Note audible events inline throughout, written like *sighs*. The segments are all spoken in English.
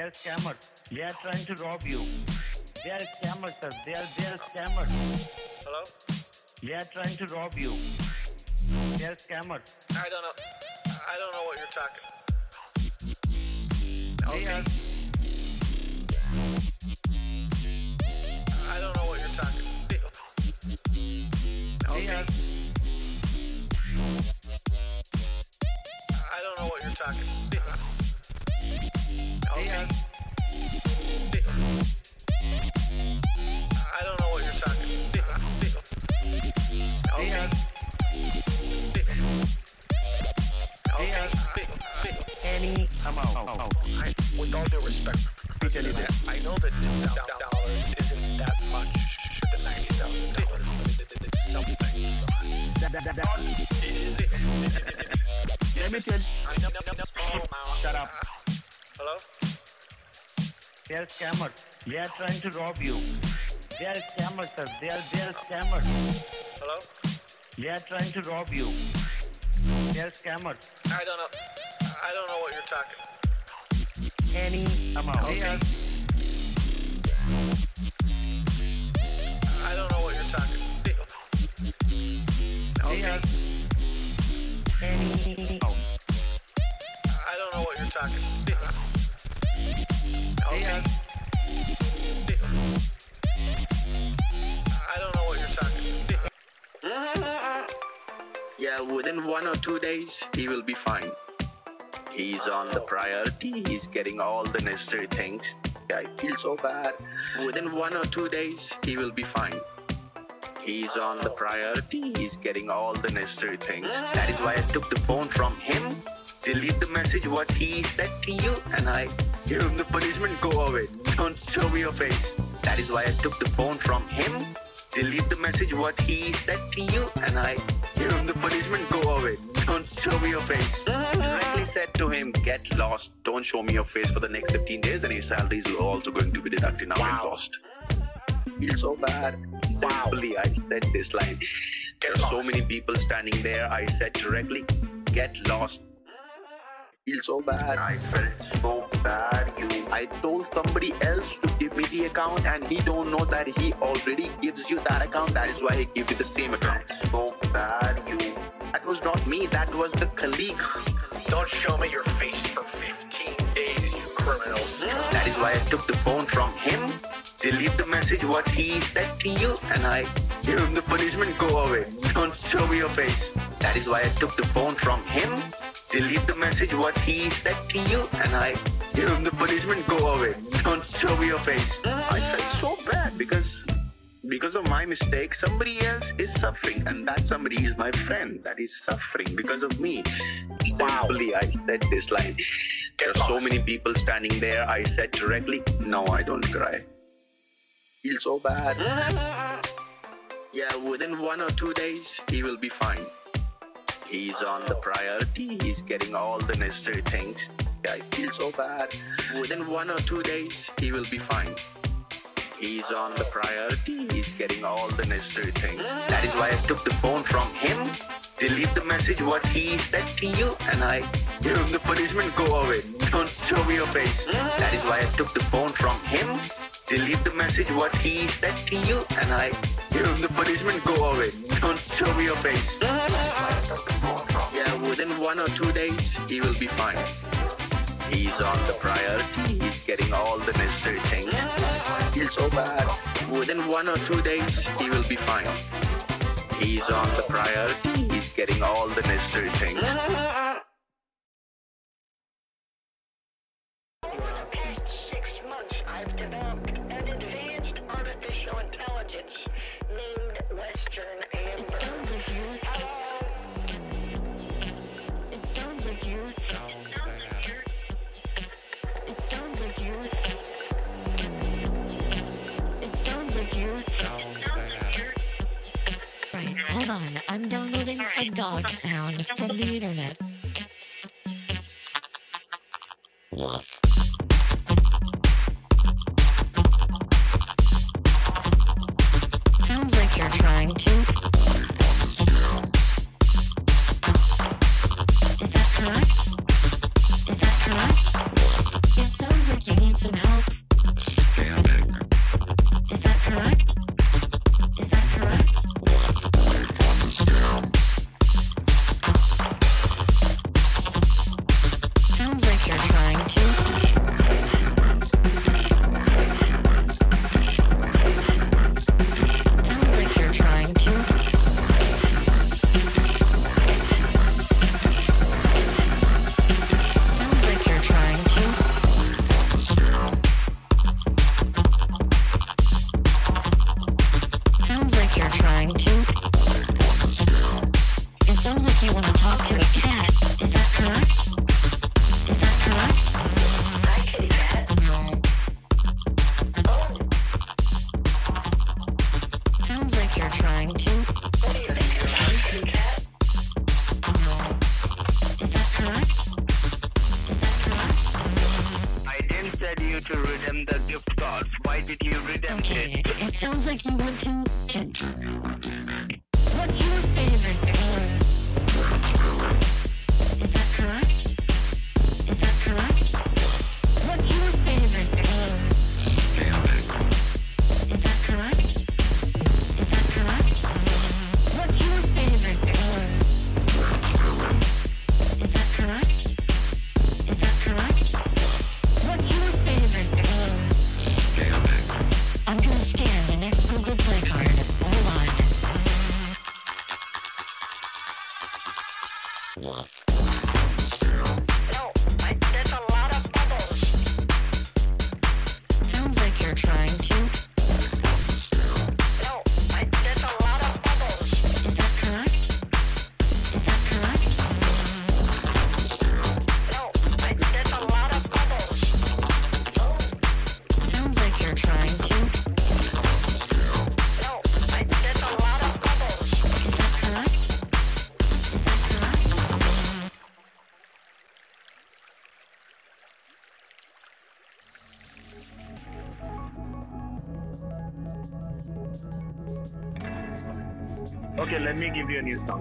They are scammers. They are trying to rob you. They are scammers, sir. They are they are scammers. Hello? They are trying to rob you. They are scammers. I don't know. I don't know what you're talking. They Okay. are I don't know what you're talking. they Okay. are I don't know what you're talking. they are I don't know what you're talking. Let me tell I with all due respect. I know, know, know, small amount. Shut up. Hello? they are scammers. They are trying to rob you. They are scammers, sir. They are they are scammers. Hello? They are trying to rob you. They are scammers. I don't know. I don't know what you're talking. Any amount. They are I don't know what you're talking. Okay. are any amount. I don't know what you're talking. I don't know what you're talking. Yeah, within one or two days, he will be fine. He's on the priority, he's getting all the necessary things. I feel so bad. Within one or two days, he will be fine. He's on the priority, he's getting all the necessary things. That is why I took the phone from him, delete the message what he said to you, and I give him the punishment, go away. Don't show me your face. That is why I took the phone from him, delete the message what he said to you, and I give him the punishment, go away. Don't show me your face. Directly said to him, get lost, don't show me your face for the next 15 days, and your salary is also going to be deducted now get lost. Feel so bad. Simply, I said this line. There are so many people standing there. I said directly, get lost. Feel so bad. I felt so bad. You. I told somebody else to give me the account, and he don't know that he already gives you that account. That is why he gives you the same account. So bad. You. That was not me. That was the colleague. Don't show me your face for 15 days, you criminals. That is why I took the phone from him, delete the message what he said to you, and I give him the punishment, go away. Don't show me your face. That is why I took the phone from him, delete the message what he said to you, and I give him the punishment, go away. Don't show me your face. I felt so bad because because of my mistake, somebody else is suffering, and that somebody is my friend that is suffering because of me. Simply, I said this line. There are so many people standing there. I said directly, No, I don't cry. Feel so bad. *laughs* Yeah, within one or two days, he will be fine. He's on the priority, he's getting all the necessary things. I feel so bad. Within one or two days, he will be fine. He's on the priority, he's getting all the necessary things. That is why I took the phone from him, delete the message what he said to you, and I give him the punishment, go away. Don't show me your face. That is why I took the phone from him, delete the message what he said to you, and I Give him the punishment, go away. Don't show me your face. Yeah, within one or two days, he will be fine. He's on the priority. He's getting all the necessary things. Feels so bad. Within one or two days, he will be fine. He's on the priority. He's getting all the necessary things. I've developed artificial intelligence named Western Amber. Hello? It sounds like you. It sounds like you. It sounds like you. Right, hold on. I'm downloading a dog sound from the internet. Sounds you're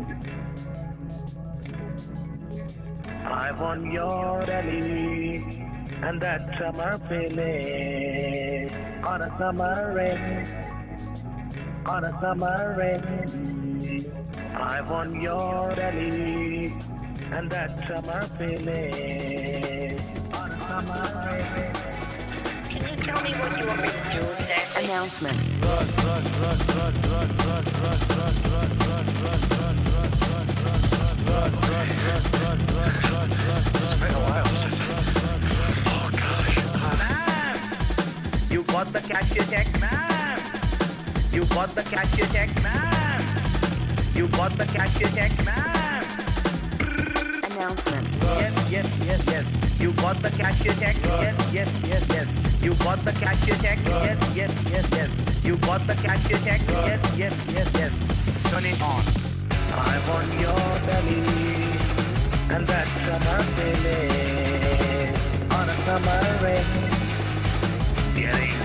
give you a. I want your belly and that summer feeling on a summer rain, on a summer rain. I want your belly and that summer feeling on a summer rain. Can you tell me what you want me to do exactly? Announcement. It's got the cashier check, ma'am. You got the cashier check, ma'am. You got the cashier check, ma'am. Announcement. Yes, yes, yes, yes. You got the cashier check. Yes, yes, yes, yes. You got the cashier check. Yes, yes, yes, yes. You got the cashier check. Yes, yes, yes, yes. Turn it on. I want your belly and that summer feeling on a summer rain. Getting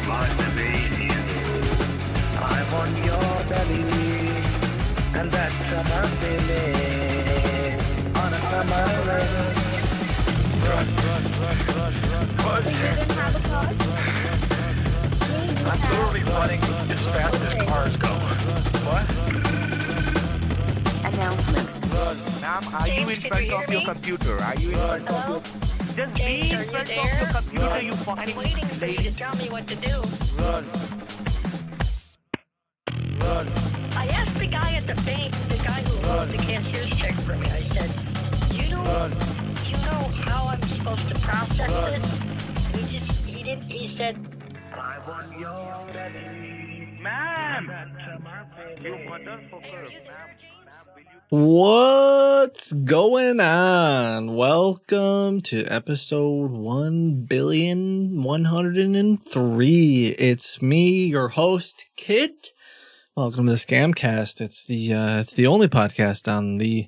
Announcement. Ma'am, are you in front of your computer? Are you in front of your... Just be in you front of your computer, you I'm fucking waiting for you to tell me what to do. Run. Run. I asked the guy at the bank, the guy who wrote the cashier's check for me, I said, you know, Run. you know how I'm supposed to process this? He just, he didn't, he said, I want your Ma'am! You motherfucker. Ma'am, ma'am, will you... What's going on? Welcome to episode 1 billion 103. It's me, your host, Kit. Welcome to the Scamcast. It's the uh it's the only podcast on the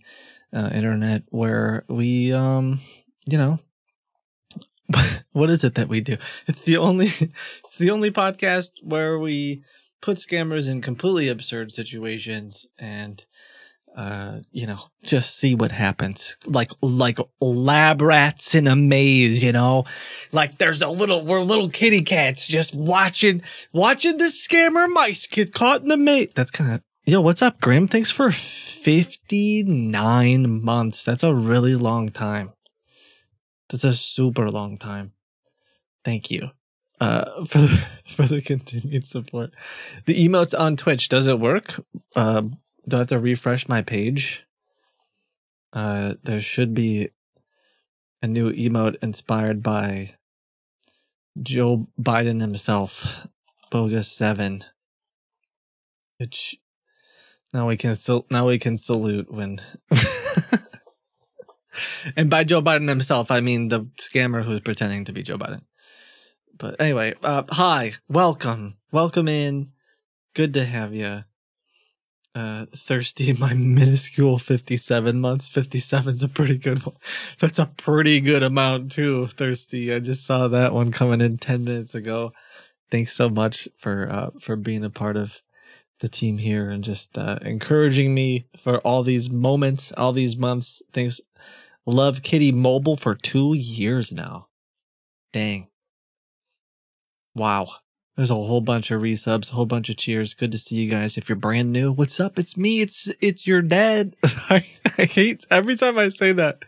uh, internet where we um you know *laughs* what is it that we do? It's the only *laughs* it's the only podcast where we put scammers in completely absurd situations and uh you know just see what happens. Like like lab rats in a maze you know? Like there's a little we're little kitty cats just watching watching the scammer mice get caught in the maze that's kind of yo what's up grim? Thanks for 59 months. That's a really long time. That's a super long time. Thank you uh *laughs* for the for the continued support. The emotes on twitch does it work? Um do I have to refresh my page? Uh, there should be a new emote inspired by Joe Biden himself, bogus seven. Which now we can now we can salute when. *laughs* and by Joe Biden himself, I mean the scammer who's pretending to be Joe Biden. But anyway, uh, hi, welcome, welcome in. Good to have you uh thirsty my *laughs* minuscule 57 months. 57's a pretty good one. That's a pretty good amount too thirsty. I just saw that one coming in 10 minutes ago. Thanks so much for uh for being a part of the team here and just uh encouraging me for all these moments all these months. Thanks. Love kitty mobile for two years now. Dang. Wow there's a whole bunch of resubs, a whole bunch of cheers. Good to see you guys. If you're brand new, what's up? It's me. It's it's your dad. *laughs* I, I hate every time I say that.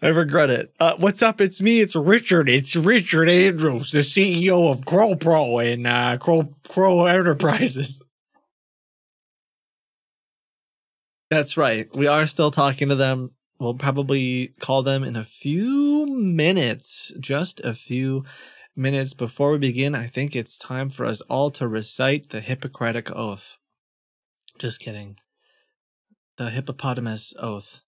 I regret it. Uh, what's up? It's me. It's Richard. It's Richard Andrews, the CEO of Crow Pro and uh, Crow Crow Enterprises. That's right. We are still talking to them. We'll probably call them in a few minutes. Just a few minutes before we begin, I think it's time for us all to recite the Hippocratic Oath. Just kidding. The hippopotamus oath.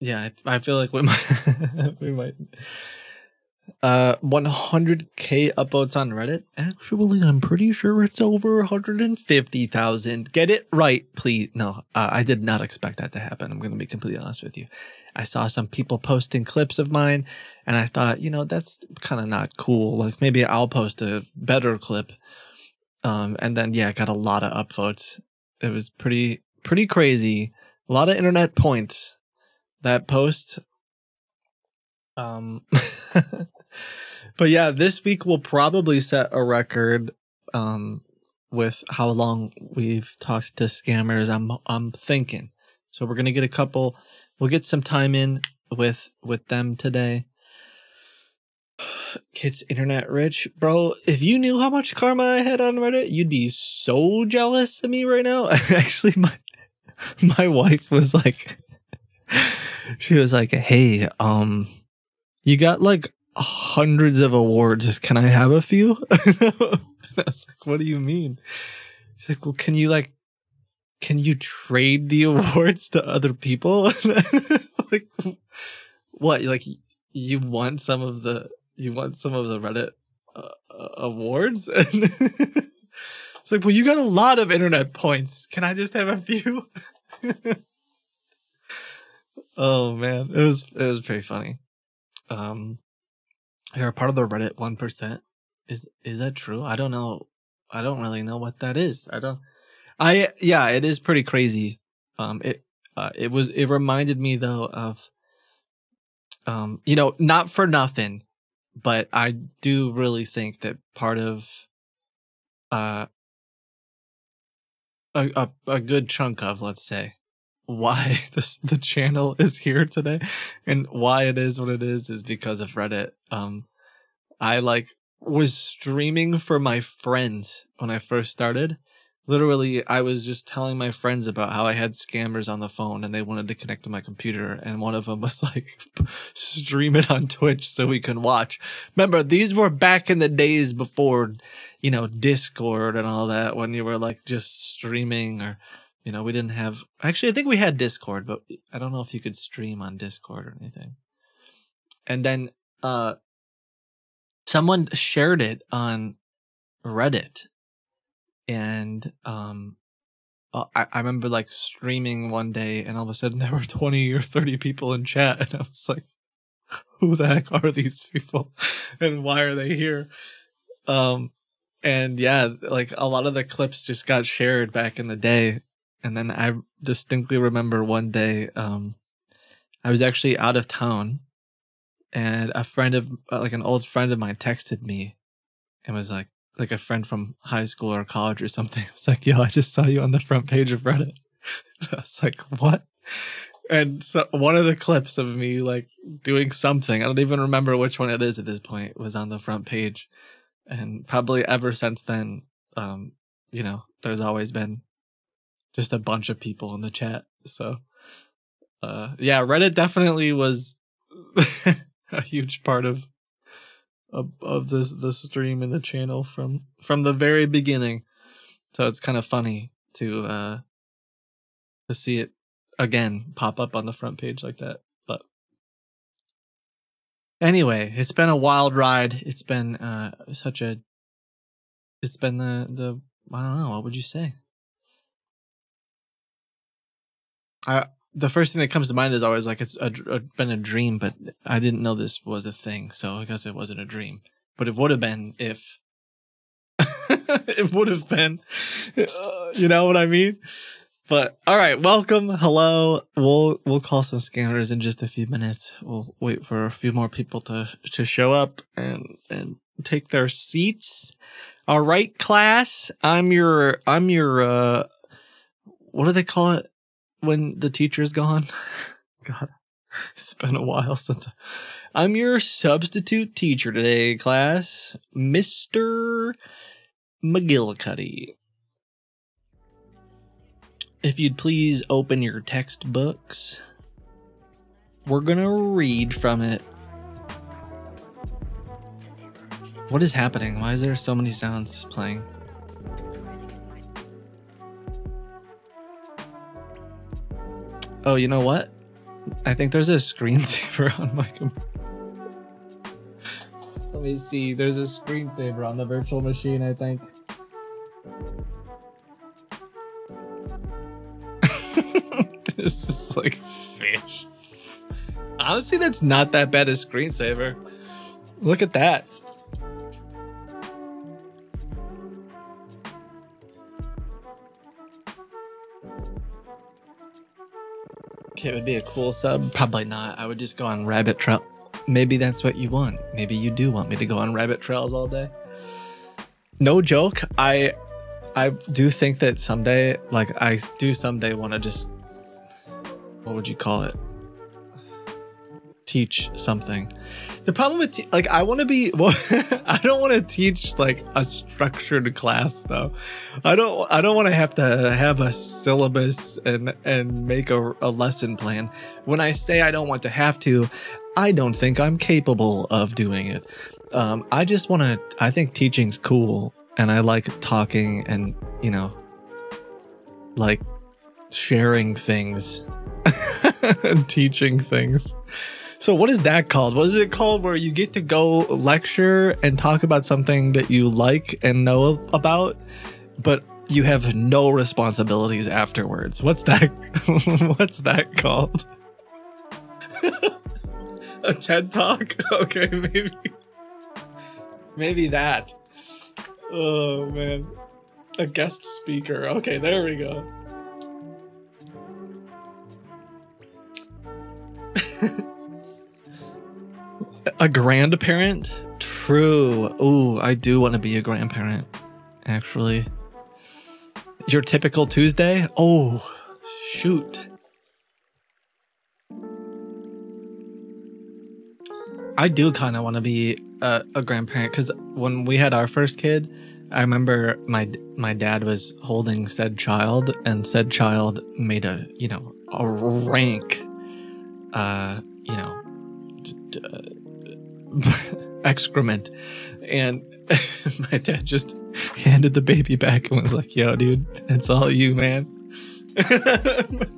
Yeah, I, I feel like we *laughs* might we might uh 100k upvotes on Reddit. Actually, I'm pretty sure it's over 150,000. Get it right, please. No, uh, I did not expect that to happen. I'm to be completely honest with you. I saw some people posting clips of mine and I thought, you know, that's kind of not cool. Like maybe I'll post a better clip. Um and then yeah, I got a lot of upvotes. It was pretty pretty crazy. A lot of internet points. That post um *laughs* but yeah, this week we'll probably set a record um with how long we've talked to scammers. I'm I'm thinking. So we're going to get a couple we'll get some time in with with them today. *sighs* Kids internet rich, bro. If you knew how much karma I had on Reddit, you'd be so jealous of me right now. *laughs* Actually, my my wife was like *laughs* she was like, "Hey, um you got like hundreds of awards. Can I have a few?" *laughs* I was like, "What do you mean?" She's like, "Well, can you like can you trade the *laughs* awards to other people?" *laughs* like what? Like you want some of the you want some of the Reddit uh, uh, awards? And it's like, well, you got a lot of internet points. Can I just have a few? oh man, it was it was pretty funny. Um, you're a part of the Reddit one percent. Is is that true? I don't know. I don't really know what that is. I don't. I yeah, it is pretty crazy. Um, it uh, it was it reminded me though of um, you know, not for nothing, but I do really think that part of uh a a, a good chunk of let's say why *laughs* this the channel is here today and why it is what it is is because of Reddit. Um I like was streaming for my friends when I first started. Literally, I was just telling my friends about how I had scammers on the phone and they wanted to connect to my computer. And one of them was *laughs* like, stream it on Twitch so we can watch. Remember, these were back in the days before, you know, Discord and all that, when you were like just streaming or, you know, we didn't have. Actually, I think we had Discord, but I don't know if you could stream on Discord or anything. And then, uh, someone shared it on Reddit, and um, uh, I, I remember like streaming one day, and all of a sudden *laughs* there were twenty or thirty people in chat, and I was like, "Who the heck are these people, and why are they here?" Um, and yeah, like a lot of the clips just got shared back in the day, and then I distinctly remember one day, um, I was actually out of town and a friend of uh, like an old friend of mine texted me and was like like a friend from high school or college or something. *laughs* It was like yo i just saw you on the front page of reddit. *laughs* I was like what? And so one of the clips of me like doing something i don't even remember which one it is at this point was on the front page. And probably ever since then um you know there's always been just a bunch of people in the chat so uh yeah reddit definitely was *laughs* a huge part of of, this the stream and the channel from from the very beginning. So it's kind of funny to uh to see it again pop up on the front page like that. But anyway, it's been a wild ride. It's been uh such a it's been the the I don't know, what would you say? I the first thing that comes to mind is always like it's a, a, been a dream, but I didn't know this was a thing, so I guess it wasn't a dream. But it would have been if *laughs* it would have been, uh, you know what I mean. But all right, welcome, hello. We'll we'll call some scanners in just a few minutes. We'll wait for a few more people to to show up and and take their seats. All right, class. I'm your I'm your uh, what do they call it? When the teacher's gone. *laughs* God, it's been a while since I... am your substitute teacher today, class, Mr. McGillicuddy. If you'd please open your textbooks, we're gonna read from it. What is happening? Why is there so many sounds playing? Oh, you know what? I think there's a screensaver *laughs* on my computer. Let me see. There's a screensaver on the virtual machine, I think. *laughs* it's just like fish. Honestly, that's not that bad a screensaver. Look at that. It would be a cool sub. Probably not. I would just go on rabbit trail. Maybe that's what you want. Maybe you do want me to go on rabbit trails all day. No joke. I I do think that someday, like I do someday want to just what would you call it? Teach something the problem with te- like I want to be *laughs* well, I don't want to teach like a structured class though. I don't I don't want to have to have a syllabus and and make a, a lesson plan. When I say I don't want to have to, I don't think I'm capable of doing it. Um, I just want to. I think teaching's cool, and I like talking and you know, like sharing things *laughs* and teaching things. So what is that called? What is it called where you get to go lecture and talk about something that you like and know about, but you have no responsibilities afterwards? What's that? *laughs* What's that called? *laughs* A TED Talk? *laughs* Okay, maybe. Maybe that. Oh man. A guest speaker. Okay, there we go a grandparent? True. Ooh, I do want to be a grandparent, actually. Your typical Tuesday? Oh, shoot. I do kind of want to be a, a grandparent because when we had our first kid, I remember my my dad was holding said child, and said child made a you know a rank, uh, you know, d- d- uh, *laughs* excrement, and *laughs* my dad just handed the baby back and was like, "Yo, dude, it's all you, man." *laughs* and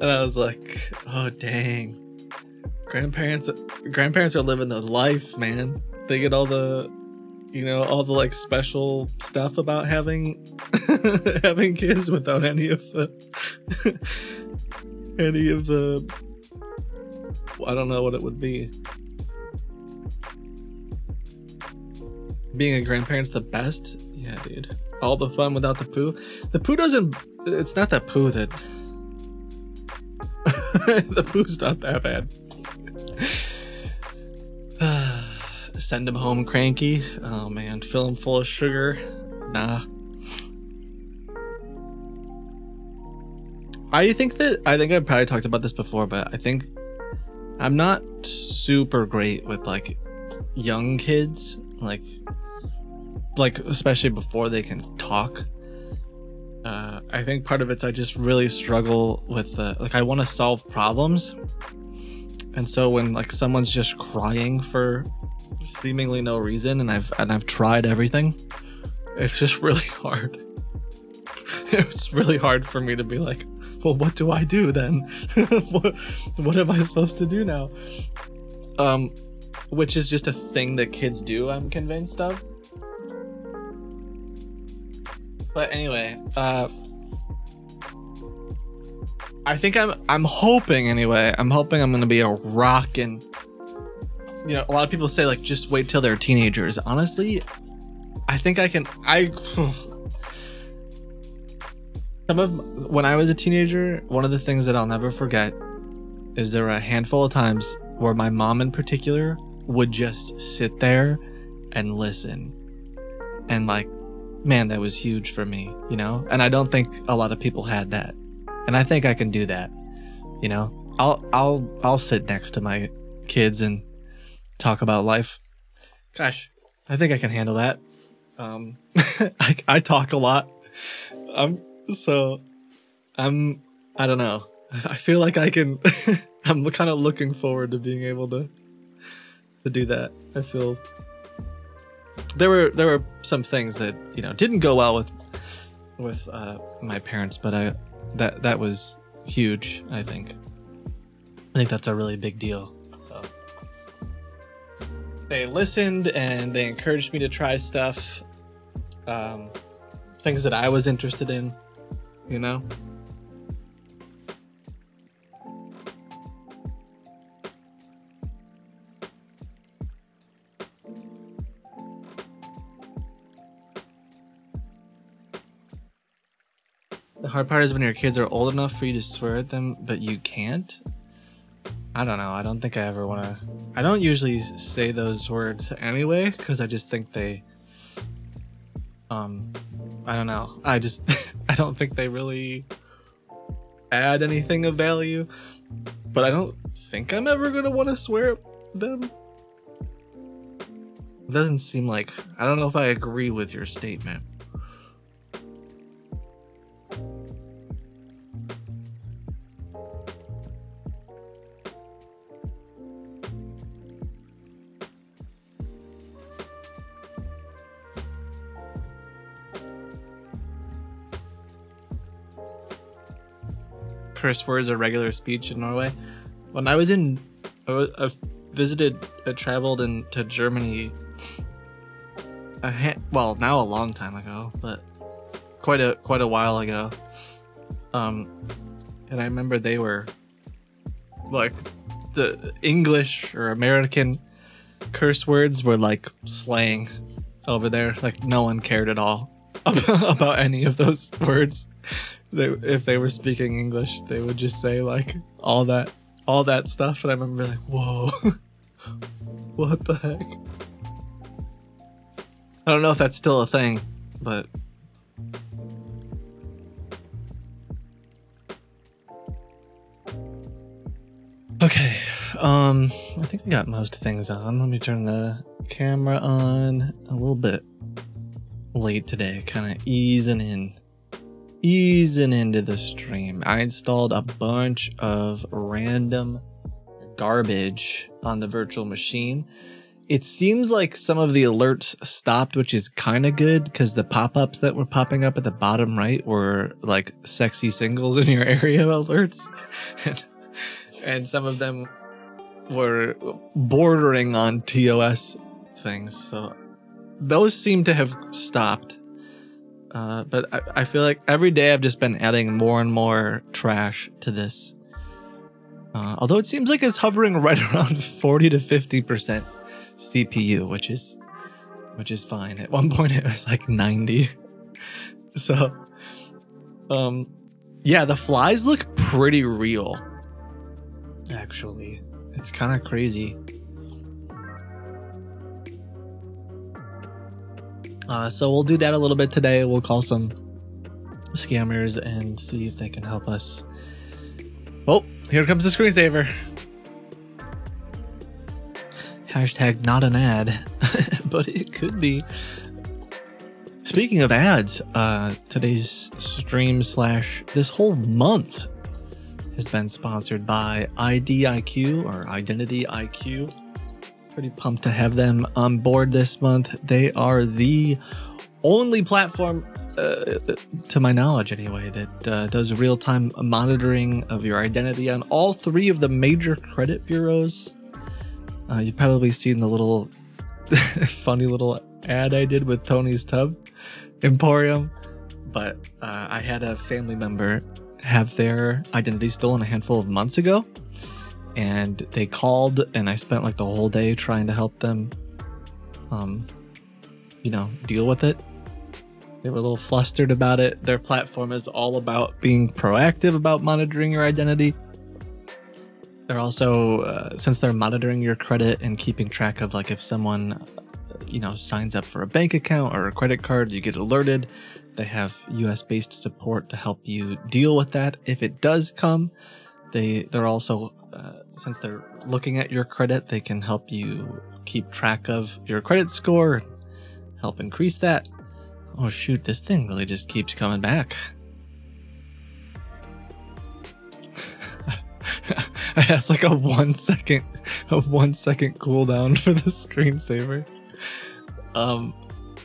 I was like, "Oh, dang." grandparents grandparents are living the life man they get all the you know all the like special stuff about having having kids without any of the any of the i don't know what it would be being a grandparent's the best yeah dude all the fun without the poo the poo doesn't it's not that poo that *laughs* the poo's not that bad *sighs* Send him home cranky. Oh man, fill him full of sugar. Nah. I think that I think I probably talked about this before, but I think I'm not super great with like young kids, like like especially before they can talk. Uh, I think part of it's I just really struggle with uh, like I want to solve problems, and so when like someone's just crying for seemingly no reason and I've and I've tried everything, it's just *laughs* really hard. it's really hard for me to be like, well, what do I do then? *laughs* what what am I supposed to do now? Um which is just a thing that kids do, I'm convinced of. But anyway, uh I think I'm I'm hoping anyway. I'm hoping I'm gonna be a rockin' you know, a lot of people say like just wait till they're teenagers. Honestly, I think I can I *sighs* some of when I was a teenager, one of the things that I'll never forget is there were a handful of times where my mom in particular would just sit there and listen. And like man, that was huge for me, you know? And I don't think a lot of people had that. And I think I can do that. You know? I'll I'll I'll sit next to my kids and talk about life. Gosh, I think I can handle that. Um, *laughs* I, I talk a lot. Um, so I'm, I don't know. I feel like I can, *laughs* I'm kind of looking forward to being able to, to do that. I feel there were, there were some things that, you know, didn't go well with, with, uh, my parents, but I, that, that was huge, I think. I think that's a really big deal. So they listened and they encouraged me to try stuff, um, things that I was interested in, you know. The hard part is when your kids are old enough for you to swear at them, but you can't. I don't know. I don't think I ever want to. I don't usually say those words anyway because I just think they. Um, I don't know. I just *laughs* I don't think they really add anything of value. But I don't think I'm ever gonna want to swear at them. It doesn't seem like. I don't know if I agree with your statement. Curse words are regular speech in Norway. When I was in, I, was, I visited, I traveled into Germany. Ha- well, now a long time ago, but quite a quite a while ago. Um, and I remember they were like the English or American curse words were like slang over there. Like no one cared at all about, *laughs* about any of those words they if they were speaking English, they would just say like all that all that stuff, and I remember like, whoa, *laughs* what the heck? I don't know if that's still a thing, but Okay. Um, I think I got most things on. Let me turn the camera on a little bit late today, kind of easing in. Easing into the stream. I installed a bunch of random garbage on the virtual machine. It seems like some of the alerts stopped, which is kind of good because the pop ups that were popping up at the bottom right were like sexy singles in your *laughs* area alerts. and, some of them were bordering on TOS things. So those seem to have stopped. Uh, but I, I feel like every day I've just been adding more and more trash to this. Uh, although it seems like it's hovering *laughs* right around 40 to 50% CPU, which is which is fine. At one *laughs* point it was like 90. *laughs* So um yeah, the flies look pretty real. Actually, it's kind of crazy. Uh, so we'll do that a little bit today. We'll call some scammers and see if they can help us. Oh, here comes the screensaver. Hashtag not an ad, *laughs* but it could be. Speaking of ads, uh, today's stream slash this whole month has been sponsored by IDIQ or Identity IQ. Pretty pumped to have them on board this month. They are the only platform, uh, to my knowledge anyway, that uh, does real time monitoring of your identity on all three of the major credit bureaus. Uh, you've probably seen the little *laughs* funny little ad I did with Tony's Tub Emporium, but uh, I had a family member have their identity stolen a handful of months ago and they called and i spent like the whole day trying to help them um you know deal with it. They were a little flustered about it. Their platform is all about being proactive about monitoring your identity. They're also uh, since they're monitoring your credit and keeping track of like if someone you know signs up for a bank account or a credit card you get alerted. They have us based support to help you deal with that. If it does come they they're also since they're looking at your credit they can help you keep track of your credit score help increase that. Oh shoot this thing really just keeps coming back. *laughs* It has like a one second a one second cooldown for the screensaver um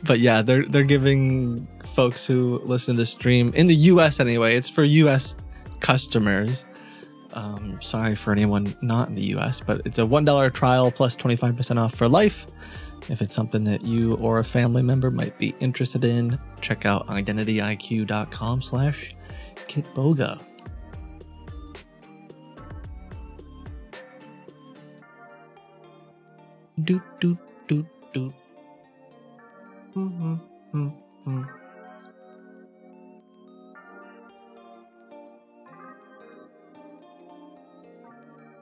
but yeah they're they're giving folks who listen to the stream in the us anyway it's for us customers um, sorry for anyone not in the US, but it's a $1 trial plus 25% off for life. If it's something that you or a family member might be interested in, check out identityiq.com slash kitboga. Doot, doot, doot, doot. Mm-hmm, mm-hmm.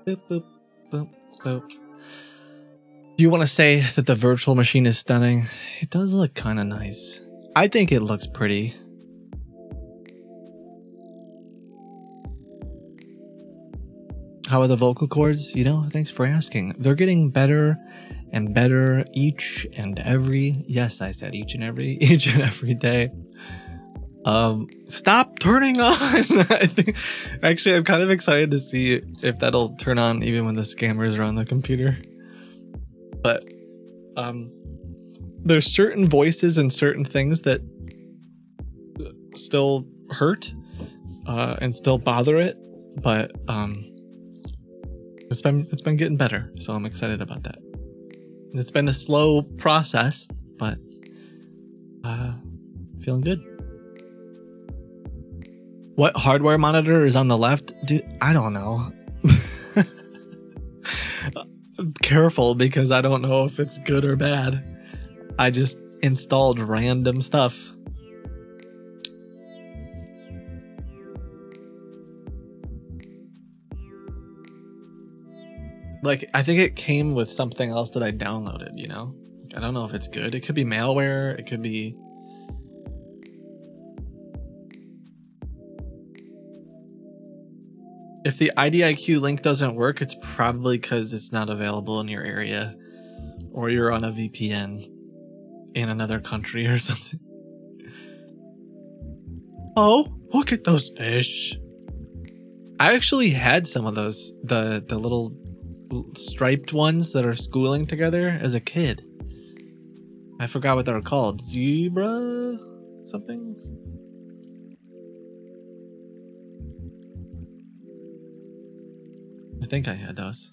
Boop, boop, boop, boop. Do you want to say that the virtual machine is stunning? It does look kind of nice. I think it looks pretty. How are the vocal cords? You know, thanks for asking. They're getting better and better each and every. Yes, I said each and every, *laughs* each and every day. Um, stop turning on. *laughs* I think actually I'm kind of excited to see if that'll turn on even when the scammers are on the computer. But um, there's certain voices and certain things that still hurt uh, and still bother it, but um, it's been it's been getting better, so I'm excited about that. It's been a slow process, but uh, feeling good. What hardware monitor is on the left? Dude, I don't know. *laughs* Careful because I don't know if it's good or bad. I just installed random stuff. Like, I think it came with something else that I downloaded, you know? I don't know if it's good. It could be malware, it could be if the IDIQ link doesn't work, it's probably because it's not available in your area, or you're on a VPN in another country or *laughs* something. Oh, look at those fish! I actually had some of those the the little striped ones that are schooling together as a kid. I forgot what they're called. Zebra something? I think I had those.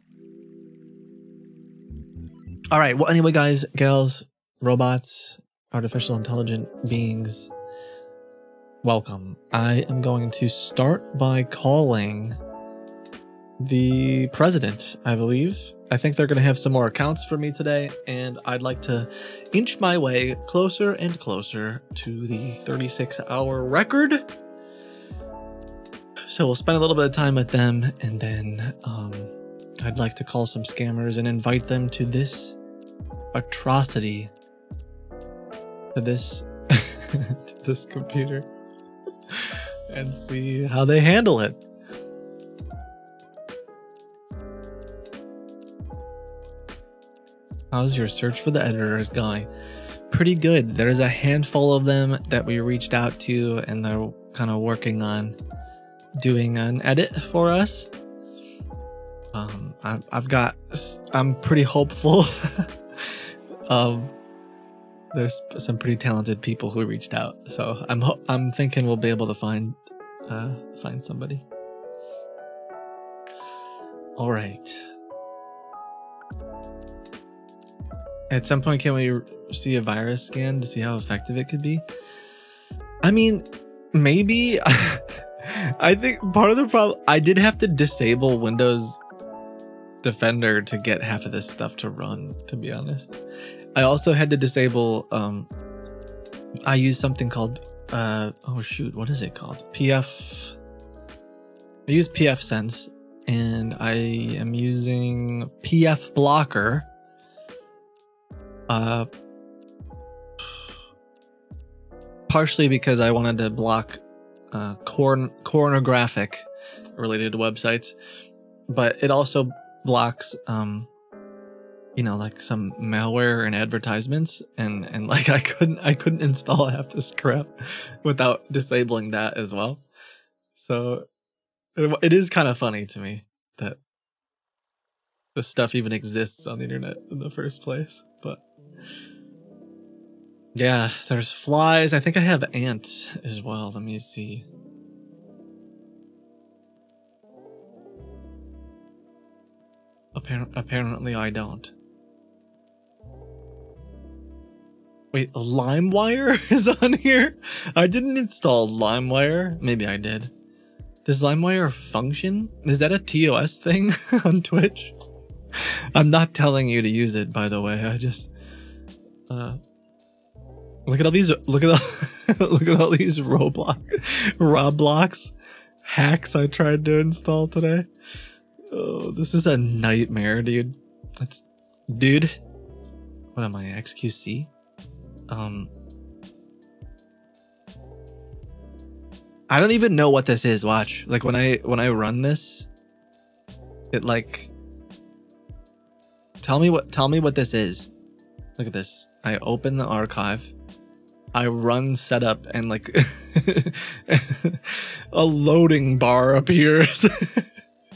All right. Well, anyway, guys, gals, robots, artificial intelligent beings, welcome. I am going to start by calling the president, I believe. I think they're going to have some more accounts for me today, and I'd like to inch my way closer and closer to the 36 hour record. So we'll spend a little bit of time with them, and then um, I'd like to call some scammers and invite them to this atrocity, to this, *laughs* to this computer, and see how they handle it. How's your search for the editors going? Pretty good. There's a handful of them that we reached out to, and they're kind of working on doing an edit for us. Um, I've, I've got, I'm pretty hopeful. *laughs* um, there's some pretty talented people who reached out, so I'm ho- I'm thinking we'll be able to find uh, find somebody. All right. At some point, can we see a virus scan to see how effective it could be? I mean, maybe. *laughs* I think part of the problem, I did have to disable Windows Defender to get half of this stuff to run, to be honest. I also had to disable, um, I use something called, uh, oh shoot, what is it called? PF. I use pfSense and I am using pfBlocker uh, partially because I wanted to block uh, corn pornographic related websites, but it also blocks, um, you know, like some malware and advertisements, and and *laughs* like I couldn't I couldn't install half this crap without disabling that as well. So it, it is kind of funny to me that this stuff even exists on the internet in the first place, but. Yeah, there's flies. I think I have ants as well. Let me see. Appar- apparently, I don't. Wait, LimeWire *laughs* is on here? I didn't install LimeWire. Maybe I did. Does LimeWire function? Is that a TOS thing *laughs* on Twitch? I'm not telling you to use it, by the way. I just. Uh, Look at all these. Look at all. *laughs* look at all these Roblox, Roblox hacks I tried to install today. Oh, this is a nightmare, dude. It's, dude. What am I? XQC. Um. I don't even know what this is. Watch. Like when I when I run this, it like. Tell me what. Tell me what this is. Look at this. I open the archive. I run setup and like *laughs* a loading bar appears.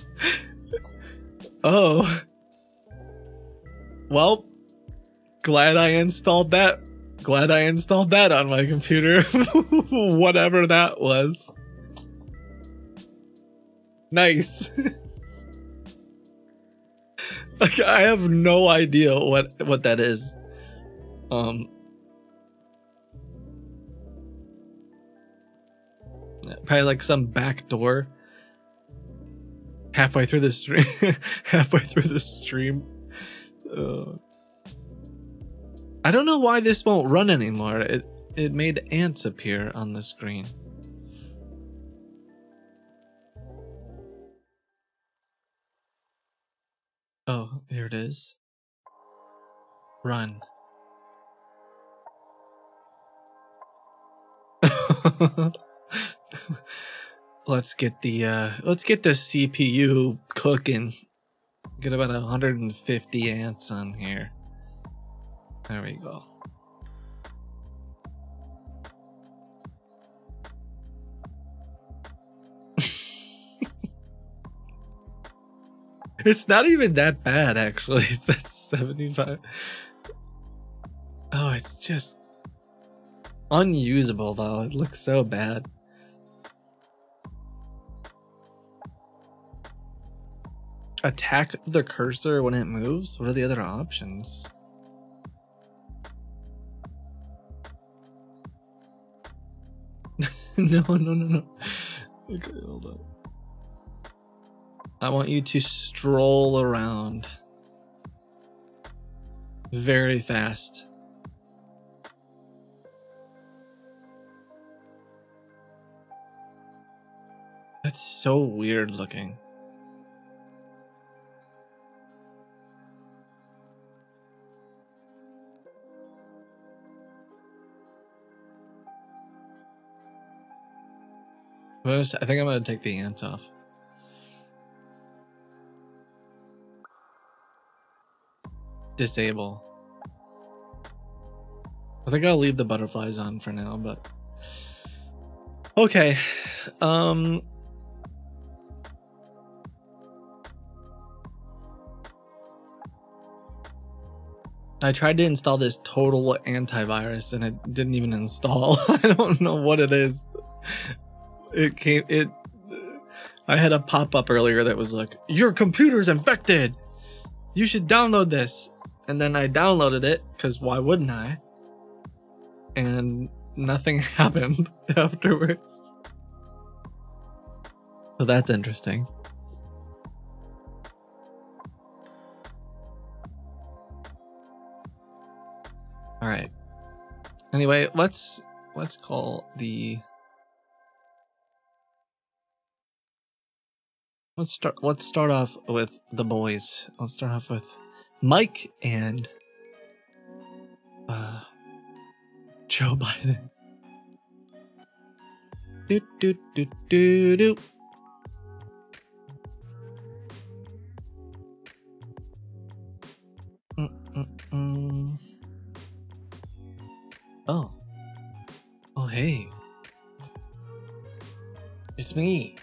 *laughs* oh. Well, glad I installed that. Glad I installed that on my computer. *laughs* Whatever that was. Nice. like I have no idea what what that is. Um probably like some back door. Halfway through the stream *laughs* halfway through the stream. Uh, i don't know why this won't run anymore. It it made ants appear on the screen. Oh here it is. Run *laughs* *laughs* let's get the uh let's get the CPU cooking. Get about 150 ants on here. There we go. *laughs* it's not even that bad actually. *laughs* It's at 75. Oh, it's just unusable though. It looks so bad. Attack the cursor when it moves? What are the other options? *laughs* no, no, no, no. Okay, hold on. I want you to stroll around very fast. That's so weird looking. First, I think I'm gonna take the ants off. Disable. I think I'll leave the butterflies on for now, but okay. Um I tried to install this total antivirus and it didn't even install. *laughs* I don't know what it is. It came it I had a pop-up earlier that was like, "Your computer's infected. You should download this." And then I downloaded it cuz why wouldn't I? And nothing *laughs* happened *laughs* afterwards. So that's interesting. All right. Anyway, let's let's call the Let's start let's start off with the boys. Let's start off with Mike and uh Joe *laughs* Biden. Do do do do do. Mm, mm, mm. Oh. Oh, hey. It's me.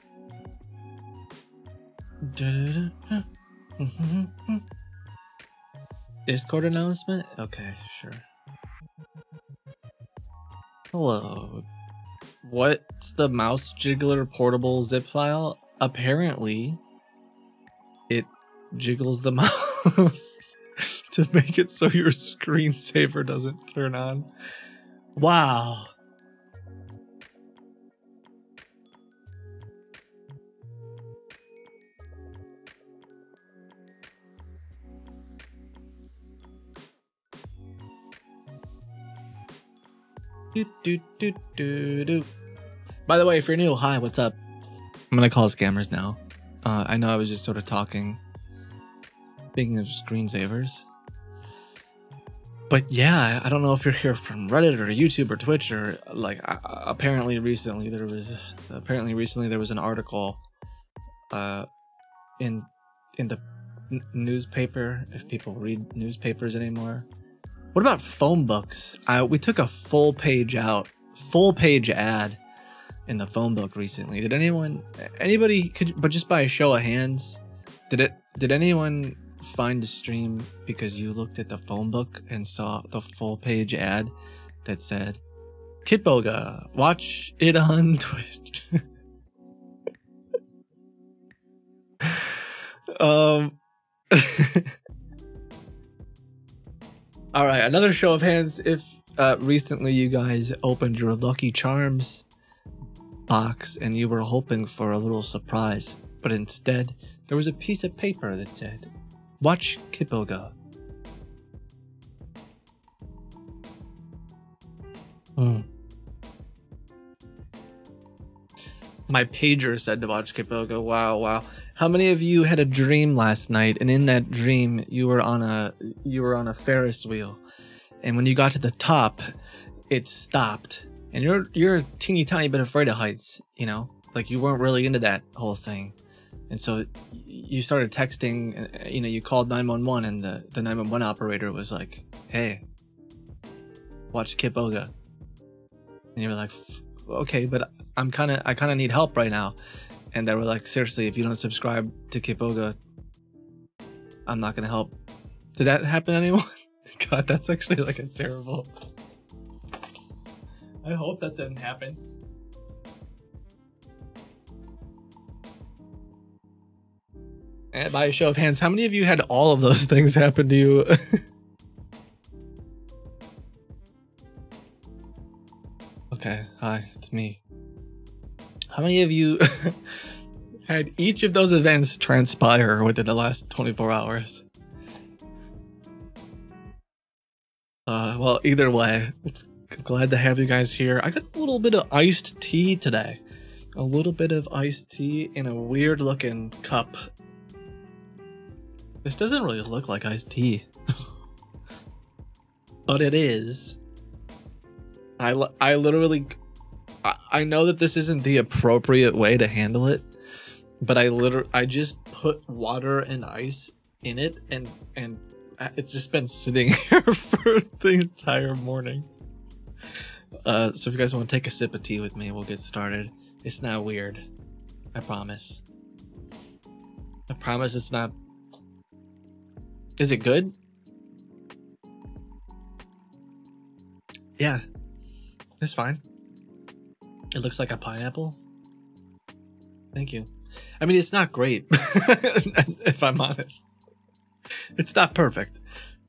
Mhm. Discord announcement? Okay, sure. Hello. What's the mouse jiggler portable zip file? Apparently, it jiggles the *laughs* mouse to make it so your screensaver doesn't turn on. Wow. Do, do, do, do, do. By the way, if you're new, hi, what's up? I'm gonna call scammers now. Uh, I know I was just sort of talking. Speaking of screensavers. But yeah, I don't know if you're here from Reddit or YouTube or Twitch or like. Uh, apparently, recently there was apparently recently there was an article, uh, in in the n- newspaper. If people read newspapers anymore, what about phone books? Uh, we took a full page out, full page ad in the phone book recently. Did anyone, anybody could, but just by a show of hands, did it? Did anyone find the stream because you looked at the phone book and saw the full page ad that said, "Kitboga, watch it on *laughs* Twitch." *laughs* um. *laughs* All right, another show of hands. If uh, recently you guys opened your Lucky Charms box and you were hoping for a little surprise, but instead there was a piece of paper that said, "Watch Kitboga." Hmm. My pager said to watch Kitboga. Wow, wow. How many of you had a dream last night and in that dream you were on a you were on a Ferris wheel and when you got to the top it stopped. And you're you're a teeny tiny bit afraid of heights, you know, Like you weren't really into that whole thing, and so you started texting. uh, You know, you called nine one one, and the the nine one one operator was like, "Hey, watch Kitboga," and you were like, "Okay, but I'm kind of I kind of need help right now," and they were like, "Seriously, if you don't subscribe to Kitboga, I'm not gonna help." Did that happen to anyone? *laughs* God, that's actually like a terrible. I hope that didn't happen. And by a show of hands, how many of you had all of those *laughs* things happen to you? *laughs* okay, hi, it's me. How many of you *laughs* had each of those events transpire within the last 24 hours? Uh, well, either way, it's glad to have you guys here. I got a little bit of iced tea today. A little bit of iced tea in a weird looking cup. This doesn't really look like iced tea. *laughs* but it is. I, I literally. I, know that this isn't the appropriate way to handle it, but I literally. I just put water and ice in it and and it's just been sitting *laughs* here for the entire morning. Uh, so if you guys want to take a sip of tea with me, we'll get started. It's not weird. I promise. I promise it's not. Is it good? Yeah. It's fine. It looks like a pineapple. Thank you. I mean, it's not great, *laughs* if I'm honest. It's not perfect,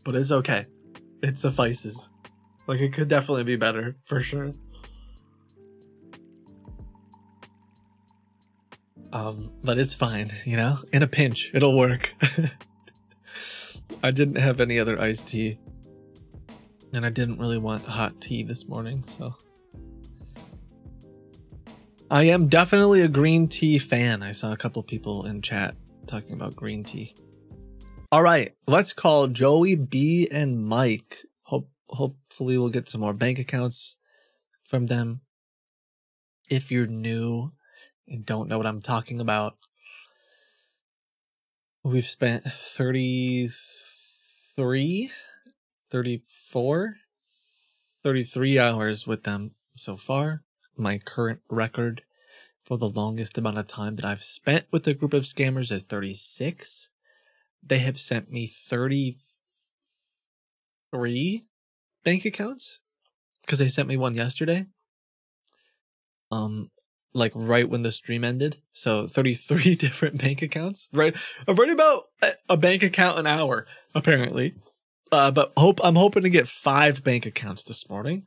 but it's okay. It suffices. Like it could definitely be better for sure. Um, but it's fine, you know. In a pinch, it'll work. *laughs* I didn't have any other iced tea, and I didn't really want hot tea this morning, so. I am definitely a green tea fan. I saw a couple people in chat talking about green tea. All right, let's call Joey B and Mike. Hope hopefully we'll get some more bank accounts from them. If you're new and don't know what I'm talking about, we've spent 33 34 33 hours with them so far. My current record for the longest amount of time that I've spent with a group of scammers is 36 they have sent me 33 bank accounts because they sent me one yesterday. Um like right when the stream ended. So 33 *laughs* different bank accounts. Right i've already about a- a bank account an hour apparently. Uh but hope i'm hoping to get five bank accounts this morning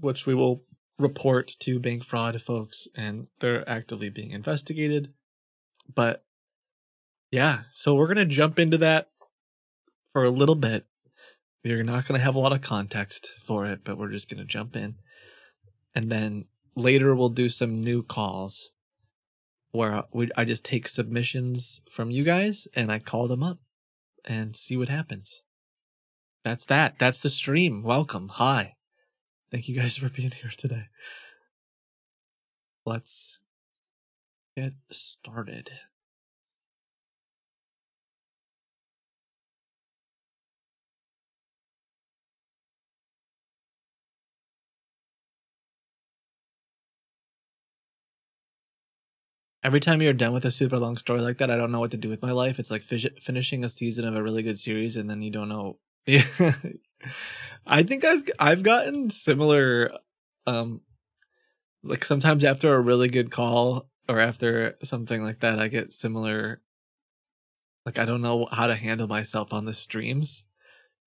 which we will report to bank fraud folks and they're actively being investigated but yeah, so we're gonna jump into that for a little bit. You're not gonna have a lot of context for it, but we're just gonna jump in, and then later we'll do some new calls where we I just take submissions from you guys and I call them up and see what happens. That's that. That's the stream. Welcome. Hi. Thank you guys *laughs* for being here today. Let's get started. Every time you're done with a super long story like that, I don't know what to do with my life. It's like finishing a season of a really good series, and then you don't know. *laughs* I think I've I've gotten similar, um, like sometimes after a really good call or after something like that, I get similar. Like I don't know how to handle myself on the streams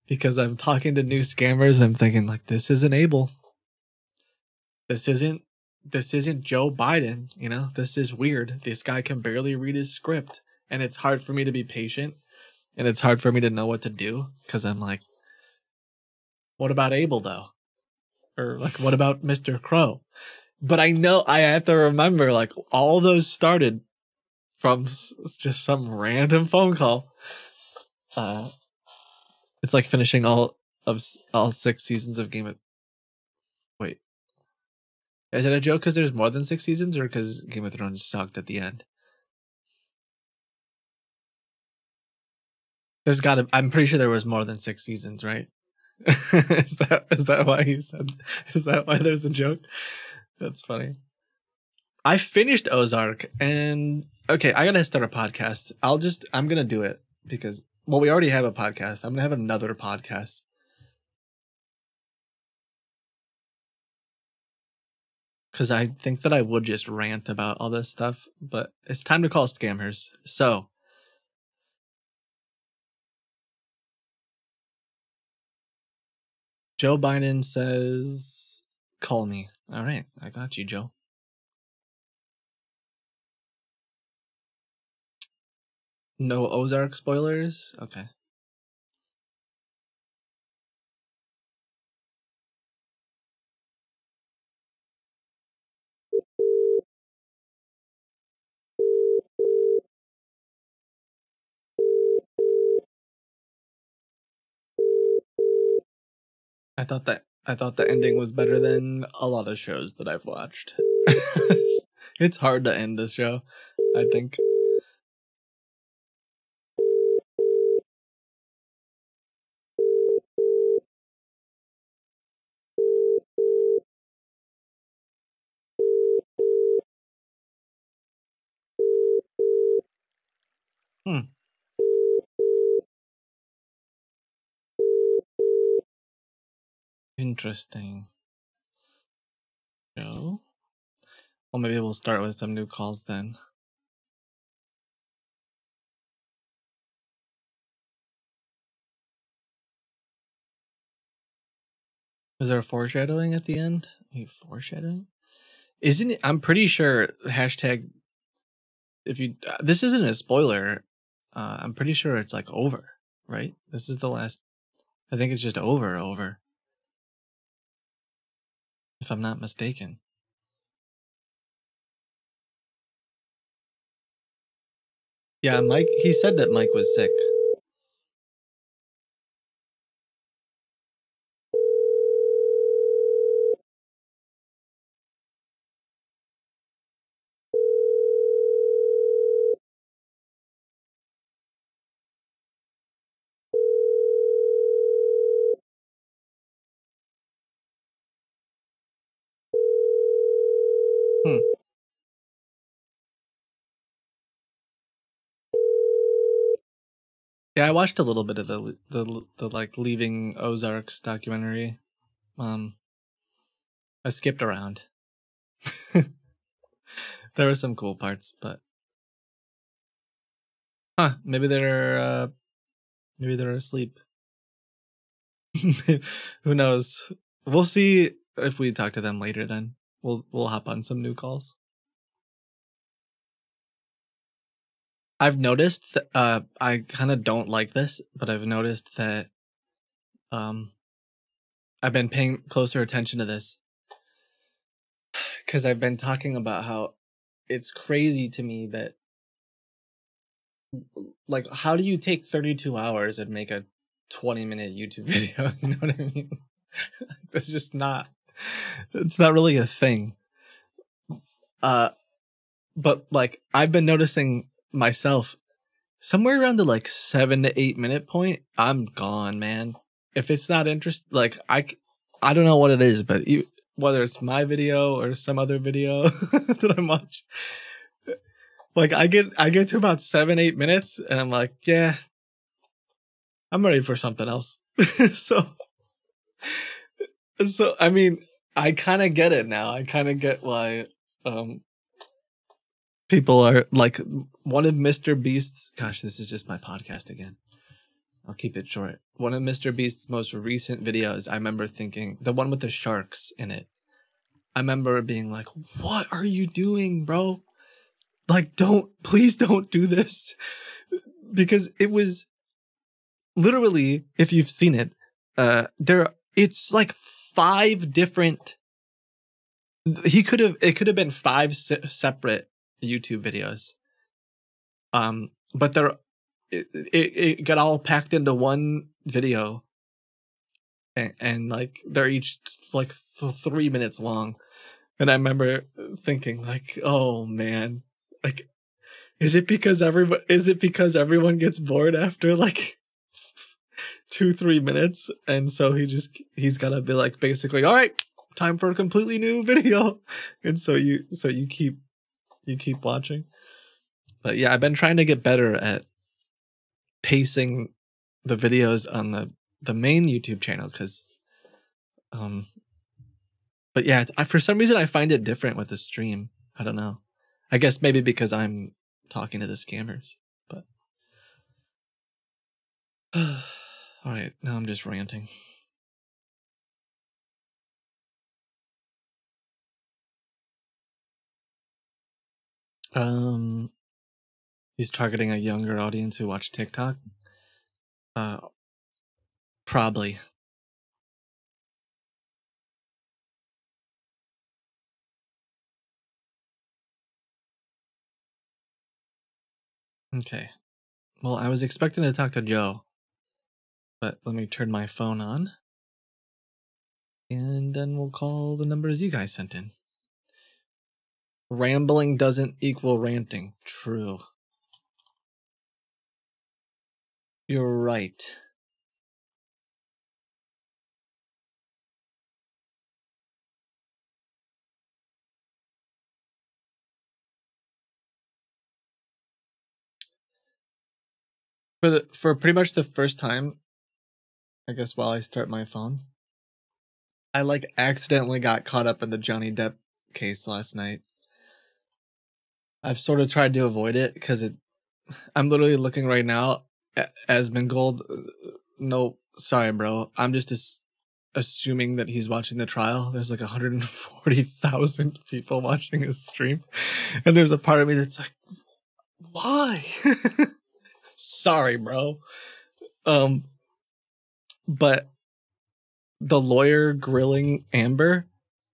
because I'm talking to new scammers. I'm thinking like this isn't Abel. This isn't this isn't Joe Biden, you know? This is weird. This guy can barely read his script and it's hard for me to be patient and it's hard for me to know what to do cuz I'm like what about Abel though? Or like what about Mr. Crow? But I know I have to remember like all those started from just some random phone call. Uh it's like finishing all of all six seasons of Game of Wait. Is it a joke because there's more than six seasons, or because Game of Thrones sucked at the end? There's got to. I'm pretty sure there was more than six seasons, right? *laughs* is that is that why you said? Is that why there's a joke? That's funny. I finished Ozark, and okay, I gotta start a podcast. I'll just I'm gonna do it because well, we already have a podcast. I'm gonna have another podcast. Because I think that I would just rant about all this stuff, but it's time to call scammers. So, Joe Biden says, call me. All right, I got you, Joe. No Ozark spoilers? Okay. I thought that I thought the ending was better than a lot of shows that I've watched. *laughs* it's hard to end a show, I think. Hmm. Interesting. Joe? Well, maybe we'll start with some new calls then. Is there a foreshadowing at the end? Foreshadowing? Isn't it? I'm pretty sure hashtag. If you, uh, this isn't a spoiler. Uh, I'm pretty sure it's like over, right? This is the last. I think it's just over, over. If I'm not mistaken. Yeah, Mike. He said that Mike was sick. Hmm. Yeah, I watched a little bit of the the the like leaving Ozarks documentary. Um, I skipped around. *laughs* there were some cool parts, but huh? Maybe they're uh, maybe they're asleep. *laughs* Who knows? We'll see if we talk to them later. Then we'll we'll hop on some new calls. I've noticed that, uh I kind of don't like this, but I've noticed that um I've been paying closer attention to this *sighs* cuz I've been talking about how it's crazy to me that like how do you take 32 hours and make a 20 minute YouTube *laughs* video, you know what I mean? *laughs* That's just not it's not really a thing. Uh but like I've been noticing myself somewhere around the like seven to eight minute point i'm gone man. If it's not interest like I, I don't know what it is but you, whether it's my video or some other video *laughs* that i'm watching like i get i get to about seven eight minutes and i'm like yeah i'm ready for something else. *laughs* So so i mean i kind of get it now. I kind of get why um people are like one of Mr. Beast's gosh, this is just my podcast again. I'll keep it short. One of Mr. Beast's most recent videos, I remember thinking the one with the sharks in it. I remember being like, "What are you doing, bro? Like don't please don't do this." Because it was literally if you've seen it, uh there it's like five different he could have it could have been five se- separate YouTube videos. Um, but they're it, it, it got all packed into one video, and, and like they're each like th- three minutes long. And I remember thinking like, "Oh man, like is it because everyone is it because everyone gets bored after like *laughs* 2-3 minutes and so he just he's got to be like basically, "All right, time for a completely new *laughs* video." And so you so you keep you keep watching. But yeah, I've been trying to get better at pacing the videos on the the main YouTube channel cuz um but yeah, I, for some reason I find it different with the stream. I don't know. I guess maybe because I'm talking to the scammers, but *sighs* all right, now I'm just ranting. Um he's targeting a younger audience who watch TikTok. Uh probably. Okay. Well, I was expecting to talk to Joe, but let me turn my phone on. And then we'll call the numbers you guys sent in. Rambling doesn't equal ranting. True. You're right. For the for pretty much the first time, I guess while I start my phone, I like accidentally got caught up in the Johnny Depp case last night. I've sort of tried to avoid it because it. I'm literally looking right now at Asmongold. No, sorry, bro. I'm just as, assuming that he's watching the trial. There's like 140,000 *laughs* people watching his stream, and there's a part of me that's like, why? *laughs* sorry, bro. Um, but the lawyer grilling Amber,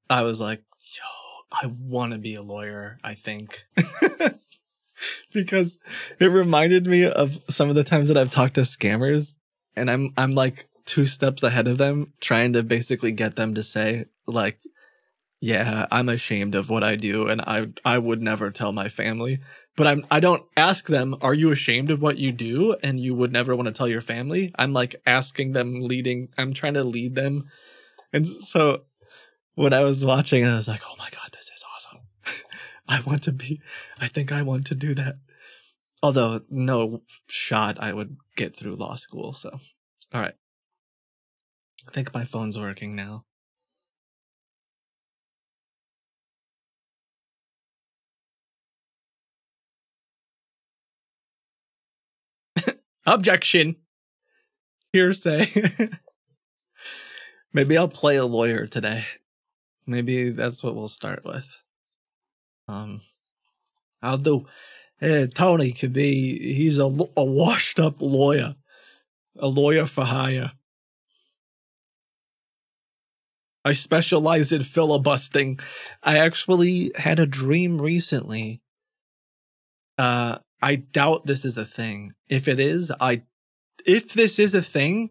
I was like, yo, I want to be a lawyer, I think. *laughs* because it reminded me of some of the times that I've talked to scammers and I'm I'm like two steps ahead of them trying to basically get them to say like yeah, I'm ashamed of what I do and I I would never tell my family. But I'm I don't ask them, are you ashamed of what you do and you would never want to tell your family? I'm like asking them leading I'm trying to lead them. And so when I was watching I was like, "Oh my god, this is awesome." I want to be I think I want to do that. Although no shot I would get through law school, so all right. I think my phone's working now. *laughs* Objection. Hearsay. *laughs* Maybe I'll play a lawyer today. Maybe that's what we'll start with. Um, do. Eh, Tony could be. He's a, a washed up lawyer, a lawyer for hire. I specialize in filibustering. I actually had a dream recently. Uh, I doubt this is a thing. If it is, I if this is a thing,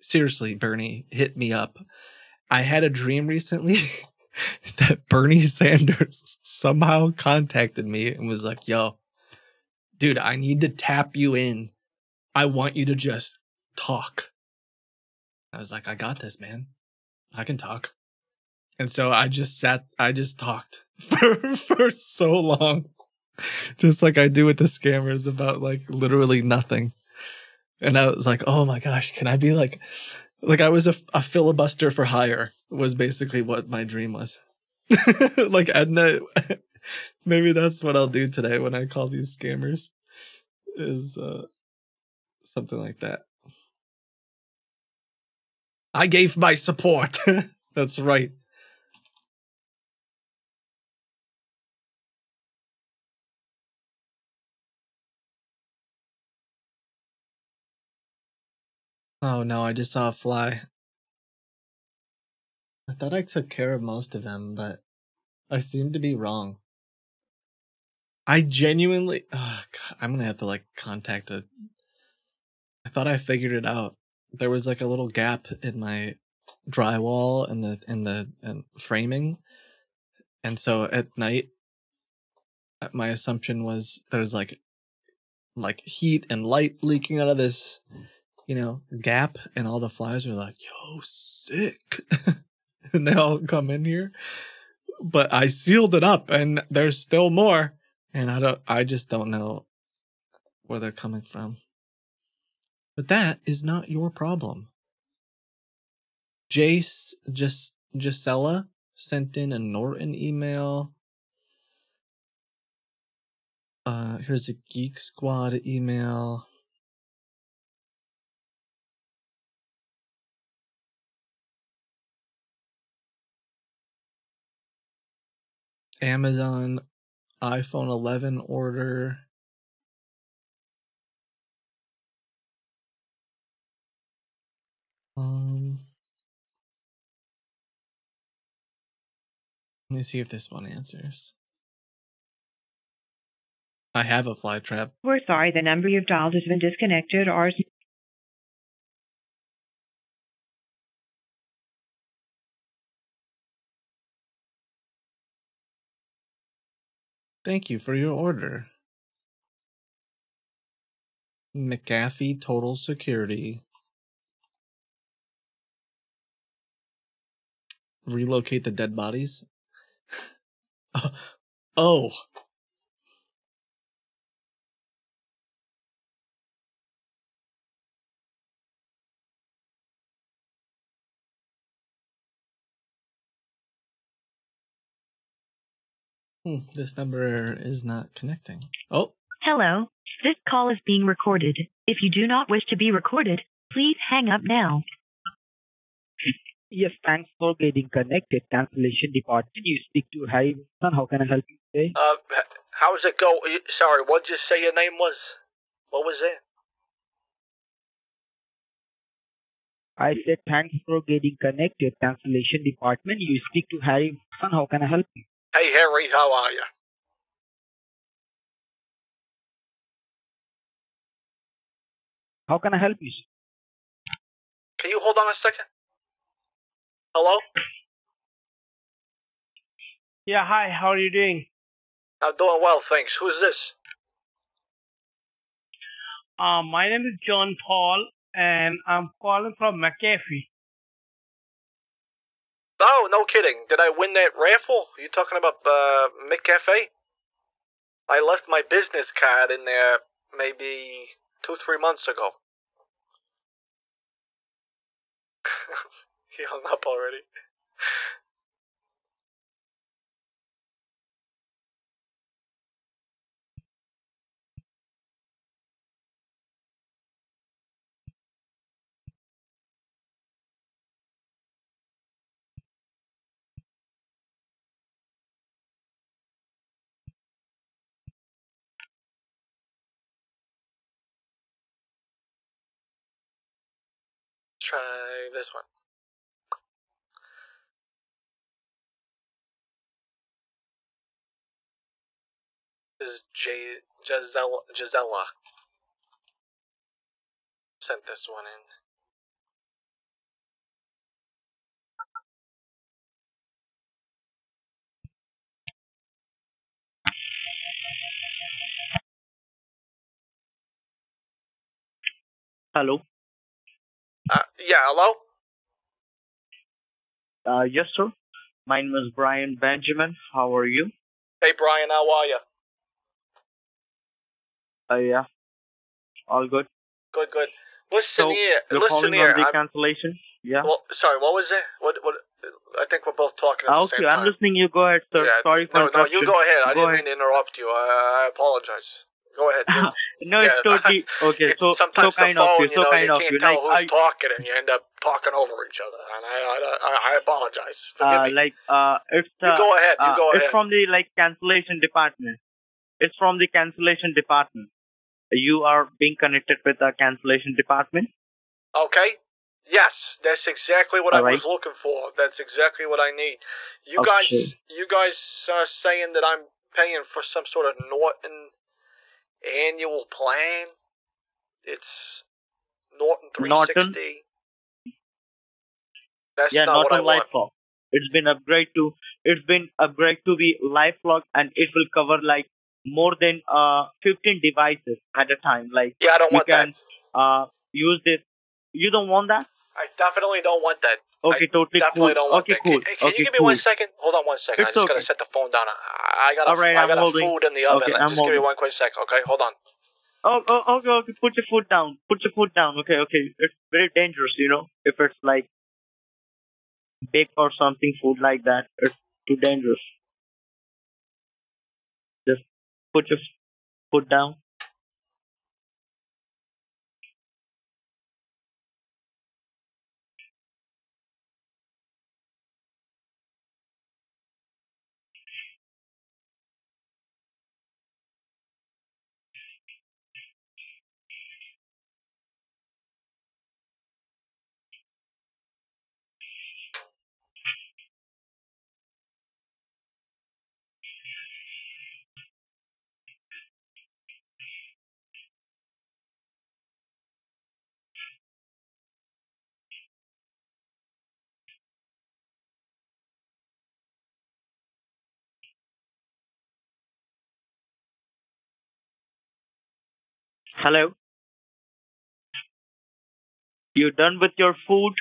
seriously, Bernie, hit me up. I had a dream recently *laughs* *laughs* that Bernie Sanders somehow contacted me and was like, "Yo, dude, I need to tap you in. I want you to just talk." I was like, "I got this, man. I can talk." And so I just sat I just talked *laughs* for for so long just like I do with the scammers about like literally nothing. And I was like, oh my gosh, can I be like, like I was a, a filibuster for hire was basically what my dream was. *laughs* like Edna, *laughs* maybe that's what I'll do today when I call these scammers is uh, something like that. I gave my support. *laughs* that's right. Oh no, I just saw a fly. I thought I took care of most of them, but I seem to be wrong. I genuinely, oh God, I'm gonna have to like contact a. I thought I figured it out. There was like a little gap in my drywall and the in the and framing, and so at night, uh, my assumption was there's like like heat and light leaking out of this, you know, gap, and all the flies are like, "Yo, sick," *laughs* and they all come in here. But I sealed it up, and there's still more, and I don't. I just don't know where they're coming from. But that is not your problem. Jace just Gisela sent in a Norton email. Uh, here's a Geek Squad email. Amazon iPhone 11 order. Um, let me see if this one answers. I have a fly trap. We're sorry, the number you've dialed has been disconnected or Thank you for your order. McAfee Total Security. Relocate the dead bodies. *laughs* oh. Hmm, this number is not connecting. Oh, Hello, this call is being recorded. If you do not wish to be recorded, please hang up now. Yes, thanks for getting connected. Cancellation department. You speak to Harry Wilson. How can I help you today? Uh, how's it go? Sorry, what did you say your name was? What was it? I said thanks for getting connected. Cancellation department. You speak to Harry Wilson. How can I help you? Hey, Harry, how are you? How can I help you? Can you hold on a second? Hello? Yeah, hi, how are you doing? I'm doing well, thanks. Who's this? Uh, my name is John Paul, and I'm calling from McAfee. Oh, no kidding. Did I win that raffle? you talking about uh, McCafe? I left my business card in there maybe two, three months ago. *laughs* he hung up already. *laughs* try this one. This is J Gisella Gisella. Sent this one in. Hello. Uh, yeah, hello? Uh, yes, sir. My name is Brian Benjamin. How are you? Hey, Brian, how are you? Uh, yeah. All good. Good, good. Listen So, here. Listen here. the I'm- cancellation? Yeah. well, sorry, what was it? What? What? I think we're both talking at Ah, the okay, same I'm time. listening. You go ahead, sir. Yeah, Sorry for no, no, you go ahead. I Go didn't ahead. mean to interrupt you. I, I apologize. Go ahead. *laughs* No, it's Yeah, totally *laughs* okay. So, so sometimes kind the of phone, you. you So know, kind you of can't you. tell Like, who's I, talking, and you end up talking over each other. And I, I, I, apologize. Forgive uh, me. like, uh, it's you uh, go ahead. You uh, go it's from the like cancellation department. It's from the cancellation department. You are being connected with the cancellation department. Okay. Yes, that's exactly what I All was looking for. That's exactly what I need. You Okay. guys, you guys are saying that I'm paying for some sort of Norton annual plan. It's Norton 360. Norton? That's yeah, not what Norton. Lightfall. It's been upgraded to it's been upgraded to be live log and it will cover like more than uh 15 devices at a time. Like Yeah, I don't you want that. uh use this. You don't want that? I definitely don't want that. Okay, totally Definitely cool. don't want okay, that. cool. Can, can okay, you give me cool. one second? Hold on one second. I It's just gotta set the phone down. I, I got a, All right, I I'm a holding. food in the oven. Okay, I'm just give me one quick sec. Okay, hold on. Oh, oh, okay, okay. Put your foot down. Put your foot down. Okay, okay. It's very dangerous, you know. If it's like bake or something, food like that, it's too dangerous. Just put your foot down. Hello? You done with your food?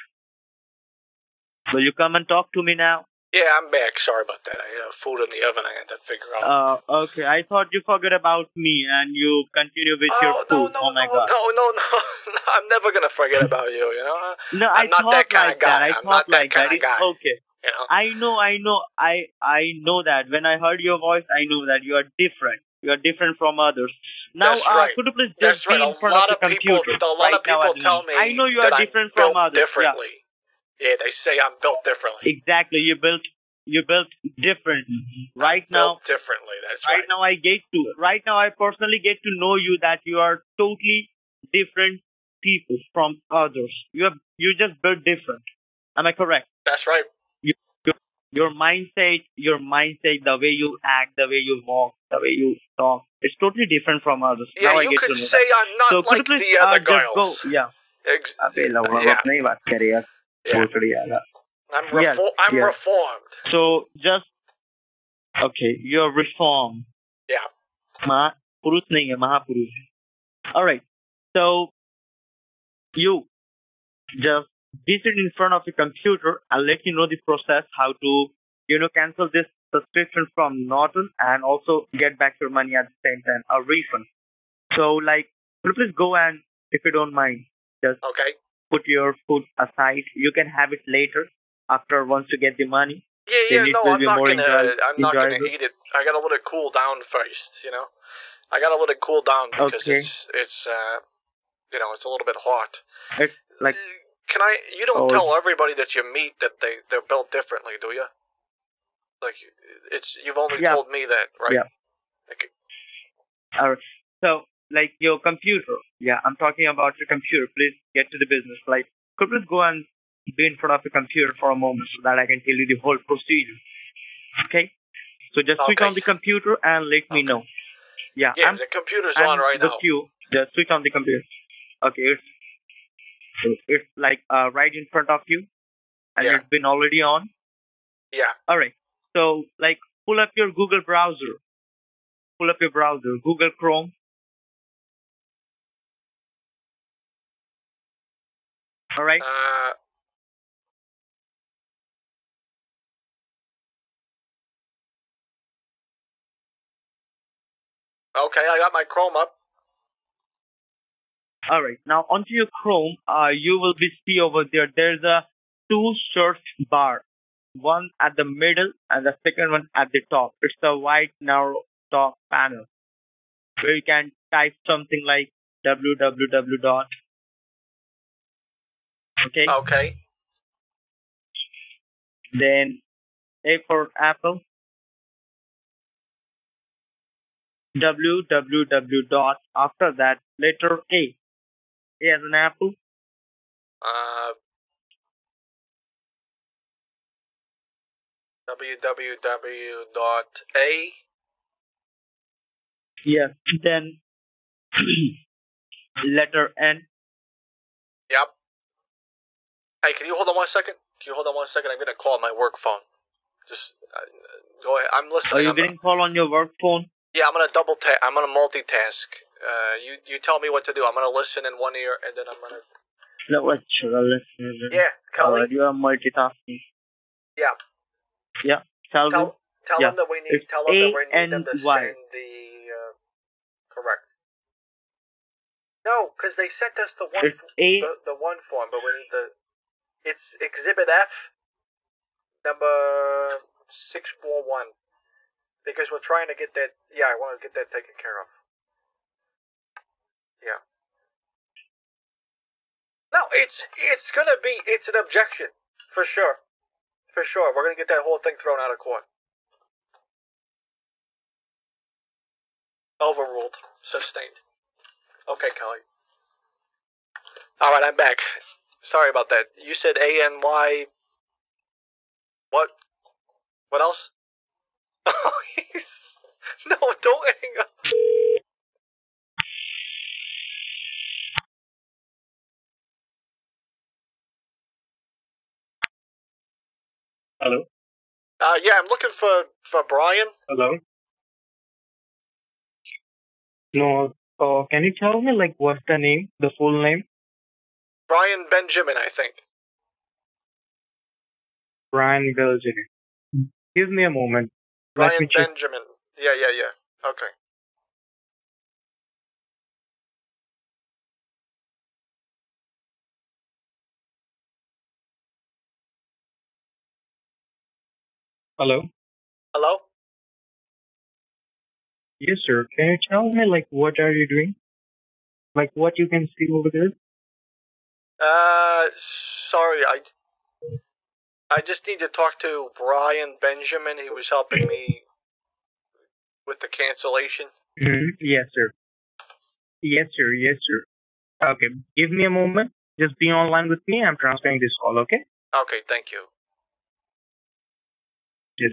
Will you come and talk to me now? Yeah, I'm back. Sorry about that. I had food in the oven. I had to figure out. Uh, okay. I thought you forgot about me and you continue with your oh no food. no oh my no, god. no no no! *laughs* I'm never gonna forget about you. You know. No, I I'm not thought that kinda like guy. that. I I'm not that like that. kinda It's guy. okay. You know. I know, I know, I I know that. When I heard your voice, I know that you are different. You are different from others. Now, That's uh, could you please That's just right. be in front lot of the people. computer A lot right of people tell me? I know you are I'm different built from others. Yeah. differently. Yeah. they say I'm built differently. Exactly. You built you built different. Right I'm now, differently. That's right right. now I get to right now I personally get to know you that you are totally different people from others. You have you just built different. Am I correct? That's right Your mindset, your mindset, the way you act, the way you walk, the way you talk, it's totally different from others. Yeah, now I you get could to know say that. I'm not so could like you please the other uh, just girls. go? Yeah. Ex- अबे लौड़ा Yeah. बाप नहीं बात करे यार Yeah. भोसड़ी वाला. I'm Yes, refor- I'm yes. reformed. So just okay, you're reformed. Yeah. महा पुरुष नहीं है महापुरुष है. All right. So you just be sit in front of your computer and let you know the process how to you know cancel this subscription from Norton and also get back your money at the same time a refund. So like please go and if you don't mind just Okay. put your food aside. You can have it later after once you get the money. Yeah, yeah. No, I'm not gonna. enjoy- I'm not gonna eat it. I gotta let it cool down first. You know. I gotta let it cool down because Okay. it's it's uh you know it's a little bit hot. It's like Uh, Can I? You don't Oh. tell everybody that you meet that they they're built differently, do you? Like it's you've only Yeah. told me that, right? Yeah. Okay. Alright. So, like your computer. Yeah, I'm talking about your computer. Please get to the business. Like, could please go and be in front of your computer for a moment so that I can tell you the whole procedure. Okay? So just switch on the computer and let me know. Yeah, Yeah, I'm, the computer's I'm on right with now. you. Just switch on the computer. Okay, it's it's like uh, right in front of you, and Yeah. it's been already on. Yeah. All right. So, like, pull up your Google browser. Pull up your browser, Google Chrome. All right. Uh, okay, I got my Chrome up. All right. Now onto your Chrome, uh, you will be see over there. There's a two search bar, one at the middle and the second one at the top. It's a white narrow top panel where you can type something like www dot. Okay. Okay. Then A for Apple. www dot. After that, letter A. A as an apple. Uh, www.a. Yes. Then *clears throat* letter N. Yep. Hey, can you hold on one second? Can you hold on one second? I'm gonna call my work phone. Just uh, go ahead. I'm listening. Are you I'm, getting call on your work phone? yeah, I'm gonna double tap. I'm gonna multitask. Uh, you you tell me what to do. I'm gonna listen in one ear and then I'm gonna. No, what should I listen? Yeah, Kelly. Alright, you are multitasking. Yeah. Yeah. Tell. Tell tell Yeah. them that we need. It's Tell them that we need them to send the uh, correct. No, because they sent us the one It's the, the one form, but we need the. It's Exhibit F, number six four one, because we're trying to get that. Yeah, I want to get that taken care of. Yeah. No, it's it's gonna be it's an objection for sure, for sure. We're gonna get that whole thing thrown out of court. Overruled, sustained. Okay, Kelly. All right, I'm back. Sorry about that. You said A N Y. What? What else? *laughs* Oh, no, don't hang up. Hello. Uh, yeah, I'm looking for for Brian. Hello. No. Uh, can you tell me like what's the name, the full name? Brian Benjamin, I think. Brian Belgian. Give me a moment. Brian me check. Benjamin. Yeah, yeah, yeah. Okay. Hello. Hello. Yes, sir. Can you tell me like what are you doing? Like what you can see over there? Uh, sorry, I. I just need to talk to Brian Benjamin. He was helping me with the cancellation. Mhm. Yes, sir. Yes, sir. Yes, sir. Okay. Give me a moment. Just be online with me. I'm transferring this call. Okay. Okay, thank you. Yes,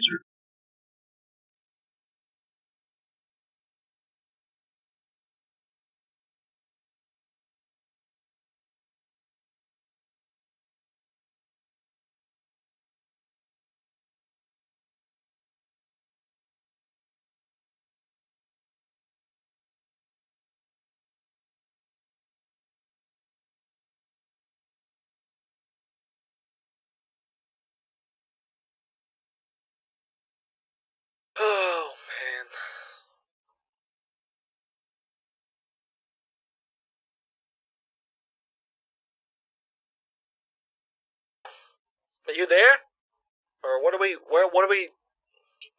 Are you there? Or what are we? Where? What are we?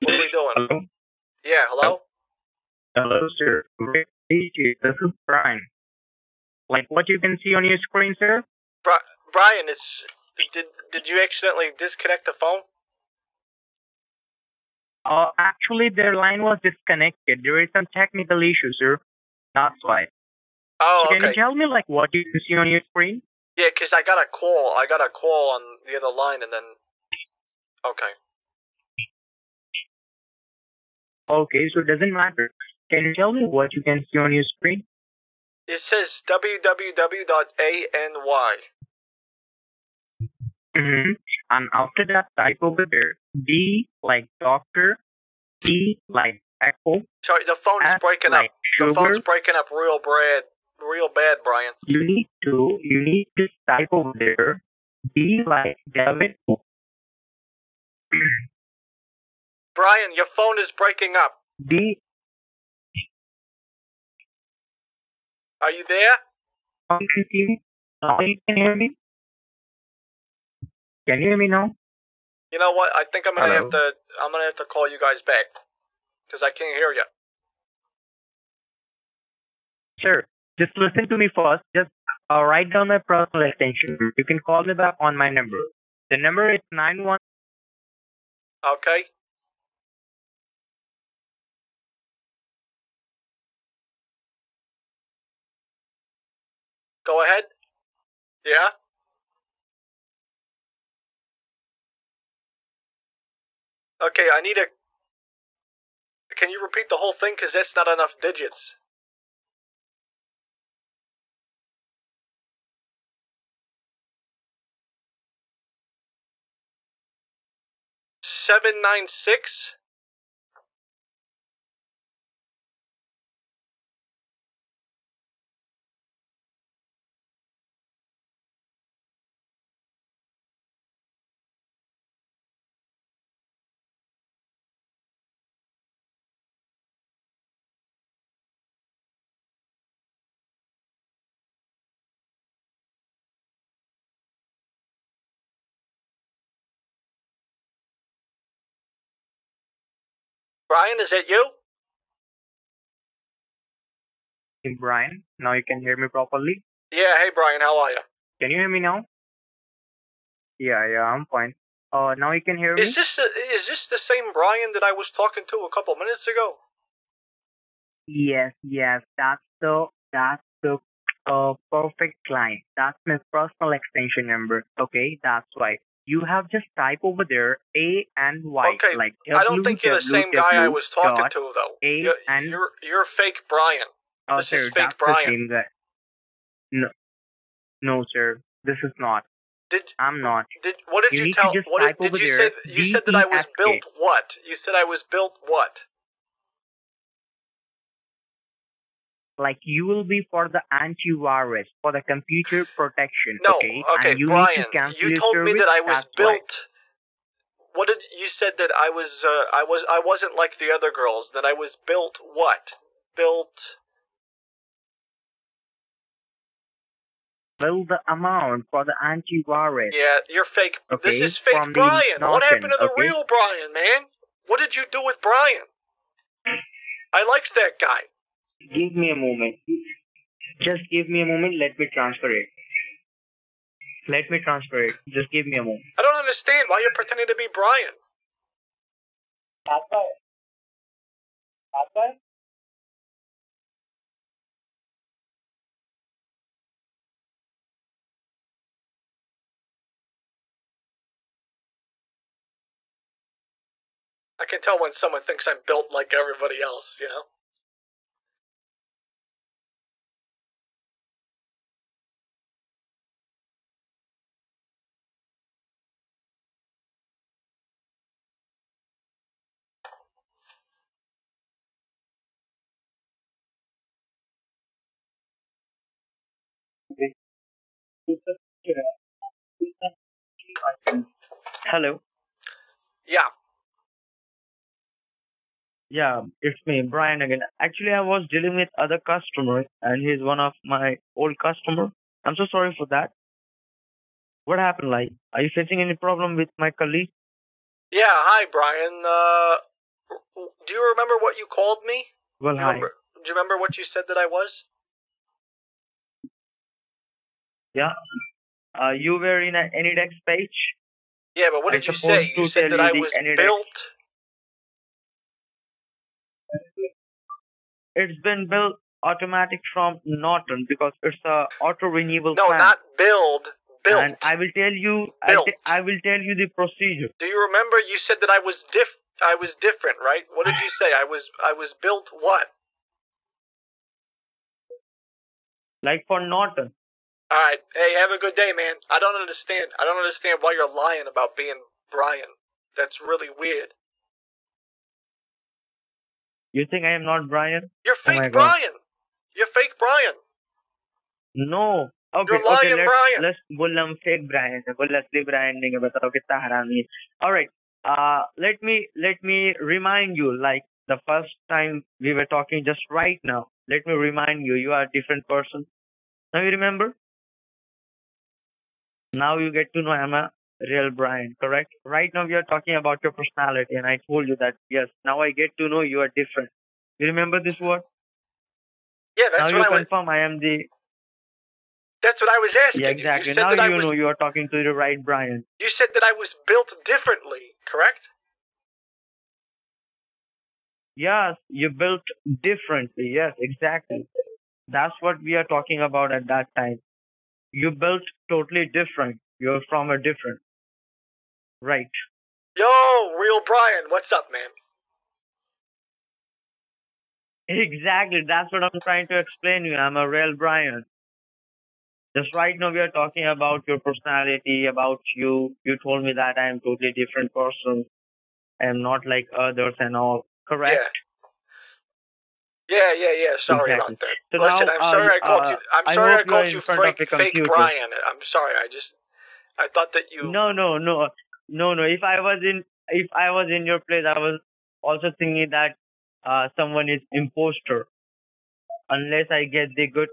What are we doing? Hello. Yeah. Hello. Hello, sir. Great to meet you. This is Brian. Like what you can see on your screen, sir? Bri- Brian, it's did did you accidentally disconnect the phone? Uh, actually, their line was disconnected. There is some technical issue, sir. That's why. Oh, okay. Can you tell me like what you see on your screen? Yeah, 'cause I got a call. I got a call on the other line, and then. Okay. Okay, so it doesn't matter. Can you tell me what you can see on your screen? It says www.any. Mm-hmm. And after that, type over there. D like doctor. E like echo. Sorry, the phone's S breaking like up. The phone's breaking up real bad, real bad, Brian. You need to you need to type over there. D like David. Brian, your phone is breaking up. D. Are you there? Now you can see you can hear me. Can you hear me now? You know what? I think I'm gonna have to. I'm gonna have to call you guys back because I can't hear you. Sure. Just listen to me first. Just uh, write down my personal extension. You can call me back on my number. The number is nine one. Okay. Go ahead. Yeah. Okay, I need a. Can you repeat the whole thing? Because that's not enough digits. 796? Brian, is it you? Hey, Brian, now you can hear me properly. Yeah, hey Brian, how are you? Can you hear me now? Yeah, yeah, I'm fine. Uh, now you can hear me. Is this the, is this the same Brian that I was talking to a couple minutes ago? Yes, yes, that's the that's the uh perfect client. That's my personal extension number. Okay, that's why. You have just type over there A and Y. Okay, like I don't think you're the same guy I was talking to though. A You're, and you're you're fake Brian. Oh, this sir, is fake Brian. the same guy. No, no, sir, this is not. Did I'm not. did what did You you, tell? What did, did you there, say? You said that I was built what? You said I was built what? Like you will be for the antivirus, for the computer protection. No, okay, okay, and you Brian. to You told me that I was that's why. built. What did you said that I was? Uh, I was. I wasn't like the other girls. That I was built what? Built. Bill the amount for the antivirus. Yeah, you're fake. this is fake Brian. What happened to the okay? real Brian, man? What did you do with Brian? I liked that guy. Give me a moment. Just give me a moment. Let me transfer it. Let me transfer it. Just give me a moment. I don't understand why you're pretending to be Brian. Papa. Papa. I can tell when someone thinks I'm built like everybody else, you know? Hello. Yeah. Yeah, it's me, Brian again. Actually, I was dealing with other customer, and he's one of my old customer. I'm so sorry for that. What happened? Like, are you facing any problem with my colleague? Yeah, hi, Brian. Uh, do you remember what you called me? Well, Do hi. remember, do you remember what you said that I was? Yeah. Uh, you were in an AnyDesk page. Yeah, but what I did you say? You said that I was AnyDesk. built. It's been built automatic from Norton because it's a auto renewal No, plan. not build. Built. And I will tell you. I, Built. I will tell you the procedure. Do you remember? You said that I was diff. I was different, right? What did you say? I was. I was built what? Like for Norton. All right. Hey, have a good day, man. I don't understand. I don't understand why you're lying about being Brian. That's really weird. You think I am not Brian? You're Oh my fake God. Brian. You're fake Brian. No. Okay, You're lying, okay, let's, Brian. let's बोल हम fake Brian है बोल असली Brian नहीं है बताओ कितना हरामी है. All right. Uh, let me let me remind you like the first time we were talking just right now. Let me remind you, you are a different person. Now you remember? Now you get to know I'm a real Brian, correct? Right now we are talking about your personality, and I told you that yes. Now I get to know you are different. You remember this word? Yeah, now that's you what I was. confirm I am the That's what I was asking yeah exactly. You said now that I you was. know you are talking to the right Brian. You said that I was built differently, correct? Yes, you built differently. Yes, exactly. That's what we are talking about at that time. You built totally different. You're from a different. Right. Yo, real Brian, what's up, man? Exactly. That's what I'm trying to explain to you. I'm a real Brian. Just right now we are talking about your personality, about you. You told me that I am totally different person. I am not like others and all. Correct? Yeah, yeah, yeah. Sorry Exactly. about that. So Listen, now, I'm sorry uh, I called you. uh, I'm I sorry I hope you are called in you front of fake, a fake computer. Brian. I'm sorry. I just, I thought that you. No, no, no, no, no. If I was in, if I was in your place, I was also thinking that uh, someone is imposter, unless I get the good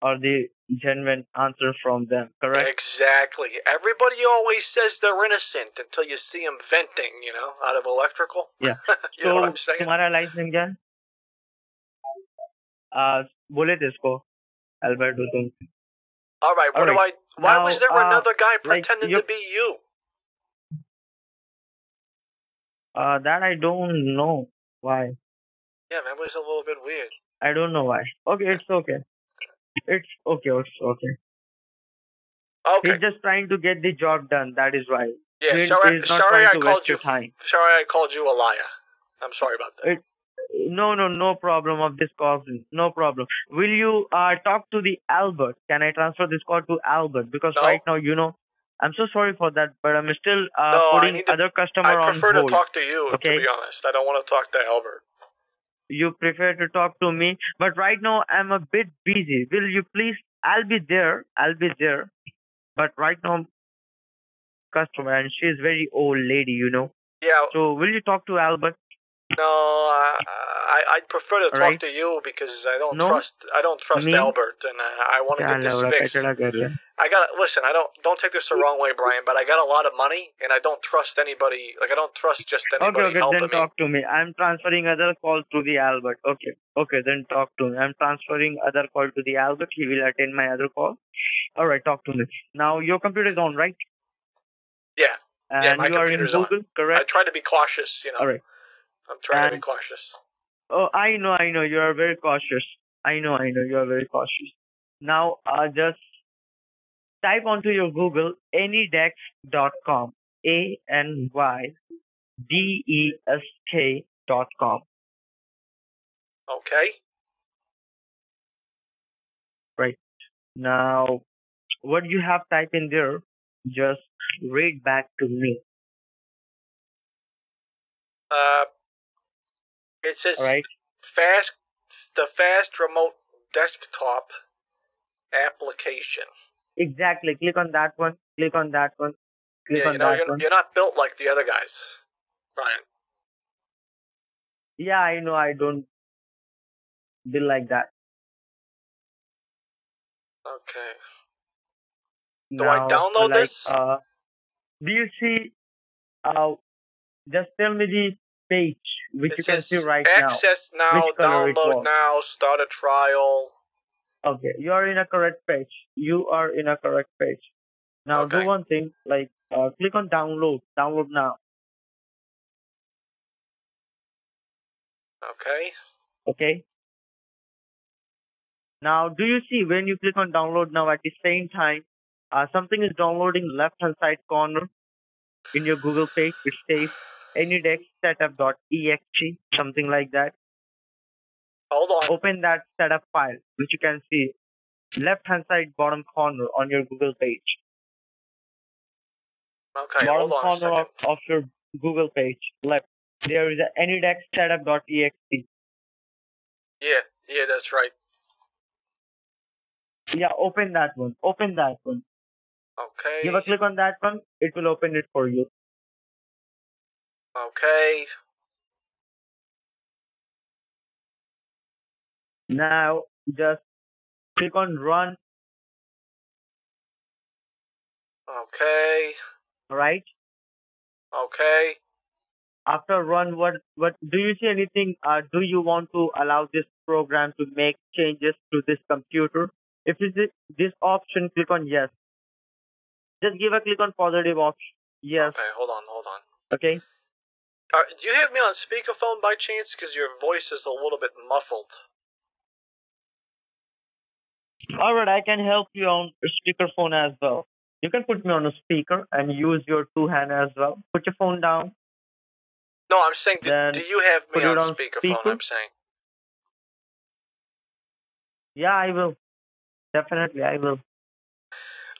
or the genuine answer from them. Correct? Exactly. Everybody always says they're innocent until you see them venting, you know, out of electrical. Yeah. *laughs* you know what I'm saying? तुम्हारा licence क्या है? uh, bullet isko, Albert All right. What All right. do I? Why now, was there uh, another guy pretending like to be you? Uh, that I don't know why. Yeah, man, was a little bit weird. I don't know why. Okay, it's okay. It's okay. It's okay. Okay. He's just trying to get the job done. That is why. Yeah, sorry, sorry I called you. Sorry, I called you a liar. I'm sorry about that. It, no, no, no problem of this call. No problem. Will you uh, talk to the Albert? Can I transfer this call to Albert? Because No. right now, you know, I'm so sorry for that, but I'm still uh, No, putting to- other customer I on prefer to talk to you, okay? to be honest. I don't want to talk to Albert. You prefer to talk to me, but right now I'm a bit busy. Will you please? I'll be there. I'll be there. But right now, customer, and she's very old lady, you know. Yeah. So will you talk to Albert? No, I, I would prefer to All talk right? to you because I don't no? trust I don't trust Me? Albert, and uh, I, I want to yeah, get this fixed. I got listen. I don't don't take this the wrong way, Brian, but I got a lot of money, and I don't trust anybody. Like I don't trust just anybody okay, okay, helping then me. talk to me. I'm transferring other call to the Albert. Okay, okay, then talk to me. I'm transferring other call to the Albert. He will attend my other call. All right, talk to me. Now your computer is on, right? Yeah. And yeah, my you computer's are in Google, on. correct? I try to be cautious, you know. All right. I'm trying to be cautious. Oh, I know, I know. You are very cautious. I know, I know. You are very cautious. Now, uh, just type onto your Google anydesk.com. A N Y D E S K dot com. Okay. Right. Now, what you have typed in there, just read back to me. Uh, it says All right. fast the fast remote desktop application. Exactly. Click on that one. Click on that one. Click yeah, on you know that you're, one. you're not built like the other guys, Brian. Yeah, I know. I don't be like that. Okay. Do I download like, this? Uh, do you see? Uh, just tell me the page which It you can see right access now, Which color download now, start a trial. Okay, you are in a correct page. You are in a correct page. Now Okay. do one thing, like uh, click on download. Download now. Okay. Okay. Now, do you see when you click on download now at the same time, uh, something is downloading left hand side corner in your Google page. It says anydesk setup.exe, something like that. Hold on. Open that setup file, which you can see left hand side bottom corner on your Google page. Okay, bottom hold on a corner of, of your Google page, left. There is a anydesk setup.exe. Yeah, yeah, that's right. Yeah, open that one. Open that one. Okay. Give a click on that one. It will open it for you. Okay. Now just click on run, Okay. right? Okay. After run, what what do you see anything? Uh, do you want to allow this program to make changes to this computer? If it's this, this option, click on yes. Just give a click on positive option. Yes. Okay, hold on, hold on. Okay. Uh, do you have me on speakerphone by chance? Because your voice is a little bit muffled. All right. I can help you on speakerphone as well. You can put me on a speaker and use your two hand as well. Put your phone down. No, I'm saying, do, do you have me on, on speakerphone? speaker. I'm saying. Yeah, I will. Definitely, I will.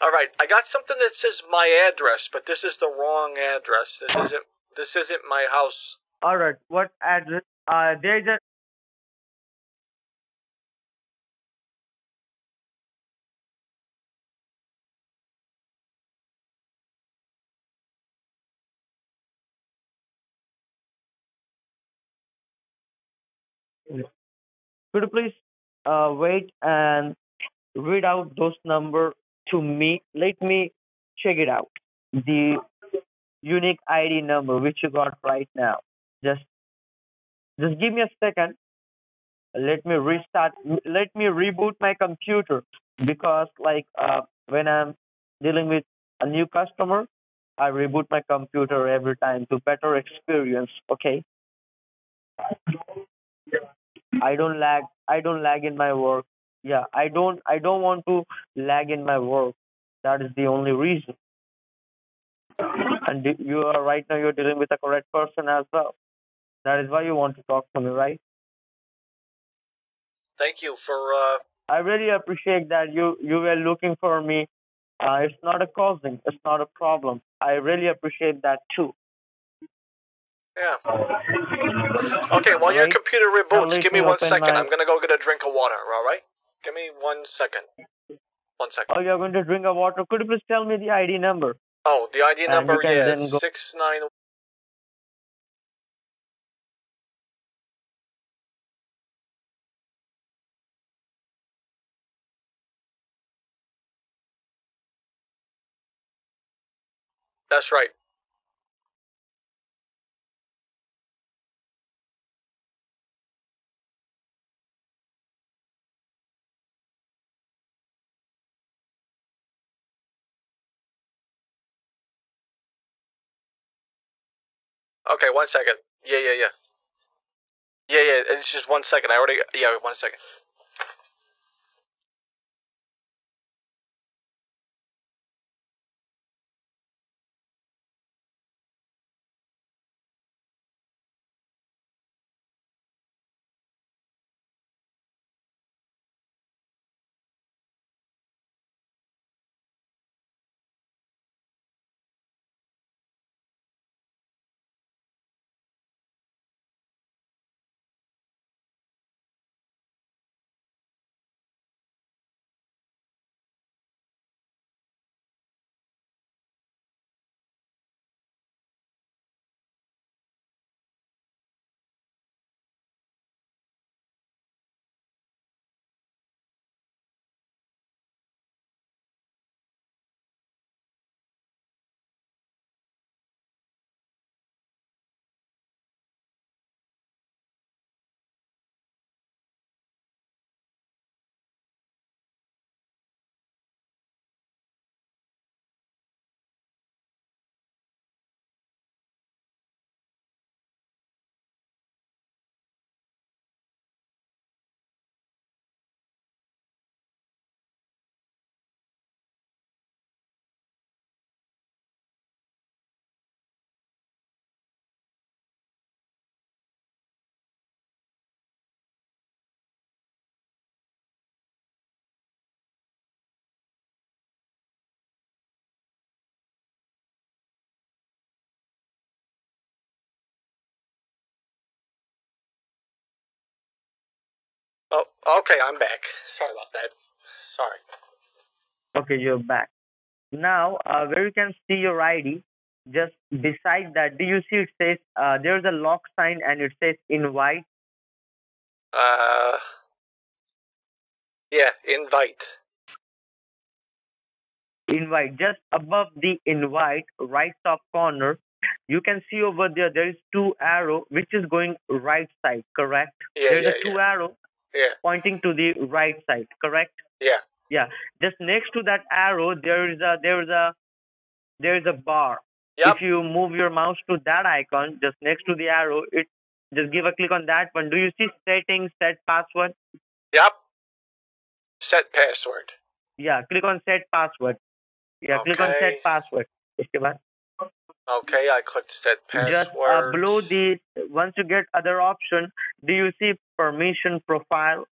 All right, I got something that says my address, but this is the wrong address. This isn't This isn't my house. All right. What address? Uh, there's a Could you please uh, wait and read out those number to me? Let me check it out. The unique ID number which you got right now. Just just give me a second. Let me restart. Let me reboot my computer because like uh, when I'm dealing with a new customer, I reboot my computer every time to better experience. Okay. I don't lag. I don't lag in my work. Yeah, I don't. I don't want to lag in my work. That is the only reason. And you are right now. You're dealing with the correct person as well. That is why you want to talk to me, right? Thank you for. Uh, I really appreciate that you you were looking for me. Uh, it's not a causing. It's not a problem. I really appreciate that too. yeah. Okay. While your computer reboots, give me one second. my- I'm gonna go get a drink of water. All right. Give me one second. One second. Oh, you're going to drink a water. Could you please tell me the ID number? Oh, the ID number, is go- six nine. That's right. Okay, one second. Yeah, yeah, yeah. Yeah, yeah. It's just one second. I already. Yeah, one second. Oh, okay. I'm back. Sorry about that. Sorry. Okay, you're back. Now, uh, where you can see your ID, just beside that, do you see it says uh, there's a lock sign and it says invite? Uh. Yeah, invite. Invite. Just above the invite, right top corner, you can see over there there is two arrow which is going right side, correct? Yeah, There's yeah, a two yeah. arrow Yeah, pointing to the right side, correct? yeah. Yeah. Just next to that arrow, there is a there is a there is a bar. Yep. If you move your mouse to that icon, just next to the arrow, it just give a click on that one. Do you see settings, set password? Yep. Set password. Yeah, click on set password. Yeah, click on Okay. set password. इसके बाद Okay, I clicked set password. just uh, below the once you get other option, do you see permission profile?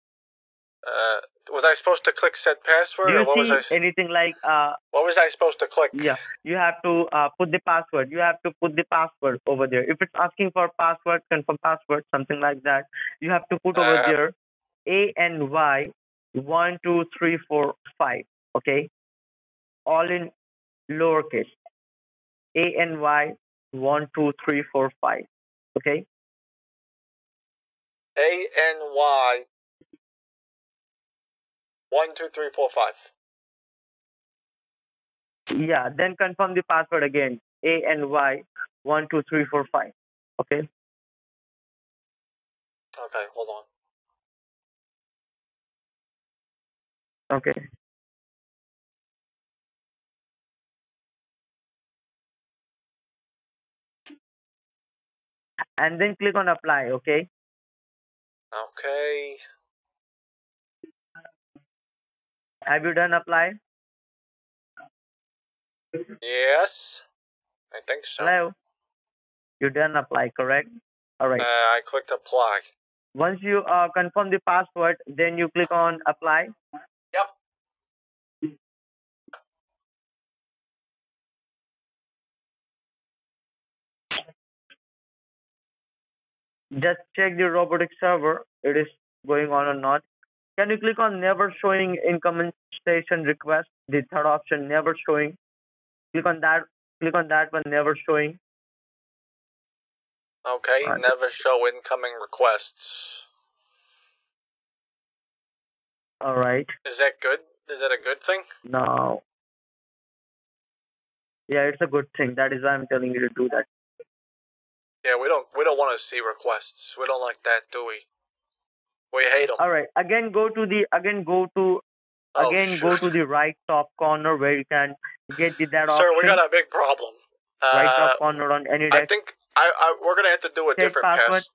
Uh, was I supposed to click set password, Do or you what was I? see anything like uh What was I supposed to click? yeah? You have to uh, put the password. You have to put the password over there. If it's asking for password, confirm password, something like that, you have to put over Uh, there A and Y one two three four five. Okay, all in lowercase. A and Y one two three four five. Okay. A N Y. One two three four five. Yeah. Then confirm the password again. A and Y one two three four five. Okay. Okay, hold on. Okay. And then click on apply, okay? Okay. Have you done apply? Yes. I think so. Hello? You done apply, correct? Alright. Uh, I clicked apply. Once you uh, confirm the password, then you click on apply. Just check the robotic server. It is going on or not. Can you click on never showing incoming station request? The third option, never showing. Click on that. Click on that one, never showing. Okay, never show incoming requests. All right. Is that good? Is that a good thing? No. yeah, it's a good thing. That is why I'm telling you to do that. Yeah, we don't we don't want to see requests. We don't like that, do we? We hate them. All right. Again, go to the again go to Oh, again go to the right top corner where you can get the that Sir, option. we got a big problem. right Uh, top corner on any I think I, I we're gonna have to do a different password. pass.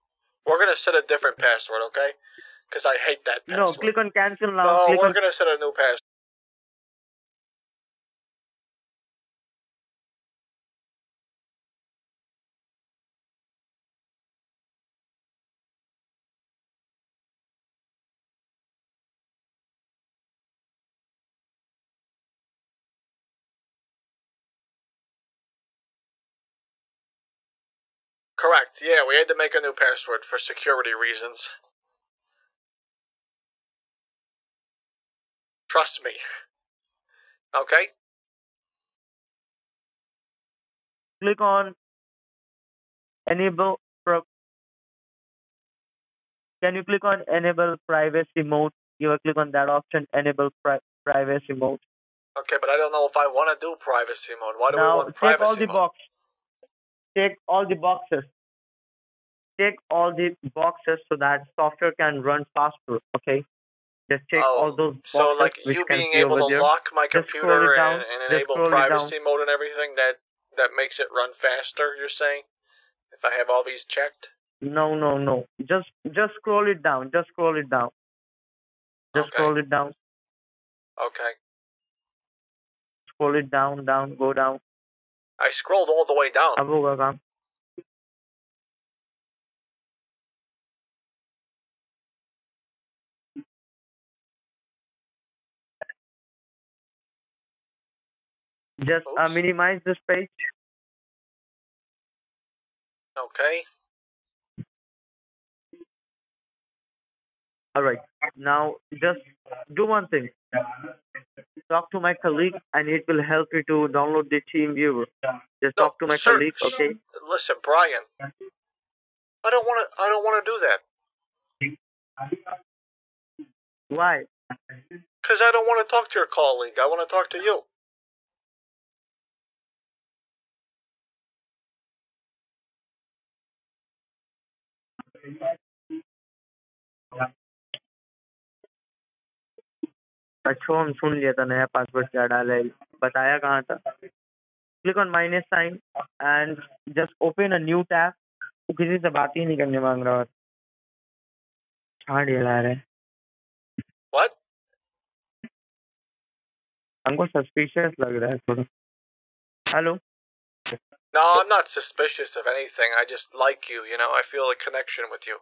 We're gonna set a different password, okay? Because I hate that no, password. click on cancel now. no, click we're on gonna set a new password. Correct. Yeah, we had to make a new password for security reasons. Trust me. Okay? click on enable pro- can you click on enable privacy mode you will click on that option enable pri- privacy mode Okay, but I don't know if I want to do privacy mode. Why do we now want check privacy all the mode? box check all the boxes check all the boxes so that software can run faster okay just check Oh, all those boxes So, like, you being able to there. lock my computer down, and, and enable scroll it down. privacy mode and everything, that that makes it run faster, you're saying? If I have all these checked? no no no just just scroll it down just scroll it down just Okay. scroll it down Okay. scroll it down down go down I scrolled all the way down. Just uh, minimize this page. Okay. All right. Now just do one thing. Talk to my colleague, and it will help you to download the Team Viewer. Just No, talk to my sir, colleague, okay? Listen, Brian. I don't want to. I don't want to do that Why? because I don't want to talk to your colleague. I want to talk to you. अच्छा हम सुन लिया था नया password क्या डाला है बताया कहाँ था? Click on minus sign and just open a new tab वो किसी से बात ही नहीं करने मांग रहा छाड़ ये ला रहे What? हमको सस्पिशियस लग रहा है थोड़ा। Hello No, I'm not suspicious of anything. I just like you. You know, I feel a connection with you.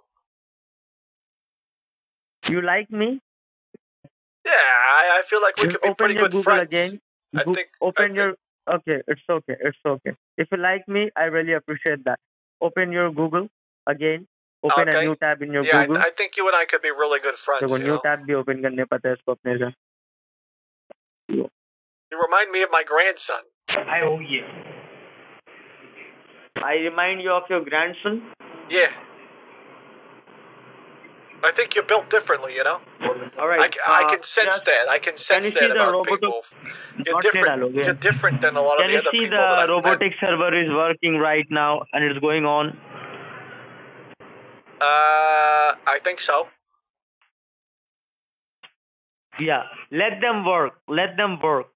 You like me Yeah, I, I feel like we Just could be open pretty your good Google friends. again. I Go- think. I open think- your. Okay, it's okay. It's okay. If you like me, I really appreciate that. Open your Google again. Open Okay. a new tab in your Yeah, Google. I, I think you and I could be really good friends. देखो You, new know? Tab भी open करने पता है इसको अपने से you remind me of my grandson. I oh yeah. I remind you of your grandson? Yeah. I think you're built differently, you know? All right. I, I can uh, sense that. I can sense can that about people. You're different, you're different than a lot can of the other people. Can you see the robotic server is working right now and it's going on? Uh, I think so. Yeah, let them work. Let them work.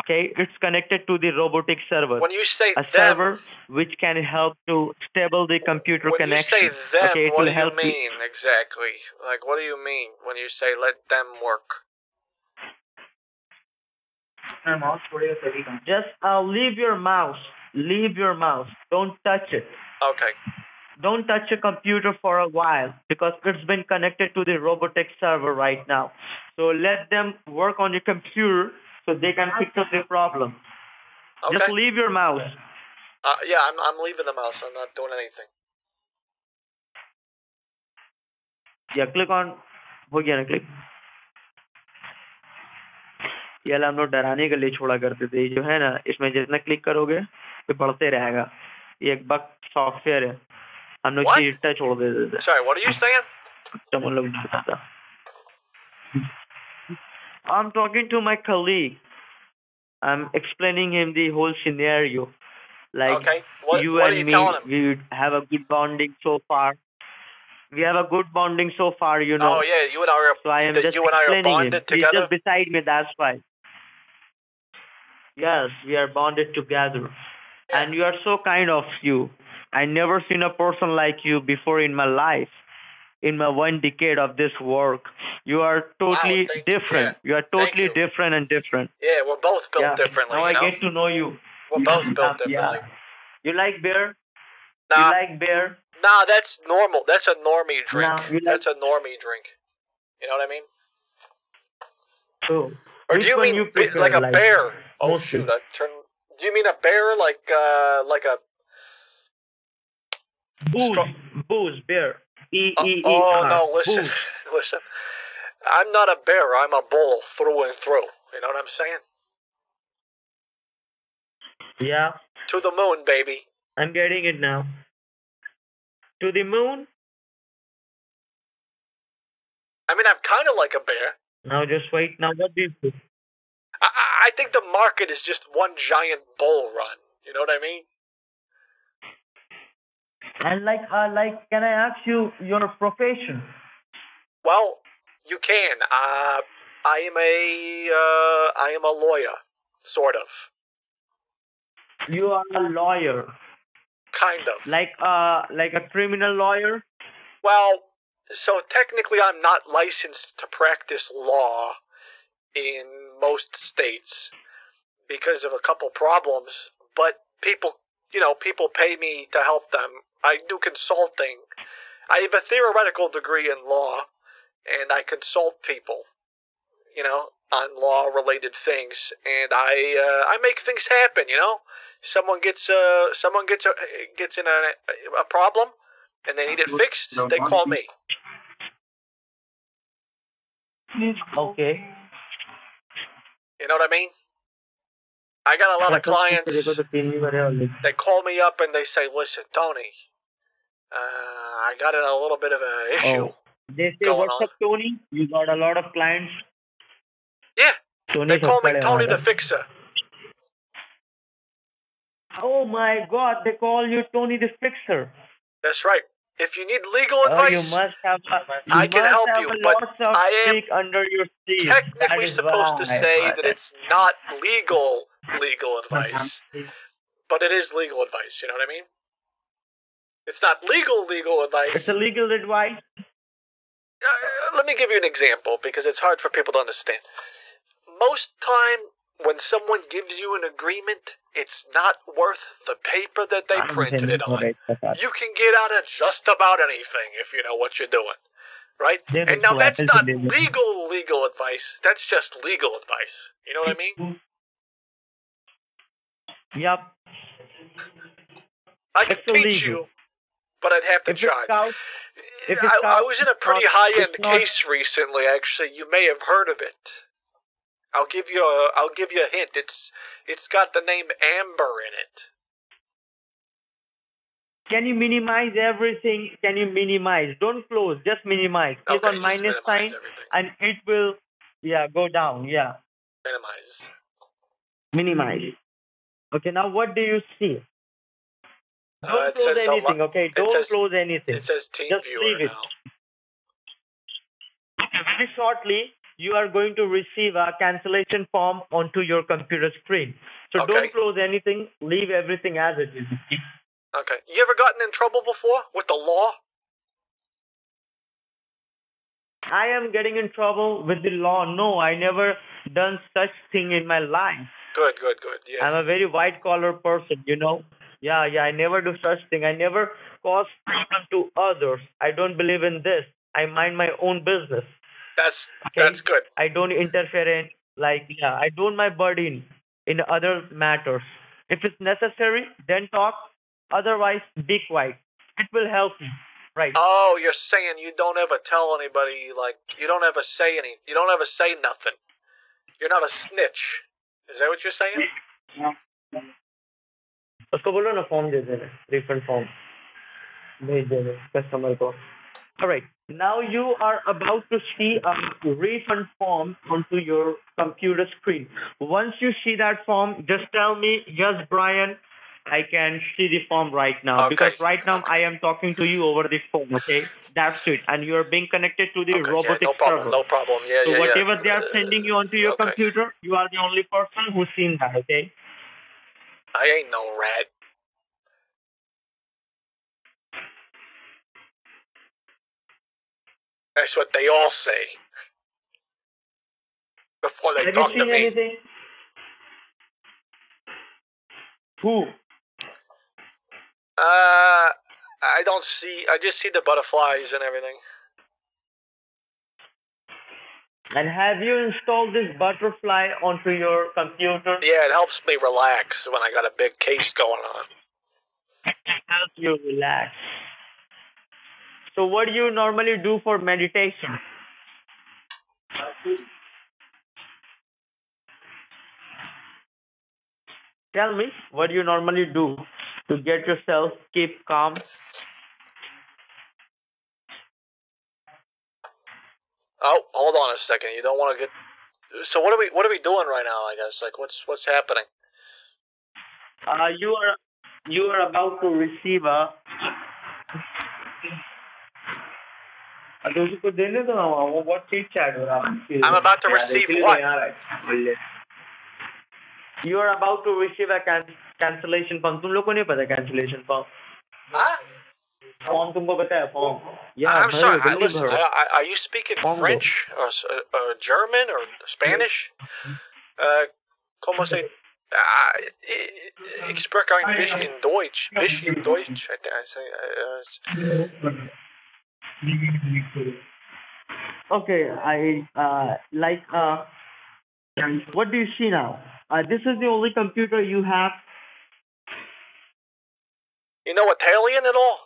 Okay. It's connected to the robotic server. When you say a them, server which can help to stable the computer when connection. you say them, okay, what do you mean exactly? Like, what do you mean when you say let them work? Just uh, leave your mouse. Leave your mouse. Don't touch it. Okay. Don't touch your computer for a while because it's been connected to the robotic server right now. So let them work on your computer so they can fix up the problem. Okay. Just leave your mouse. Uh, yeah, I'm I'm leaving the mouse. I'm not doing anything. Yeah, click on हो गया ना click ये हम लोग डराने के लिए छोड़ा करते थे जो है ना इसमें जितना क्लिक करोगे ये बढ़ते रहेगा ये एक बग सॉफ्टवेयर है हम लोग छोड़ देते थे Sorry, what are you saying? तो था I'm talking to my colleague. I'm explaining him the whole scenario. Like okay. What, you what and me, we have a good bonding so far. We have a good bonding so far, you know. Oh yeah, you and I are. So I am just you and I are bonded him. He's together? just beside me, that's why. Yes, we are bonded together. Yeah. And you are so kind of you. I never seen a person like you before in my life. In my one decade of this work. You are totally you. different. Yeah. You are totally you. different and different. Yeah, we're both built yeah. differently. Now you I know? get to know you. We're both built yeah. differently. You like beer? Nah, You like beer? nah, that's normal. That's a normie drink. Nah, like- That's a normie drink. You know what I mean? So, Or do you mean you prefer, like a like, bear? Oh mostly? shoot! I turn. Do you mean a bear like uh like a? Booze, booze, beer. E Uh, E E. oh R. no! Listen, Booze. *laughs* listen. I'm not a bear. I'm a bull through and through. You know what I'm saying? Yeah, To the moon, baby. I'm getting it now. To the moon? I mean, I'm kind of like a bear. Now just wait. Now what do you do? I, I I think the market is just one giant bull run. You know what I mean? And like, uh, like, can I ask you your profession? Well, you can. Uh, I am a uh, I am a lawyer, sort of, You are a lawyer, kind of. like, uh, like a criminal lawyer. Well, so technically, I'm not licensed to practice law in most states because of a couple problems. But people, you know, people pay me to help them. I do consulting. I have a theoretical degree in law, and I consult people, you know, on law-related things, and I uh, I make things happen. You know, someone gets uh someone gets a gets in a a problem, and they need it fixed. They call me. Okay. You know what I mean? I got a lot of clients They call me up and they say, "Listen, Tony, uh, I got a little bit of an issue." Oh. They say, "What's on. up, Tony? You got a lot of clients." Yeah, Tony they call me Tony the Fixer. Oh my God! They call you Tony the Fixer. That's right. If you need legal Oh, you advice, must have. You I can help you, but I am under your. That technically supposed to say that it's not legal legal advice, but it is legal advice. You know what I mean? It's not legal legal advice. It's a legal advice. Uh, let me give you an example because it's hard for people to understand. Most time when someone gives you an agreement, it's not worth the paper that they printed it on. You can get out of just about anything if you know what you're doing. right? And now that's not legal legal advice. That's just legal advice. You know what I mean? Yep. I could teach illegal. you, but I'd have to If charge. out, if it's I, I was in a pretty high end case recently. Actually, you may have heard of it. I'll give you a I'll give you a hint. It's it's got the name Amber in it. Can you minimize everything? Can you minimize? Don't close, just minimize. Click Okay, on minus sign everything. and it will, yeah, go down. Yeah, Minimize. minimize. Okay, now what do you see? Uh, Don't it close says a lot- anything, okay? Don't says- close anything. It says Team Just Viewer leave it. now. Very shortly, you are going to receive a cancellation form onto your computer screen. So Okay. don't close anything. Leave everything as it is. Okay. You ever gotten in trouble before with the law? I am getting in trouble with the law. No, I never done such thing in my life. Good, good, good. Yeah. I'm a very white collar person, you know. Yeah, yeah, I never do such thing. I never cause problem to others. I don't believe in this. I mind my own business. That's Okay? that's good. I don't interfere in like yeah, I don't my burden in other matters. If it's necessary, then talk. Otherwise, be quiet. It will help you. Right. Oh, you're saying you don't ever tell anybody like you don't ever say any you don't ever say nothing. You're not a snitch. Is that what you're saying? उसको बोलो ना form दे देना refund form भेज देना customer को Alright, now you are about to see a refund form onto your computer screen. Once you see that form, just tell me, yes, Brian, I can see the form right now. Okay. Because right now I am talking to you over the phone, okay? That's it. And you are being connected to the Okay, yeah, robotic no problem. server. No problem. Yeah, so yeah, yeah. whatever they are Uh, sending you onto your okay. computer, you are the only person who's seen that, okay? I ain't no rat. That's what they all say. Before they Have talk you to seen me. anything? Who? Uh, I don't see. I just see the butterflies and everything. And have you installed this butterfly onto your computer? Yeah, it helps me relax when I got a big case going on. Help you relax. So what do you normally do for meditation? Tell me, what do you normally do to get yourself keep calm? Oh, hold on a second. You don't want to get. So what are we? What are we doing right now? I guess. Like, what's what's happening? Uh, you are you are about to receive a अरे उसको देने दो ना वो बहुत चीज chat हो रहा है I'm about to receive what? You are about to receive a can- cancellation form. तुम लोग को नहीं पता cancellation form? Huh? Form तुमको पता है form? Yeah, I'm भरो, sorry. I, जल्दी listen. भरो. I, I, are you speaking Congo. French or, s- uh, or German or Spanish? Uh, como se? Ah, ich- ich spreche ein bisschen Deutsch. Bisschen Deutsch. I, think I say. Uh, Okay, I uh like uh what do you see now? Uh, this is the only computer you have. you know Italian at all?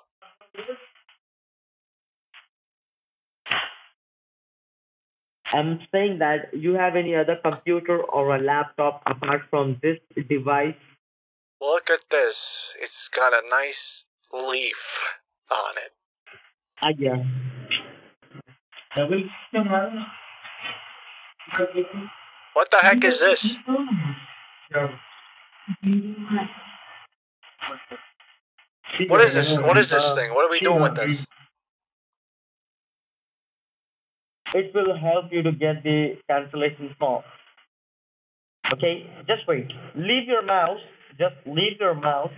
I'm saying that you have any other computer or a laptop apart from this device. Look at this. It's got a nice leaf on it. What the heck is this? What is this? What is this thing? What are we doing with this? It will help you to get the cancellation form. Okay, just wait. Leave your mouse. Just leave your mouse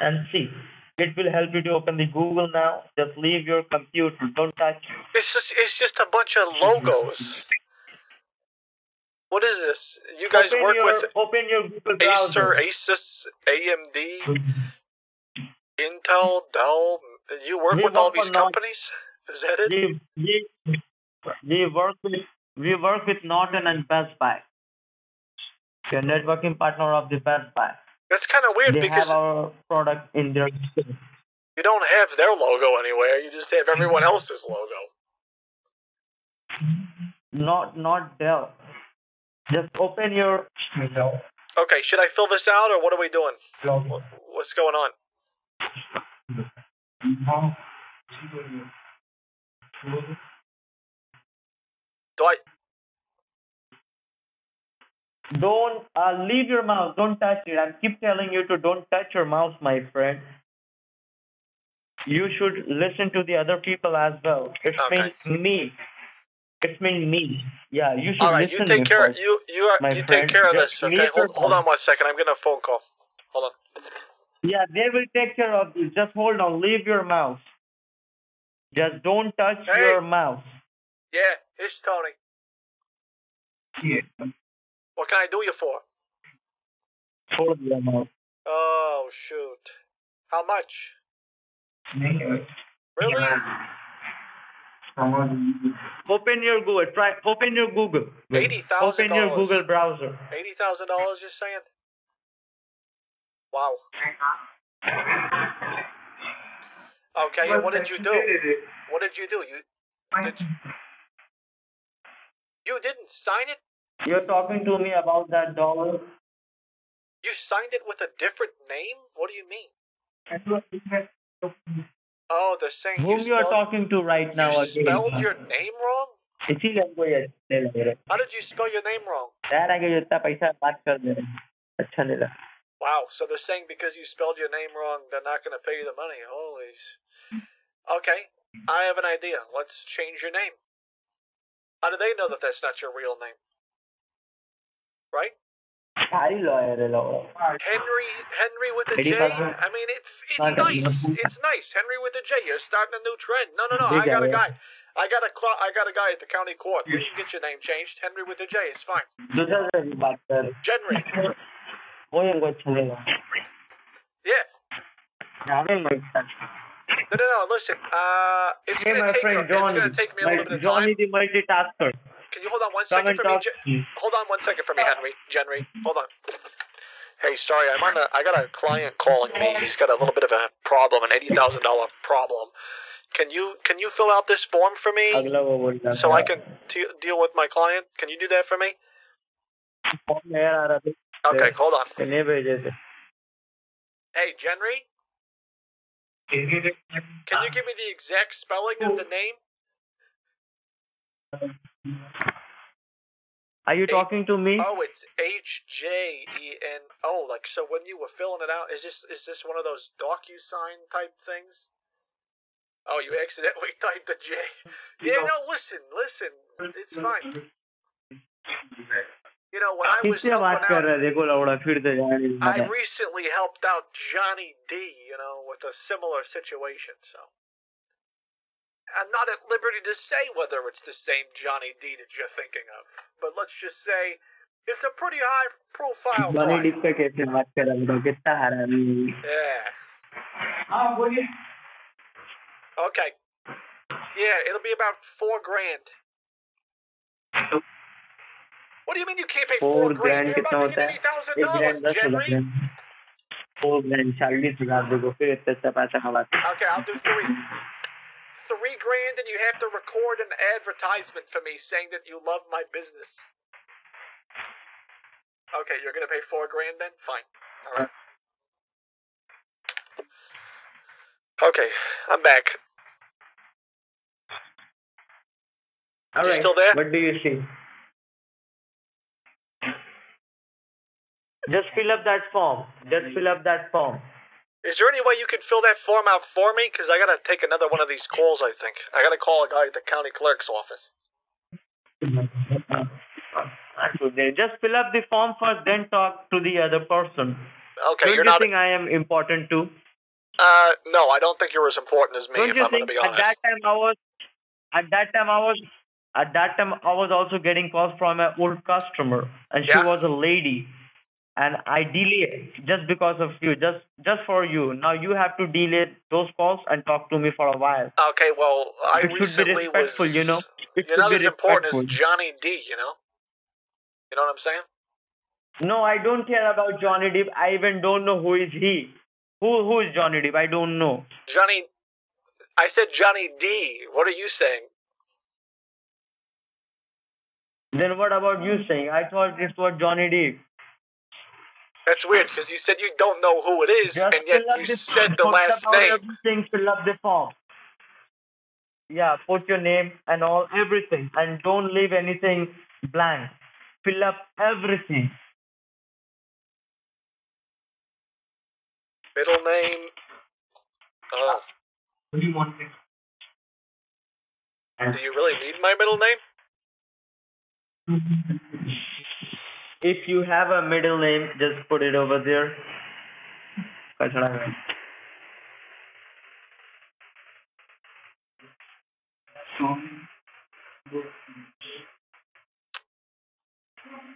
and see. It will help you to open the Google now. Just leave your computer. Don't touch it. It's just, it's just a bunch of logos. What is this? You guys open work your, with Open your Google Acer. Asus, AMD, Intel, Dell. You work We with all work for these companies? Is that it? We, we, we work with we work with Norton and Best Buy. We're networking partner of the Best Buy. That's kind of weird they because have our product in their you don't have their logo anywhere. You just have everyone mm-hmm. else's logo. Not not Dell. Just open your email. Okay, should I fill this out or what are we doing? Wha- What's going on? Do I? Don't uh, leave your mouse. Don't touch it. I keep telling you to don't touch your mouse, my friend. You should listen to the other people as well. It's Okay. me. It's mean me. Yeah, you should All right, listen you take care. first. You you are, you take care of Just this. Okay, hold, hold on one second. I'm getting a phone call. Hold on. Yeah, they will take care of you. Just hold on. Leave your mouse. Just don't touch Hey. your mouse. Yeah, it's Tony. What can I do you for? Hold your mouse. Oh shoot. How much? Really? Open your Google. Try. Open your Google. Eighty thousand Open your dollars. Google browser. Eighty thousand dollars. You're saying? Wow. Okay, and what did you do? What did you do? You did you, you didn't sign it? You're talking to me about that dollar. You signed it with a different name? What do you mean? Oh, the same. whom you are talking to right now. You again. spelled your name wrong. How did you spell your name wrong? Wow, so they're saying because you spelled your name wrong, they're not going to pay you the money. Holy. Okay, I have an idea. Let's change your name. How do they know that that's not your real name? right? Harry Lawyer, Henry, Henry with a J. I mean, it's it's nice. It's nice. Henry with a J. You're starting a new trend. No, no, no. I got a guy. I got a I got a guy at the county court. You should get your name changed. Henry with a J. It's fine. Henry. Yeah. No, no, no. Listen, uh, it's hey, gonna take friend, a, it's gonna take me a little bit of Johnny time. Johnny the multitasker. Can you hold on one second for me? Hold on one second for me, uh. Henry. Jenry, hold on. Hey, sorry, I'm on a. I got a client calling me. He's got a little bit of a problem, an eighty thousand dollar problem. Can you can you fill out this form for me so I can deal with my client? Can you do that for me? Okay, hold on. Hey, Jenry. Can you give me the exact spelling of the name? Are you talking to me? Oh, it's H J E N. Oh, like so when you were filling it out, is this is this one of those DocuSign type things? Oh, you accidentally *laughs* typed a J. Yeah, no, listen, listen, it's fine. You know when I was helping out, I recently helped out Johnny D. You know with a similar situation, so. I'm not at liberty to say whether it's the same Johnny D that you're thinking of, but let's just say it's a pretty high profile Johnny client. Dip पे कैसे बात कर रहा है बताओ कितना हरामी Yeah. हाँ बोलिए Okay. Yeah, it'll be about four grand. What do you mean you can't pay four, four grand? Grand You're कितना about to होता get है eighty thousand एक ग्रैंड dollars, दस हजार Henry. ग्रैंड फोर ग्रैंड चालीस हजार देखो फिर इतना इतना पैसा कमाते हैं। Okay, I'll do three. Three grand, and you have to record an advertisement for me saying that you love my business. Okay, you're gonna pay four grand then? Fine. All right. Okay, I'm back. All You right. still there? What do you see? Just fill up that form. Just fill up that form. Is there any way you can fill that form out for me? Because I gotta take another one of these calls. I think I gotta call a guy at the county clerk's office. So they- Just fill up the form first, then talk to the other person. Okay, Don't you're you not. think I am important too? Uh, no, I don't think you're as important as me. Don't If you I'm gonna think be at honest. that time I was, at that time I was, at that time I was also getting calls from an old customer, and she was a lady, and I delay just because of you, just just for you. Now you have to delay those calls and talk to me for a while. Okay, well, I it should be recently respectful, was. you know. It You're should not be as important as. Johnny D. You know. You know what I'm saying? No, I don't care about Johnny Depp. I even don't know who is he. Who who is Johnny Depp? I don't know. Johnny. I said Johnny D. What are you saying? Then what about you saying? I thought it was Johnny Depp. That's weird because you said you don't know who it is, Just and yet you the said the last name. Everything, fill up the form. Yeah, put your name and all everything, and don't leave anything blank. Fill up everything. Middle name. Oh, What do you want? do you really need my middle name? Mm-hmm. If you have a middle name, just put it over there.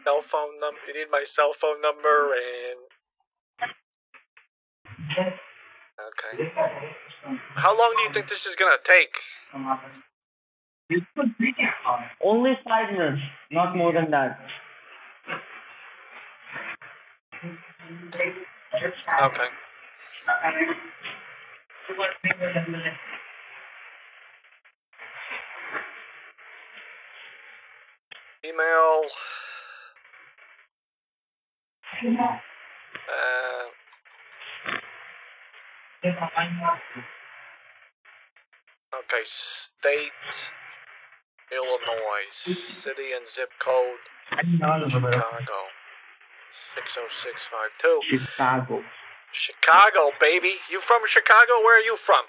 Cell phone number. You need my cell phone number and. Okay. How long do you think this is gonna take? Only five minutes, not more than that. Okay. Email. Uh, okay, state, Illinois, city and zip code, Chicago, 60652. Chicago. Chicago, baby. You from Chicago? Where are you from?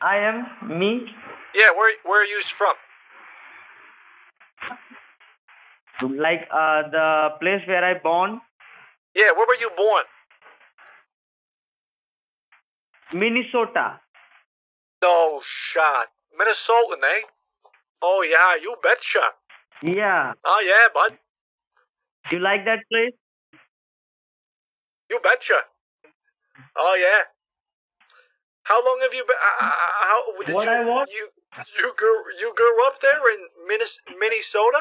I am me. Yeah, where where are you from? Like uh, the place where I born, Yeah, where were you born? Minnesota. No shot. Minnesotan, eh? Oh yeah, you betcha. Yeah. Oh yeah, bud. You like that place? You betcha. Oh yeah. How long have you been? Uh, uh, how did What you, I want? You you grew you grew up there in Minnes- Minnesota?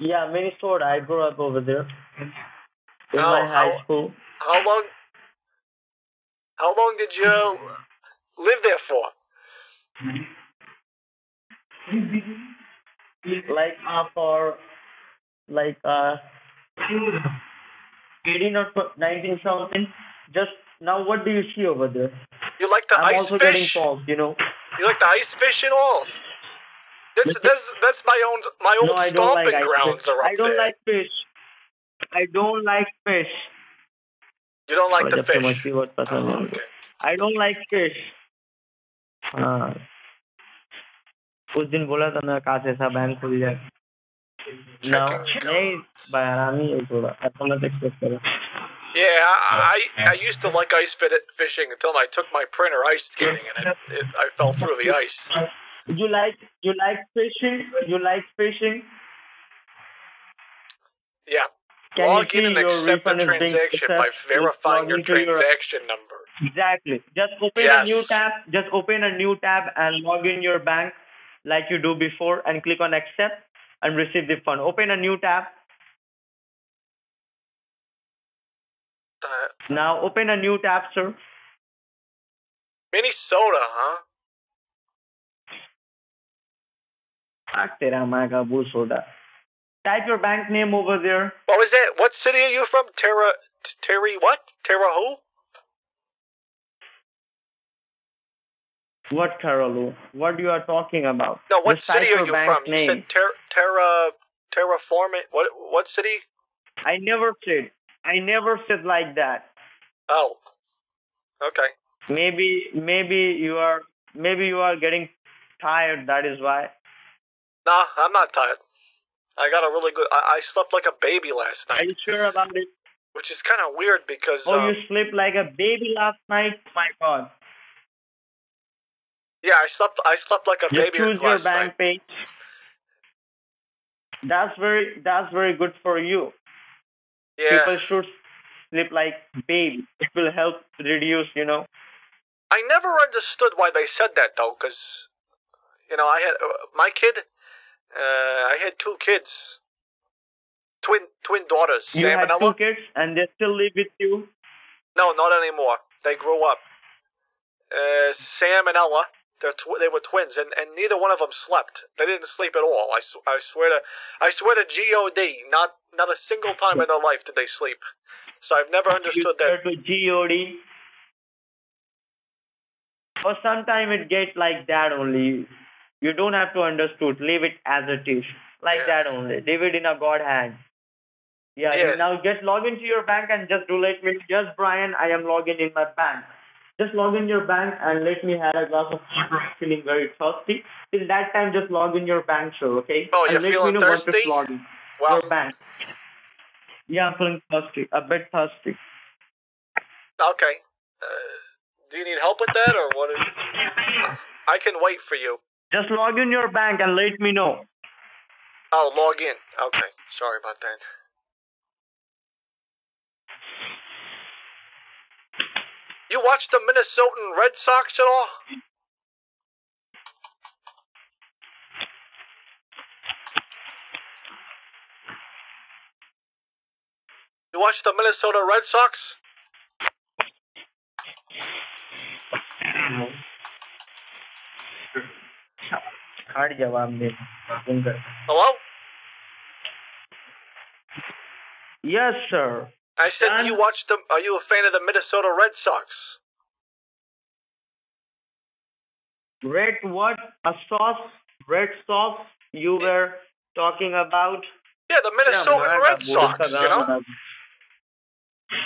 Yeah, Minnesota. I grew up over there. In Oh, my high how- school. How long? How long did you *laughs* live there for? *laughs* like uh, for like uh, 18 or 19 something. Just now, what do you see over there? You like the I'm ice also fish? getting fogged, you know. You like the ice fish and all. That's that's that's my own my old no, stomping like grounds are up I don't there. like fish. I don't like fish. You don't like oh, the fish. Oh, okay. I don't like fish. Uh, उस दिन बोला था ना काश ऐसा bank खुल जाए ना Checking नहीं codes. बयारामी है थोड़ा ऐसा मत एक्सपेक्ट करो Yeah, I, I I used to like ice fit- fishing until I took my printer ice skating and it, it I fell through the ice. You like you like fishing? You like fishing? Yeah. Can Log you in and see your accept the refund is being transaction by processed? verifying Log your into your- transaction number. Exactly. Just open a new Yes. tab. Just open a new tab and log in your bank like you do before and click on accept and receive the fund. Open a new tab. Uh, now open a new tab, sir. Minnesota, huh? Type your bank name over there. What was? What city are you from? Terra, Terry, what? Terra who? What, Carolo? What you are talking about? No, what type city are you from? You said ter- Terra, Terraforming. What? What city? I never said. I never said like that. Oh. Okay. Maybe, maybe you are, maybe you are getting tired. That is why. Nah, I'm not tired. I got a really good. I, I slept like a baby last night. Are you sure about it? which is kind of weird because. Oh, um, you slept like a baby last night? My God. Yeah, I slept. I slept like a Just baby choose your bank night. page. that's very that's very good for you. Yeah. People should sleep like baby. It will help reduce, you know. I never understood why they said that though, because you know I had uh, my kid. Uh, I had two kids, twin twin daughters, You Sam had and two Ella. kids and they still live with you. No, not anymore. They grew up. Uh, Sam and Ella, tw- they were twins, and, and neither one of them slept. They didn't sleep at all. I, sw- I swear to I swear to God, not not a single time in their life did they sleep. So I've never understood you that. God. Or sometimes it gets like that only. You don't have to understood. Leave it as it is. Like Yeah. that only. Leave it in a God hand. Yeah, Yeah. now just log into your bank and just do let me just Brian, I am logging in my bank. Just log in your bank and let me have a glass of water. I'm feeling very thirsty. Till that time just log in your bank, sir, okay? Oh, you're let feeling me know once thirsty? it's logged in. Wow. Your bank. Yeah, I'm feeling thirsty. A bit thirsty. Okay. Uh, do you need help with that, or what? Is... *laughs* I can wait for you. Just log in your bank and let me know. Oh, log in. Okay. Sorry about that. You watch the Minnesotan Red Sox at all? You watch the Minnesota Red Sox? हट जवाब दे सुंदर Hello? Yes, sir. I said, do you watch the? Are you a fan of the Minnesota Red Sox? Red what? A sauce? Red sauce you were talking about? Yeah, the Minnesota Red Sox. You know,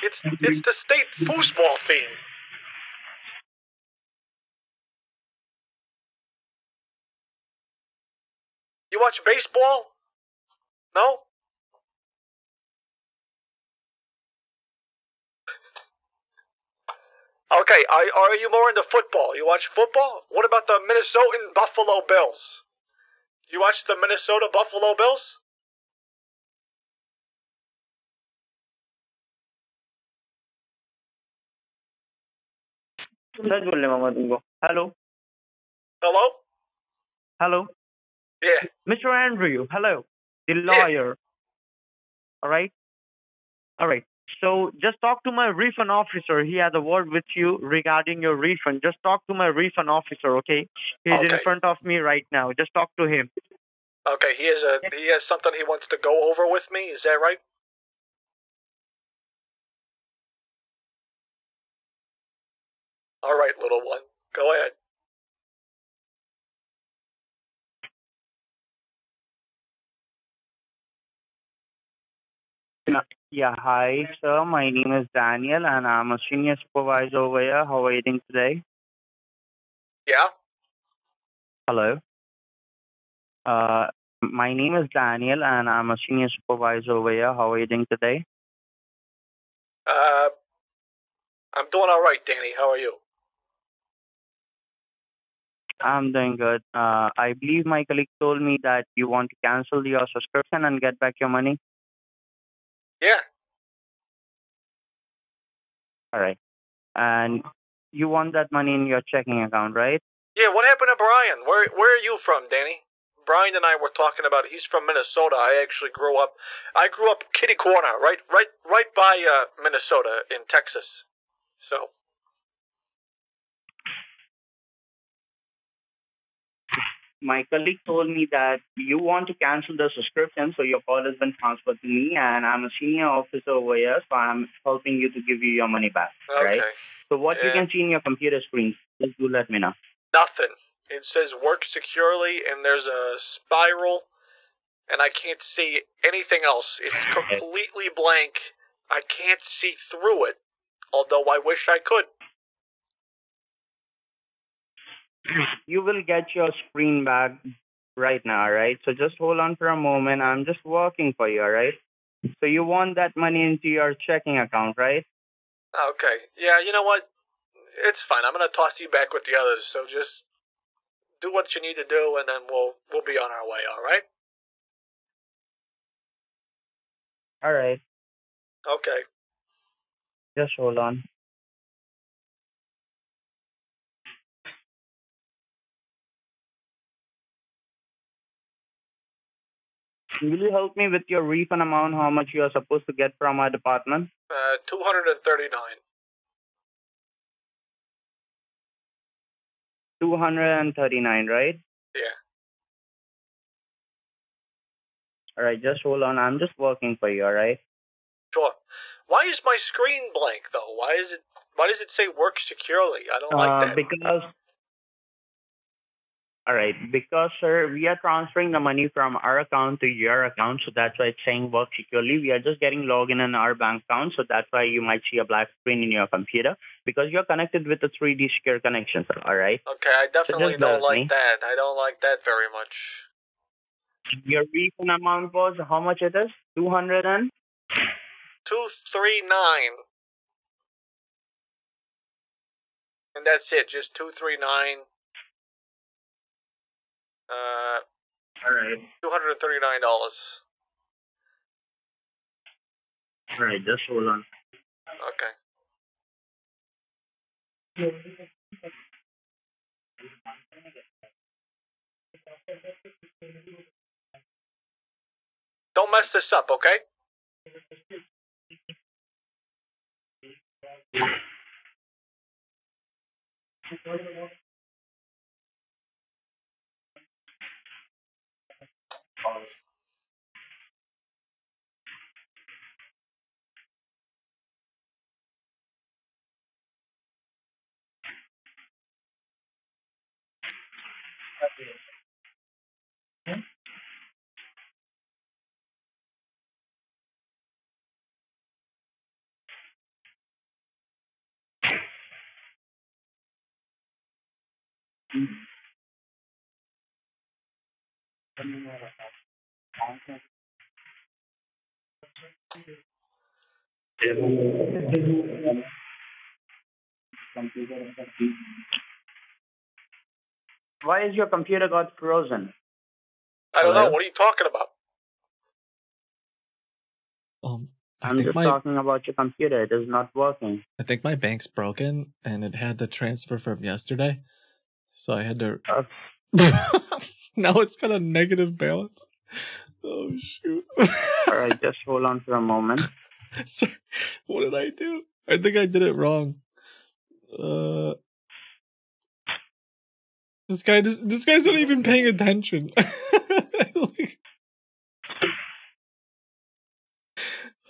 it's it's the state foosball team. You watch baseball? No. Okay, are, are you more into football? You watch football? What about the Minnesotan Buffalo Bills? Do you watch the Minnesota Buffalo Bills? सच बोल रहे मामा तुमको hello Hello? Hello Yeah. Mr. Andrew, hello, the lawyer. All right, all right. So just talk to my refund officer. He has a word with you regarding your refund. Just talk to my refund officer, okay? He's in front of me right now. Just talk to him. Okay, he has a he has something he wants to go over with me. Is that right? All right, little one. Go ahead. Yeah, hi, sir. My name is Daniel, and I'm a senior supervisor over here. How are you doing today? Yeah. Hello. Uh, my name is Daniel, and I'm a senior supervisor over here. How are you doing today? Uh, I'm doing all right, Danny. How are you? I'm doing good. Uh, I believe my colleague told me that you want to cancel your subscription and get back your money. Yeah. All right. And you want that money in your checking account, right? Yeah. What happened to Brian? Where Where are you from, Danny? Brian and I were talking about. He's from Minnesota. I actually grew up. I grew up kitty corner, right, right, right by uh, Minnesota in Texas. So My colleague told me that you want to cancel the subscription, so your call has been transferred to me, and I'm a senior officer over here, so I'm helping you to give you your money back. all okay. Right? So what you can see in your computer screen, just do let me know. Nothing. It says work securely, and there's a spiral, and I can't see anything else. It's *laughs* completely blank. I can't see through it, although I wish I could. *clears throat* You will get your screen back right now, right? So just hold on for a moment. I'm just working for you, all right? So you want that money into your checking account, right? Okay. Yeah, you know what? It's fine. I'm gonna toss you back with the others. So just do what you need to do, and then we'll we'll be on our way. All right? All right. Okay. Just hold on. Will you help me with your refund amount, how much you are supposed to get from our department? Uh, 239. 239, right? Yeah. All right, just hold on. I'm just working for you, all right? Sure. Why is my screen blank though? Why is it? Why does it say work securely? I don't Uh, like that. because all right, because sir, we are transferring the money from our account to your account, so that's why it's saying work securely. We are just getting login in our bank account, so that's why you might see a black screen in your computer because you're connected with the 3D secure connection, sir. All right. Okay, I definitely just don't like me. that. I don't like that very much. Your refund amount was how much it is? Two hundred and Two three nine. And that's it, just two three nine. Uh, all right. two hundred and thirty nine dollars. All right, just hold on. Okay. Don't mess this up, okay? follow Mm-hmm. Why is your computer got frozen? I don't know. What are you talking about? Um, I I'm think just my talking about your computer. It is not working. I think my bank's broken and it had the transfer from yesterday, so I had to. Uh, *laughs* *laughs* now it's got a negative balance. Oh shoot! all right, *laughs* just hold on for a moment. Sorry, what did I do? I think I did it wrong. Uh, this guy, does, this guy's not even paying attention. *laughs* like,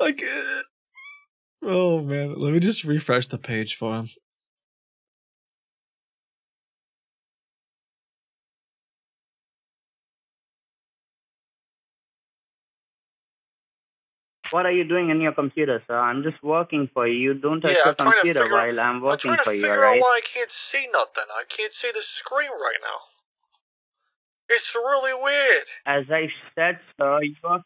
like, uh, oh man, let me just refresh the page for him. What are you doing in your computer, sir? I'm just working for you. You don't touch Yeah, your I'm computer figure while I'm I'm working trying to figure out why I can't see nothing. I can't see the screen right now. It's really weird. As I said, sir, you are,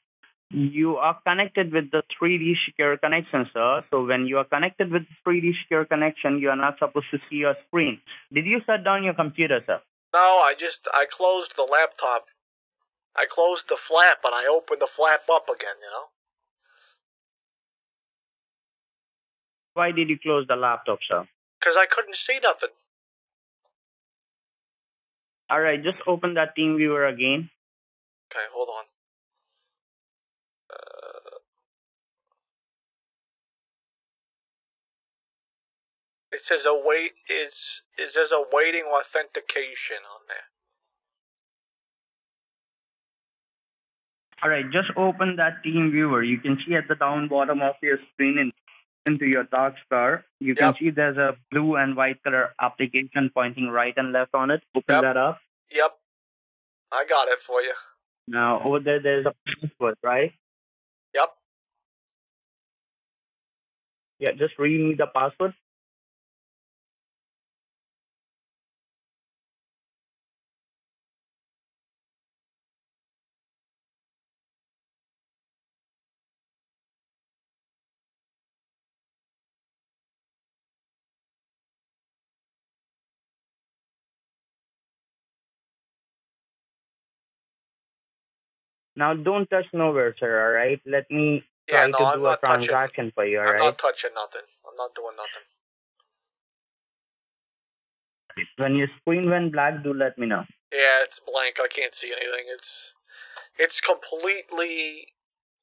you are connected with the 3D secure connection, sir. So when you are connected with the 3D secure connection, you are not supposed to see your screen. Did you shut down your computer, sir? No, I just I closed the laptop. I closed the flap and I opened the flap up again. You know. Why did you close the laptop, sir? Because I couldn't see nothing. All right, just open that team viewer again. Okay, hold on. Uh, it says a await. It's it says awaiting authentication on there. All right, just open that TeamViewer. You can see at the down bottom of your screen in, into your taskbar, you can Yep. see there's a blue and white color application pointing right and left on it. Open Yep. that up. Yep, I got it for you. Now over there, there's a password, right? Yep. Yeah, just read me the password. Now don't touch nowhere, sir. All right. Let me Yeah, try no, to I'm do a not touching- transaction for you, I'm alright? not touching nothing. I'm not doing nothing. When your screen went black, do let me know. Yeah, it's blank. I can't see anything. It's it's completely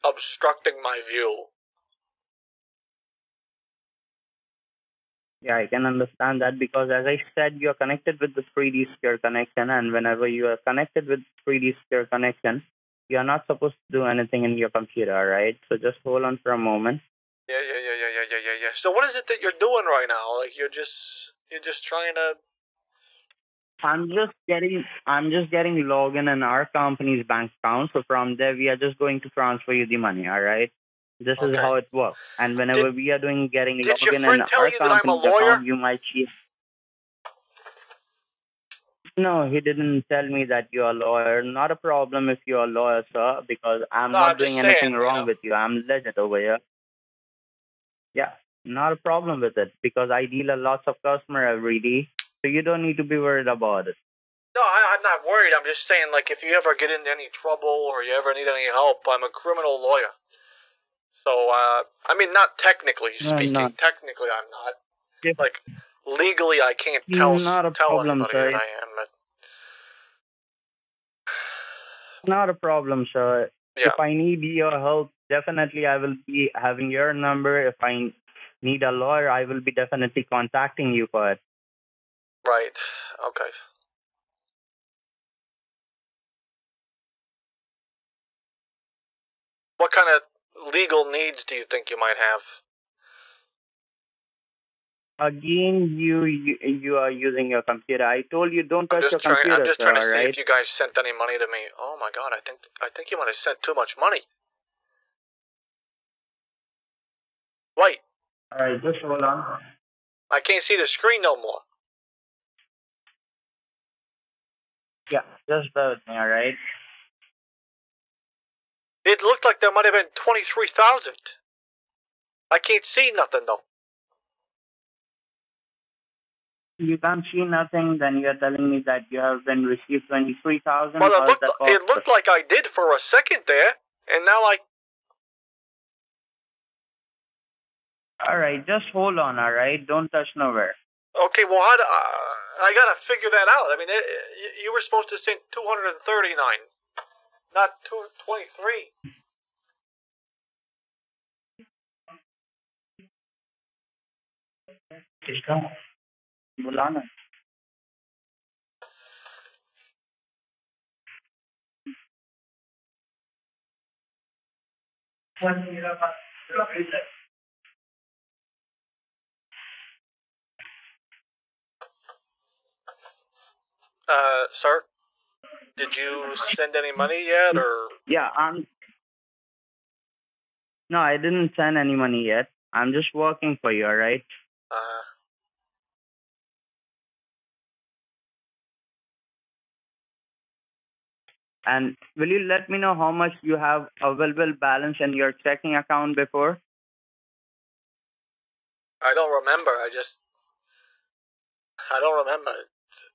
obstructing my view. Yeah, I can understand that because as I said, you're connected with the 3D Secure connection, and whenever you are connected with 3D Secure connection, you're not supposed to do anything in your computer, right? So just hold on for a moment. Yeah, yeah, yeah, yeah, yeah, yeah, yeah, yeah. So what is it that you're doing right now? Like you're just you're just trying to I'm just getting I'm just getting login in our company's bank account. So from there we are just going to transfer you the money, all right? This is how it works. And whenever we are doing getting did login in our you that I'm a company's account, you might see No, he didn't tell me that you're a lawyer. Not a problem if you're a lawyer, sir, because I'm No, not I'm just doing saying, anything you wrong know. with you. I'm legit over here. Yeah, not a problem with it because I deal a lots of customer every day, so you don't need to be worried about it. No, I, I'm not worried. I'm just saying, like, if you ever get into any trouble or you ever need any help, I'm a criminal lawyer. So, uh, I mean, not technically No, speaking. not- Technically, I'm not. Yeah. Like, legally, I can't tell Not a tell problem, anybody sir. that I am. But Not a problem, sir. Yeah. If I need your help, definitely I will be having your number. If I need a lawyer, I will be definitely contacting you for it. right, okay. What kind of legal needs do you think you might have? Again, you you, you are using your computer. I told you don't touch your just trying. computer, I'm just sir. trying to see alright? if you guys sent any money to me. Oh my god, I think I think you might have sent too much money. Wait, Alright, just hold on. I can't see the screen no more. Yeah, just bear with me, alright? It looked like there might have been twenty three thousand. I can't see nothing though. You can't see nothing, then you're telling me that you have been received twenty three thousand. Well, it looked it looked like I did for a second there, and now I Alright, just hold on, alright? Don't touch nowhere. okay. Well, how do, uh, I gotta figure that out. I mean, it, you, were supposed to send two hundred and thirty nine, not Mulana. Uh, sir, did you send any money yet, or? Yeah, I'm. No, I didn't send any money yet. I'm just working for you, alright? Uh, And will you let me know how much you have available balance in your checking account before? I don't remember. I just I don't remember.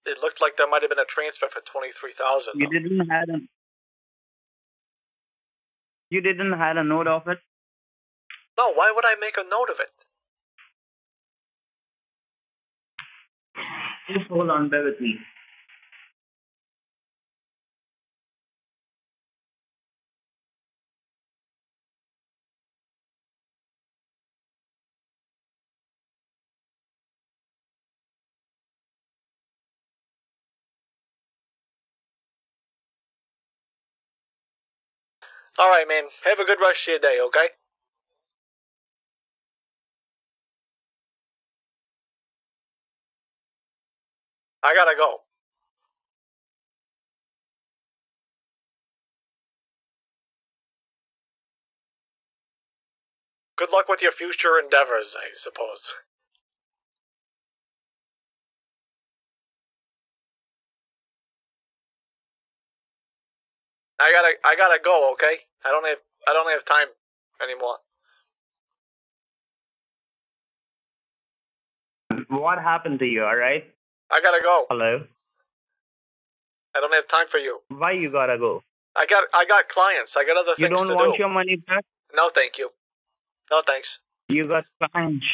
It looked like there might have been a transfer for twenty three thousand. You didn't had a. You didn't had a note of it. No, why would I make a note of it? Just hold on, bear with me. All right, man. Have a good rest of your day, okay? I gotta go. Good luck with your future endeavors, I suppose. I gotta I gotta go, okay? I don't have I don't have time anymore. What happened to you, alright? I gotta go. Hello? I don't have time for you. Why you gotta go? I got I got clients. I got other You things don't to want do. your money back? No, thank you. No thanks. You got clients.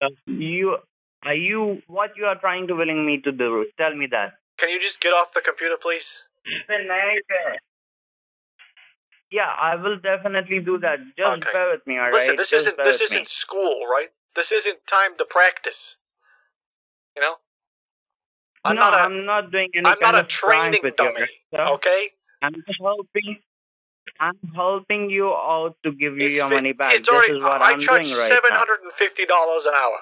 Uh, you are you what you are trying to willing me to do? Tell me that. Can you just get off the computer, please? Yeah, I will definitely do that. Just Okay. bear with me, alright? Listen, this Just isn't this isn't school, right? This isn't time to practice. You know? I'm no, not a I'm not doing any I'm kind not a training with you, dummy. sir. Okay? I'm just helping. I'm helping you out to give you It's your been- money back. It's this already is what I am charge doing right seven hundred and fifty dollars an hour.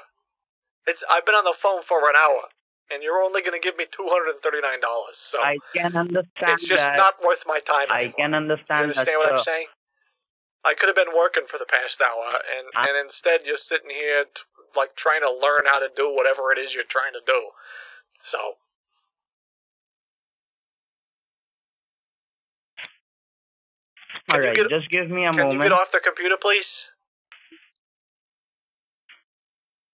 It's I've been on the phone for an hour and you're only gonna give me two hundred and thirty nine dollars. So I can understand it's just that. not worth my time Anymore. I can You understand understand that. what I'm saying? I could have been working for the past hour, and I- and instead you're sitting here t- like trying to learn how to do whatever it is you're trying to do. So All Can you get- just give me a can you get off the computer, please?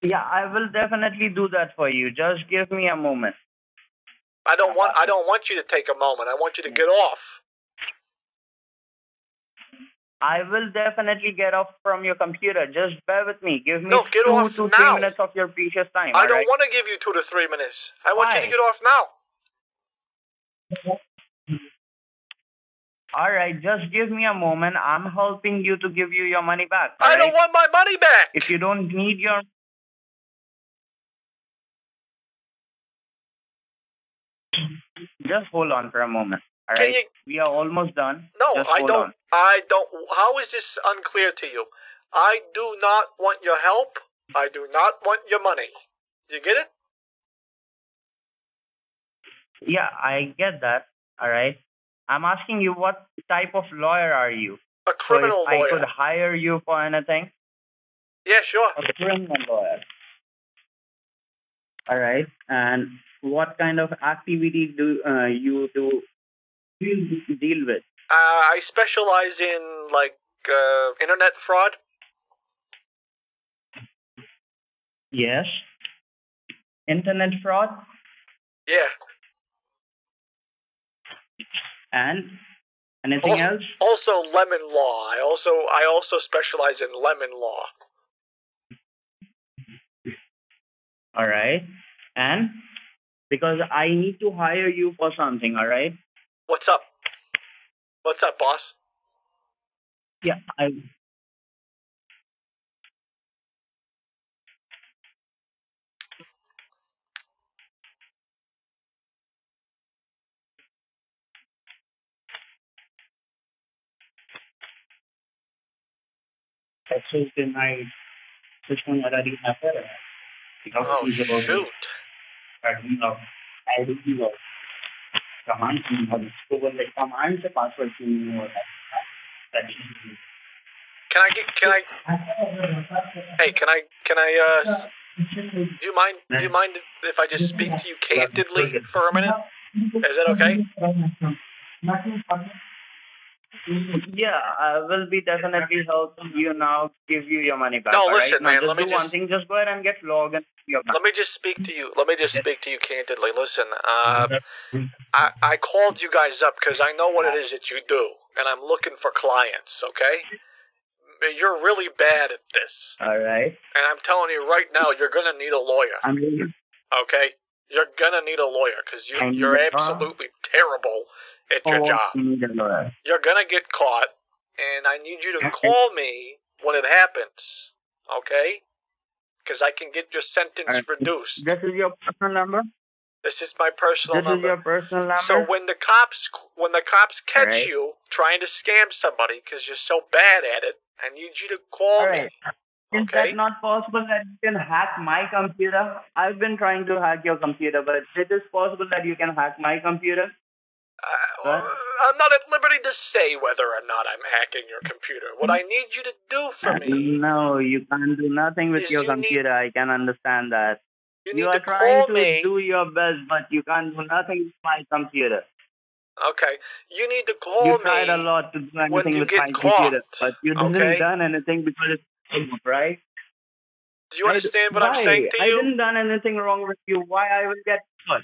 Yeah, I will definitely do that for you. Just give me a moment. I don't want I don't want you to take a moment. I want you to get off. I will definitely get off from your computer. Just bear with me. Give me No, get two off to now. three minutes of your precious time. I don't right? want to give you two to three minutes. I want you to get off now. All right, just give me a moment. I'm helping you to give you your money back. I all don't want my money back. If you don't need your just hold on for a moment. All right, you? we are almost done. No, Just I don't. on. I don't. How is this unclear to you? I do not want your help. I do not want your money. You get it? Yeah, I get that. All right. I'm asking you, what type of lawyer are you? A criminal so if I could hire you for anything. Yeah, sure. A criminal lawyer. All right. And what kind of activity do uh, you do deal with? Uh, I specialize in like uh, internet fraud. Yes. Internet fraud Yeah. and anything Also, else? also lemon law. I also I also specialize in lemon law. All right. And because I need to hire you for something, all right? What's up? What's up, boss? Yeah, I Access denied. System already happened. Oh shoot! studying of adding keywords. Command keywords. So when the command the password to know that Can I get, can I, hey, can I, can I, uh, do you mind, do you mind if I just speak to you candidly for a minute? Is that okay? Yeah, I will be definitely helping you now. Give you your money back. No, all right? listen, now, man, Just let me do just- one thing. Just go ahead and get logged in. Your Let me just speak to you. Let me just speak to you candidly. Listen, uh, I I called you guys up because I know what it is that you do, and I'm looking for clients. Okay? You're really bad at this, All right. and I'm telling you right now, you're gonna need a lawyer. I'm really Okay? You're gonna need a lawyer because you, you're a- absolutely terrible at oh, your oh, job. you need a lawyer. You're gonna get caught, and I need you to call me when it happens. Okay? Because I can get your sentence reduced. This is your personal number. This is my personal This is number. your personal number. So when the cops when the cops catch Alright. you trying to scam somebody because you're so bad at it, I need you to call All me. right. Is Okay. that not possible that you can hack my computer? I've been trying to hack your computer, but it is possible that you can hack my computer. Uh, I'm not at liberty to say whether or not I'm hacking your computer. What I need you to do for me, No, you can't do nothing with your you need- computer. I can understand that. you You need are to trying call to me. do your best, but you can't do nothing with my computer. Okay, you need to call you me. tried a lot to do anything you with my computer, but you didn't okay? done anything because it's remote, right? Do you understand what I'm saying to you? I didn't done anything wrong with you. Why I will get caught?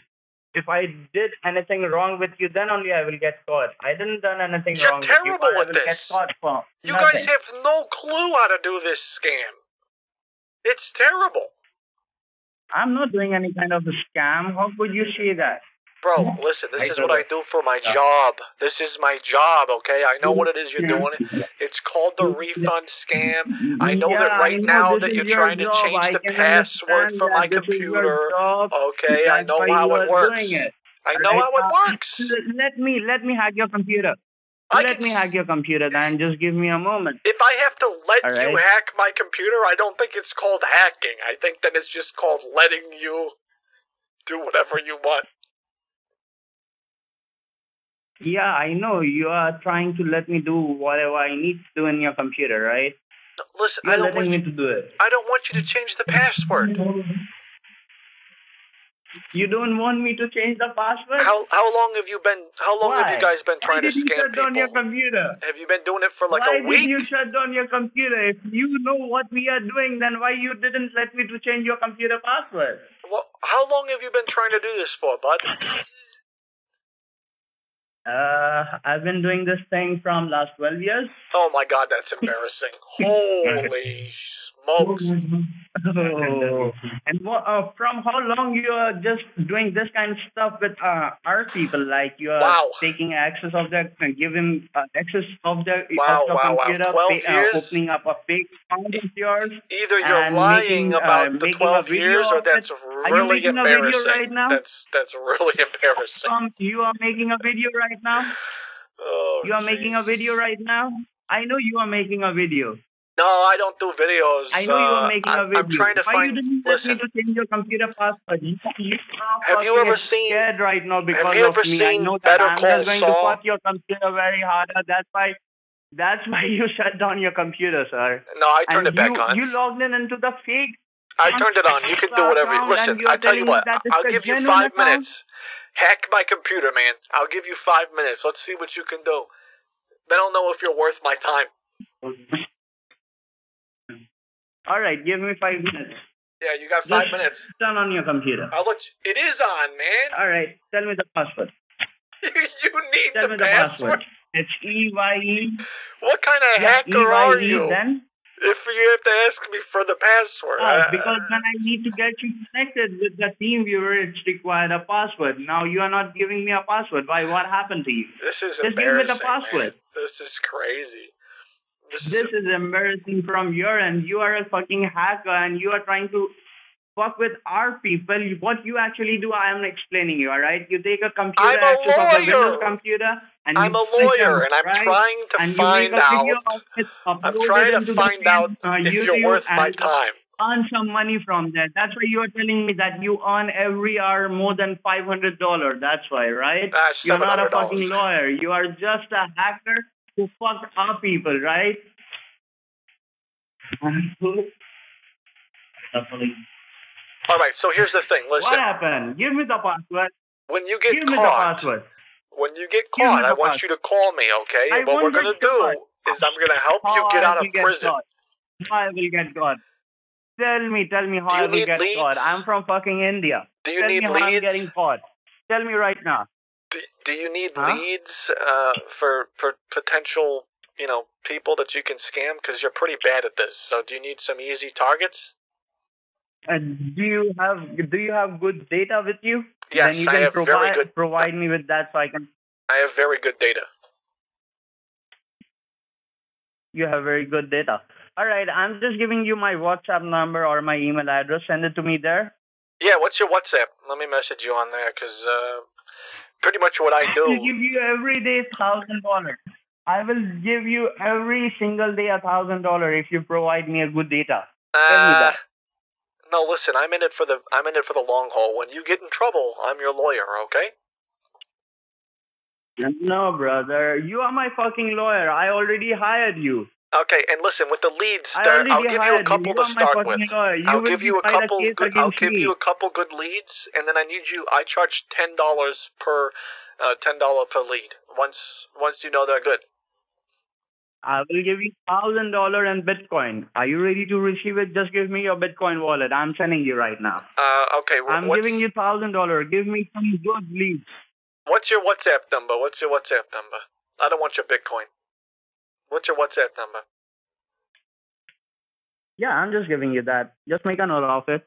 If I did anything wrong with you, then only I will get caught. I didn't done anything You're wrong with you. terrible or I with will this. Get caught for You nothing. guys have no clue how to do this scam. It's terrible. I'm not doing any kind of a scam. How could you say that? Bro, listen, this I is know what I do for my Yeah. job. This is my job, okay? I know what it is you're doing. It's called the refund scam. I know Yeah, that right know now that you're your trying to change I the password for my that. This is your computer. Okay, I know how it works. it. I know Right how it uh, works. Let me let me hack your computer. I let me s- hack your computer then. Just give me a moment. If I have to let All you hack my computer, I don't think it's called hacking. I think that it's just called letting you do whatever you want. Yeah, I know you are trying to let me do whatever I need to do in your computer, right? Listen, You're I don't want me you, to do it. I don't want you to change the password. You don't want me to change the password? How how long have you been how long have you guys been Why trying to did you scam shut down your computer? Have you been doing it for like why a week? Why did you shut down your computer? If you know what we are doing, then why you didn't let me to change your computer password? Well, how long have you been trying to do this for, bud? Uh, I've been doing this thing from last 12 years. Oh my god, that's *laughs* embarrassing. Holy smokes. *laughs* Oh. And what, uh, from how long you are just doing this kind of stuff with uh, our people? Like you are Wow. taking access of their, uh, giving uh, access of their Wow, of the wow, wow. computer, 12 pa- years? uh, opening up a fake account of yours. Either you're and lying making, uh, about the 12 years or that's really embarrassing. right now? That's that's really *laughs* embarrassing. Um, you are making a video right now. *sighs* Oh, You are making a video right now. I know you are making a video. No, I don't do videos. I know you uh, are making I'm, a video. I'm trying to Why find. you didn't listen, to change your computer password? You, you are Have you ever seen- scared right now because you of ever me. I know that Better I'm Call just going Saul? to fuck your computer very hard. That's why. That's why *laughs* you shut down your computer, sir. no, I turned and it back you, on. You logged in into the fake. I turned it on. You can do whatever. You, listen, I tell you what. I'll give you five account? minutes. Hack my computer, man. I'll give you five minutes. Let's see what you can do. Then I'll know if you're worth my time. *laughs* All right, give me five minutes. Yeah, you got five Just minutes. Turn on your computer. Let you, it is on, man. All right, tell me the password. *laughs* you need Tell the, me the password. password. It's E Y E. What kind of Yeah, hacker are you? Then If you have to ask me for the password. I- uh, because when I need to get you connected with the TeamViewer, it's required a password. Now you are not giving me a password. Why? What happened to you? this is just give me the embarrassing. password. Man. This is crazy. This is, This is embarrassing from your end. You are a fucking hacker and you are trying to fuck with our people. What you actually do, I am explaining you, alright? You take a computer I'm a access of lawyer. Windows computer and I'm a lawyer, and I'm right? trying to and find a out. it, I'm trying to find out if you're YouTube worth my time. earn some money from that. That's why you are telling me that you earn every hour more than five hundred dollars. That's why, right? You're not a fucking lawyer. You are just a hacker who fucked our people, right? All right, so here's the thing. Listen, what happened? Give me the password. when you get Give me the caught, password. when you get caught, I want you to call me, okay? I what we're gonna do caught. is I'm gonna help you get out of prison. caught? How I will get caught? Tell me, tell me how I will get leads? caught. I'm from fucking India. Do you tell need me how I'm getting caught. Tell me right now. Do, do you need Huh? leads uh, for for potential, you know, people that you can scam? Because you're pretty bad at this. So do you need some easy targets? Uh, do you have do you have good data with you? Yes, then you I can have provide very good. provide me with that so I can. I have very good data. You have very good data. All right, I'm just giving you my WhatsApp number or my email address. Send it to me there. Yeah, what's your WhatsApp? Let me message you on there because uh, pretty much what I do. I will do. give you every day thousand dollars. I will give you every single day a thousand dollar if you provide me a good data. Uh, no, listen. I'm in it for the. I'm in it for the long haul. When you get in trouble, I'm your lawyer. Okay? No, brother, you are my fucking lawyer. I already hired you. Okay, and listen. With the leads, there, I'll give you a couple to You are my start with. I'll give you a couple. Good, I'll give you a couple good leads, and then I need you. I charge ten dollars per, uh, ten dollar per lead. Once once you know they're good. I will give you thousand dollar and Bitcoin. Are you ready to receive it? Just give me your Bitcoin wallet. I'm sending you right now. Uh, okay. I'm giving you thousand dollar. Give me some good leads. What's your WhatsApp number? What's your WhatsApp number? I don't want your Bitcoin. What's your WhatsApp number? Yeah, I'm just giving you that. Just make a note of it.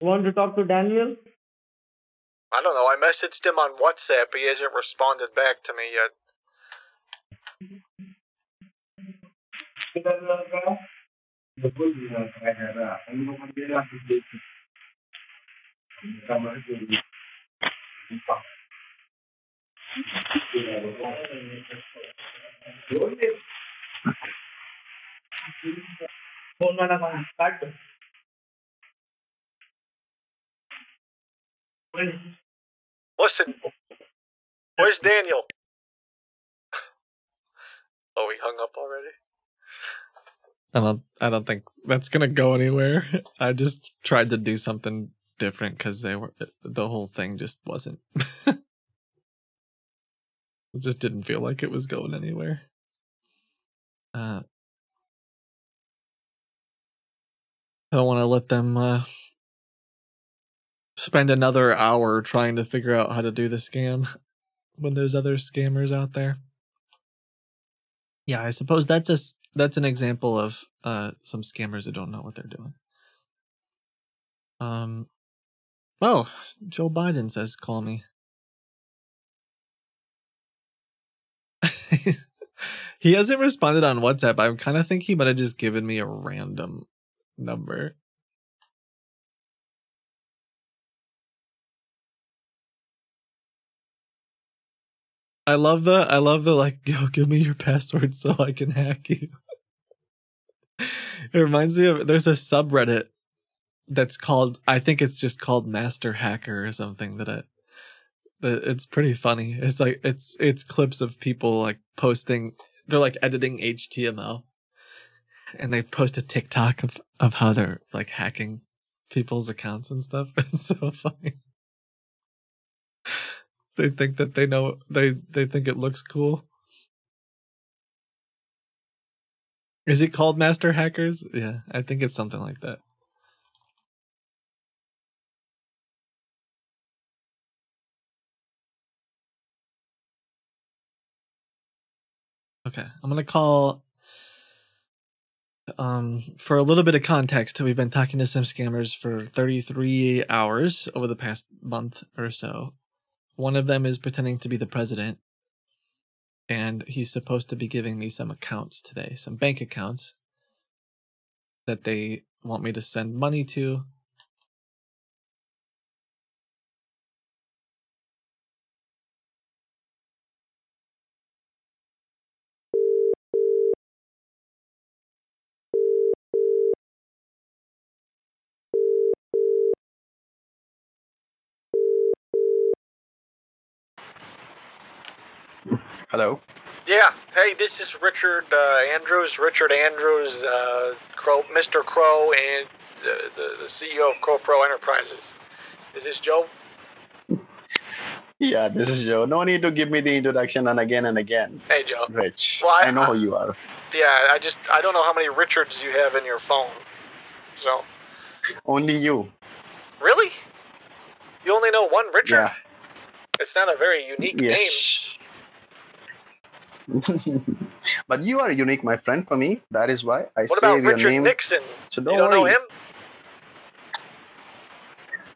Want to talk to Daniel? I don't know. I messaged him on WhatsApp. He hasn't responded back to me yet. Phone mana. Listen, where's Daniel? Oh, he hung up already. I don't. I don't think that's gonna go anywhere. *laughs* I just tried to do something different because they were. The whole thing just wasn't. *laughs* it just didn't feel like it was going anywhere. Uh, I don't want to let them uh, spend another hour trying to figure out how to do the scam *laughs* when there's other scammers out there. Yeah, I suppose that's a that's an example of uh some scammers that don't know what they're doing. Um Oh, Joe Biden says call me. *laughs* he hasn't responded on WhatsApp. I'm kind of think he might have just given me a random number. I love the I love the like yo give me your password so I can hack you. it reminds me of there's a subreddit that's called I think it's just called Master Hacker or something that I that it's pretty funny. It's like it's it's clips of people like posting they're like editing HTML and they post a TikTok of, of how they're like hacking people's accounts and stuff. *laughs* It's so funny. They think that they know they they think it looks cool. Is it called Master Hackers? Yeah, I think it's something like that. Okay, I'm gonna call. Um, for a little bit of context, we've been talking to some scammers for 33 hours over the past month or so. One of them is pretending to be the president, and he's supposed to be giving me some accounts today, some bank accounts that they want me to send money to. Hello. Yeah. Hey, this is Richard uh, Andrews. Richard Andrews, uh, Crow, Mr. Crow, and uh, the, the CEO of Crow Pro Enterprises. Is this Joe? Yeah, this is Joe. No need to give me the introduction and again and again. Hey, Joe. Rich, Well, I- I know who you are. Yeah, I just I don't know how many Richards you have in your phone. So Only you. really, you only know one Richard? Yeah. It's not a very unique name. *laughs* But you are unique, my friend, for me. That is why I What save about your Richard name. Nixon? So You don't don't know him?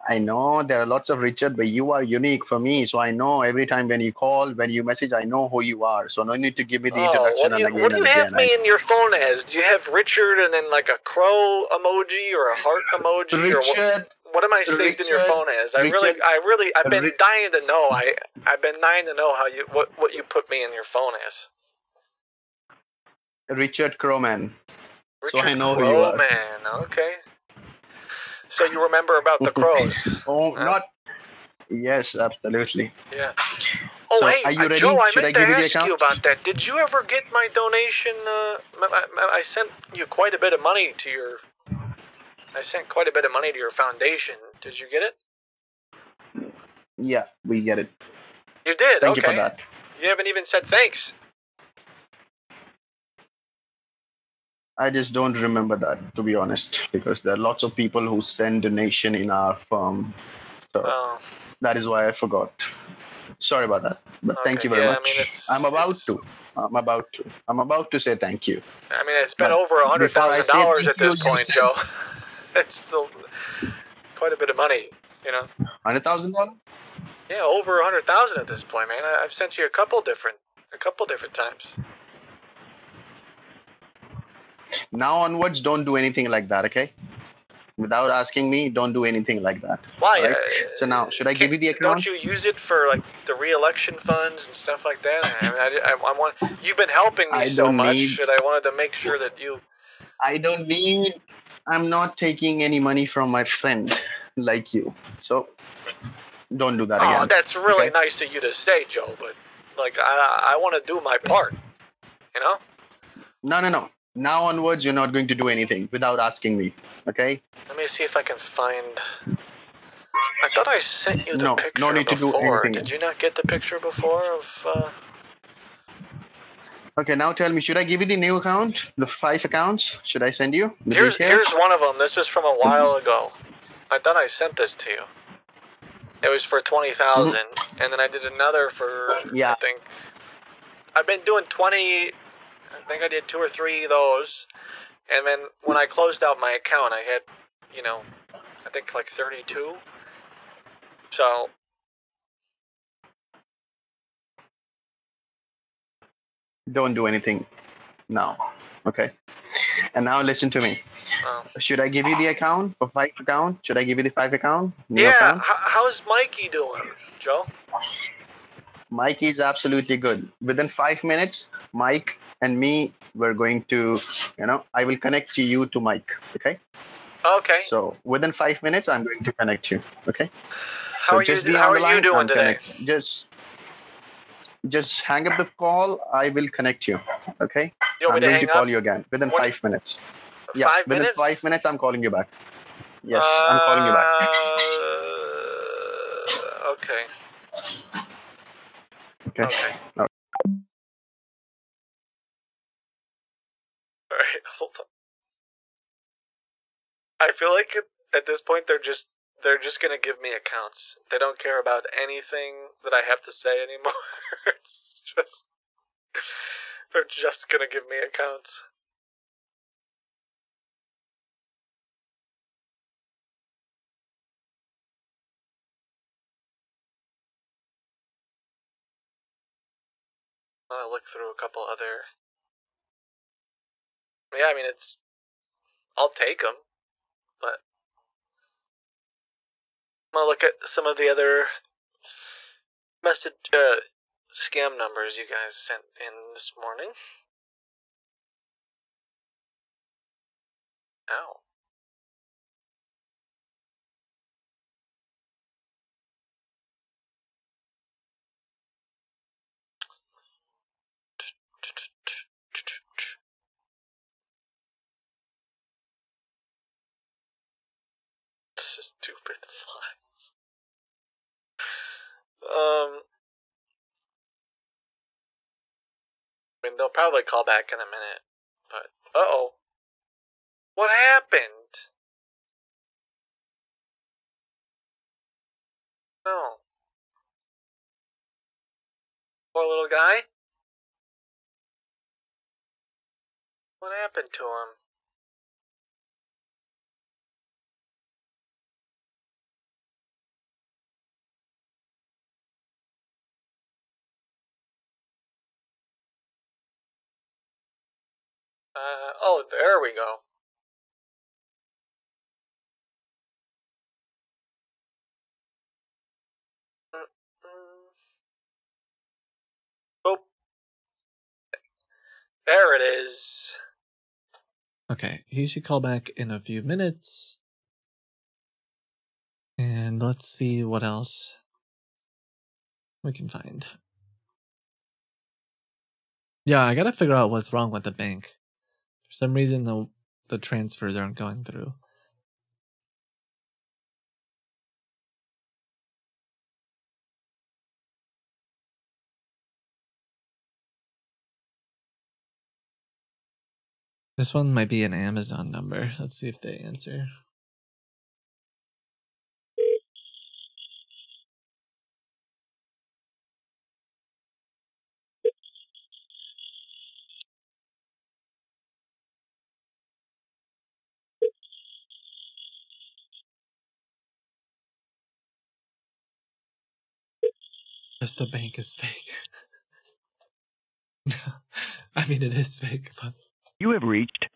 I know there are lots of Richard, but you are unique for me. So I know every time when you call, when you message, I know who you are. So no need to give me the Oh, introduction what do you, and again what do you have me I- in your phone as? Do you have Richard and then like a crow emoji or a heart emoji or what? Richard, What am I saved in your phone as? I really, I really, I've been dying to know. I, I've been dying to know how you, what, what you put me in your phone as. Richard Crowman. Richard So I know who you are. Crowman. Okay. So you remember about the *laughs* crows? Oh, Huh? not. Yes, absolutely. Yeah. Oh, So, hey, uh? Joe, I Should I meant to give you the ask you about that. Did you ever get my donation? Uh, I- I sent you quite a bit of money to your. I sent quite a bit of money to your foundation. Did you get it? Yeah, we get it. You did. Thank okay. you for that. You haven't even said thanks. I just don't remember that, to be honest, because there are lots of people who send donation in our firm. So Oh, that is why I forgot. Sorry about that. But thank you very yeah, I much. mean, I'm about to. I'm about to. I'm about to say thank you. I mean, it's been But over a hundred I thousand dollars at this point, Joe. *laughs* *laughs* it's still quite a bit of money, you know. Hundred thousand dollars? Yeah, over a hundred thousand at this point, man. I, I've sent you a couple different, a couple different times. Now onwards, don't do anything like that, okay? Without asking me, don't do anything like that. Why? Right. uh, So now, should I give you the account? Don't you use it for like the re-election funds and stuff like that? I mean, I, I, I want you've been helping me I so much need- that I wanted to make sure that you. I don't need. I'm not taking any money from my friend like you. So don't do that Oh, again. that's really okay? nice of you to say, Joe. But like, I, I want to do my part. You know? No, no, no. Now onwards, you're not going to do anything without asking me. Okay? Let me see if I can find. I thought I sent you the No, picture no need to do anything. Did you not get the picture before of? Uh... Okay. Now tell me, should I give you the new account, the five accounts? Should I send you? The Here's details? here's one of them. This was from a while ago. I thought I sent this to you. It was for twenty and then I did another for Mm-hmm. Yeah. I think. I've been doing twenty. I think I did two or three of those, and then when I closed out my account, I had, you know, I think like thirty-two. So Don't do anything now. Okay. And now listen to me. uh, Should I give you the account for five account? Should I give you the five account? New yeah. account? How's Mikey doing, Joe? Mike is absolutely good. Within five minutes, Mike and me, we're going to, you know, I will connect to you to Mike. Okay. Okay. So within five minutes, I'm going to connect you. Okay. How so are you? How are line, you doing I'm today? Just, just hang up the call. I will connect you. Okay. You I'm going to call up? you again within What- five minutes. Yeah. Five within minutes? five minutes, I'm calling you back. Yes, I'm calling you back. Uh, okay. Okay. Okay. Okay. All right. *laughs* Hold on. I feel like at this point they're just they're just gonna give me accounts. They don't care about anything that I have to say anymore. *laughs* it's just they're just gonna give me accounts. Gonna look through a couple other. Yeah, I mean it's. I'll take them, I'm gonna look at some of the other message uh, scam numbers you guys sent in this morning. Ow. *laughs* Stupid. Um. I mean, they'll probably call back in a minute, but uh oh. What happened? No. Poor little guy. What happened to him? Uh, oh, there we go. There it is. Okay, he should call back in a few minutes. And let's see what else we can find. Yeah, I gotta figure out what's wrong with the bank. For some reason, the the transfers aren't going through. This one might be an Amazon number. Let's see if they answer. Yes, the bank is fake. *laughs* I mean, it is fake, but You have reached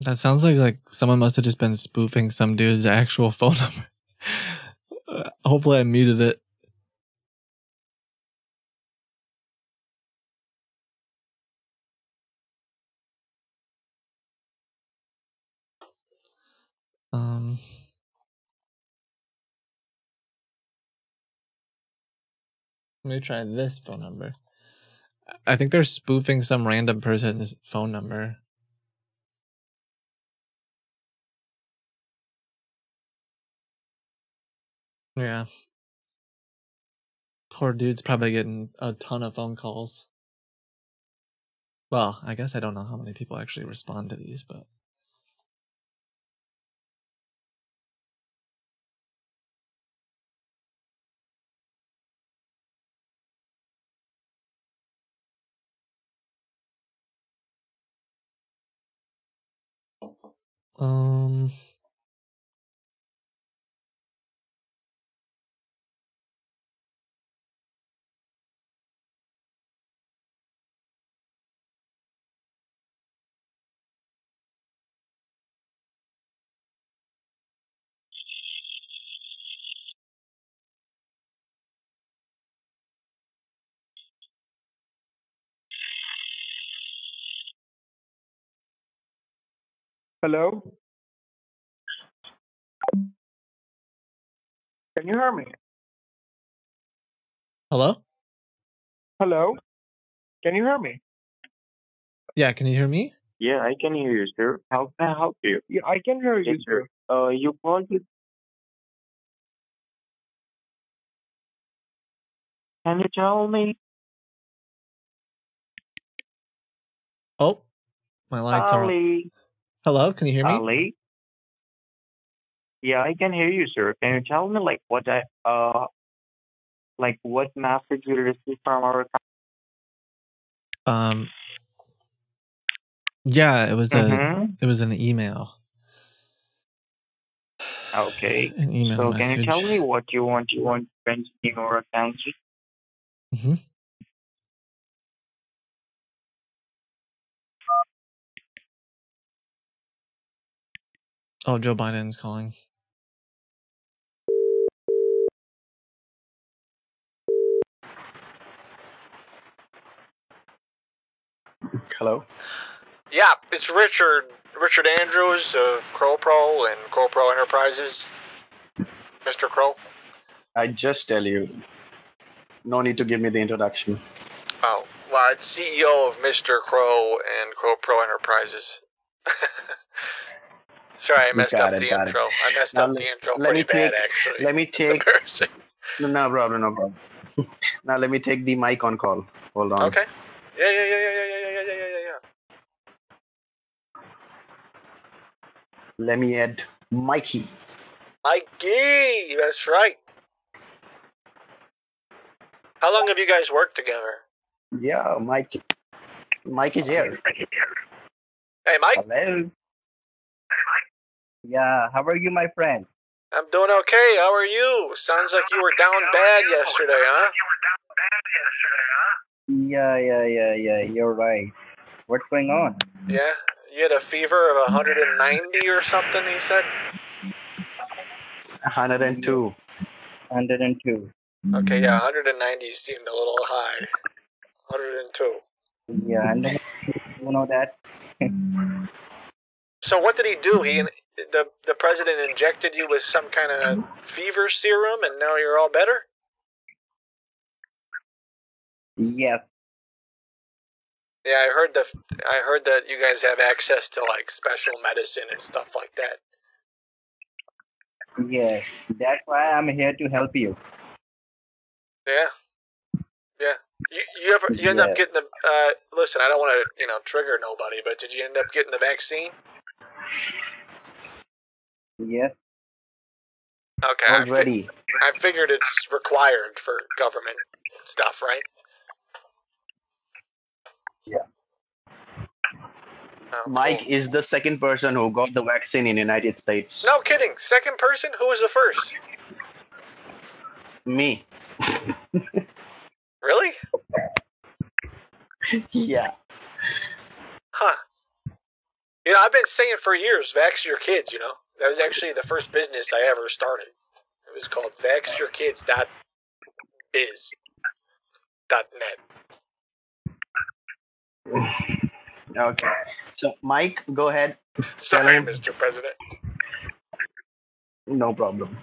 that sounds like like someone must have just been spoofing some dude's actual phone *laughs* number. Uh, Hopefully, I muted it. Um. Let me try this phone number. I think they're spoofing some random person's phone number. Yeah. Poor dude's probably getting a ton of phone calls. Well, I guess I don't know how many people actually respond to these, but um Hello? Can you hear me? hello? Hello? Can you hear me? Yeah, can you hear me? Yeah, I can hear you, sir. How can I help you? Yeah, I can hear you, Yes, sir. Uh, you called it. Can you tell me? Oh, my lights are on. Hello, can you hear me? Ali. Yeah, I can hear you, sir. Can you tell me like what I uh like what message you received from our Um Yeah, it was a Mhm. it was an email. Okay. An email So can you tell me what you want? You want to French or account? hmm Oh, Joe Biden's calling. Hello. Yeah, it's Richard. Richard Andrews of Crow Pro and Crow Pro Enterprises? Mr. Crow? I just tell you. No need to give me the introduction. Oh, well, it's CEO of Mr. Crow and Crow Pro Enterprises. *laughs* Sorry, I messed up it, the got it. intro. I messed Now up let- the intro let pretty me bad, take- actually. Let me take. No, no problem, no problem. now let me take the mic on call. Hold on. Okay. Yeah, yeah, yeah, yeah, yeah, yeah, yeah, yeah, yeah, yeah, yeah. Let me add Mikey. Mikey, that's right. How long have you guys worked together? Yeah, Mike. Mike is here. Hey, Mike. Hello. Yeah, how are you, my friend? I'm doing okay. How are you? Sounds like you were down bad yesterday, huh? Yeah, yeah, yeah, yeah. You're right. What's going on? Yeah. You had a fever of 190 or something, he said? 102. 102. Okay, mm. yeah, 190 seemed a little high. 102. Yeah, and then you know that. *laughs* So what did he do? He the the president injected you with some kind of fever serum, and now you're all better. Yes. Yeah, I heard that. I heard that you guys have access to like special medicine and stuff like that. Yes. That's why I'm here to help you. Yeah, yeah. You you ever you end up getting the? Uh, listen, I don't want to you know trigger nobody, but did you end up getting the vaccine? Yes. Okay, I, fi- Already. I figured it's required for government stuff, right? Oh, Mike is the second person who got the vaccine in the United States. No kidding. Second person. Who was the first? Me. *laughs* Really? yeah. Huh. You know, I've been saying for years, vax your kids, you know. That was actually the first business I ever started. It was called vaxyourkids.biz. Dot net. Okay. So, Mike, go ahead. Sorry. Mr. President. No problem.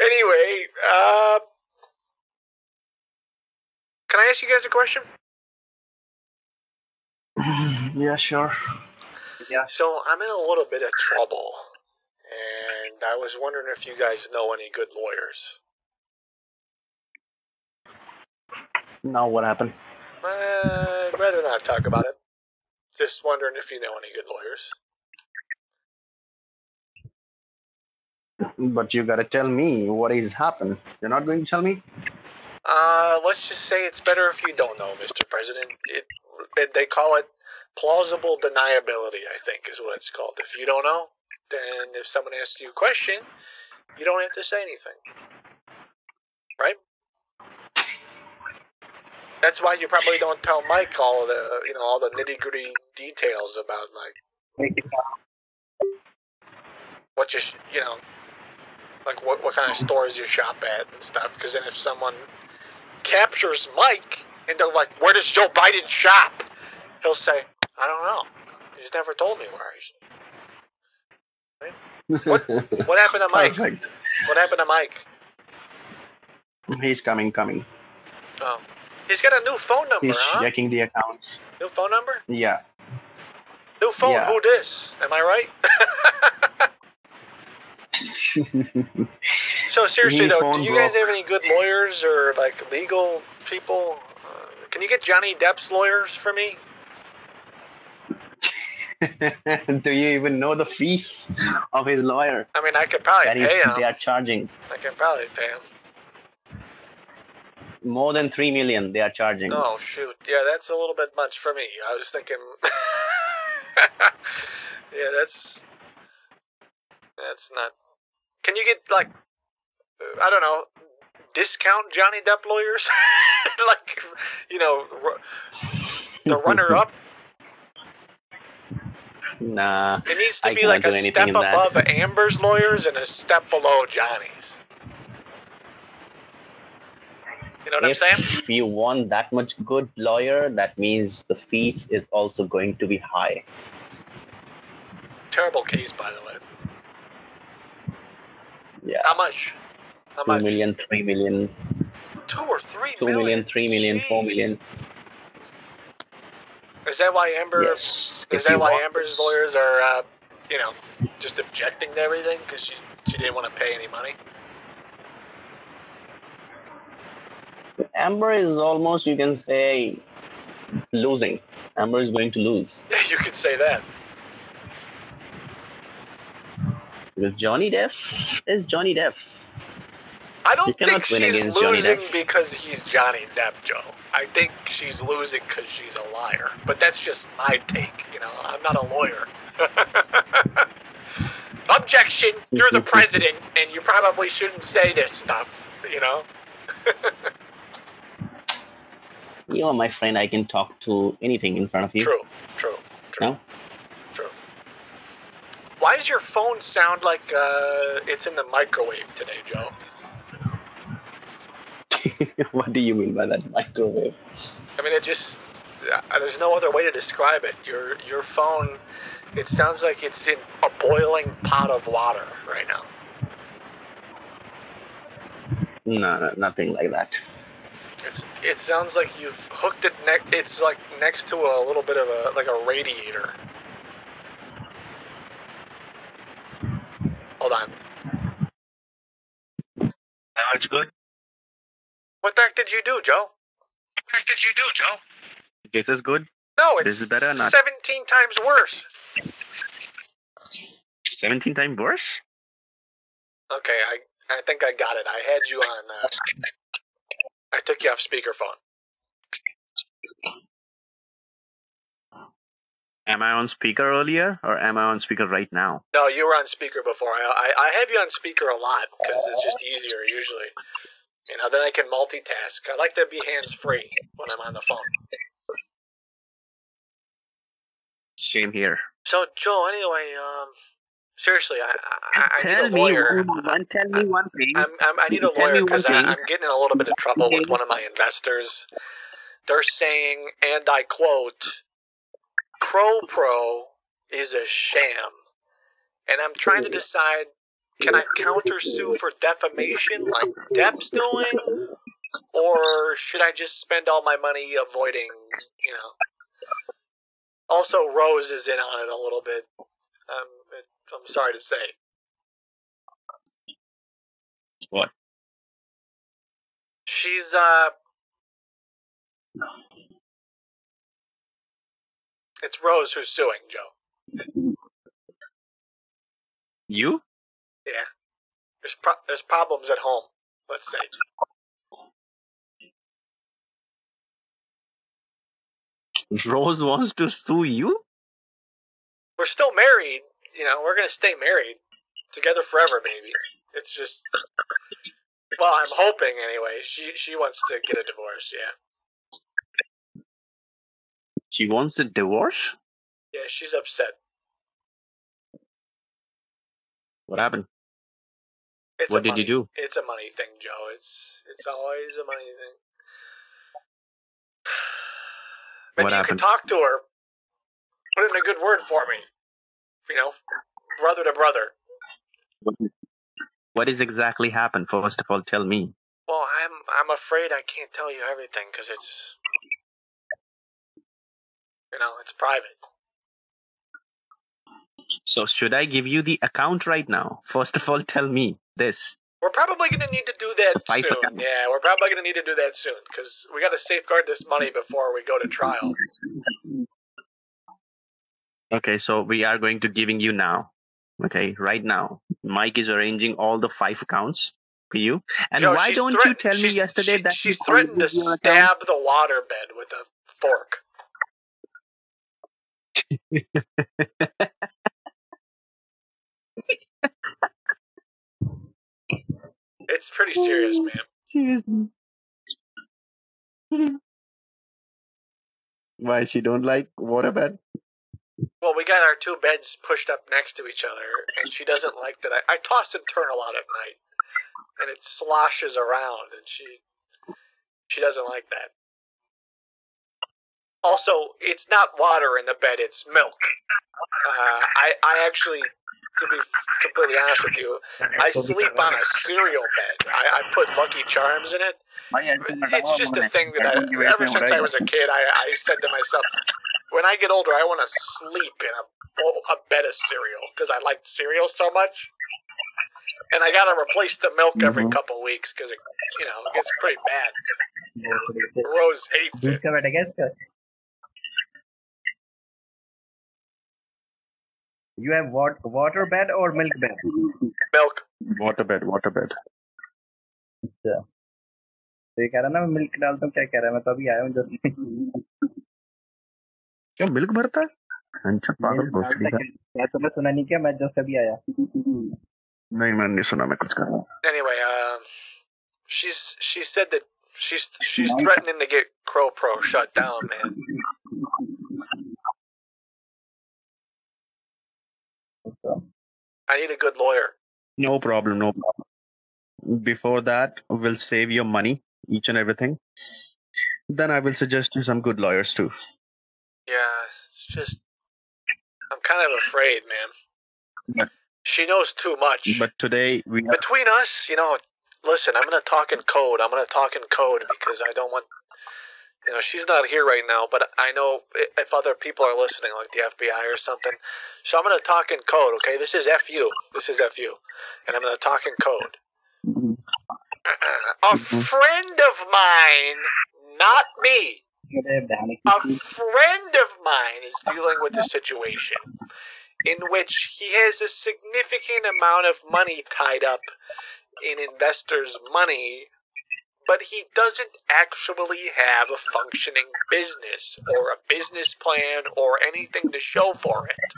Anyway, uh, can I ask you guys a question? *sighs* yeah, sure. Yeah. So I'm in a little bit of trouble, and I was wondering if you guys know any good lawyers. No, what happened? I'd rather not talk about it. Just wondering if you know any good lawyers. But you gotta tell me what is happened. You're not going to tell me? Uh, let's just say it's better if you don't know, Mr. President. It, it they call it plausible deniability. I think is what it's called. If you don't know, then if someone asks you a question, you don't have to say anything, right? That's why you probably don't tell Mike all the you know all the nitty gritty details about like what you you know like what what kind of stores you shop at and stuff. Because then if someone captures Mike and they're like, "Where does Joe Biden shop?" He'll say, "I don't know. He's never told me where I should." What what happened to *laughs* Mike? Perfect. What happened to Mike? He's coming, coming. Oh, he's got a new phone number, He's huh? checking the accounts. New phone number? Yeah. New phone. Yeah. Who this? Am I right? *laughs* so seriously He though, do you guys broke. have any good lawyers or like legal people? Uh, can you get Johnny Depp's lawyers for me? *laughs* Do you even know the fees of his lawyer I mean, I could probably pay him. they are charging? I can probably pay him. More than three million they are charging. Oh shoot, yeah, that's a little bit much for me. I was thinking, *laughs* yeah, that's that's not. Can you get like, I don't know, discount Johnny Depp lawyers? *laughs* like, you know, the runner-up. *laughs* Nah. It needs to I be like a step above Amber's lawyers and a step below Johnny's. You know what if I'm saying? If you want that much good lawyer, that means the fees is also going to be high. terrible case, by the way. Yeah. How much? How Two much? million, three million, Two or three two million, three million, four million. Is that why Amber? Yes. Is if that why Amber's this. lawyers are, uh, you know, just objecting to everything because she she didn't want to pay any money? Amber is almost, you can say, losing. Amber is going to lose. Yeah, *laughs* you could say that. Because Johnny Depp is Johnny Depp. I don't think she's losing because he's Johnny Depp, Joe. I think she's losing because she's a liar. But that's just my take. You know, I'm not a lawyer. *laughs* Objection! *laughs* You're the president, and you probably shouldn't say this stuff. You know. *laughs* You are my friend. I can talk to anything in front of you. True. True. No? True. Why does your phone sound like uh, it's in the microwave today, Joe? *laughs* what do you mean by that microwave? I mean, it just uh, there's no other way to describe it. Your your phone, it sounds like it's in a boiling pot of water right now. No, no, nothing like that. It's it sounds like you've hooked it next. It's like next to a little bit of a like a radiator. Hold on. Now it's good. What the heck did you do, Joe? What the heck did you do, Joe? This is good. No, it's This is better or not? 17 times worse. 17 times worse? Okay, I I think I got it. I had you on. Uh, I took you off speakerphone. Am I on speaker earlier or am I on speaker right now? No, you were on speaker before. I I, I have you on speaker a lot because it's just easier usually. You know, then I can multitask. I like to be hands free when I'm on the phone. Same here. So, Joe, anyway, um, seriously, I I, I need a lawyer. me one, one, tell me one thing. I'm, I'm, I need a Tell lawyer because. I'm getting in a little bit of trouble with one of my investors. They're saying, and I quote, Crow Pro is a sham. And I'm trying to decide can I counter sue for defamation like Depp's doing? Or should I just spend all my money avoiding, you know? Also, Rose is in on it a little bit. Um, it, I'm sorry to say. What? She's uh It's Rose who's suing, Joe. You? There's pro- there's problems at home, let's say. *laughs* Rose wants to sue you? We're still married, you know, we're going to stay married together forever, baby. It's just well, I'm hoping anyway. She she wants to get a divorce, yeah. She wants a divorce? Yeah, she's upset. What happened? It's What did money, you do? It's a money thing, Joe. It's it's always a money thing. *sighs* Maybe What you happened? can talk to her. Put in a good word for me. You know, brother to brother. What is, what is exactly happened? First of all, tell me. Well, I'm I'm afraid I can't tell you everything because it's you know it's private. So should I give you the account right now? First of all, *laughs* tell me this. We're probably going to need to do that soon. account. Yeah, we're probably going to need to do that soon because we got to safeguard this money before we go to trial. Okay, so we are going to giving you now. Okay, right now. Mike is arranging all the five accounts for you. And Joe, why don't you tell me yesterday she- that she's threatened to your account? stab the waterbed with a fork? *laughs* It's pretty serious, man. *laughs* Why she don't like water bed? Well, we got our two beds pushed up next to each other, and she doesn't like that. I, I toss and turn a lot at night, and it sloshes around, and she she doesn't like that. Also, it's not water in the bed; it's milk. Uh, I I actually, to be completely honest with you, I sleep on a cereal bed. I, I put Lucky Charms in it. It's just a thing that I, ever since I was a kid, I, I said to myself, when I get older, I want to sleep in a a bed of cereal because I like cereal so much. And I gotta replace the milk every Mhm. couple weeks because it, you know, it gets pretty bad. Rose hates it. You have what water bed or milk bed? Milk. Waterbed, waterbed. अच्छा तो ये कह रहा ना मैं milk डालता हूँ क्या कह रहा है मैं तो अभी आया हूँ जस्ट क्या मिल्क भरता है अच्छा पागल भोसड़ी का मैं तुम्हें सुना नहीं क्या मैं जस्ट अभी आया नहीं मैंने नहीं सुना मैं कुछ कर रहा Anyway, uh, she's she said that she's she's threatening to get Crow Pro shut down, man. I need a good lawyer. No problem, no problem. Before that, we'll save your money, each and everything. Then I will suggest you some good lawyers too. Yeah, it's just I'm kind of afraid, man. But, She knows too much. but today we Between us, you know, listen, I'm gonna talk in code. I'm gonna talk in code because I don't want. You know, she's not here right now, but I know if other people are listening, like the FBI or something. So I'm gonna talk in code. Okay, this is FU. This is FU, and I'm gonna talk in code. Mm-hmm. A friend of mine, not me, a friend of mine is dealing with a situation in which he has a significant amount of money tied up in investors' money, but he doesn't actually have a functioning business or a business plan or anything to show for it.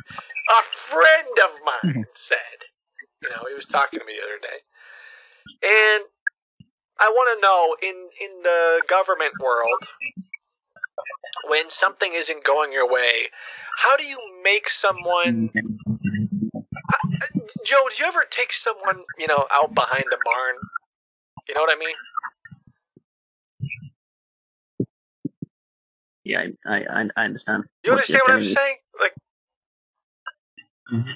A friend of mine mm-hmm. said. You know, he was talking to me the other day. And I want to know in in the government world when something isn't going your way, how do you make someone Joe, do you ever take someone, you know, out behind the barn? You know what I mean? Yeah, I, I, I- understand. You understand you're what I'm saying? Like, mm-hmm.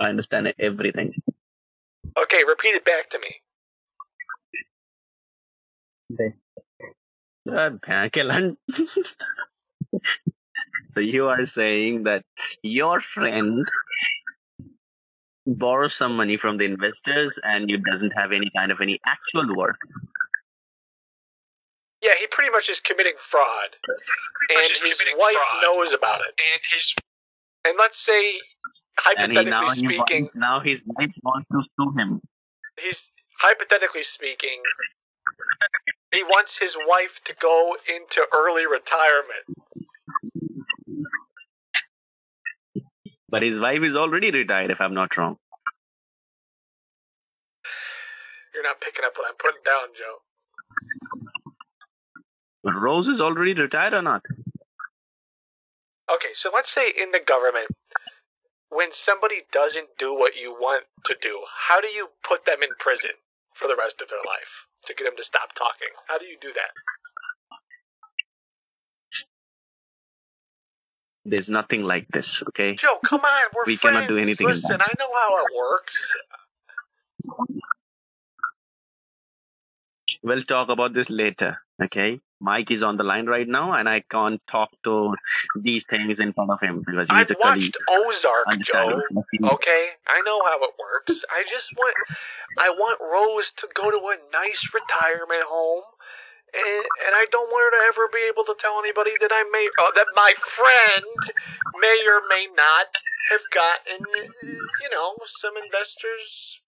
I understand everything. okay, repeat it back to me. Okay. Uh, *laughs* so you are saying that your friend borrows some money from the investors and you doesn't have any kind of any actual work. Yeah, he pretty much is committing fraud, and his wife knows about it. And his and let's say, And he now hypothetically he speaking, wants, now his wife wants to sue him. he's hypothetically speaking, he wants his wife to go into early retirement. But his wife is already retired, if I'm not wrong. You're not picking up what I'm putting down, Joe. But Rose is already retired or not? Okay, so let's say in the government, when somebody doesn't do what you want to do, how do you put them in prison for the rest of their life to get them to stop talking? How do you do that? There's nothing like this, okay? Joe, come on, we're We friends. cannot do anything Listen. I know how it works. We'll talk about this later, okay? Mike is on the line right now, and I can't talk to these things in front of him because he's I've watched Ozark, Joe. Okay, I know how it works. I just want, I want Rose to go to a nice retirement home, and and I don't want her to ever be able to tell anybody that I may, uh, that my friend may or may not have gotten, you know, some investors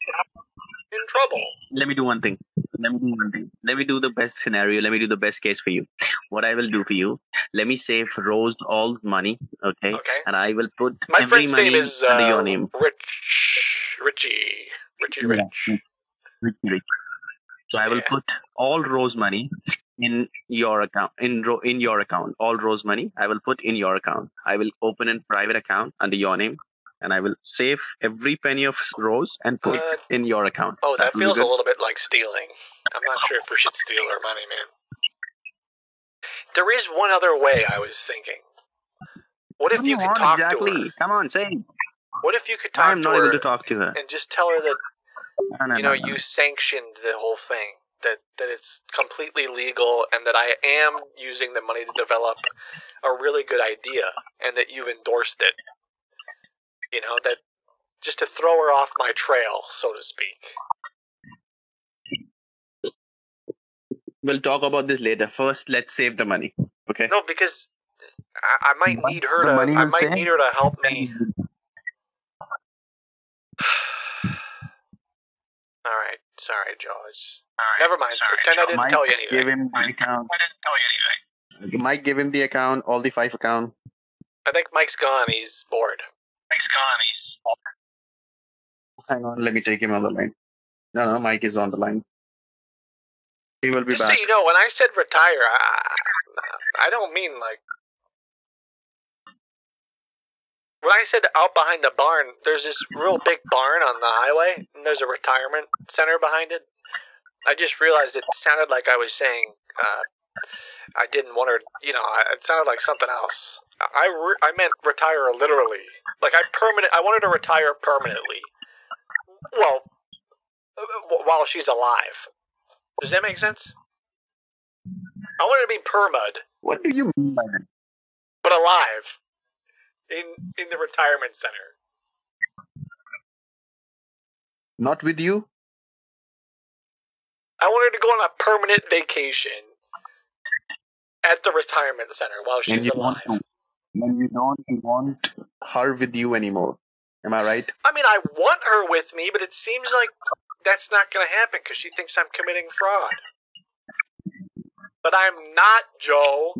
in trouble. Let me do one thing. Let me do one thing. Let me do the best scenario. Let me do the best case for you. What I will do for you, let me save Rose all's money, okay? Okay. And I will put My every friend's money name is under uh, your name. Rich, Richie, Richie Rich. Yeah, Rich, rich. So I will Yeah. put all Rose money in your account. In ro- in your account, all Rose money I will put in your account. I will open a private account under your name, and I will save every penny of Rose and put Uh, in your account. Oh, that be feels a little bit like stealing. I'm not sure if we should steal her money, man. There is one other way I was thinking. What if you could talk to her? Come on, say. What if you could talk to her? I am to not able to talk to her. and just tell her that No, no, you know no, no. you sanctioned the whole thing, that that it's completely legal, and that I am using the money to develop a really good idea, and that you've endorsed it. You know that just to throw her off my trail, so to speak. We'll talk about this later. First, let's save the money. Okay. No, because I, I might need her the to. money I might save? need her to help me. *sighs* All right, sorry, Joe. It's, never mind. Pretend I didn't Mike, tell you anything. Give him the account. I didn't tell you anything. Mike, give him the account, all the five account. I think Mike's gone. He's bored. Mike's gone. He's Hang on, let me take him on the line. No, no, Mike is on the line. He will be Just back. so you know, when I said retire, I, I don't mean like. When I said out behind the barn, there's this real big barn on the highway, and there's a retirement center behind it. I just realized it sounded like I was saying uh, I didn't want to, You know, it sounded like something else. I re- I meant retire literally. Like I permanent. I wanted to retire permanently. Well, uh, while she's alive. Does that make sense? I wanted to be permud, What do you mean by that? but alive, in in the retirement center. Not with you? I wanted to go on a permanent vacation at the retirement center while she's alive. And you don't want her with you anymore. Am I right? I mean, I want her with me, but it seems like that's not going to happen because she thinks I'm committing fraud. But I'm not, Joe.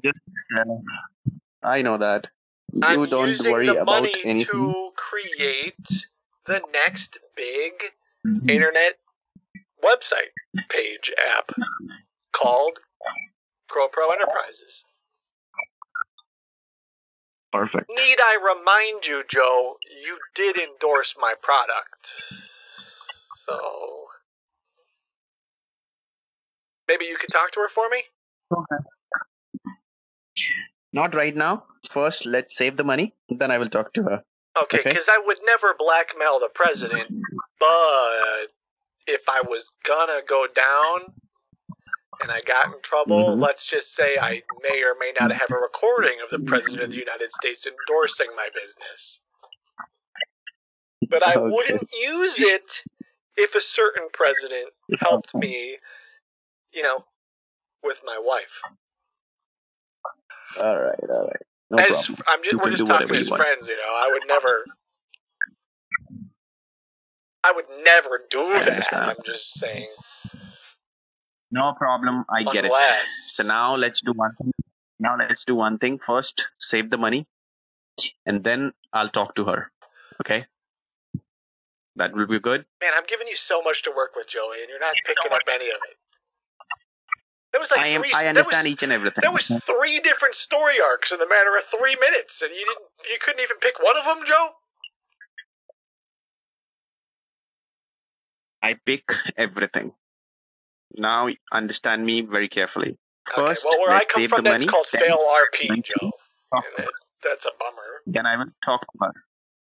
I know that. You I'm don't using worry the about money anything. to create the next big Mm-hmm. internet website page app called Crow Pro Enterprises. Perfect. Need I remind you, Joe, you did endorse my product. So maybe you could talk to her for me? Okay. Not right now. First, let's save the money. Then I will talk to her. Okay, Okay. because I would never blackmail the president, but if I was gonna go down and I got in trouble, Mhm. let's just say I may or may not have a recording of the president of the United States endorsing my business. But I Okay. wouldn't use it if a certain president helped me, you know, with my wife. All right, all right. No as problem. I'm just, we're just talking as friends, you know. I would never, I would never do that. understand. I'm just saying. No problem. I get it. So now let's do one thing. Now let's do one thing. First, save the money, and then I'll talk to her. Okay? That will be good. Man, I'm giving you so much to work with, Joey, and you're not picking up any of it. There was like I am. three. I understand was, each and everything. There was three different story arcs in the matter of three minutes, and you didn't. You couldn't even pick one of them, Joe. I pick everything. Now understand me very carefully. First, well, where I come from, that's money. called fail RP, Joe. That, that's a bummer. Then I will talk to her.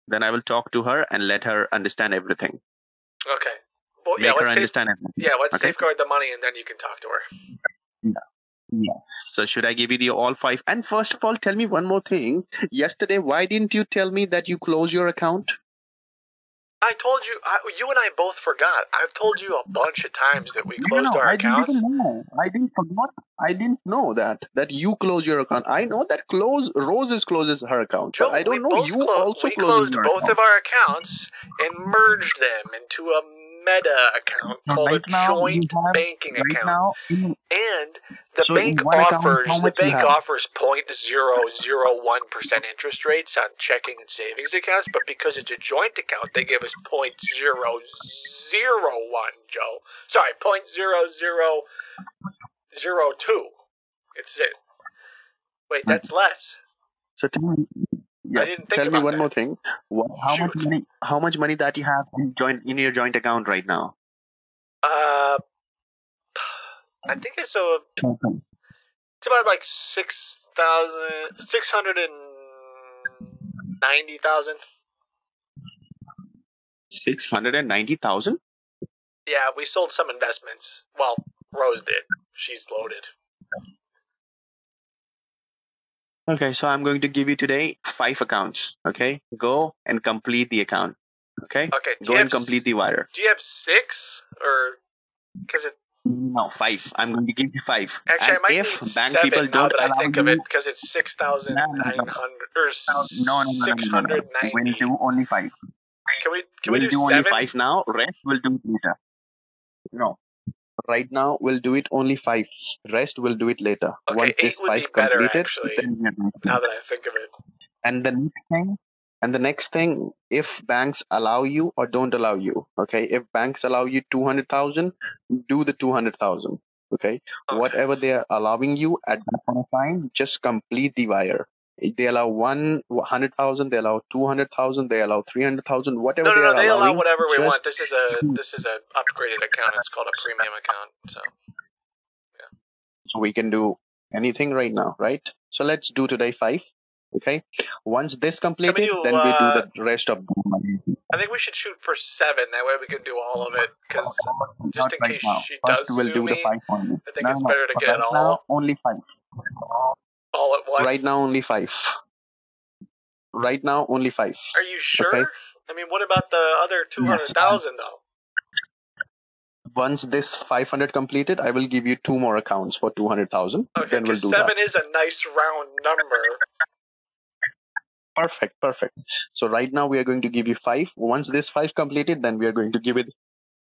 Then I will talk to her and let her understand everything. Okay. Well, Make yeah, her let's safe, understand everything. yeah, let's Okay? safeguard the money, and then you can talk to her. Yes. So should I give you the all five? And first of all, tell me one more thing. Yesterday, why didn't you tell me that you close your account? I told you, I, you and I both forgot. I've told you a bunch of times that we No, closed no, our I accounts. didn't know. I didn't forgot. I didn't know that that you closed your account. I know that close Roses closes her account, but I don't know you clo- also we closed both account. of our accounts and merged them into a meta account So called right a joint banking right account. now, and the So bank one account, offers the bank offers 0.001 percent interest rates on checking and savings accounts, but because it's a joint account, they give us 0.001, Joe. Sorry, 0.0002. It's it. Wait, that's less. So tell me, yeah, didn't think tell me one that. more thing. What, *laughs* how much money? How much money that you have in joint in your joint account right now? Uh, I think it's a It's about like six thousand, six hundred and ninety thousand. Six hundred and ninety thousand. Yeah, we sold some investments. Well, Rose did. She's loaded. Okay, so I'm going to give you today five accounts. Okay, go and complete the account. Okay, Okay. Go and complete the wire. Do you have six or? Because it No, five. I'm going to give you five. actually I might if need bank seven people now that I think of it because it's six thousand nine hundred No, no, nine no. hundred or no, no, no, six hundred no. We'll do only five. Can we can we'll we do, do only seven? five now. Rest we'll do it later. No. Right now we'll do it only five. Rest we'll do it later. Okay, Once this five be better, completed, actually, then we are going to Now that I think of it. and the next thing and the next thing if banks allow you or don't allow you okay if banks allow you 200000 do the 200000 okay whatever they are allowing you at that point of time just complete the wire they allow 100000 they allow 200000 they allow 300000 whatever No, no, they no. are They allow whatever we want. This is a this is an upgraded account. It's called a premium account. So so we can do anything right now right so let's do today five okay once this completed do, then we uh, do the rest of the I think we should shoot for seven. That way we can do all of it. Because just in right case now. she First, does we'll do the five only. I think it's better to get it all now, only five. All at once. Right now, only five. Right now, only five. Are you sure? Okay. I mean, what about the other two hundred thousand though? Once this 500 completed, I will give you two more accounts for 200,000. Okay, then we'll because do seven that. is a nice round number. Perfect, perfect. So right now we are going to give you five. Once this five completed, then we are going to give it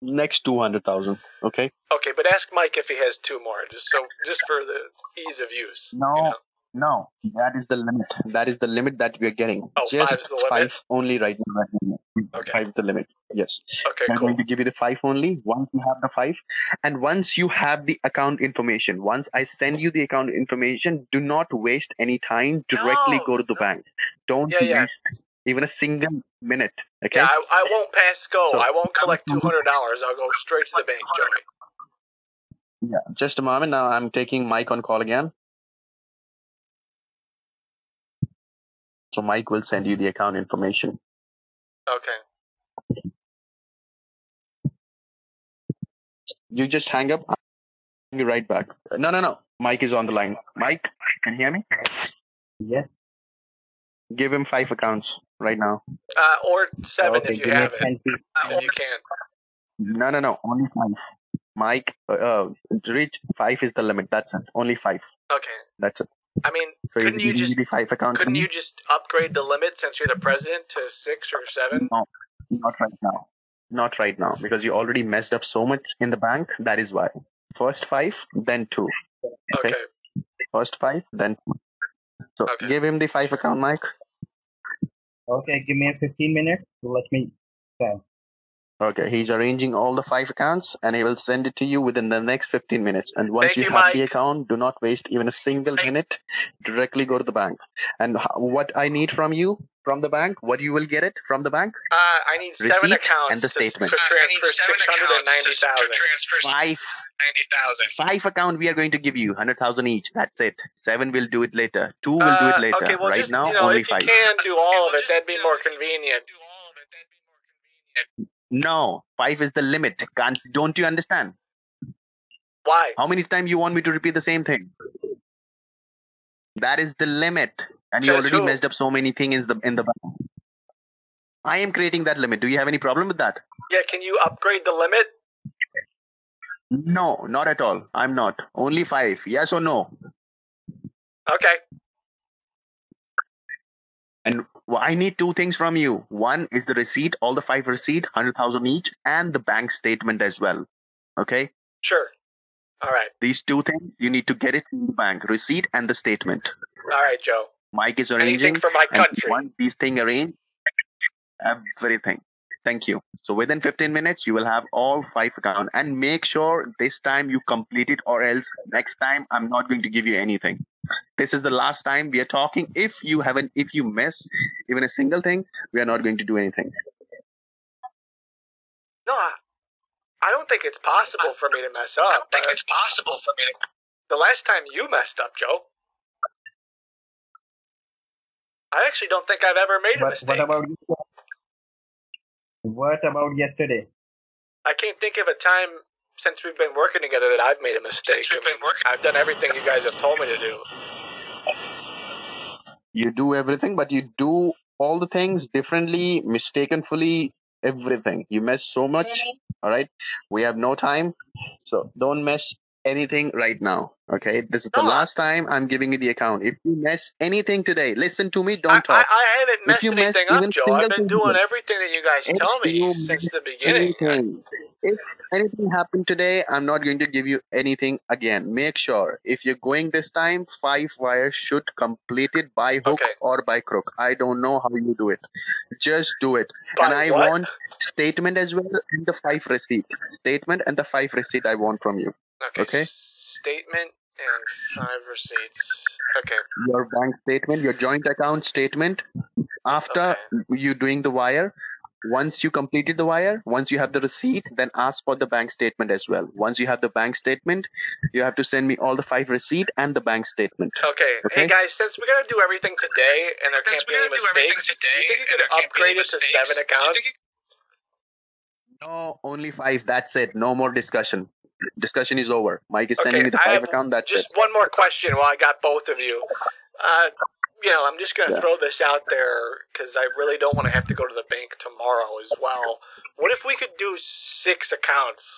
next 200,000. Okay. Okay, but ask Mike if he has two more, just so just for the ease of use. No, no, that is the limit. That is the limit that we are getting. Oh, Just five's the limit? five only right now. Now. Five is the limit. Yes. Okay, I'm cool. going to give you the five only. Once you have the five, and once you have the account information, once I send you the account information, do not waste any time. Directly No, go to the bank. Don't Yeah, yeah. waste even a single minute. Okay. Yeah, I, I won't pass go. So- I won't collect two hundred dollars. I'll go straight to the bank, Joey. Yeah. Just a moment. Now I'm taking Mike on call again. So Mike will send you the account information. Okay. You just hang up. I'll bring you right back. No, no, no. Mike is on the line. Mike, can you hear me? Yes. Give him five accounts right now. Uh, or seven Okay, if you give me have it. 10 If you can. No, no, no. Only five. Mike, uh, uh, to reach five is the limit. That's it. Only five. Okay. That's it. I mean, So couldn't you just five accounts. couldn't you just upgrade the limit since you're the president to six or seven? No, not right now. Not right now because you already messed up so much in the bank. That is why. First five, then two. Okay. First five, then two. So give him the five account, Mike. Okay, give me a 15 minutes. Let me. Okay. Okay, he's arranging all the five accounts and he will send it to you within the next 15 minutes. And once Thank you, you, have the account, do not waste even a single minute. Directly go to the bank. And h- what I need from you, from the bank, what you will get it from the bank? Uh, I need seven Receipt accounts and the to, statement. to transfer six hundred and ninety thousand. Five. Five account we are going to give you, 100,000 each. That's it. Seven will do it later. Two will do Uh, it later. Okay, well, right just now, you know, only if you can do all of it, that'd be more convenient. No, five is the limit. Can't, don't you understand? Why? How many times you want me to repeat the same thing? That is the limit. And you already messed up so many things in the in the. I am creating that limit. Do you have any problem with that? Yeah, can you upgrade the limit? No, not at all. I'm not. Only five. Yes or no? Okay. And w- I need two things from you. One is the receipt, all the five receipt, hundred thousand each, and the bank statement as well. Okay. Sure. All right. These two things you need to get it from the bank, receipt and the statement. All right, Joe. Mike is Anything arranging. for my country. Once these things arranged, everything. Thank you. So within 15 minutes, you will have all five account and make sure this time you complete it or else next time I'm not going to give you anything. This is the last time we are talking. If you haven't, if you miss even a single thing, we are not going to do anything. No, I, I don't think it's possible for me to mess up. I don't think it's possible for me to. The last time you messed up, Joe. I actually don't think I've ever made a What, mistake. what about what about yesterday? I can't think of a time since we've been working together that I've made a mistake. I mean, I've done everything you guys have told me to do. You do everything, but you do all the things differently, mistakenfully, everything. You mess so much. Mm-hmm. All right. We have no time. So don't mess anything right now. Okay. This is the last time I'm giving you the account. If you mess anything today, listen to me. Don't I, talk. I haven't messed you mess anything up, Joe. I've been doing everything that you guys if tell me since the beginning. anything, if anything happened today, I'm not going to give you anything again. Make sure if you're going this time, five wires should complete it by hook or by crook. I don't know how you do it. Just do it. and I what? want statement as well and the five receipt. Statement and the five receipt I want from you. Okay. Okay. Statement and five receipts. Okay. Your bank statement, your joint account statement. After you doing the wire, once you completed the wire, once you have the receipt, then ask for the bank statement as well. Once you have the bank statement, you have to send me all the five receipt and the bank statement. Okay. Okay. Hey guys, since we gotta do everything today and there can't be any mistakes, you think you could upgrade it to seven accounts? No, only five. That's it. No more discussion. Discussion is over. Mike is sending Okay, me the five account. That's Just it. one more question while I got both of you. Uh, you know, I'm just gonna Yeah. throw this out there because I really don't want to have to go to the bank tomorrow as well. What if we could do six accounts?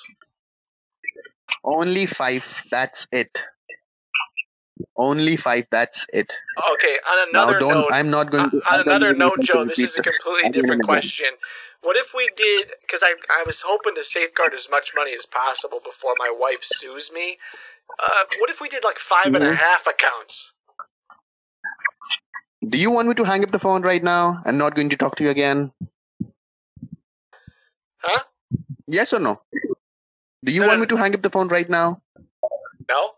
Only five. That's it. Only five. That's it. Okay. On Now another don't. note, I'm not going to. on I'm another note, Joe, this is a completely different question. What if we did? Because I I was hoping to safeguard as much money as possible before my wife sues me. Uh, what if we did like five and a Mhm. half accounts? Do you want me to hang up the phone right now and not going to talk to you again? Huh? Yes or no? Do you want me to hang up the phone right now? No.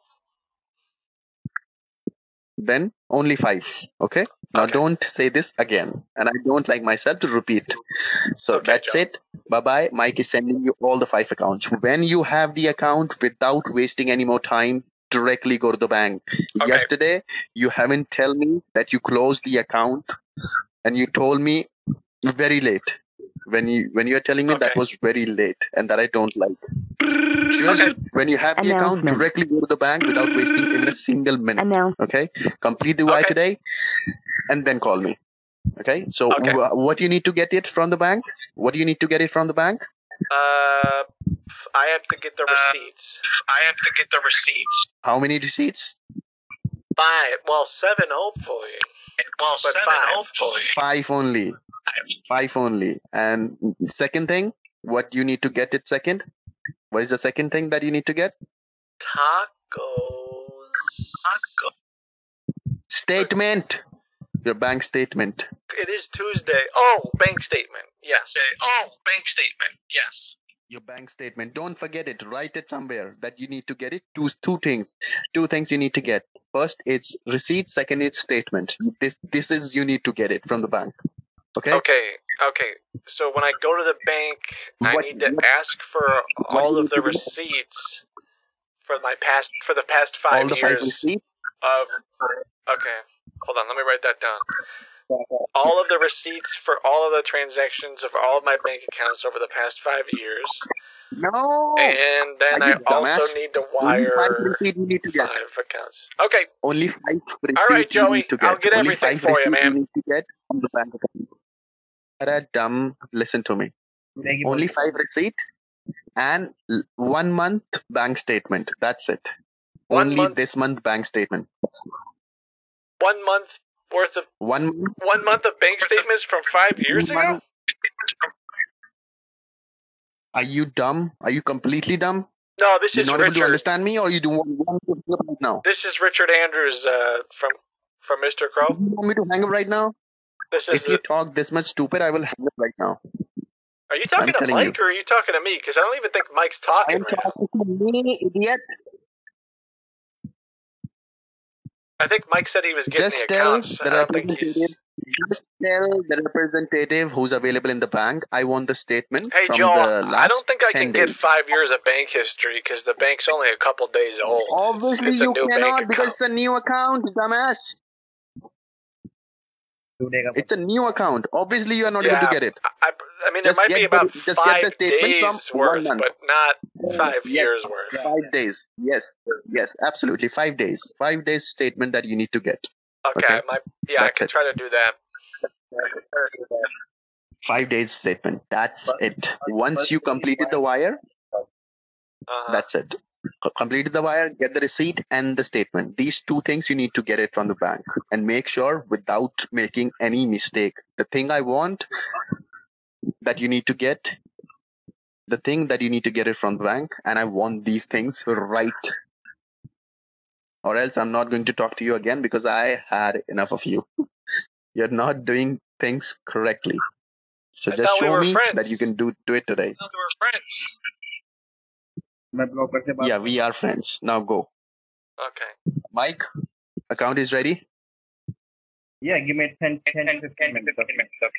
Then only five. Okay. Now don't say this again, and I don't like myself to repeat. So that's it. Bye bye. Mike is sending you all the five accounts. When you have the account, without wasting any more time, directly go to the bank. Yesterday, you haven't tell me that you closed the account, and you told me very late. When you when you are telling me that was very late and that I don't like. Just when you have the account, directly go to the bank without wasting even a single minute. Okay, complete the wire today, and then call me. Okay. So wh- what do you need to get it from the bank? What do you need to get it from the bank? Uh, I have to get the receipts. I have to get the receipts. How many receipts? Five. Well, seven, hopefully. Well, but five. hopefully. Five only. Five only. And second thing, what you need to get it second? What is the second thing that you need to get? Tacos. Statement. Your bank statement. It is Tuesday. Oh, bank statement. Yes. Oh, bank statement. Yes. Your bank statement. Don't forget it. Write it somewhere that you need to get it. Two two things. Two things you need to get. First, it's receipt. Second, it's statement. This this is you need to get it from the bank. Okay. Okay. Okay. So when I go to the bank, I need to ask for all of the receipts for my past for the past five All the years receipts. of. Okay. Hold on. Let me write that down. All of the receipts for all of the transactions of all of my bank accounts over the past five years. No. And then I also need to Only five wire receipts need to get. five accounts. Okay. Only five All right, Joey, get. I'll get Only everything five for you, man. Need to get from the bank account. That dumb. Listen to me. Only five receipt and one month bank statement. That's it. One Only month- this month bank statement. One month worth of One month. one month of bank statements from five years ago. month. Are you dumb? Are you completely dumb? No, this You're is not able to Richard. understand me, or you do want want to hang up right now? This is Richard Andrews uh, from from Mr. Crow. You want me to hang up right now? This is. If you talk this much stupid, I will hang up right now. Are you talking I'm to Mike or are you talking to me? Because I don't even think Mike's talking I'm right now. talking to me, idiot. I think Mike said he was getting Just the tell accounts. the I don't think he's. representative. Just tell the representative who's available in the bank. I want the statement Hey from the last I don't think I 10 can get five years of bank history because the bank's only a couple days old. Obviously, it's, a you cannot because account. it's a new account, dumbass. It's a new account. Obviously, you are not able to get it. I, I mean, there Just might be get the- about just get five the statement from days worth, but not five Yes, years worth. Five days. Yes, yes, absolutely. Five days. Five days statement that you need to get. Okay, Okay. I might, yeah, I can it. try to do that. Five days statement. That's it. Once you completed the wire, Uh-huh. that's it. Co- Completed the wire, get the receipt and the statement. These two things you need to get it from the bank and make sure without making any mistake. The thing I want that you need to get, the thing that you need to get it from the bank, and I want these things right. Or else I'm not going to talk to you again because I had enough of you. *laughs* You're not doing things correctly. So I just thought we show me friends. that you can do do it today. we were friends. Yeah, we are friends. Now go. Okay. Mike, account is ready. Yeah, give me 10, 10, 15 minutes. Okay.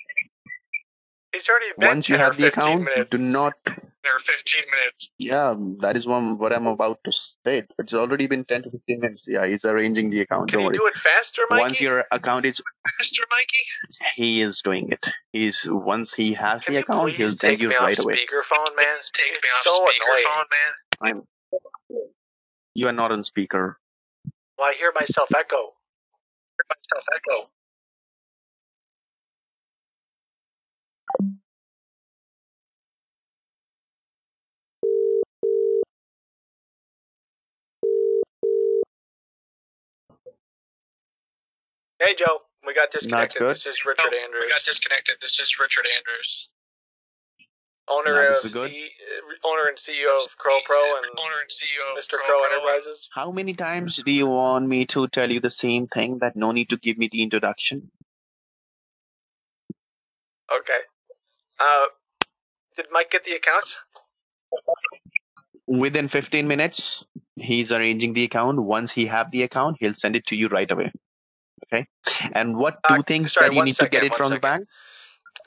He's already been Once you 10 or have the 15 account, minutes. do not. Or 15 minutes. Yeah, that is one what I'm about to say. It's already been 10 to 15 minutes. Yeah, he's arranging the account. Can Don't you worry. do it faster, Mikey? Once your account is, faster, Mikey? he is doing it. He's once he has Can the you account, please he'll take send you me off right away. speakerphone, man? Take it's me off so annoying. speakerphone, man. I'm. You are not on speaker. Well, I hear myself echo. Hear myself echo. Hey, Joe. We got Not disconnected. good. This is Richard Oh, Andrews, We got disconnected. This is Richard Andrews. Owner of. C- uh, owner and CEO of Crow Pro and Owner and CEO of Mr. Crow Crow Enterprises. How many times do you want me to tell you the same thing that no need to give me the introduction? Okay. Uh, did Mike get the accounts? Within 15 minutes, he's arranging the account. Once he have the account, he'll send it to you right away. Okay. And what two Uh, things sorry, that you need second, to get it one from the bank?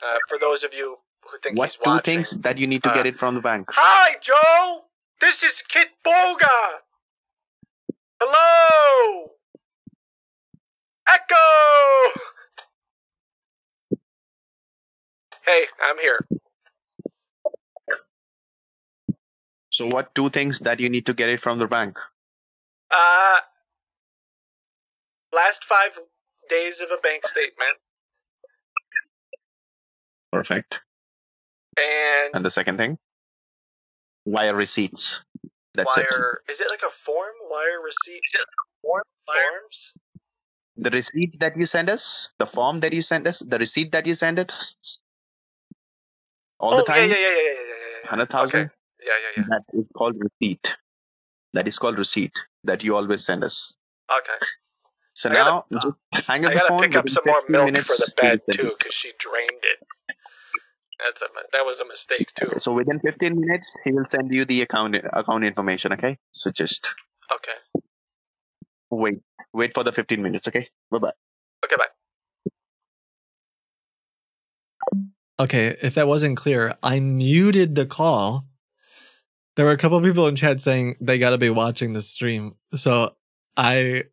Uh, for those of you who think What he's two watching. things that you need to uh, get it from the bank? Hi, Joe. This is Kit Boga. Hello. Echo. Hey, I'm here. So what two things that you need to get it from the bank? Uh, last five days of a bank statement Perfect. And, and the second thing? Wire receipts. That's wire. It. Is it like a form? Wire receipt? Form? Forms? The receipt that you send us, the form that you send us, the receipt that you send us, all oh, the time. Yeah, yeah, yeah, yeah, yeah, yeah. Hundred thousand. Okay. Yeah, yeah, yeah. That is called receipt. That is called receipt that you always send us. Okay. So I now, uh, gotta, hang up I gotta phone, pick up some more milk for the bed too, because she drained it. That's a that was a mistake too. So within 15 minutes, he will send you the account account information. Okay. So just Okay. wait, wait for the 15 minutes. Okay. Bye bye. Okay, bye. Okay, if that wasn't clear, I muted the call. There were a couple people in chat saying they got to be watching the stream. So I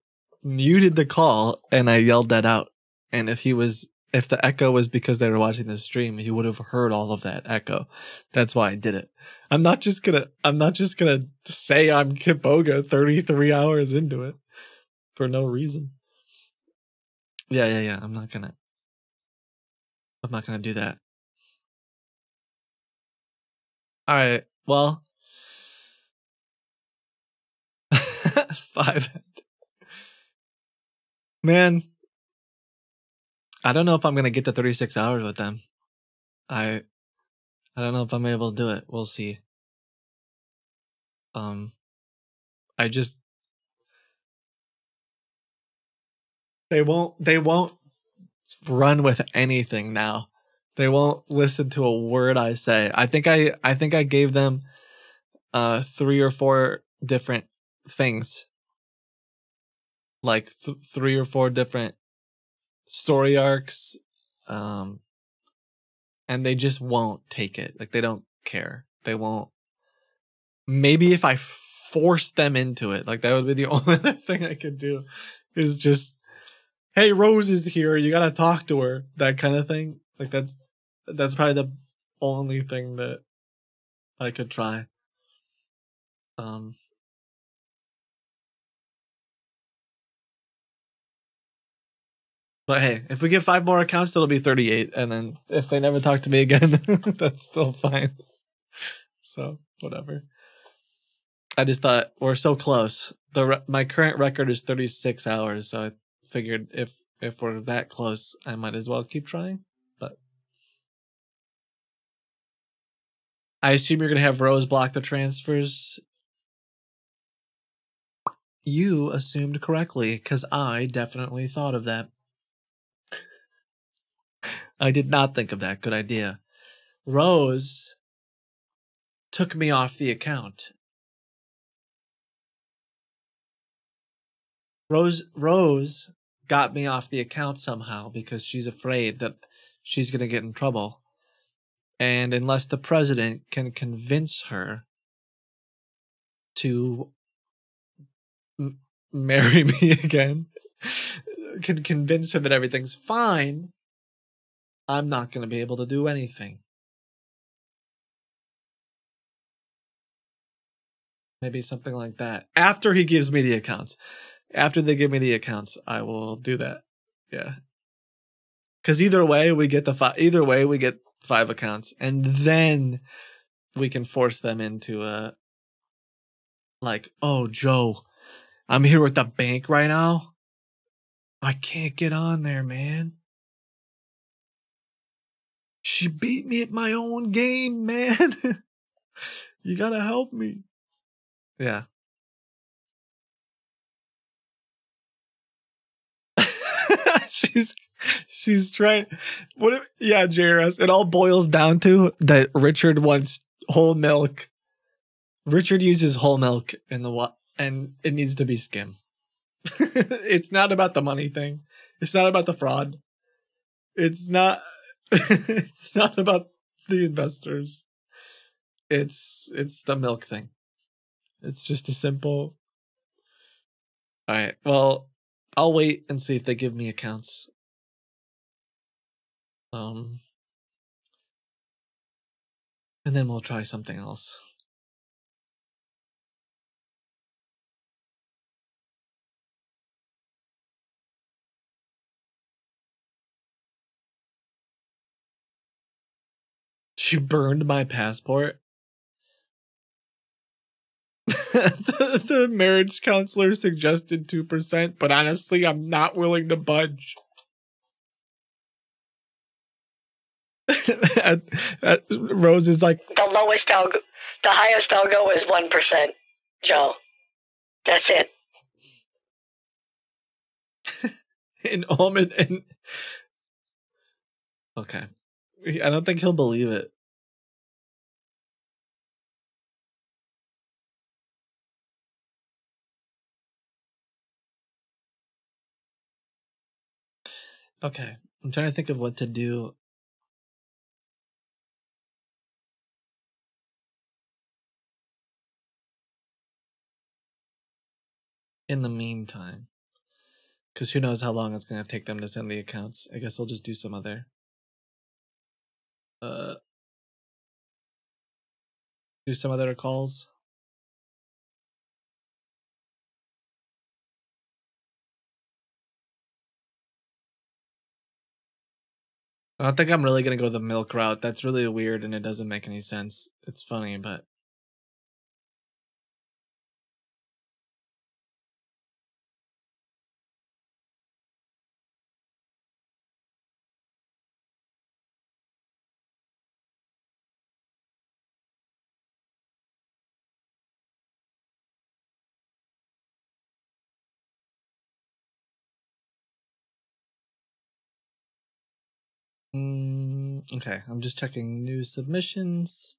muted the call and I yelled that out. And if he was if the echo was because they were watching the stream, you would have heard all of that echo. That's why I did it. I'm not just to I'm not just to say I'm Kiboga 33 hours into it for no reason. Yeah, yeah, yeah. I'm not to I'm not to do that. All right. Well, *laughs* five. Man, I don't know if I'm gonna get to 36 hours with them. I, I don't know if I'm able to do it. We'll see. Um, I just they won't they won't run with anything now. They won't listen to a word I say. I think I I think I gave them uh three or four different things like th- three or four different story arcs, um, and they just won't take it. Like they don't care. They won't. Maybe if I force them into it, like that would be the *laughs* only thing I could do, is just, hey, Rose is here. You gotta talk to her. That kind of thing. Like that's that's probably the only thing that I could try. Um. But hey, if we get five more accounts, it'll be 38. And then if they never talk to me again, *laughs* that's still fine. So, whatever. I just thought we're so close. The re- my current record is 36 hours, so I figured if if we're that close, I might as well keep trying. But I assume you're going to have Rose block the transfers. You assumed correctly cuz I definitely thought of that. I did not think of that. Good idea. Rose took me off the account. Rose Rose got me off the account somehow because she's afraid that she's going to get in trouble. And unless the president can convince her to m- *laughs* marry me again, can convince her that everything's fine, I'm not going to be able to do anything. Maybe something like that. After he gives me the accounts. After they give me the accounts, I will do that. Yeah. Cuz either way we get the five either way we get five accounts and then we can force them into a like, "Oh, Joe, I'm here with the bank right now. I can't get on there, man. She beat me at my own game, man. *laughs* you gotta help me. Yeah. *laughs* she's she's trying what if yeah, JRS. It all boils down to that Richard wants whole milk. Richard uses whole milk in the wa- and it needs to be skim. *laughs* it's not about the money thing. It's not about the fraud. It's not *laughs* it's not about the investors. It's it's the milk thing. It's just a simple All right. Well, I'll wait and see if they give me accounts. Um and then we'll try something else. She burned my passport. *laughs* the, the marriage counselor suggested 2%, but honestly, I'm not willing to budge. *laughs* At- at- Rose is like, The lowest I'll go, the highest I'll go is 1%, Joe. That's it. *laughs* in almond and okay i don't think he'll believe it okay i'm trying to think of what to do in the meantime because who knows how long it's going to take them to send the accounts. I guess i'll just do some other uh do some other calls I don't think I'm really gonna go the milk route. That's really weird and it doesn't make any sense. It's funny, but Okay, I'm just checking new submissions.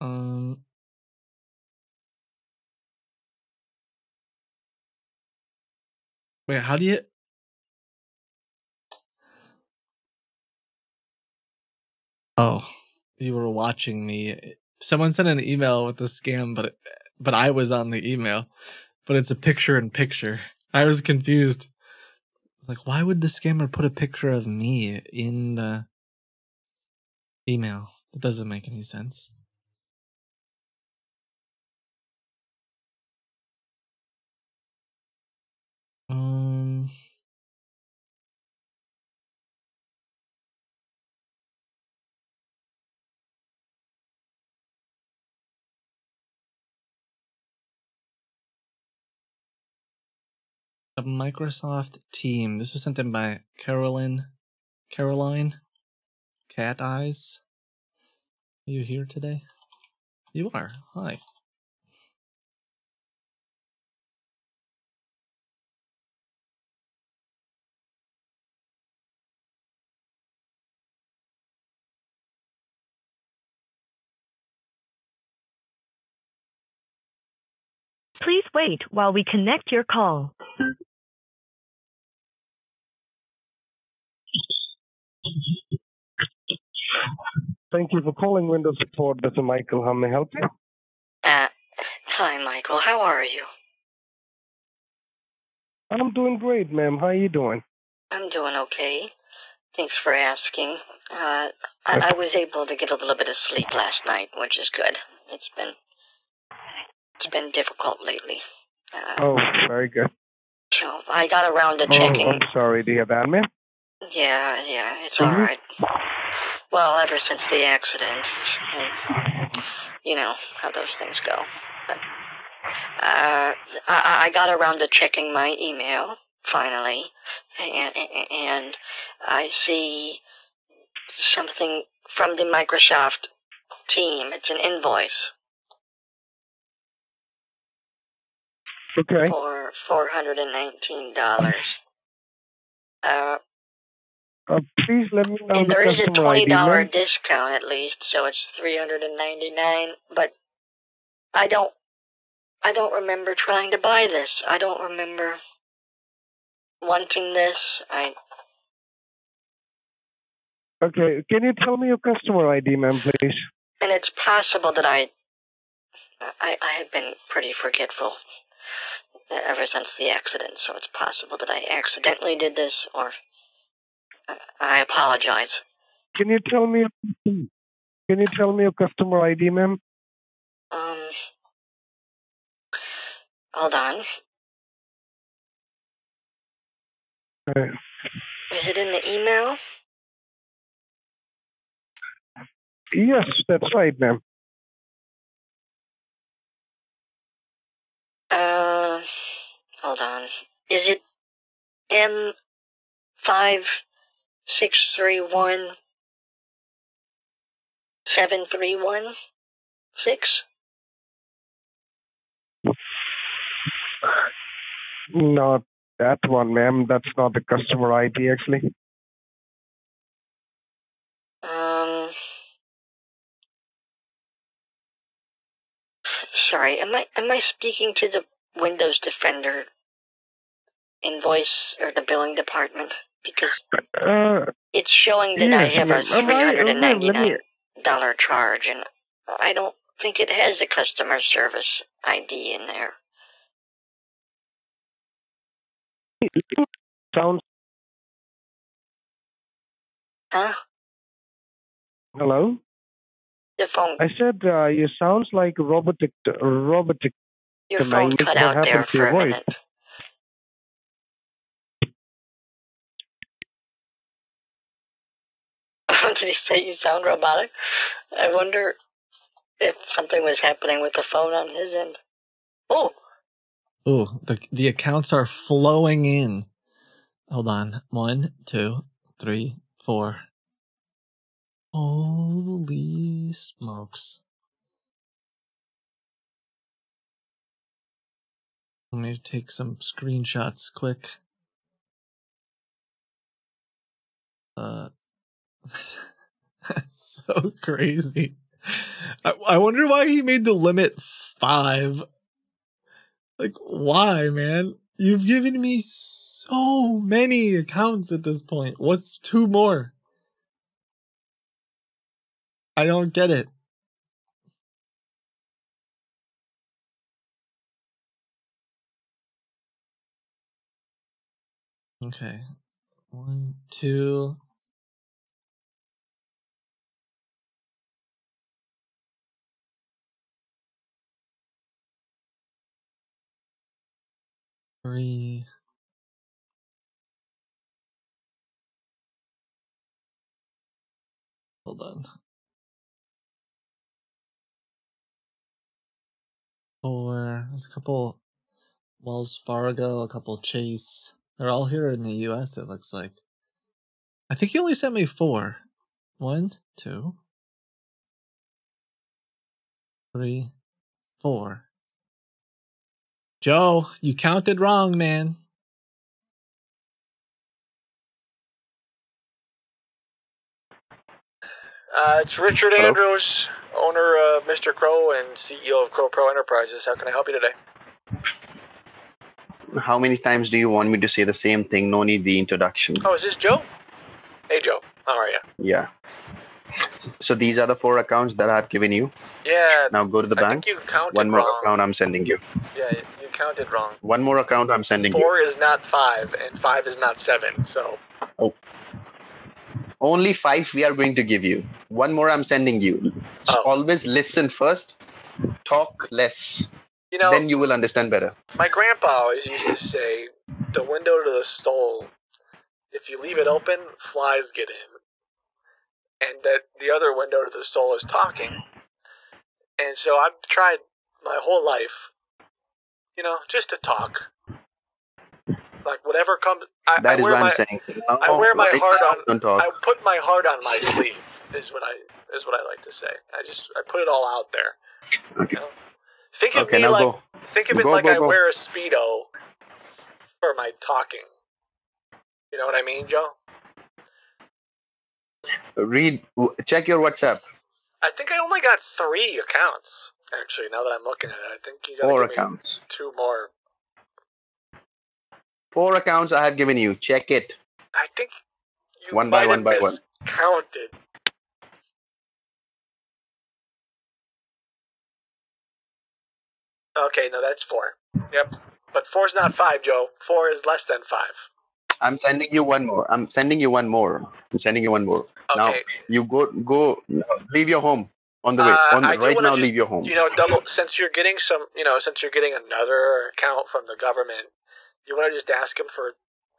Um, wait, how do you? Oh you were watching me. Someone sent an email with a scam, but but I was on the email, but it's a picture in picture. I was confused. Like, why would the scammer put a picture of me in the email? That doesn't make any sense. Um. A Microsoft team. This was sent in by Carolyn. Caroline. Cat Eyes. Are you here today? You are. Hi. Please wait while we connect your call. Thank you for calling Windows Support. This is Michael. How may I help you? Uh, hi, Michael. How are you? I'm doing great, ma'am. How are you doing? I'm doing okay. Thanks for asking. Uh, I, I was able to get a little bit of sleep last night, which is good. It's been it's been difficult lately. Uh, Oh, very good. so I got around to Oh, checking. I'm sorry to hear that, ma'am. Yeah, yeah, it's Mhm. all right. Well, ever since the accident, and you know how those things go. But, uh, I, I got around to checking my email finally, and, and I see something from the Microsoft team. It's an invoice Okay. for four hundred and nineteen dollars. Uh, Uh, please let me know and the there is a twenty dollar discount at least, so it's three hundred and ninety nine. But I don't, I don't remember trying to buy this. I don't remember wanting this. I Okay, can you tell me your customer ID, ma'am, please? and it's possible that I, I, I have been pretty forgetful ever since the accident. So it's possible that I accidentally did this, or uh, I apologize. Can you tell me? Can you tell me your customer ID, ma'am? Um, hold on. Uh, Is it in the email? yes, that's right, ma'am. Uh, hold on. Is it M five six three one seven three one six? Not that one, ma'am. That's not the customer ID, actually. Um, sorry. Am I am I speaking to the Windows Defender invoice or the billing department? Because Uh, it's showing that I have a three hundred and ninety nine dollar charge, and I don't think it has a customer service ID in there. Sounds. Huh? Hello. The phone, I said uh, you sounds like robotic. Robotic. your phone cut out there for your a voice? minute. *laughs* Did he say you sound robotic? I wonder if something was happening with the phone on his end. Oh, Ooh, the the accounts are flowing in. Hold on. One, two, three, four. Holy smokes. Let me take some screenshots quick. Uh that's *laughs* so crazy. I, I wonder why he made the limit five. Like, why, man? You've given me so many accounts at this point. What's two more? I don't get it. Okay. One, two. Three. Hold on. Four. There's a couple Wells Fargo, a couple Chase. They're all here in the US, it looks like. I think he only sent me four. One, two, three, four. Joe, you counted wrong, man. Uh, it's Richard Hello? Andrews, owner of Mr. Crow and CEO of Crow Pro Enterprises. How can I help you today? How many times do you want me to say the same thing? No need the introduction. Oh, is this Joe? Hey, Joe. How are you? Yeah. So these are the four accounts that I've given you. Yeah, Now go to the I bank. think you counted One more wrong. account I'm sending you. Yeah, you counted wrong. One more account I'm sending you. Four is not five, and five is not seven. So, Only five we are going to give you. One more I'm sending you. So Oh. Always listen first, talk less. you know, then you will understand better. my grandpa always used to say, "The window to the soul. If you leave it open, flies get in." And that the other window to the soul is talking. And so I've tried my whole life, you know, just to talk. Like whatever comes, I, That I is wear what my, I'm saying. I wear my heart on. I put my heart on my sleeve. Is what I is what I like to say. I just I put it all out there. Okay. You know? Think of Okay, me like go. think of it Go, like go, I wear a speedo for my talking. You know what I mean, Joe? Read. Check your WhatsApp. I think I only got three accounts. Actually, now that I'm looking at it, I think you Four accounts. two more. Four accounts I have given you. Check it. I think you One by one by one. Counted. Okay, no, that's four. Yep. But four's not five, Joe. Four is less than five. I'm sending you one more. I'm sending you one more. I'm sending you one more. Okay. Now you go go leave your home on the way. Uh, on the, right now just, leave your home. You know, double since you're getting some, you know, since you're getting another account from the government, you want to just ask him for a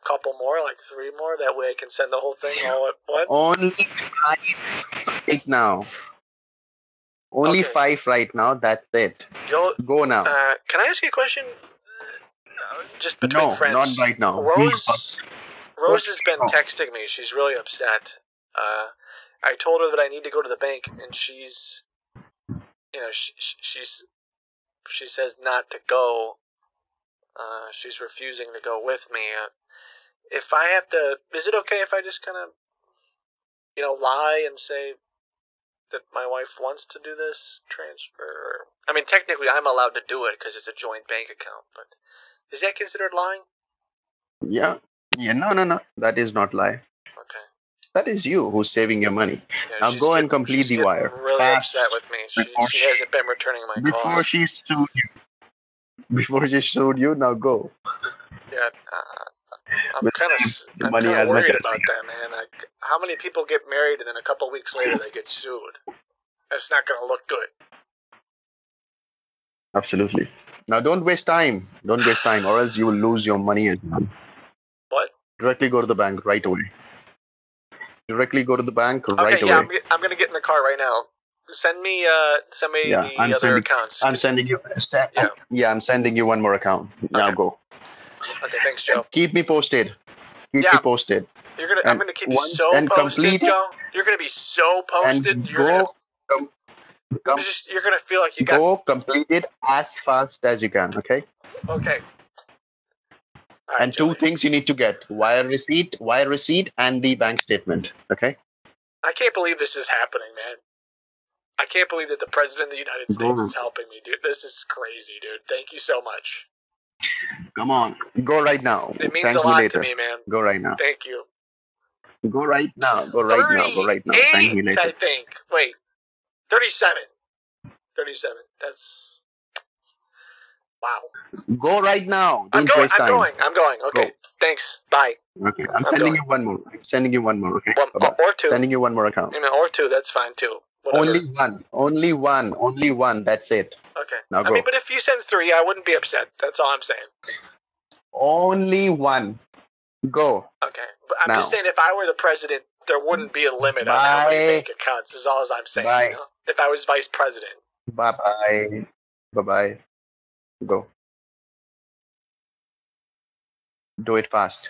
couple more, like three more. That way, I can send the whole thing all at once. Only five right now. Only Okay. five right now. That's it. Joe, Go now. uh, can I ask you a question? Uh, just between no, friends. not right now. Please, Rose, Rose has been Oh. texting me. She's really upset. Uh, I told her that I need to go to the bank, and she's, you know, she- she's, she says not to go. Uh, she's refusing to go with me. Uh, if I have to, is it okay if I just kind of, you know, lie and say that my wife wants to do this transfer? I mean, technically, I'm allowed to do it because it's a joint bank account, but is that considered lying? Yeah. Yeah. No, no, no. That is not lie. Okay. That is you who's saving your money. Yeah, now go and complete the wire. Really Fast. upset with me. She, she hasn't been returning my Before calls. she sued you. Before she sued you, now go. Yeah, uh, I'm kind of I'm money kind as of much worried about that, man. Like, how many people get married and then a couple weeks later they get sued? That's not gonna look good. Absolutely. Now don't waste time. Don't waste time, or else you will lose your money as well. What? Directly go to the bank right away. Directly go to the bank right okay, yeah, I'm, away. I'm gonna get in the car right now. Send me uh send me Yeah, the I'm other sending- accounts. I'm sending you. Yeah. Yeah, I'm sending you one more account. Now go. Okay, thanks, Joe. Keep me posted. Keep Yeah. me posted. You're gonna I'm gonna keep you so and posted, complete Joe. You're gonna be so posted. And you're gonna go. Com- com- just you're gonna feel like you got go complete it as fast as you can. Okay. okay. and two things you need to get: wire receipt, wire receipt, and the bank statement. Okay. I can't believe this is happening, man. I can't believe that the president of the United Go. States is helping me, dude. This is crazy, dude. Thank you so much. Come on. Go right now. It means Thank a lot later. to me, man. Go right now. Thank you. Go right now. Go right now. Go right now. Thank me 38, later. I think. Wait, 37. 37. That's wow. Go right now. I'm going. waste I'm time. going. I'm going. Okay. Thanks. Bye. Okay. I'm, I'm sending going. you one more. I'm sending you one more. Okay. One, or two. Sending you one more account. You know, or two. That's fine too. Whatever. Only one. Only one. Only one. That's it. Okay. Now I go. mean, but if you send three, I wouldn't be upset. That's all I'm saying. Only one. Go. Okay. But I'm just saying, if I were the president, there wouldn't be a limit on how many bank accounts. Is all as I'm saying. Bye. You know? If I was vice president. Bye bye. Bye bye. Go. Do it fast.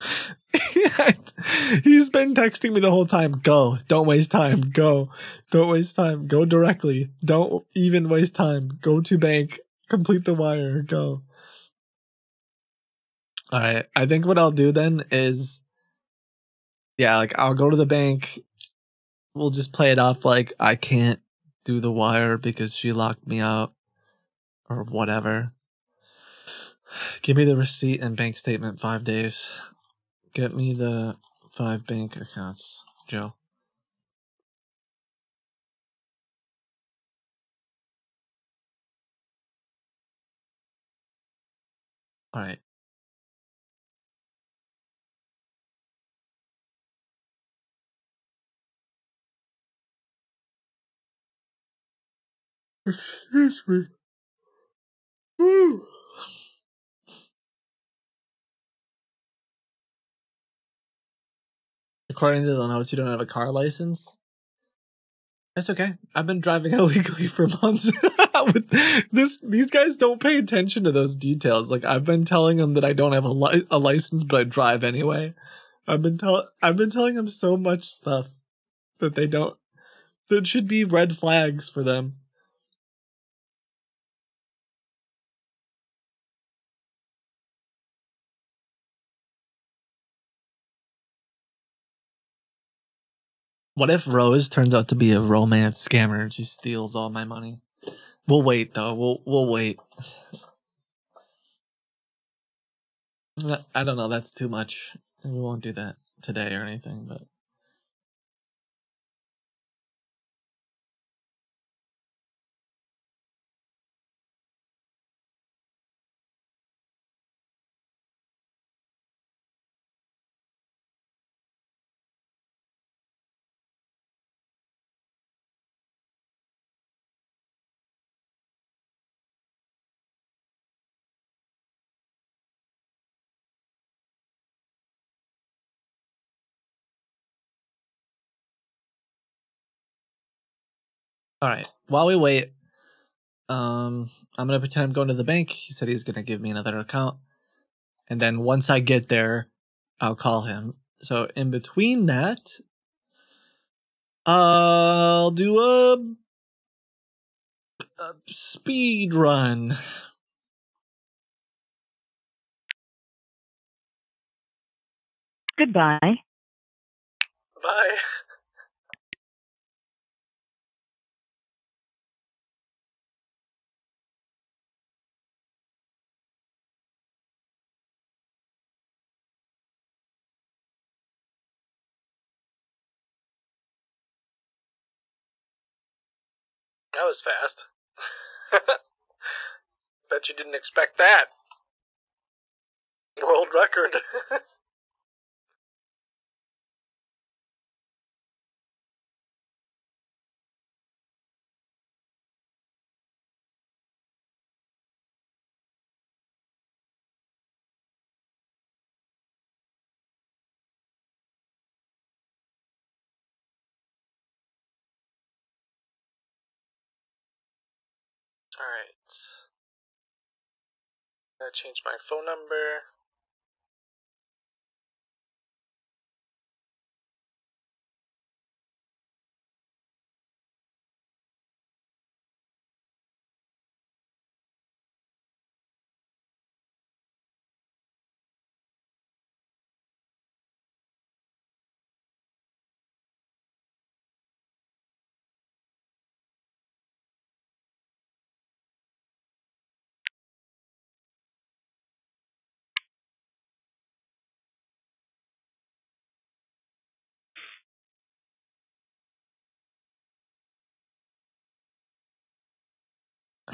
*laughs* He's been texting me the whole time. Go. Don't waste time. Go. Don't waste time. Go directly. Don't even waste time. Go to bank. Complete the wire. Go. All right. I think what I'll do then is, yeah, like I'll go to the bank. We'll just play it off like I can't do the wire because she locked me out or whatever. Give me the receipt and bank statement five days. Get me the five bank accounts, Joe. All right. Excuse me. Whew. According to the notes, you don't have a car license. That's okay. I've been driving *laughs* illegally for months. *laughs* This, these guys don't pay attention to those details. Like I've been telling them that I don't have a, li- a license, but I drive anyway. I've been tell I've been telling them so much stuff that they don't. That should be red flags for them. What if Rose turns out to be a romance scammer and she steals all my money? We'll wait though. We'll we'll wait. I don't know. That's too much. We won't do that today or anything. But all right. While we wait, um, I'm gonna pretend I'm going to the bank. He said he's gonna give me another account, and then once I get there, I'll call him. So in between that, I'll do a, a speed run. Goodbye. Bye. That was fast. *laughs* Bet you didn't expect that. World record. *laughs* Alright. Gotta change my phone number.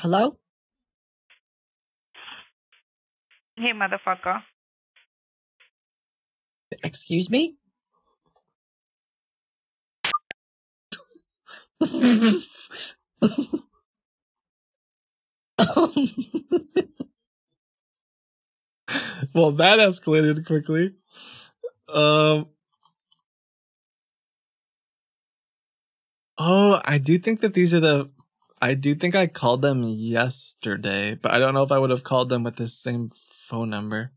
Hello? Hey, motherfucker. Excuse me? *laughs* well, that escalated quickly. Um. Oh, I do think that these are the. I do think I called them yesterday, but I don't know if I would have called them with the same phone number.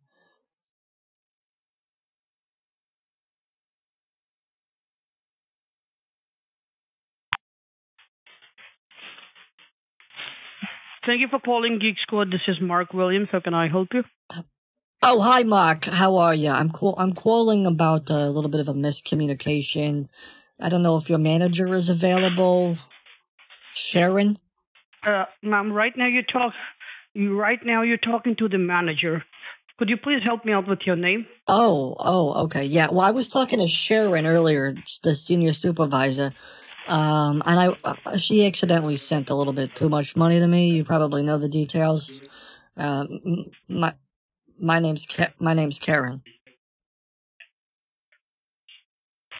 Thank you for calling Geek Squad. This is Mark Williams. How can I help you? Oh, hi, Mark. How are you? I'm call- I'm calling about a little bit of a miscommunication. I don't know if your manager is available. Sharon? Uh, ma'am, right now you talk. You right now you're talking to the manager. Could you please help me out with your name? Oh, oh, okay. Yeah. Well, I was talking to Sharon earlier, the senior supervisor. Um, and I, uh, she accidentally sent a little bit too much money to me. You probably know the details. Uh, my, my name's Ka- my name's Karen.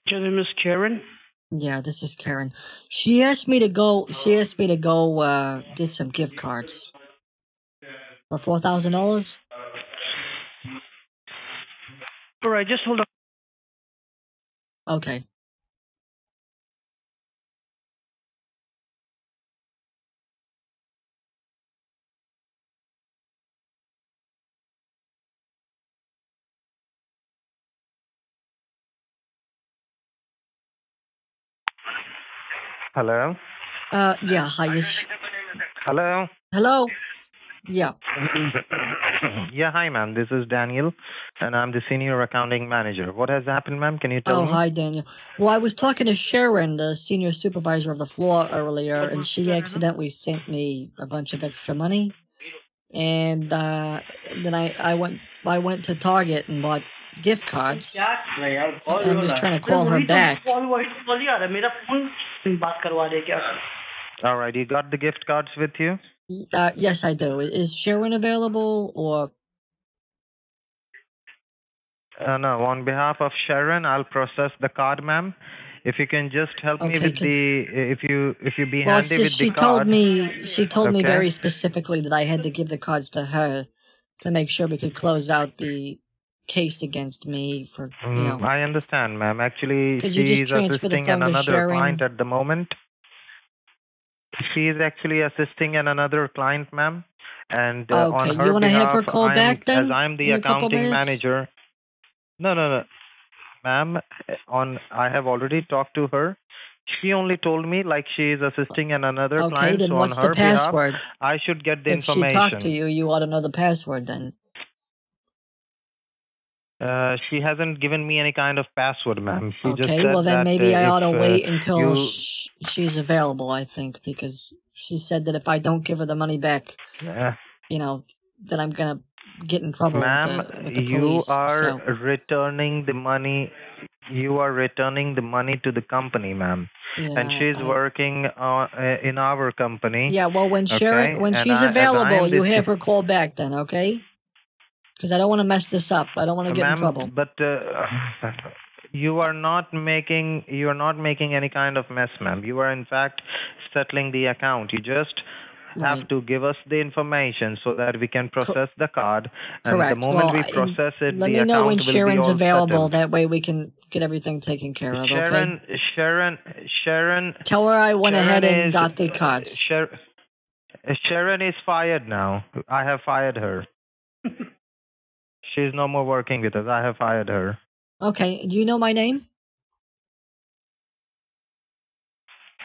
Your name is Karen. Yeah, this is Karen. She asked me to go. She asked me to go uh, get some gift cards for four thousand dollars. All right, just hold on. Okay. Hello? Uh, yeah. Hi. Is Hello? hello. Yeah. yeah, hi, ma'am. This is Daniel, and I'm the senior accounting manager. What has happened, ma'am? Can you tell Oh, me? hi, Daniel. Well, I was talking to Sharon, the senior supervisor of the floor earlier, and she accidentally sent me a bunch of extra money. And uh, then I, I went I went to Target and bought gift cards. I'm just trying to call her back. All right, you got the gift cards with you? Uh, yes, I do. Is Sharon available or? Uh, no, on behalf of Sharon, I'll process the card, ma'am. If you can just help okay, me with the, if you if you be well, handy just, with she the She told me she told okay. me very specifically that I had to give the cards to her to make sure we could close out the case against me for you know Mm, I understand, ma'am. Actually, Could you just she's transfer the assisting an another client at the moment. She is actually assisting an another client, ma'am. And uh, Okay, on you her wanna have her behalf, call I'm, back then as I'm the in a couple accounting manager. No, no, no, ma'am. On I have already talked to her. She only told me like she is assisting an another Okay, client. then So what's on the her behalf, password? I should get the If she talked to you, you ought to know the password then. Uh, she hasn't given me any kind of password, ma'am. She just Okay, well then maybe uh, I ought to uh, wait until you, sh- she's available. I think because she said that if I don't give her the money back, uh, you know, then I'm gonna get in trouble with ma'am, the, with the you are So returning the money. You are returning the money to the company, ma'am. Yeah, and she's I- working uh, in our company. yeah, well when Sharon okay? when And she's I- as I am available, you have her call back then, okay? Because I don't want to mess this up. I don't want to get in trouble. but uh, *laughs* you are not making you are not making any kind of mess, ma'am. You are in fact settling the account. You just have to give us the information so that we can process the card. And Correct. the moment well, we process it, let the me know when Sharon's available. settled. That way we can get everything taken care of. Okay. Sharon, Sharon, Sharon. Tell her I went ahead and is- got the cards. Sher- Sharon is fired now. I have fired her. *laughs* She's no more working with us. I have fired her. Okay. Do you know my name?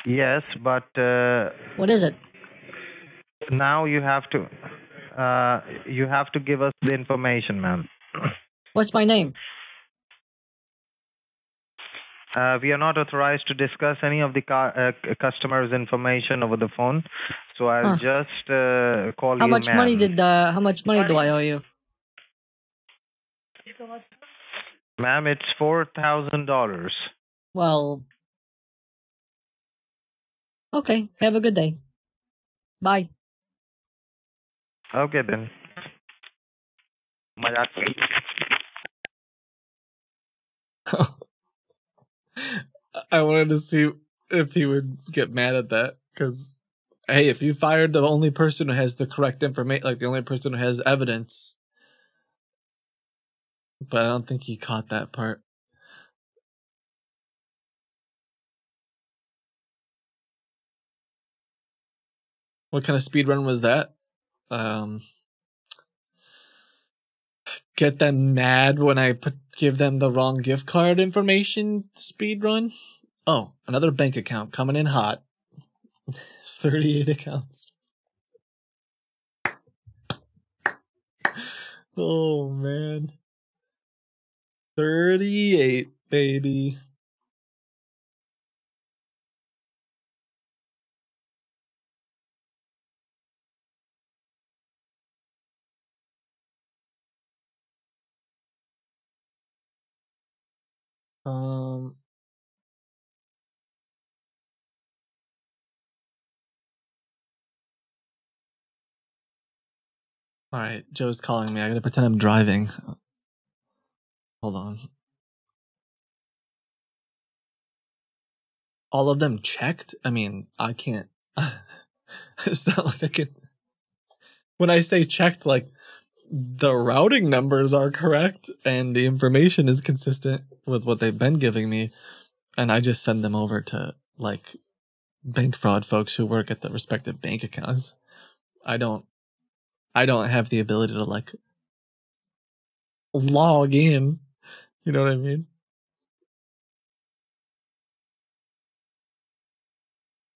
Yes, but uh, What is it? now you have to uh, you have to give us the information, ma'am. What's my name? Uh, we are not authorized to discuss any of the car, uh, customers' information over the phone, so I'll Huh. just uh, call How you much money did uh how much money do I owe you? so much. Ma'am, it's $4,000. Well, okay. Have a good day. Bye. Okay, then. *laughs* I wanted to see if he would get mad at that because, hey, if you fired the only person who has the correct information, like the only person who has evidence, but I don't think he caught that part. What kind of speed run was that? Um, get them mad when I put, give them the wrong gift card information speed run? Oh, another bank account coming in hot. *laughs* 38 accounts. *laughs* Oh man. 38, baby. Um All right, Joe's calling me. I gotta pretend I'm driving. Hold on. All of them checked? I mean, I can't. *laughs* it's not like I can. When I say checked, like the routing numbers are correct and the information is consistent with what they've been giving me, and I just send them over to like bank fraud folks who work at the respective bank accounts. I don't I don't have the ability to like log in. You know what I mean?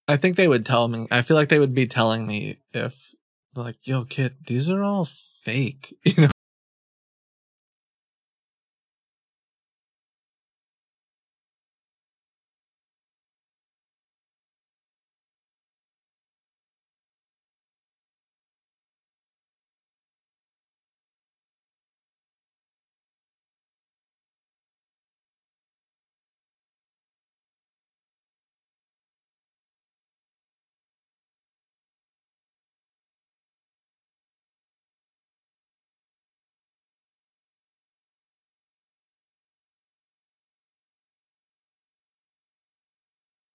I think they would tell me. I feel like they would be telling me if like, yo, kid, these are all fake. *laughs* You know?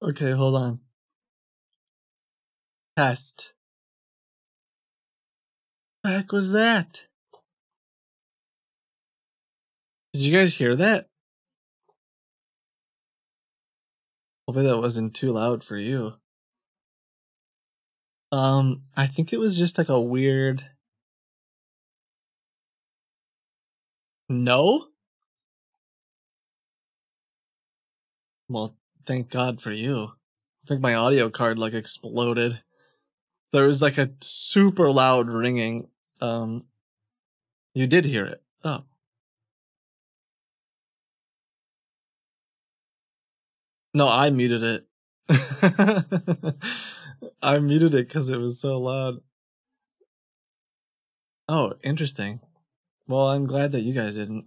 Okay, hold on. Test. The heck was that? Did you guys hear that? Hopefully that wasn't too loud for you. Um, I think it was just like a weird. No? Well, thank God for you. I think my audio card like exploded. There was like a super loud ringing. Um, you did hear it. Oh. No, I muted it. *laughs* I muted it because it was so loud. Oh, interesting. Well, I'm glad that you guys didn't.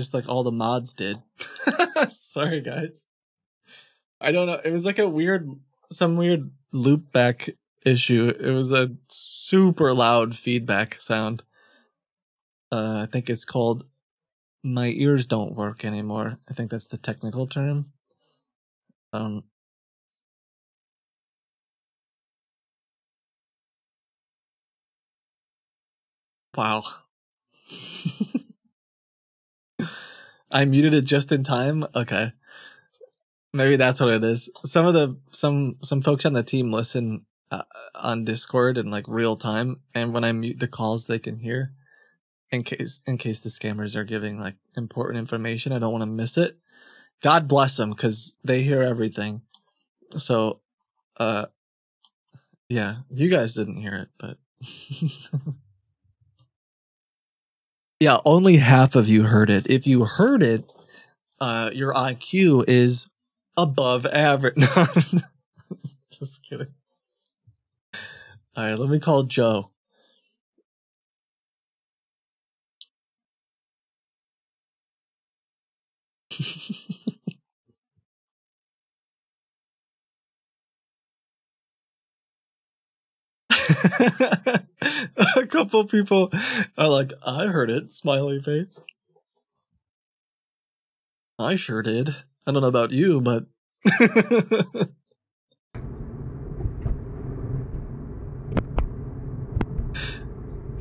Just like all the mods did. *laughs* Sorry, guys. I don't know. It was like a weird, some weird loop back issue. It was a super loud feedback sound. Uh, I think it's called "My ears don't work anymore." I think that's the technical term. Um, wow. *laughs* I muted it just in time. Okay. Maybe that's what it is. Some of the some some folks on the team listen uh, on Discord in like real time, and when I mute the calls, they can hear. In case in case the scammers are giving like important information, I don't want to miss it. God bless them because they hear everything. So, uh, yeah, you guys didn't hear it, but *laughs* yeah, only half of you heard it. If you heard it, uh, your IQ is above average. *laughs* Just kidding. All right, let me call Joe. *laughs* *laughs* a couple people are like, I heard it, smiley face. I sure did. I don't know about you, but *laughs*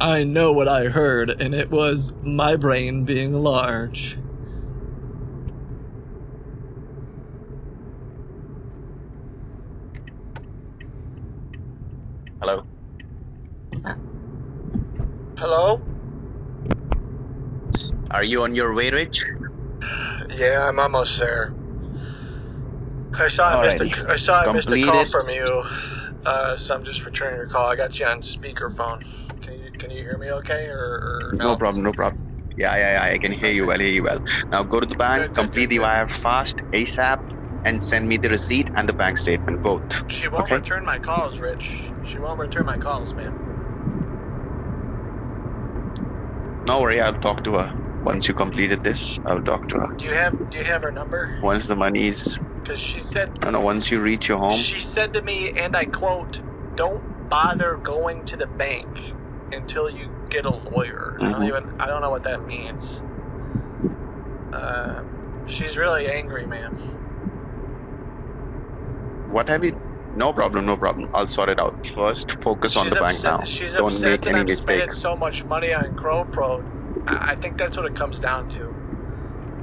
I know what I heard, and it was my brain being large. Hello. Hello? Are you on your way, Rich? Yeah, I'm almost there. I saw I missed a, I saw I missed a call from you, uh, so I'm just returning your call. I got you on speakerphone. Can you can you hear me okay or, or No problem, no problem. Yeah, yeah, yeah, I can hear you well, hear you well. Now go to the bank, complete the wire fast, ASAP, and send me the receipt and the bank statement, both. She won't Okay. return my calls, Rich. She won't return my calls, man. No worry, I'll talk to her. Once you completed this, I'll talk to her. Do you have do you have her number? Once the money is, Because she said no, no, once you reach your home, She said to me, and I quote, "Don't bother going to the bank until you get a lawyer." I don't Mhm. even I don't know what that means. Uh, she's really angry, man. what have you? No problem, no problem. I'll sort it out. First, focus on she's the bank now. She's Don't upset make that any I'm spending so much money on Crow Pro. I, I think that's what it comes down to.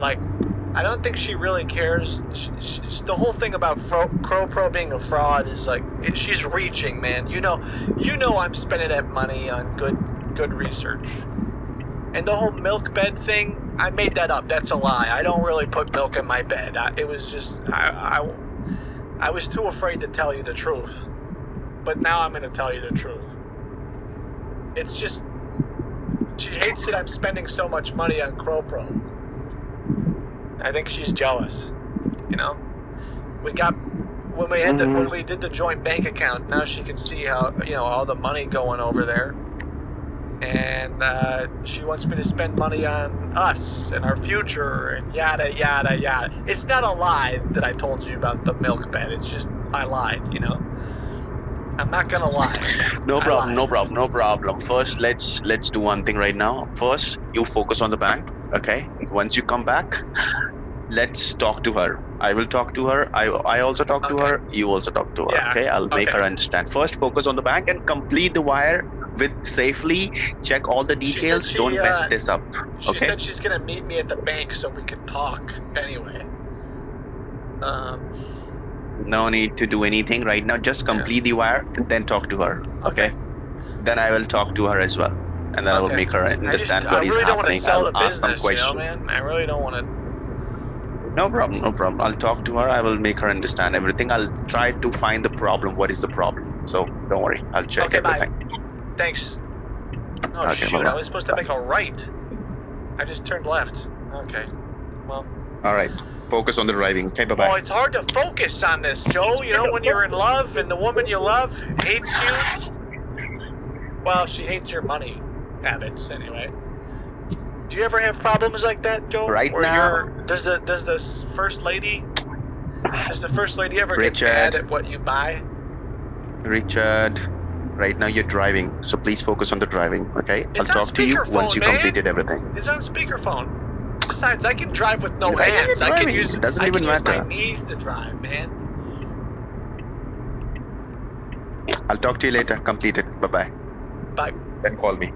Like, I don't think she really cares. Sh sh the whole thing about Fro- Crow Pro being a fraud is like it, she's reaching, man. You know, you know, I'm spending that money on good, good research. And the whole milk bed thing, I made that up. That's a lie. I don't really put milk in my bed. I, it was just I, I, I was too afraid to tell you the truth. But now I'm gonna tell you the truth. It's just she hates that I'm spending so much money on Crow Pro. I think she's jealous. You know, we got when we had the, mm-hmm. when we did the joint bank account. Now she can see how you know all the money going over there, and uh, she wants me to spend money on us and our future and yada yada yada. It's not a lie that I told you about the milk bed. It's just I lied. You know, I'm not gonna lie. No problem, no problem, no problem. First, let's let's do one thing right now. First, you focus on the bank, okay? Once you come back, let's talk to her. I will talk to her. I I also talk to her. You also talk to her. Yeah, Okay? I'll make okay. her understand. First, focus on the bank and complete the wire with safely. Check all the details. she, Don't uh, mess this up. She Okay? said she's gonna meet me at the bank so we can talk. Anyway. Um. No need to do anything right now. Just complete the wire then talk to her. Okay? Then I will talk to her as well. And then I will make her I just understand I what is really don't want to happening. sell I'll ask some business, you know, questions. man. I really don't want to. No problem, no problem. I'll talk to her. I will make her understand everything. I'll try to find the problem. What is the problem? So don't worry. I'll check Okay, bye. Thanks. Oh Okay, shoot! I was supposed to make a right. I just turned left. Okay. Well. All right. Focus on the driving. Okay, bye bye. Oh, it's hard to focus on this, Joe. You know when you're in love and the woman you love hates you. Well, she hates your money habits anyway. Do you ever have problems like that, Joe? Right Where now- does the does the first lady does the first lady ever get Richard. mad at what you buy? Richard, right now you're driving, so please focus on the driving. Okay? It's I'll talk to you once you man. completed everything. It's on speakerphone. Besides, I can drive with no Right now hands. I can use It doesn't I even can use my knees to drive, man. I'll talk to you later. Complete it. Bye bye. Bye. Then call me.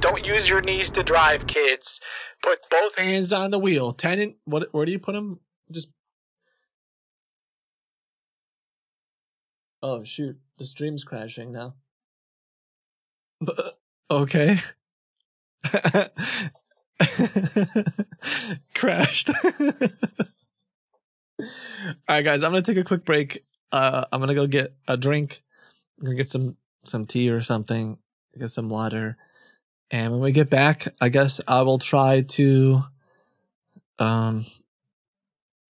Don't use your knees to drive, kids. Put both Hands on the wheel. Tenant, what? Where do you put them? Just. Oh shoot! The stream's crashing now. *laughs* okay. *laughs* Crashed. *laughs* All right, guys. I'm gonna take a quick break. Uh, I'm gonna go get a drink. I'm gonna get some some tea or something. Get some water. And when we get back, I guess I will try to um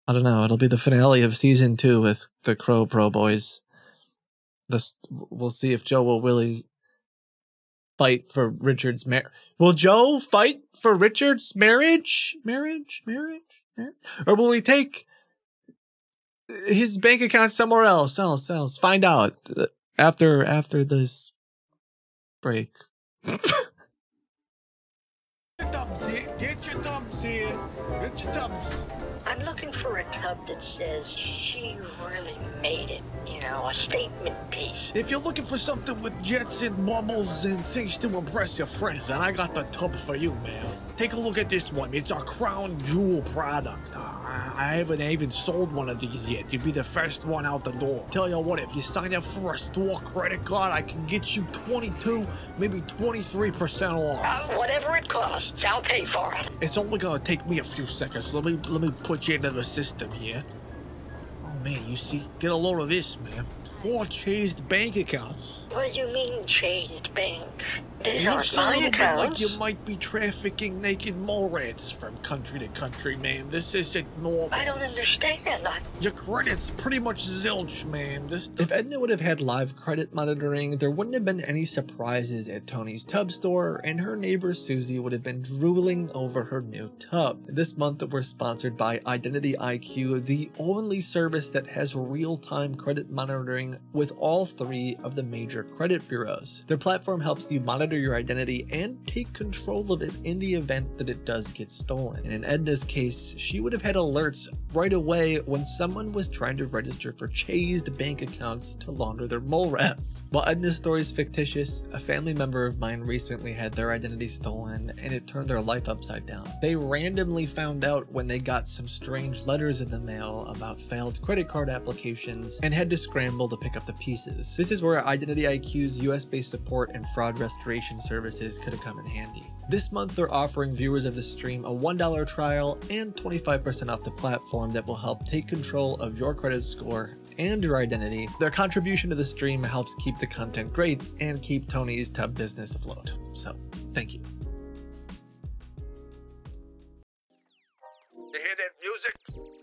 I don't know, it'll be the finale of season 2 with the Crow Pro boys. This we'll see if Joe will really fight for Richard's marriage? Will Joe fight for Richard's marriage? Marriage? Marriage? Marriage? Or will he take his bank account somewhere else? Else, else. Find out uh, after after this break. Get your thumbs here. Get your thumbs. Tub that says she really made it. You know, a statement piece. If you're looking for something with jets and bubbles and things to impress your friends, then I got the tub for you, man. Take a look at this one. It's our crown jewel product. I I haven't even sold one of these yet. You'd be the first one out the door. Tell you what, if you sign up for a store credit card, I can get you 22, maybe 23% off. Uh, whatever it costs, I'll pay for it. It's only gonna take me a few seconds. Let me let me put you into the system here. Oh man, you see, get a load of this, man. Four chased bank accounts. What do you mean, changed bank? These Looks aren't a my little bit like you might be trafficking naked mole rats from country to country, man. This isn't normal. I don't understand. I, Your credit's pretty much zilch, man. This If Edna would have had live credit monitoring, there wouldn't have been any surprises at Tony's tub store, and her neighbor Susie would have been drooling over her new tub. This month, we're sponsored by Identity IQ, the only service that has real time credit monitoring with all three of the major credit bureaus. Their platform helps you monitor your identity and take control of it in the event that it does get stolen. And in Edna's case, she would have had alerts right away when someone was trying to register for chased bank accounts to launder their mole rats. While Edna's story is fictitious, a family member of mine recently had their identity stolen and it turned their life upside down. They randomly found out when they got some strange letters in the mail about failed credit card applications and had to scramble to pick up the pieces. This is where Identity IQ's US based support and fraud restoration services could have come in handy. This month, they're offering viewers of the stream a $1 trial and 25% off the platform that will help take control of your credit score and your identity. Their contribution to the stream helps keep the content great and keep Tony's tub business afloat. So, thank you. You hear that music?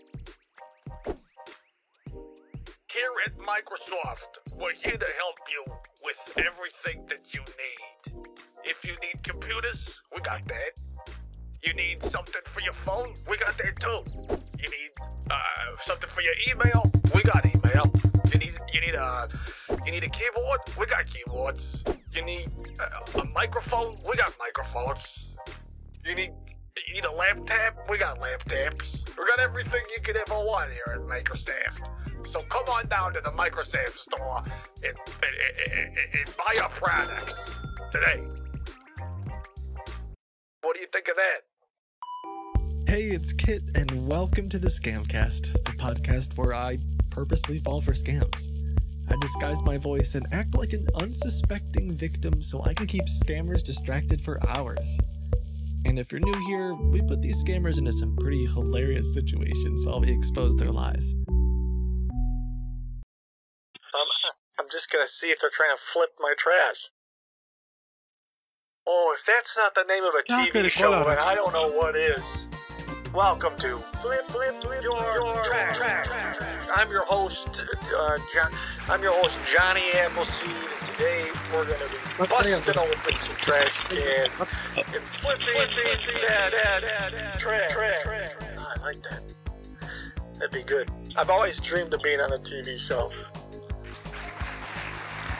Here at Microsoft, we're here to help you with everything that you need. If you need computers, we got that. You need something for your phone, we got that too. You need uh, something for your email, we got email. You need you need a you need a keyboard, we got keyboards. You need uh, a microphone, we got microphones. You need you need a laptop? We got laptops. We got everything you could ever want here at Microsoft. So come on down to the Microsoft store and, and, and, and- buy our products today. What do you think of that? Hey, it's Kit, and welcome to the Scamcast, the podcast where I purposely fall for scams. I disguise my voice and act like an unsuspecting victim so I can keep scammers distracted for hours. And if you're new here, we put these scammers into some pretty hilarious situations while we expose their lies. I'm just gonna see if they're trying to flip my trash. Oh, if that's not the name of a TV show, then I don't know what is. Welcome to Flip Flip Flip Your, your trash. I'm your host, uh, John. I'm your host, Johnny Appleseed, and today we're gonna be busting open some trash cans and flipping that, that, that, that trash. Ah, I like that. That'd be good. I've always dreamed of being on a TV show.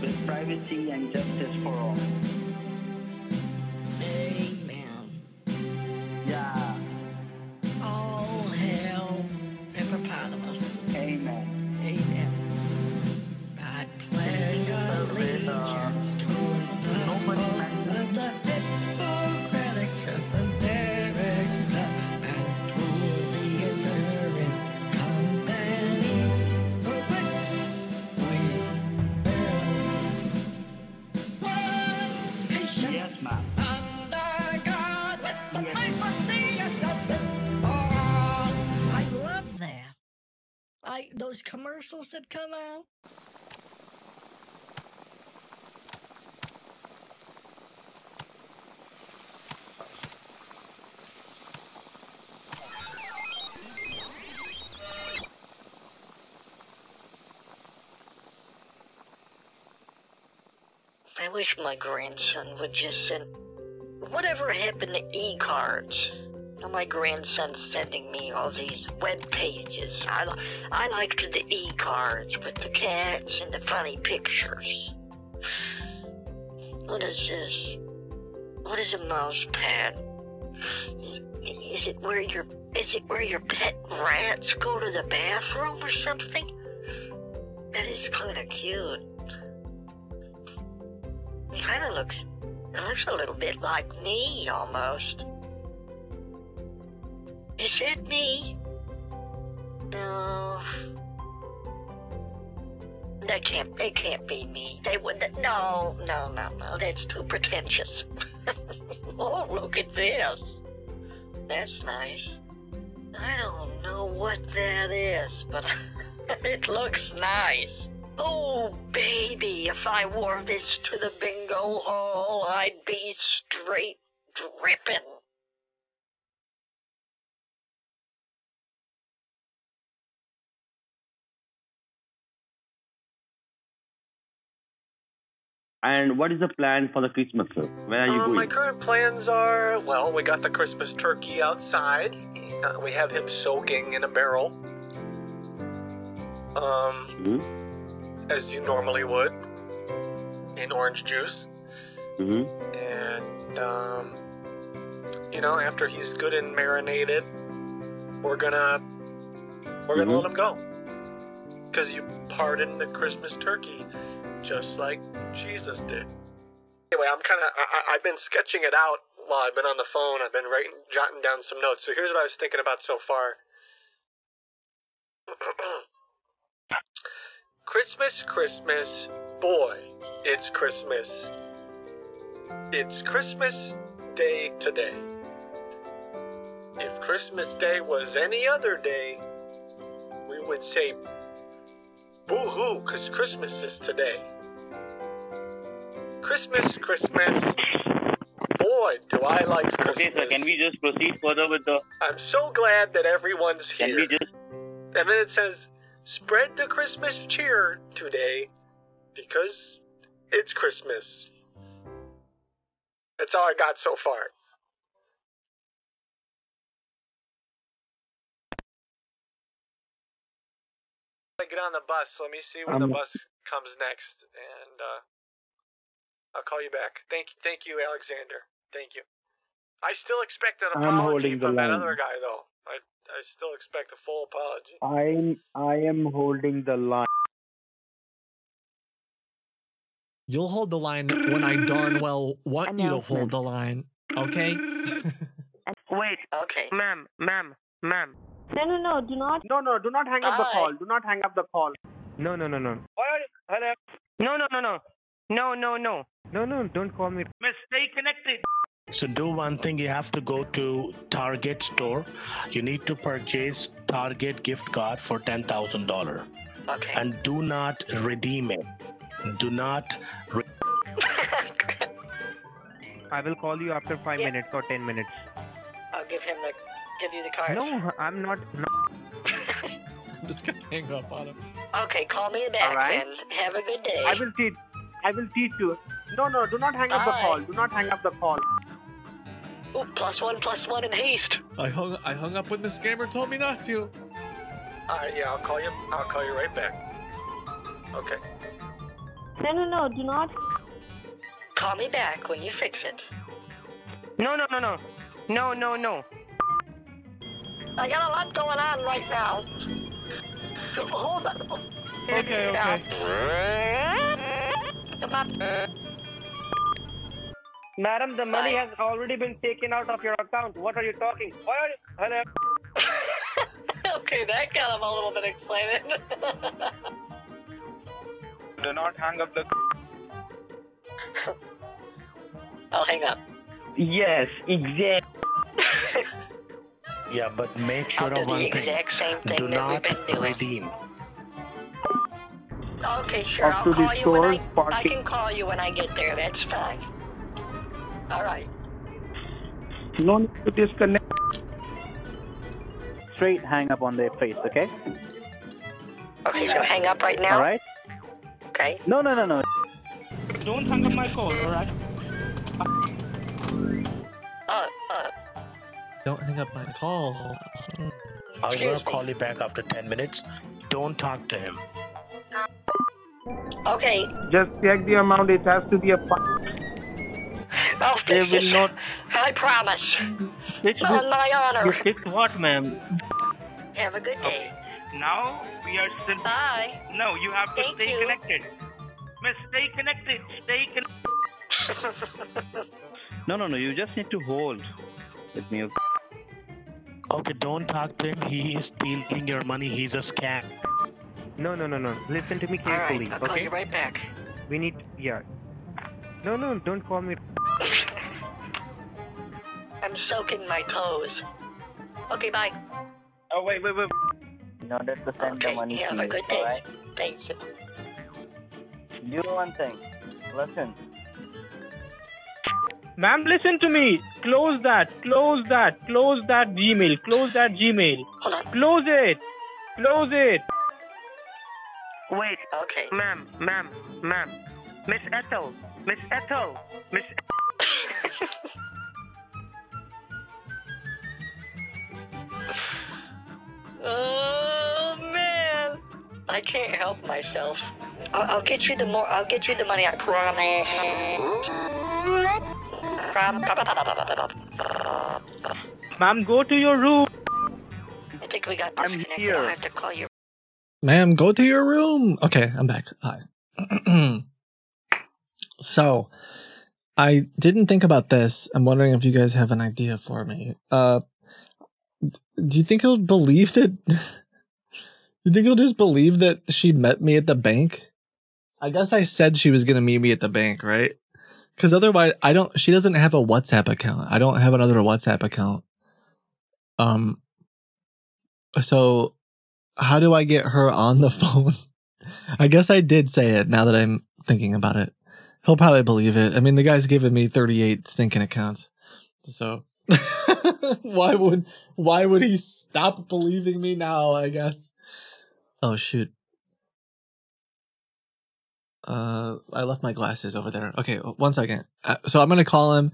with privacy and justice for all. Come? I wish my grandson would just send. Whatever happened to e cards? Now my grandson's sending me all these web pages. I, I liked the e cards with the cats and the funny pictures. What is this? What is a mouse pad? Is, is it where your is it where your pet rats go to the bathroom or something? That is kind of cute. It kind of looks it looks a little bit like me almost. Is that me? No. That can't. It can't be me. They wouldn't. No, no, no, no. That's too pretentious. *laughs* oh, look at this. That's nice. I don't know what that is, but *laughs* it looks nice. Oh, baby, if I wore this to the bingo hall, I'd be straight dripping. And what is the plan for the Christmas? sir? Where are you Um, my current plans are well, we got the Christmas turkey outside. Uh, we have him soaking in a barrel. Um, Mm-hmm. as you normally would, in orange juice. Mm-hmm. And, um, you know, after he's good and marinated, we're gonna, we're gonna Mhm. let him go. Because you pardoned the Christmas turkey, just like Jesus did. Anyway, I'm kind of, I've been sketching it out while I've been on the phone. I've been writing, jotting down some notes. So here's what I was thinking about so far. *clears throat* Christmas, Christmas, boy, it's Christmas. It's Christmas Day today. If Christmas Day was any other day, we would say boo hoo, because Christmas is today. Christmas, Christmas. Boy, do I like Christmas. Okay, sir. Can we just proceed further with the? I'm so glad that everyone's here. Can here. we just? And then it says, spread the Christmas cheer today because it's Christmas. That's all I got so far. I get on the bus. Let me see when the Um, bus comes next, and uh, I'll call you back. Thank, thank you, Alexander. Thank you. I still expect an I'm apology holding the from that line. other guy, though. I, I still expect a full apology. I'm I am holding the line. You'll hold the line when I darn well want you to hold the line. Okay? *laughs* Wait. Okay. Ma'am, ma'am, ma'am. No, no, no, do not. No, no, do not hang up the call. Do not hang up the call. No, no, no, no. Why are you? Hello? No, no, no, no. No, no, no. No, no, don't call me. Miss, stay connected. So do one thing, you have to go to Target store. You need to purchase Target gift card for $10,000 Okay. and do not redeem it. Do not re- I will call you after five Yeah. minutes or ten minutes. I'll give him the, give you the card. No, I'm not. No. I'm just gonna hang up on him. Okay, call me back All right. then. Have a good day. I will teach. I will teach you. No, no, do not hang up the Bye. call. Do not hang up the call. Ooh, plus one, plus one in haste. I hung I hung up when the scammer told me not to. All right, yeah, I'll call you. I'll call you right back. Okay. No, no, no, do not. Call me back when you fix it. No, no, no, no. No, no, no. I got a lot going on right now. Hold on. Okay, okay. Come on. Madam, the money Bye. has already been taken out of your account. What are you talking? Why are you? Hello? *laughs* okay, that got him a little bit excited. *laughs* Do not hang up the. I'll *laughs* oh, hang up. Yes, exactly. Yeah, but make I'll sure do of the one thing. exact same thing Do that we've not been doing. redeem. Okay, sure. Up I'll to the call you when store, I. I can call you when I get there. That's fine. All right. No need to disconnect. Straight hang up on their face, okay? Okay, so hang up right now. All right? Okay. No, no, no, no. Don't hang up my call, alright? Uh, uh, Don't hang up my call. I'm gonna call you back after 10 minutes. Don't talk to him. Okay. Just check the amount. It has to be a. Oh, They fix will this. not. I promise. Fix On this. my honor. You fix what, ma'am? Have a good day. Now we are simple. Bye. No, you have to Thank stay you. connected. Miss, stay connected. Stay connected. *laughs* No, no, no. You just need to hold with me. Okay, don't talk to him. He is stealing your money. He's a scam. No, no, no, no. Listen to me carefully. All right, carefully, I'll call okay? you right back. We need, yeah. No, no, don't call me. I'm soaking my toes. Okay, bye. Oh, wait, wait, wait. In order to send the money Have to a good day. alright? Thank you. Do one thing. Listen. Ma'am, listen to me. Close that. Close that. Close that Gmail. Close that Gmail. Hold on. Close it. Close it. Wait. Okay. Ma'am, ma'am, ma'am. Miss Ethel. Miss Ethel. Miss. *laughs* Oh man, I can't help myself. I'll, I'll get you the more. I'll get you the money. I promise. Prom- Ma'am, go to your room. I think we got I'm here. I'll have to call you. Ma'am, go to your room. Okay, I'm back. Hi. *clears throat* so, I didn't think about this. I'm wondering if you guys have an idea for me. Uh, do you think he'll believe that? Do *laughs* you think he'll just believe that she met me at the bank? I guess I said she was gonna meet me at the bank, right? Because otherwise, I don't. She doesn't have a WhatsApp account. I don't have another WhatsApp account. Um. So how do I get her on the *laughs* phone? I guess I did say it now that I'm thinking about it. He'll probably believe it. I mean, the guy's given me 38 stinking accounts. So *laughs* why would why would he stop believing me now, I guess? Oh shoot. Uh I left my glasses over there. Okay, one second. Uh, so I'm going to call him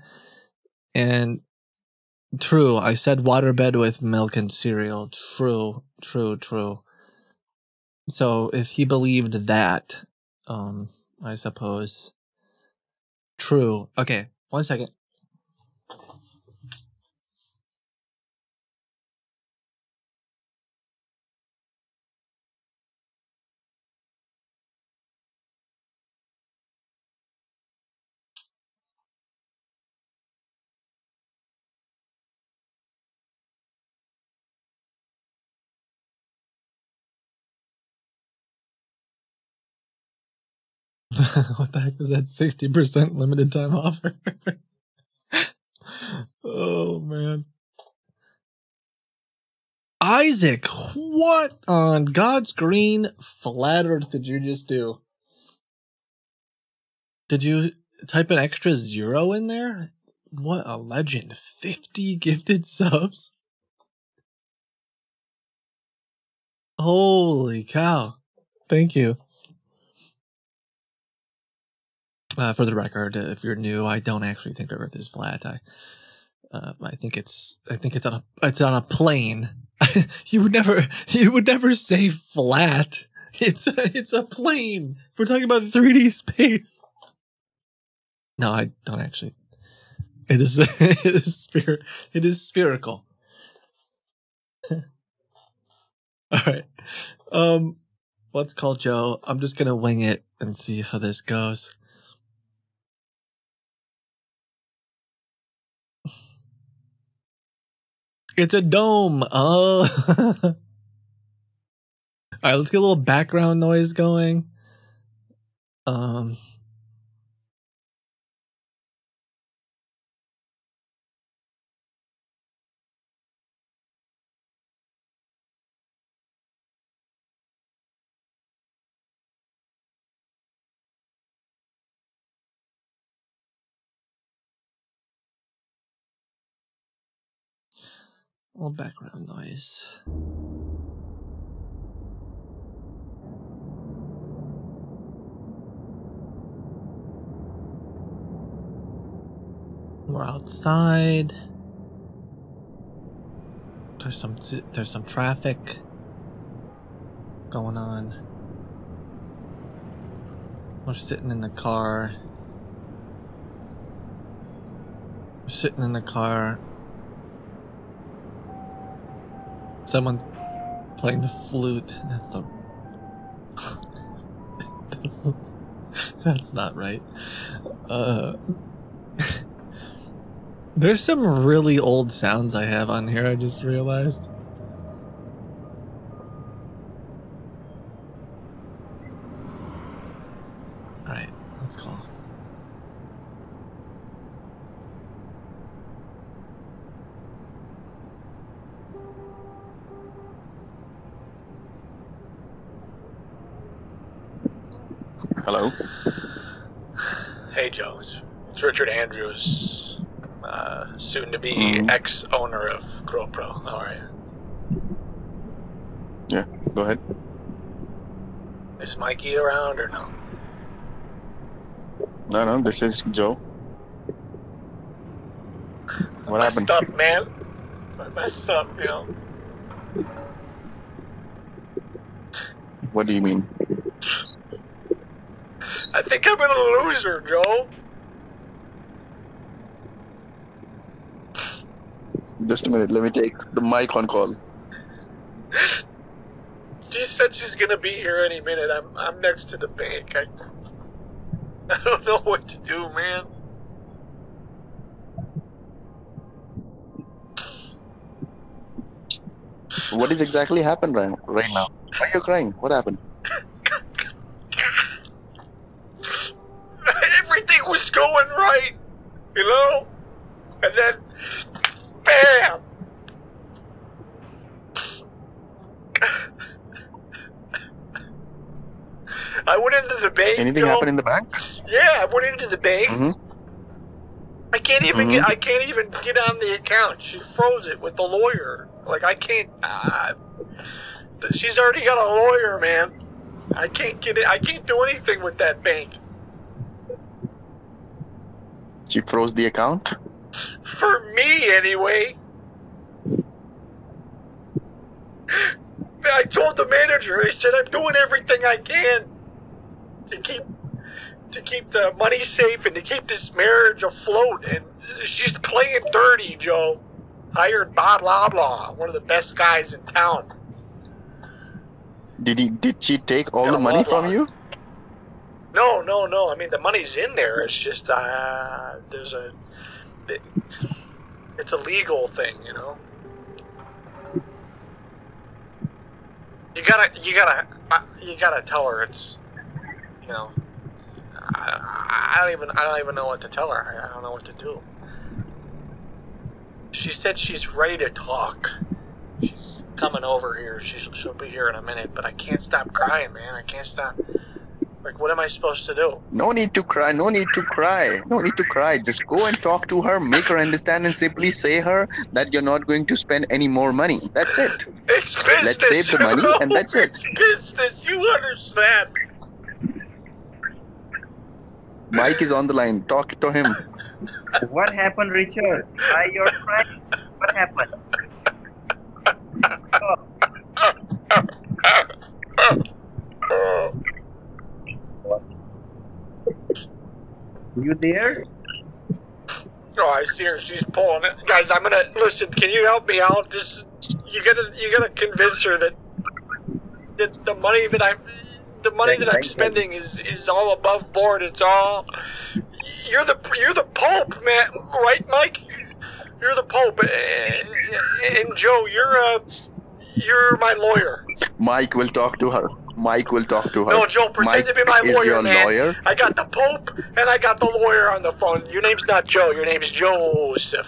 and True. I said waterbed with milk and cereal. True. True. True. So if he believed that, um, I suppose. True. Okay. One second. *laughs* what the heck is that 60% limited time offer? *laughs* oh man. Isaac, what on God's green flat earth did you just do? Did you type an extra zero in there? What a legend. 50 gifted subs? Holy cow. Thank you. Uh, for the record, if you're new, I don't actually think the Earth is flat. I, uh, I think it's, I think it's on a, it's on a plane. *laughs* you would never, *laughs* you would never say flat. *laughs* It's, a, it's a plane. We're talking about 3D space. No, I don't actually. It is, it is spher, it is spherical. All right. Um, let's call Joe. I'm just gonna wing it and see how this goes. It's a dome. Oh. *laughs* All right, let's get a little background noise going. Um. All background noise. We're outside. There's some there's some traffic going on. We're sitting in the car. We're sitting in the car. Someone playing the flute. That's the. *laughs* that's, that's not right. Uh, *laughs* there's some really old sounds I have on here. I just realized. All right, let's call. Hello. Hey, Joe. It's, it's Richard Andrews, uh, soon to be Mhm. ex owner of Crow Pro. How are you? Yeah, go ahead. Is Mikey around or no? No, no, this is Joe. What I happened? messed up, man. I messed up, you know. What do you mean? I think I'm a loser, Joe. Just a minute, let me take the mic on call. She said she's gonna be here any minute. I'm I'm next to the bank. I I don't know what to do, man. What is exactly happened right, right now? Why are you crying? What happened? *laughs* Everything was going right, you know, and then, bam. I went into the bank. Anything Joe. happened in the bank? Yeah, I went into the bank. hmm I can't even get. I can't even get on the account. She froze it with the lawyer. Like I can't. Uh, she's already got a lawyer, man. I can't get it. I can't do anything with that bank. She froze the account? For me, anyway. I told the manager. I said I'm doing everything I can to keep to keep the money safe and to keep this marriage afloat. And she's playing dirty, Joe. Hired Bob Loblaw, one of the best guys in town. Did he? Did she take all Yeah, the money from you? No, no, no. I mean, the money's in there. It's just uh, there's a, it's a legal thing, you know. You gotta, you gotta, you gotta tell her it's, you know. I, I don't even, I don't even know what to tell her. I, I don't know what to do. She said she's ready to talk. She's coming over here. She's, she'll be here in a minute. But I can't stop crying, man. I can't stop. Like, what am I supposed to do? No need to cry. No need to cry. No need to cry. Just go and talk to her, make her understand, and simply say her that you're not going to spend any more money. That's it. It's business. Let's save the money, and that's it. It's *laughs* business. You understand? Mike is on the line. Talk to him. What happened, Richard? Why you're crying? What happened? *laughs* Oh. *laughs* You there? Oh, I see her. She's pulling it. Guys, I'm gonna listen. Can you help me out? Just you gotta you gotta convince her that that the money that I'm the money that I'm spending is is all above board. It's all you're the you're the Pope, man. Right, Mike? You're the Pope, and, and Joe, you're uh you're my lawyer. Mike will talk to her. Mike will talk to her. No, Joe, pretend Mike to be my is lawyer, your man. lawyer. I got the Pope and I got the lawyer on the phone. Your name's not Joe. Your name's Joseph.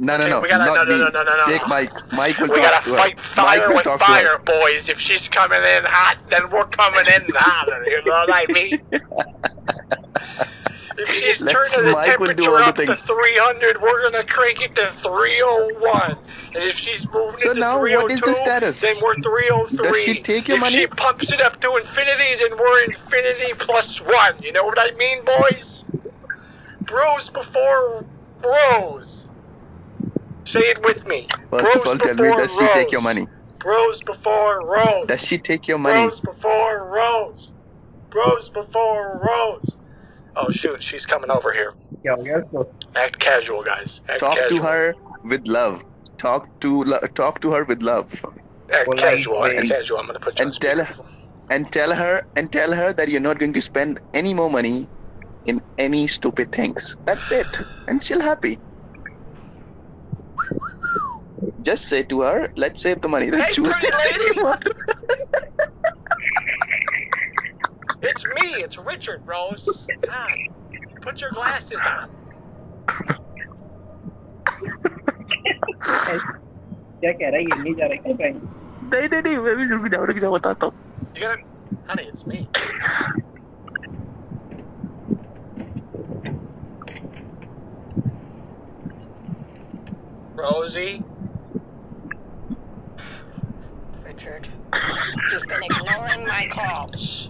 No, no, Okay, no, we gotta- not no, no, no, no, no, no. Take Mike. Mike will We talk gotta fight fire with to her. fire, boys. If she's coming in hot, then we're coming in hotter. You know what I mean? *laughs* If she's turning the temperature up to 300, we're gonna crank it to 301. And if she's moving So it to now 302, what is the oh status? then we're 303. Does she take your if money? she pumps it up to infinity, then we're infinity plus one. You know what I mean, boys? Bros before bros. Say it with me. First bros of all, tell me, does she take your money? Bros before rows. Does she take your money? Bros before rows. Bros before rows. Oh shoot, she's coming over here. Yo, guess what? Act casual, guys. Act Talk casual. to her with love. Talk to lo- talk to her with love. Act Polite casual. Act way. casual. I'm gonna put you on And tell her and tell her and tell her that you're not going to spend any more money in any stupid things. That's it. And she'll happy. Just say to her, let's save the money. Hey, Then choose pretty lady. *laughs* *laughs* anything you want. It's me. It's Richard, Rose. God, put your glasses on. क्या कह रहा है ये नहीं जा रहा है क्या बैंक नहीं नहीं नहीं मैं भी रुक जाओ रुक जाओ बताता हूँ You gotta, honey, it's me. Rosie. Richard, you've been ignoring my calls.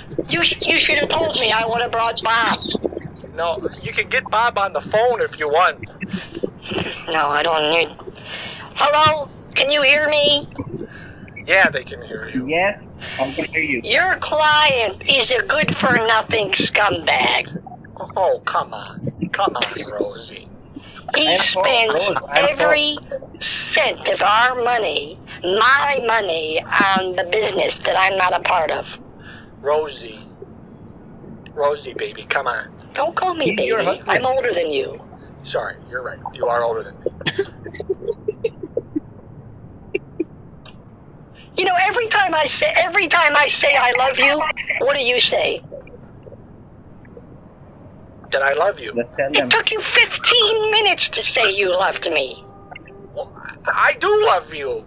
You sh- you should have told me. I would have brought Bob. No, you can get Bob on the phone if you want. No, I don't need. Hello? Can you hear me? Yeah, they can hear you. Yes, I can hear you. Your client is a good for nothing scumbag. Oh, come on, come on, Rosie. He spends Rose, I'm for- every cent of our money, my money, on the business that I'm not a part of. Rosie. Rosie, baby, come on. Don't call me He's your baby. husband. I'm older than you. Sorry, you're right. You are older than me. *laughs* You know, every time I say every time I say I love you, what do you say? That I love you. Let's It took you 15 minutes to say you loved me. I do love you.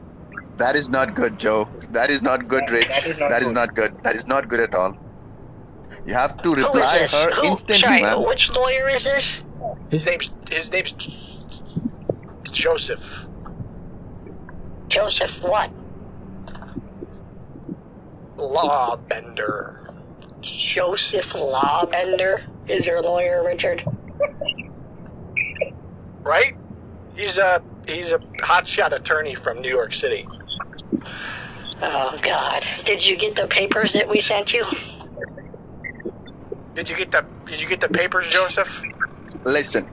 That is not good, Joe. That is not good, Rich. That is not That is good. not good. That is not good at all. You have to Who is reply this? her Who? instantly, Sorry, ma'am. which lawyer is this? His name's his name's Joseph. Joseph what? Lawbender. Joseph Lawbender is your lawyer, Richard? Right? He's a he's a hotshot attorney from New York City. Oh God! Did you get the papers that we sent you? Did you get the Did you get the papers, Joseph? Listen.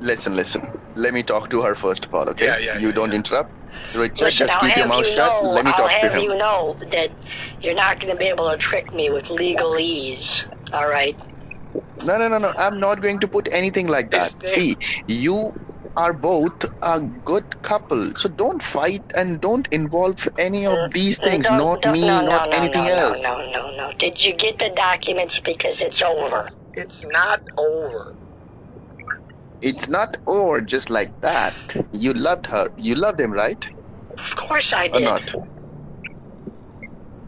Listen, listen. Let me talk to her first of all, okay? Yeah, yeah, You yeah, don't yeah. interrupt. Richard, Listen, just I'll keep your mouth you shut. know. Let me I'll talk to have you know that you're not going to be able to trick me with legalese. All right? No, no, no, no. I'm not going to put anything like that. It's- See, you are both a good couple, so don't fight and don't involve any of mm. these things. Don't- Not don't- me, no, no, not no, anything no, else. No, no, no, no. Did you get the documents because it's over? It's not over. It's not over just like that. You loved her. You loved him, right? Of course I did. Or not?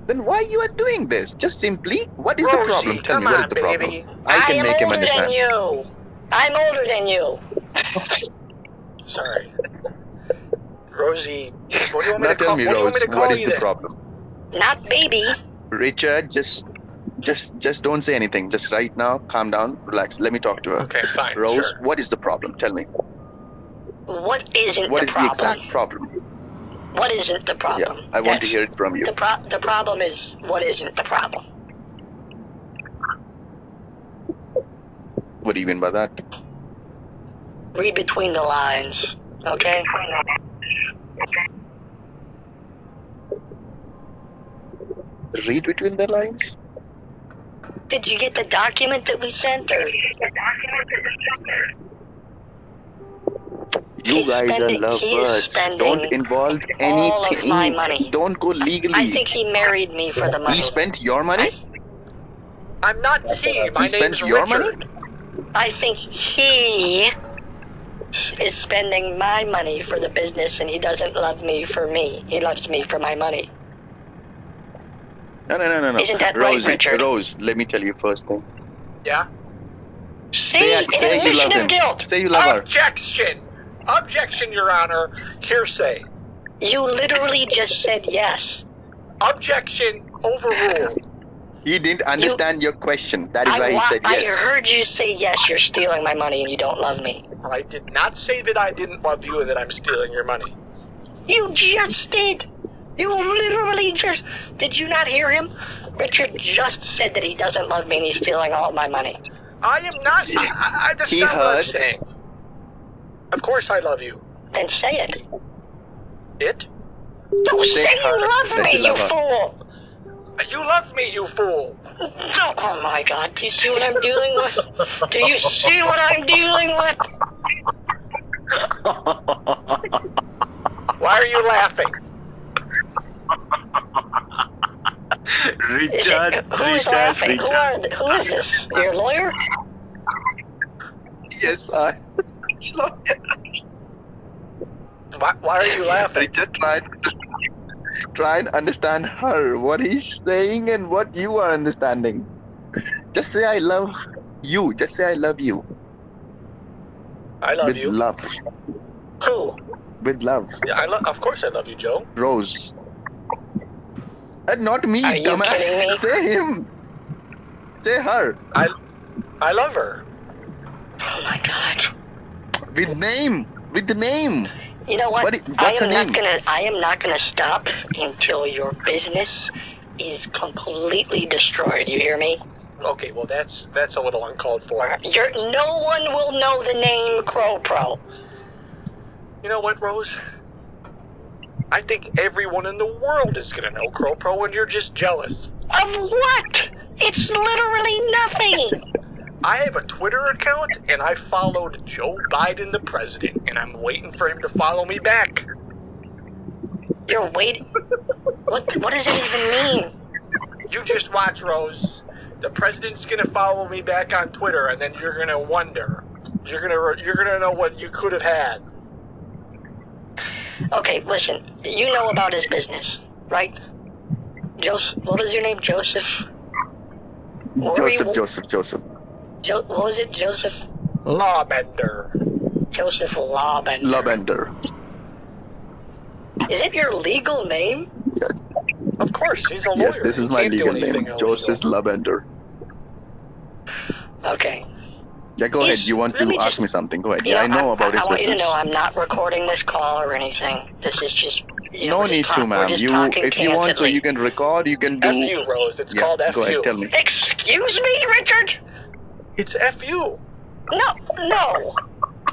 Then why you are doing this? Just simply, what is the problem? Tell me what on, is the problem? baby. I can make him understand. I am older than understand. you. I'm older than you. *laughs* Sorry. *laughs* Rosie, what do you want me Now to tell call? me, what do you Rose, want me to call what is you the then? problem? Not baby. Richard, just, just, just don't say anything. Just right now, calm down, relax. Let me talk to her. Okay, fine. Rose, Sure. what is the problem? Tell me. What isn't What the is problem? What is the exact problem? What isn't the problem? Yeah, I want to That's- hear it from you. The, pro- the problem is what isn't the problem? What do you mean by that? Read between the lines, okay? Read between the lines. Did you get the document that we sent? Or You He's guys spending- are he is lovers. Don't involve all of my money. Don't go legally. I think he married me for the money. He spent your money? I'm not he. My he spent name's your Richard. money? I think he is spending my money for the business, and he doesn't love me for me. He loves me for my money. No, no, no, no, no. Isn't that right, Richard? Rose, let me tell you first thing. Yeah. See, Say, an say you admission love of him. guilt. Say you love her. Objection! Objection, Your Honor. Hearsay. You literally just said yes. Objection. Overruled. He didn't understand your question. That is I, why he said yes. I heard you say yes. You're stealing my money, and you don't love me. I did not say that I didn't love you and that I'm stealing your money. You just did. You literally just. Did you not hear him? Richard just said that he doesn't love me and he's stealing all my money. I am not. I, I, I- that's He not what I'm heard. saying. Of course I love you. Then say it. It? Don't Say say you love me, you you, love her. fool. You love me, you fool. Don't- *laughs* Oh my god, do you see what I'm dealing with? Do you see what I'm dealing with? Why are you laughing? Richard, it, who's laughing? Who, are, who is this? Your lawyer? Yes, I. Why, why are you laughing? Richard, try, try and understand her, what he's saying and what you are understanding. Just say I love you. Just say I love you. I love With you. love. Who? With love. Yeah, I lo- of course I love you, Joe. Rose. And not me, Are you dumbass. kidding me? *laughs* Say him. Say her. I I love her. Oh my god. With name. With the name. You know what? What i- I what's her am not gonna. I am not gonna stop until your business is completely destroyed. You hear me? Okay, well that's that's a little uncalled for. You're, no one will know the name Crow Pro. You know what, Rose? I think everyone in the world is gonna know Crow Pro, and you're just jealous. Of what? It's literally nothing. *laughs* I have a Twitter account, and I followed Joe Biden, the president, and I'm waiting for him to follow me back. You're waiting. What? What does that even mean? You just watch, Rose. The president's gonna follow me back on Twitter, and then you're gonna wonder. You're gonna you're gonna know what you could have had. Okay, listen. You know about his business, right? Joseph. What is your name? Joseph. What were Joseph, you- Joseph, Joseph. Jo- what was it? Joseph. Lawbender. Joseph Lawbender. Lavender. Is it your legal name? Yeah. Of course, he's a lawyer. Yes, this is my legal name. Joseph Lavender. Okay. Yeah, go ahead. You want to ask me something? Go ahead. You Yeah, I know I, about I, his I want you to know I'm not recording this call or anything. This is just. You know, no need to, ma'am. You, if you want to, candidly. you can record. You can do. F you, Rose. It's yeah, called go FU. ahead. Tell me. Excuse me, Richard? It's FU. No, no.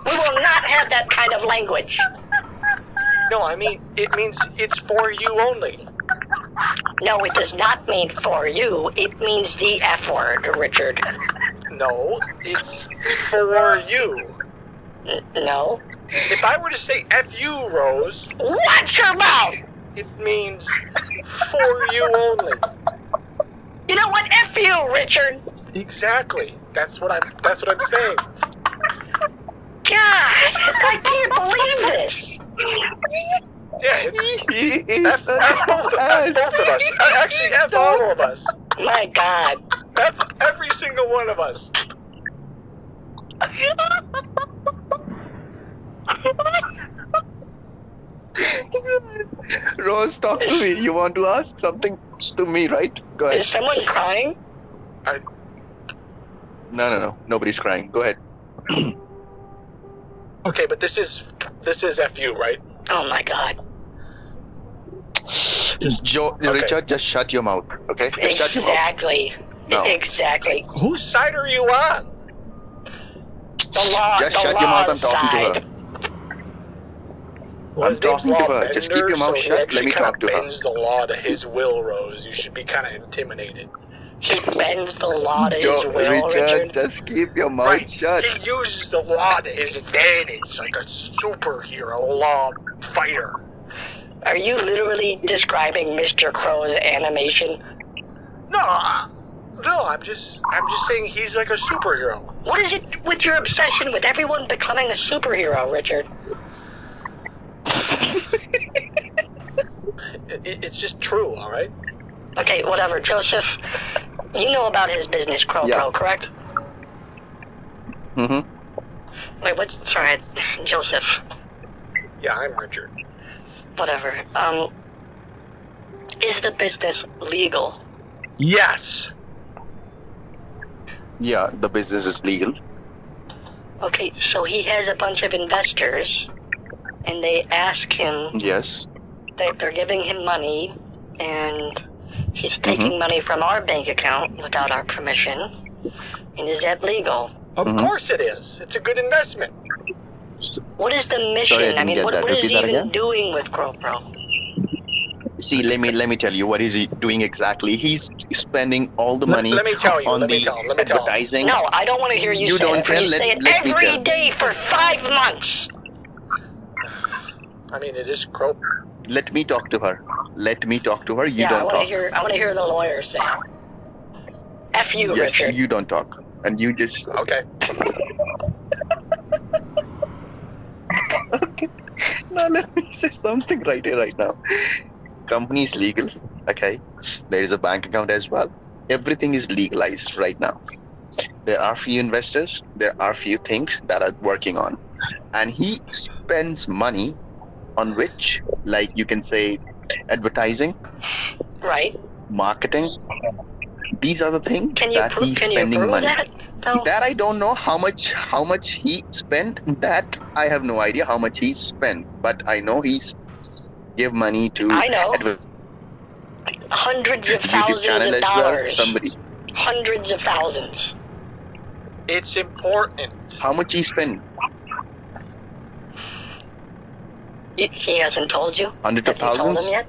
We will not have that kind of language. No, I mean it means it's for you only. No, it does not mean for you. It means the F word, Richard. No, it's for you. no. If I were to say FU, Rose, Watch your mouth! it means for you only. You know what? F you, Richard. Exactly. That's what I'm. That's what I'm saying. God, I can't believe this. Yeah, it's F, F both, F both of us. Uh, Actually, F all of us. My God. F every single one of us. *laughs* *laughs* Rose, talk to me. You want to ask something to me, right? Go ahead. Is someone crying? No, no, no. Nobody's crying. Go ahead. *clears throat* Okay, but this is this is FU, right? Oh my God. Just Joe, Richard, just shut your mouth, okay? Just shut your mouth. Exactly. No. Exactly. Whose side are you on? The law. Just the shut your mouth. I'm talking side. to her. Well, I'm talking to her. Just keep Lawbender, your mouth so he shut. Let me talk to her. bends the law to his will, Rose. You should be kind of intimidated. He bends the law to his Don't- will, Richard, Richard. just keep your mouth Right. shut. He uses the law to his advantage, like a superhero law fighter. Are you literally describing Mr. Crow's animation? No, I, no, I'm just, I'm just saying he's like a superhero. What is it with your obsession with everyone becoming a superhero, Richard? *laughs* It, it's just true, all right. Okay, whatever. Joseph, you know about his business, Crow Yeah. Pro, correct? Mm-hmm. Wait, what? Sorry, Joseph. Yeah, I'm Richard. Whatever. Um, is the business legal? Yes. Yeah, the business is legal. Okay, so he has a bunch of investors, and they ask him Yes. that they're giving him money, and he's taking money from our bank account without our permission. And is that legal? Of Mhm. course it is. It's a good investment. What is the mission? didn't I mean, what, that. what is Repeat he even again? doing with Crow Pro? See, let me let me tell you what is he doing exactly. He's spending all the Let- money let me tell you, on let me the tell let me tell advertising. No, I don't want to hear you, You say don't it. 'cause tell, You let- say it let me every tell. day for five months. I mean, it is crow. Let me talk to her. Let me talk to her. You yeah, I don't want to talk. hear. I want to hear the lawyer say. F you, yes, Richard. you don't talk, and you just *laughs* Okay. okay. Now let me say something right here, right now. Company is legal, okay? There is a bank account as well. Everything is legalized right now. There are few investors, there are few things that are working on. And he spends money on which, like you can say, advertising, Right? marketing. These are the things Can you that pro- he's can you spending prove money. that? though? That I don't know how much how much he spent. That I have no idea how much he spent. But I know he's give money to I know. adver- Hundreds of thousands channel of as well. dollars. Somebody. Hundreds of thousands. It's important. How much he spent? He, he hasn't told you. Hundreds of Have told thousands. him yet?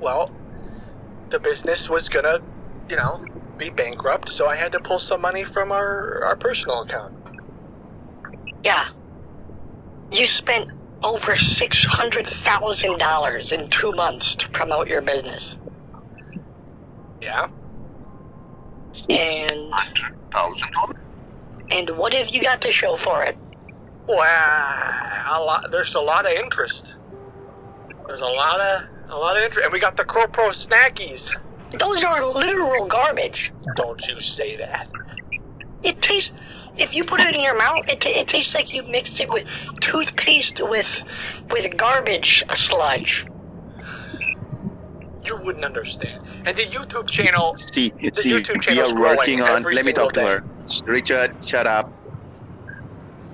Well, the business was gonna, you know, be bankrupt, so I had to pull some money from our our personal account. Yeah. You spent over six hundred thousand dollars in two months to promote your business, Yeah. and Thousand dollars. and what have you got to show for it? Well, a lot. There's a lot of interest. There's a lot of a lot of interest, and we got the Crow Pro snackies. Those are literal garbage. Don't you say that. It tastes. If you put it in your mouth, it, ta- it tastes like you mixed it with toothpaste with with garbage sludge. You wouldn't understand. And the YouTube channel. See, The see, YouTube we are working on. Let me single talk to her. Richard, shut up.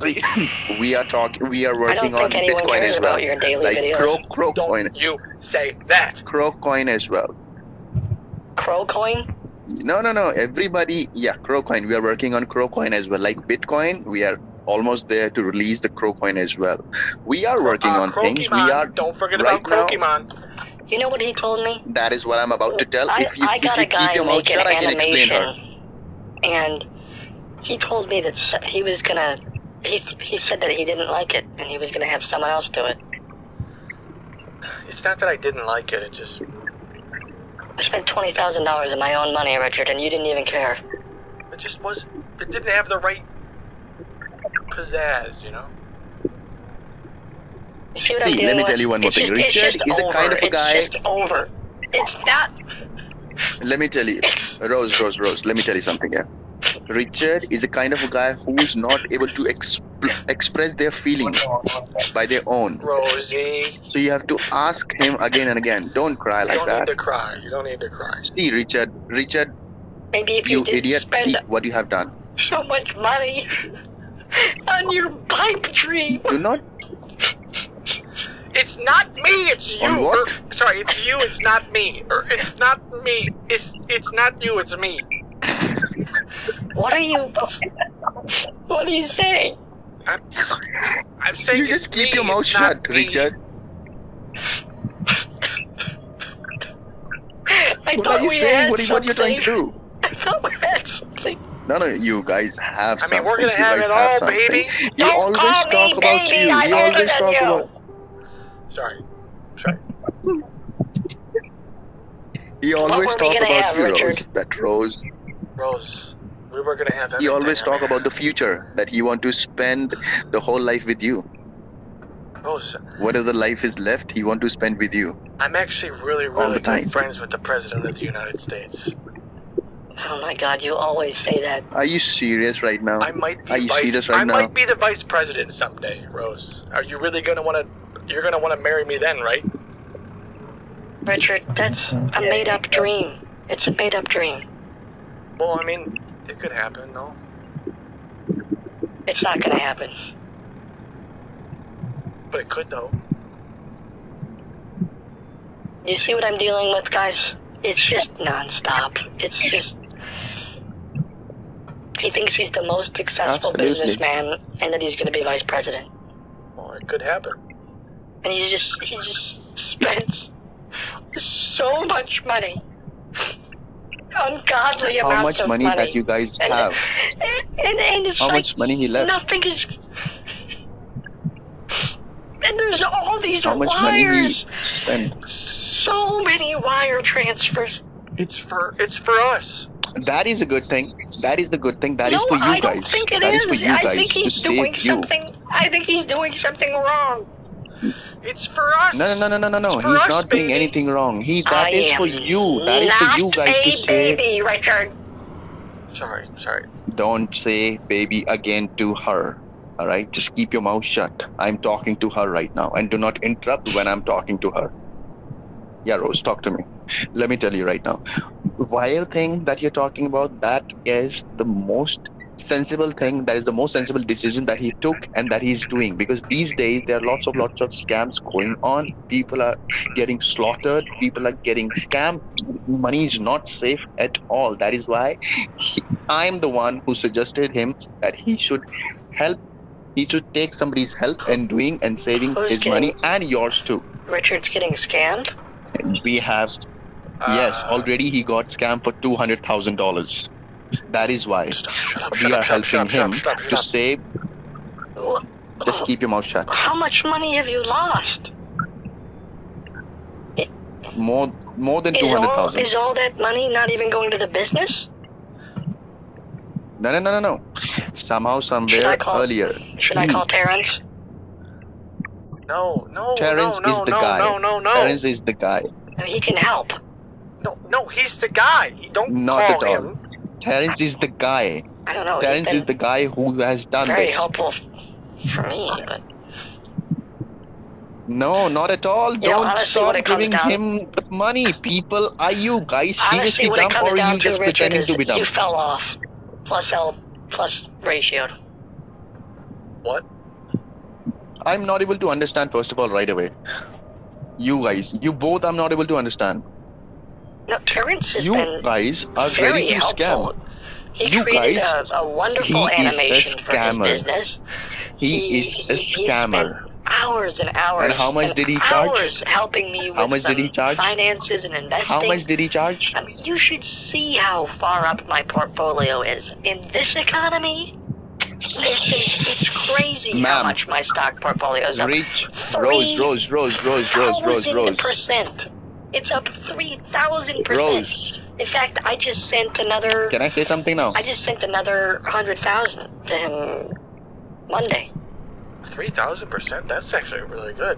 We, *laughs* we are talking. We are working on Bitcoin as well. your daily like videos. Crow, Crow coin, You say that. Crow coin as well. Crow coin? No, no, no. Everybody, yeah, Crowcoin. We are working on Crowcoin as well. Like Bitcoin, we are almost there to release the Crowcoin as well. We are working Uh, on things. We Crokemon. are Don't forget right about now. You know what he told me? That is what I'm about to tell. I, if you, I if got you a guy keep your mouth making shut, I can explain animation, her. and he told me that he was gonna. He he said that he didn't like it, and he was gonna have someone else do it. It's not that I didn't like it. It just I spent twenty thousand dollars of my own money, Richard, and you didn't even care. it just was. It didn't have the right pizzazz, you know. You see what I'm See, let me with? tell you one more it's thing. Just, Richard just is the kind of a it's guy- just over. It's not. Let me tell you, Rose, Rose, Rose. Let me tell you something here. Richard is a kind of a guy who's not able to exp- express their feelings by their own. Rosie, So you have to ask him again and again. Don't cry you like don't that. need to cry. You don't need to cry. See, Richard, Richard, Maybe if you, you didn't idiot. spend See what you have done. so much money on your pipe dream. Do not. It's not me. It's you. On what? Or- sorry, it's you. It's not me. Or it's not me. It's it's not you. It's me. *laughs* What are you? What are you saying? I'm, I'm saying You just keep me, your mouth shut, me. Richard. I What thought are you we saying? had What are, what are you trying to do? *laughs* I thought we had something. No, no, you guys have I something. mean, we're gonna you have guys it all, something. baby. He Don't always call me talk about baby, you. I'm he always talk you. about. Sorry. Sorry. He always we talk gonna about have, you, Richard? Rose. That Rose. Rose, we were gonna have He always talk about the future. That he want to spend the whole life with you. Oh, Rose, Whatever life is left, he want to spend with you. I'm actually really, really the time. good friends with the President of the United States. Oh my god, you always say that. Are you serious right now? I might be Are you vice. serious right I now? might be the vice president someday, Rose. Are you really gonna wanna? You're gonna wanna marry me then, right? Richard, that's a made up dream. It's a made up dream. Well, I mean, it could happen, no? It's not gonna happen. But it could, though. You see what I'm dealing with, guys? It's just nonstop. It's just. He thinks he's the most successful Absolutely. businessman and that he's gonna be vice president. Well, it could happen. And he's just. He just spends so much money. Ungodly How amounts much of money money. that you guys And- have? And, and it's How like much money he left? nothing is. And there's all these How much money he wires. spent? So many wire transfers. It's for it's for us. That is a good thing. That is the good thing. That is no, for you I guys. don't think it That is is. for you I guys think he's doing save you. something. I think he's doing something wrong. It's for us. No, no, no, no, no, no. It's He's us, not doing baby. anything wrong. He that I is for you. That is for you guys to a say. baby, Richard. Sorry, sorry. Don't say baby again to her. All right, just keep your mouth shut. I'm talking to her right now, and do not interrupt when I'm talking to her. Yeah, Rose, talk to me. Let me tell you right now. Wire thing that you're talking about, that is the most sensible thing. That is the most sensible decision that he took and that he's doing. Because these days there are lots of lots of scams going on. People are getting slaughtered. People are getting scammed. Money is not safe at all. That is why he, I'm the one who suggested him that he should help. He should take somebody's help in doing and saving Who's his money and yours too. Richard's getting scammed. We have, yes, uh. already he got scammed for two hundred thousand dollars. That is why up, we shut are up, shut up, helping up, him shut up, shut to save. Just keep your mouth shut. How much money have you lost? More, more than two hundred thousand. Is all, thousand. is all that money not even going to the business? No, no, no, no, no. Somehow, somewhere call- earlier, Should I call Terrence? No, no, Terrence no, no, is the no, guy. no, no, no. Terrence is the guy. I mean, he can help. No, no, he's the guy. Don't Not call at all. him. Terrence is the guy. I don't know. he's Terrence is the guy who has done very this. helpful for me, but No, not at all. You Don't honestly, stop giving down- him the money. People, are you guys honestly, seriously what dumb or are you just Richard, pretending is to be dumb? you fell off. Plus L, plus ratioed. What? I'm not able to understand, first of all, right away. You guys, you both, I'm not able to understand. No, Terrence has You been guys are very ready to helpful. scam. He You created guys, a, a wonderful he is a animation for his business. He is a he scammer. Hours and hours. And how much and did he charge? Hours helping me with How much did he charge? finances and investing. How much did he charge? I mean, you should see how far up my portfolio is in this economy. It's, it's crazy how much my stock portfolio is up. Rich, Rose, Rose, Rose, Rose, Rose, Rose, Rose. percent. It's up three thousand percent. Rose, In fact, I just sent another. can I say something now? I just sent another hundred thousand to him Monday. Three thousand percent. That's actually really good.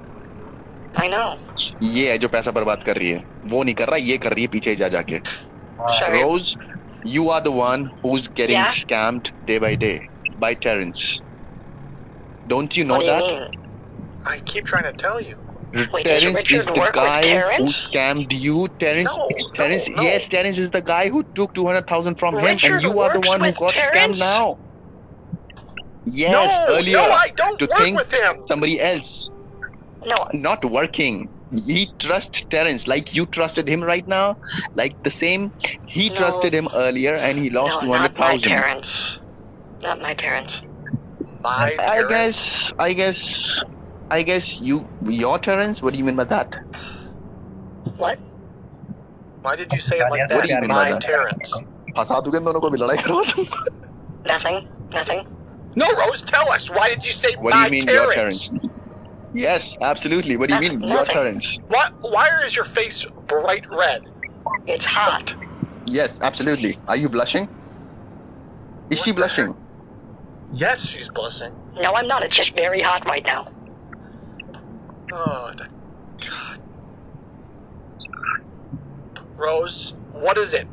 I know. ये है जो पैसा बर्बाद कर रही है वो नहीं कर रहा ये कर रही है पीछे जा जाके Sorry. Rose, you are the one who's getting Yeah? scammed day by day by Terrence. Don't you know what do you that? mean? I keep trying to tell you. Wait, Terrence Richard is the guy who scammed you. Terrence, No, Terrence, no, no. yes, Terrence is the guy who took two hundred thousand from him, and you are the one who got Terrence? scammed now. Yes, no, earlier no, I don't to work think with him. somebody else. No. Not working. He trusts Terrence like you trusted him right now. Like the same, he No. trusted him earlier and he lost no, two not my thousand. Terrence. Not my Terrence. My I Terrence. guess, I guess, I guess you your Terence. What do you mean by that? What? Why did you say it like that? What do you mean by that? Terrence. Nothing. Nothing. No, Rose, tell us. Why did you say what do you mean Terrence? your Terrence? Yes, absolutely. What do you mean your Terrence? What? Why is your face bright red? It's hot. Yes, absolutely. Are you blushing? Is what she blushing? Yes, she's blushing. No, I'm not. It's just very hot right now. Oh, that, God. Rose, what is it?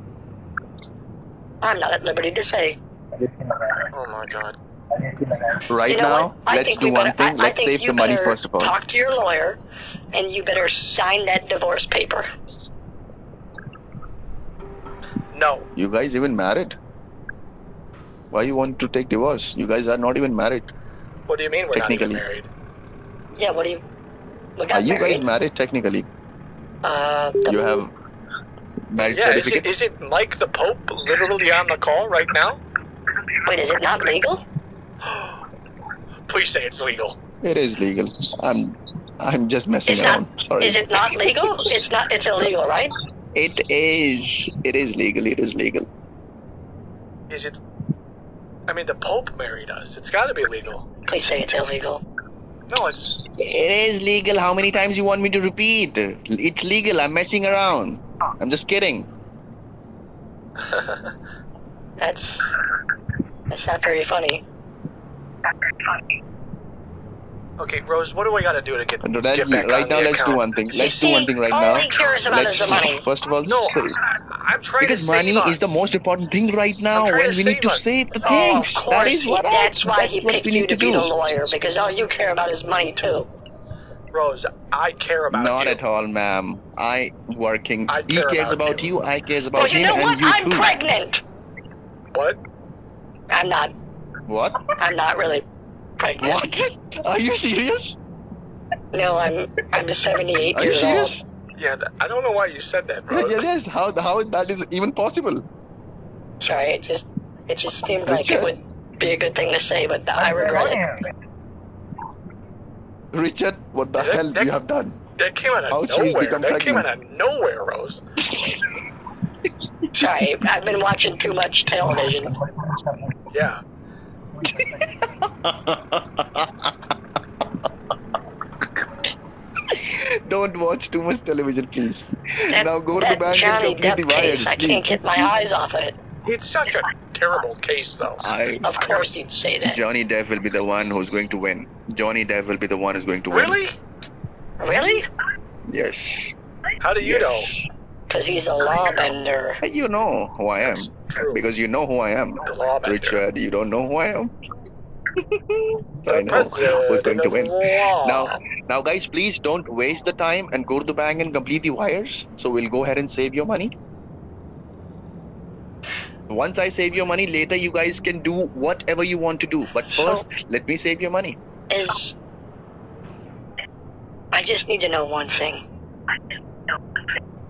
I'm not at liberty to say. Oh my God. Right You know now. I let's do we one better- thing. I- I let's think save the money first of all. Talk to your lawyer, and you better sign that divorce paper. No. You guys even married? Why you want to take divorce? You guys are not even married. What do you mean we're not even Technically. married? Yeah. What do you? We got Are you married. guys married technically? Uh, You have marriage Yeah, is it, certificate? is it Mike the Pope literally on the call right now? Wait, is it not legal? *gasps* Please say it's legal. It is legal. I'm I'm just messing It's around. not. Sorry. Is it not legal? It's not. It's illegal, right? It is. It is legal. It is legal. Is it? I mean, the Pope married us. It's got to be legal. Please say it's illegal. No, it's. It is legal. How many times you want me to repeat? It's legal. I'm messing around. I'm just kidding. *laughs* That's. That's not very funny. Okay, Rose, what do I got to do to get, And get right, back right on now, the let's do account? one thing. Let's do see, one thing right all now. he cares about let's is the money. First of all, No, save- I'm trying because to money save is the most important thing right now, trying and to we need save to us. save the Oh, things. of that course. is he, what I- that's why that's he what picked we you need to to be do. the lawyer because all you care about is money too. Rose, I care about Not you. at all, ma'am. I working. I he care cares about about you. I cares about Well, you him, know and what? you I'm too. pregnant. What? I'm not. What? I'm not really pregnant. What? Are you serious? No, I'm. I'm 78 Are you years serious? old. Yeah, th- I don't know why you said that, bro. Rose. yes, yes. How how that is even possible? Sorry, it just. It just seemed like it would be a good thing to say, but I regret it. Richard, what the That- hell that- you have done? That came out of How she's nowhere. become That came out of nowhere, Rose. Sorry, I've been watching too much television. Yeah. *laughs* Don't watch too much television, please. That, now go to the that bank Johnny and complete the Depp wires, case, I please. can't get my eyes off of it. It's such a terrible case, though. I, Of course you'd say that. Johnny Depp will be the one who's going to win. Johnny Depp will be the one who's going to win. Really? Really? Yes. How do you know? Because he's a lawbender. You know who I am. Because you know who I am. Richard, you don't know who I am. *laughs* so I know who's going to win. law. Now, now, guys, please don't waste the time and go to the bank and complete the wires. So we'll go ahead and save your money. Once I save your money, later you guys can do whatever you want to do. But So- first, let me save your money. Is. I just need to know one thing.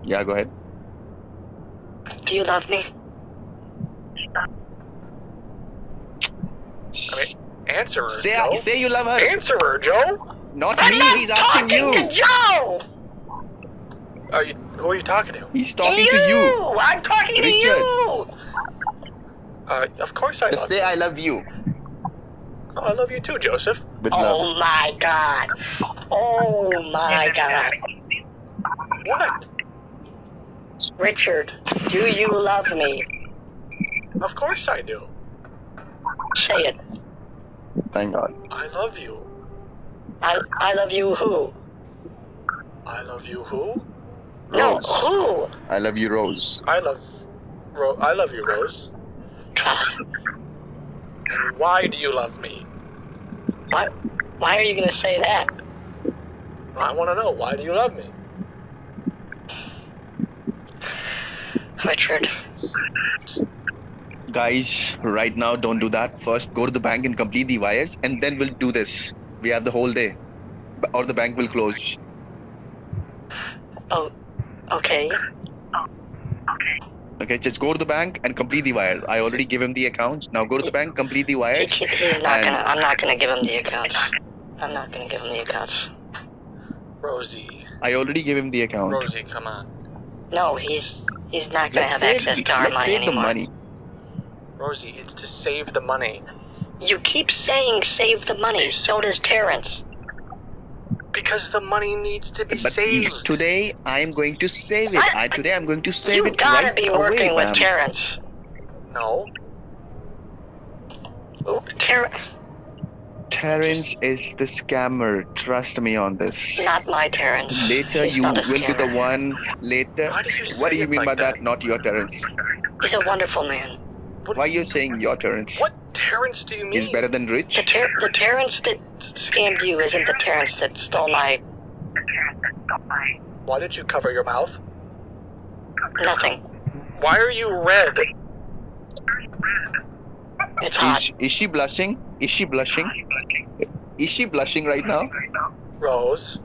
Yeah, go ahead. Do you love me? I mean, answer her, Say, Joe. say you love her. Answer her, Joe. Not I'm me, not he's asking talking you. to Joe! Are you, who are you talking to? He's talking you! to you. I'm talking to Richard. you! Uh, of course I Just love say you. I love you. Oh, I love you too, Joseph. With love. Oh my god. Oh my god. What? Richard, do you love me? Of course I do. Say it. Thank God. I love you. I I love you who? I love you who? No, Rose. who? I love you, Rose. I love Ro- I love you, Rose. God. And why do you love me? Why why are you gonna say that? I want to know why do you love me? Richard. Guys, right now, don't do that. First, go to the bank and complete the wires, and then we'll do this. We have the whole day. Or the bank will close. Oh okay. Okay, Okay, just go to the bank and complete the wires. I already give him the accounts. Now go to the bank, complete the wires. he- he's not and- gonna I'm not gonna give him the accounts. I'm not gonna give him the accounts. Rosie. I already gave him the account. Rosie, come on. No, he's he's not gonna Let's have save, access to our let's money save the anymore. money. Rosie, it's to save the money. You keep saying save the money. So does Terrence. Because the money needs to be But saved. today I am going to save it. I, today I'm going to save You it gotta right be away, working with ma'am. Terrence. No. Ter- Terrence is the scammer. Trust me on this. not my Terrence. Later He's you not a will be the one. Later. Why do you what do you mean like by that? Not your Terrence. He's a wonderful man. Why are you saying your Terrence? What Terrence do you mean? He's better than Rich. The, ter- the Terrence that scammed you isn't the Terrence that stole my Why did you cover your mouth? nothing. Why are you red? It's hot. Is, is she blushing? Is she blushing? Is she blushing right now? Rose.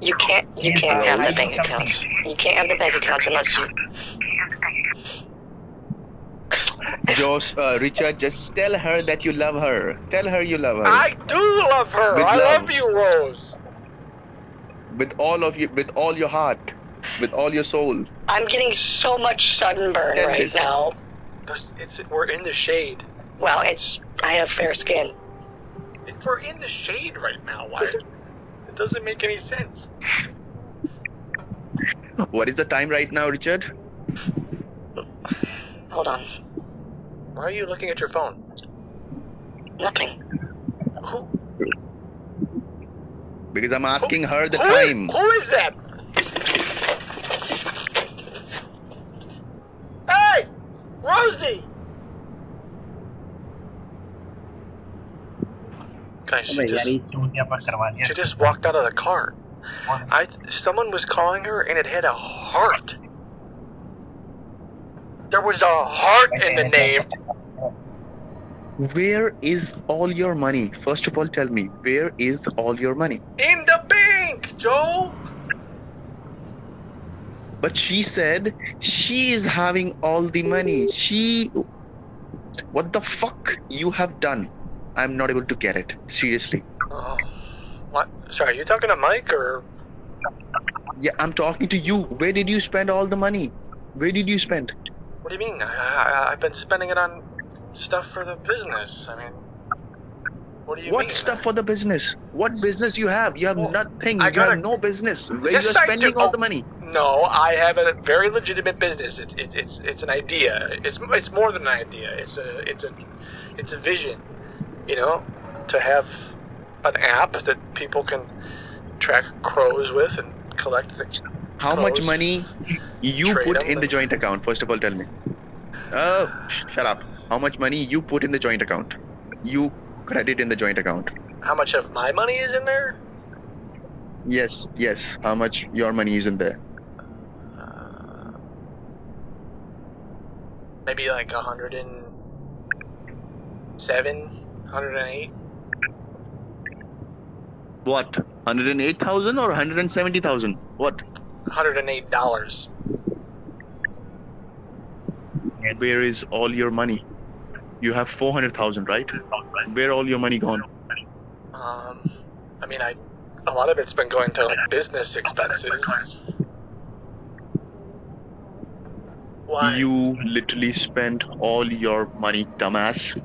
You can't you can't have the bank accounts. You can't have the bank accounts unless you Josh, uh, Richard, just tell her that you love her. Tell her you love her. I do love her. With I love. love you, Rose. With all of you, with all your heart, with all your soul. I'm getting so much sunburn Then right this- now. This- It's we're in the shade. Well, it's I have fair skin. If We're in the shade right now. Why? It doesn't make any sense. What is the time right now, Richard? Hold on. Why are you looking at your phone? Nothing. Who? Because I'm asking her the Who- time. Who is that? Hey, Rosie! Guys, she just, she just walked out of the car. I someone was calling her and it had a heart. There was a heart in the name. *laughs* Where is all your money? First of all, tell me, where is all your money? In the bank, Joe! But she said she is having all the money. She. What the fuck you have done? I'm not able to get it. Seriously. Oh, what? Sorry, you talking to Mike or? Yeah, I'm talking to you. Where did you spend all the money? Where did you spend? What do you mean? I, I, I've been spending it on stuff for the business. I mean, what do you what mean? What stuff for the business? What business you have? You have nothing. I you gotta- have no business. Where Yes, you are spending all Oh. the money? No, I have a very legitimate business. It's it, it's it's an idea. It's it's more than an idea. It's a it's a it's a vision. You know, to have an app that people can track crows with and collect the. How much money you put in the and- joint account? First of all, tell me. Oh, shut up. How much money you put in the joint account? You credit in the joint account. How much of my money is in there? Yes, yes. How much your money is in there? Maybe like a hundred and seven, hundred and eight. What? 108,000 or 170,000? What? Hundred and eight dollars. Where is all your money? You have 400,000, right? Where all your money gone? Um, I mean, I a lot of it's been going to like business expenses. Why? You literally spent all your money, dumbass.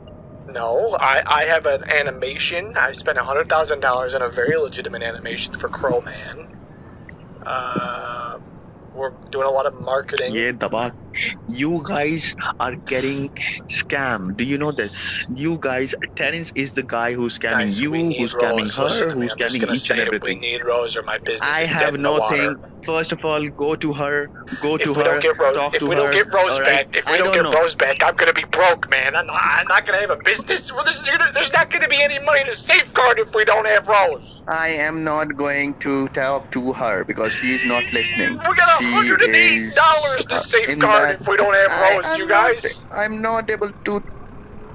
No, I I have an animation. I spent a hundred thousand dollars on a very legitimate animation for Crow Man. Uh, we're doing a lot of marketing. Yeah, Dabak. You guys are getting scammed. Do you know this? You guys, Terence is the guy who's scamming Guys, you, who's scamming her, Listen who's I'm scamming each and it. We everything. need Rose or my business I have in the no thing. First of all, go to her. Go If to we her. don't get Rose, talk if to we her. don't get Rose right? back, if we I don't, get know. Rose back, I'm gonna be broke, man. I'm not, I'm not gonna have a business. Well, there's, there's not gonna be any money to safeguard if we don't have Rose. I am not going to talk to her because she is not listening. We got She hundred and eight is, dollars to uh, safeguard if we don't have I- I'm you not- guys. I'm not able to.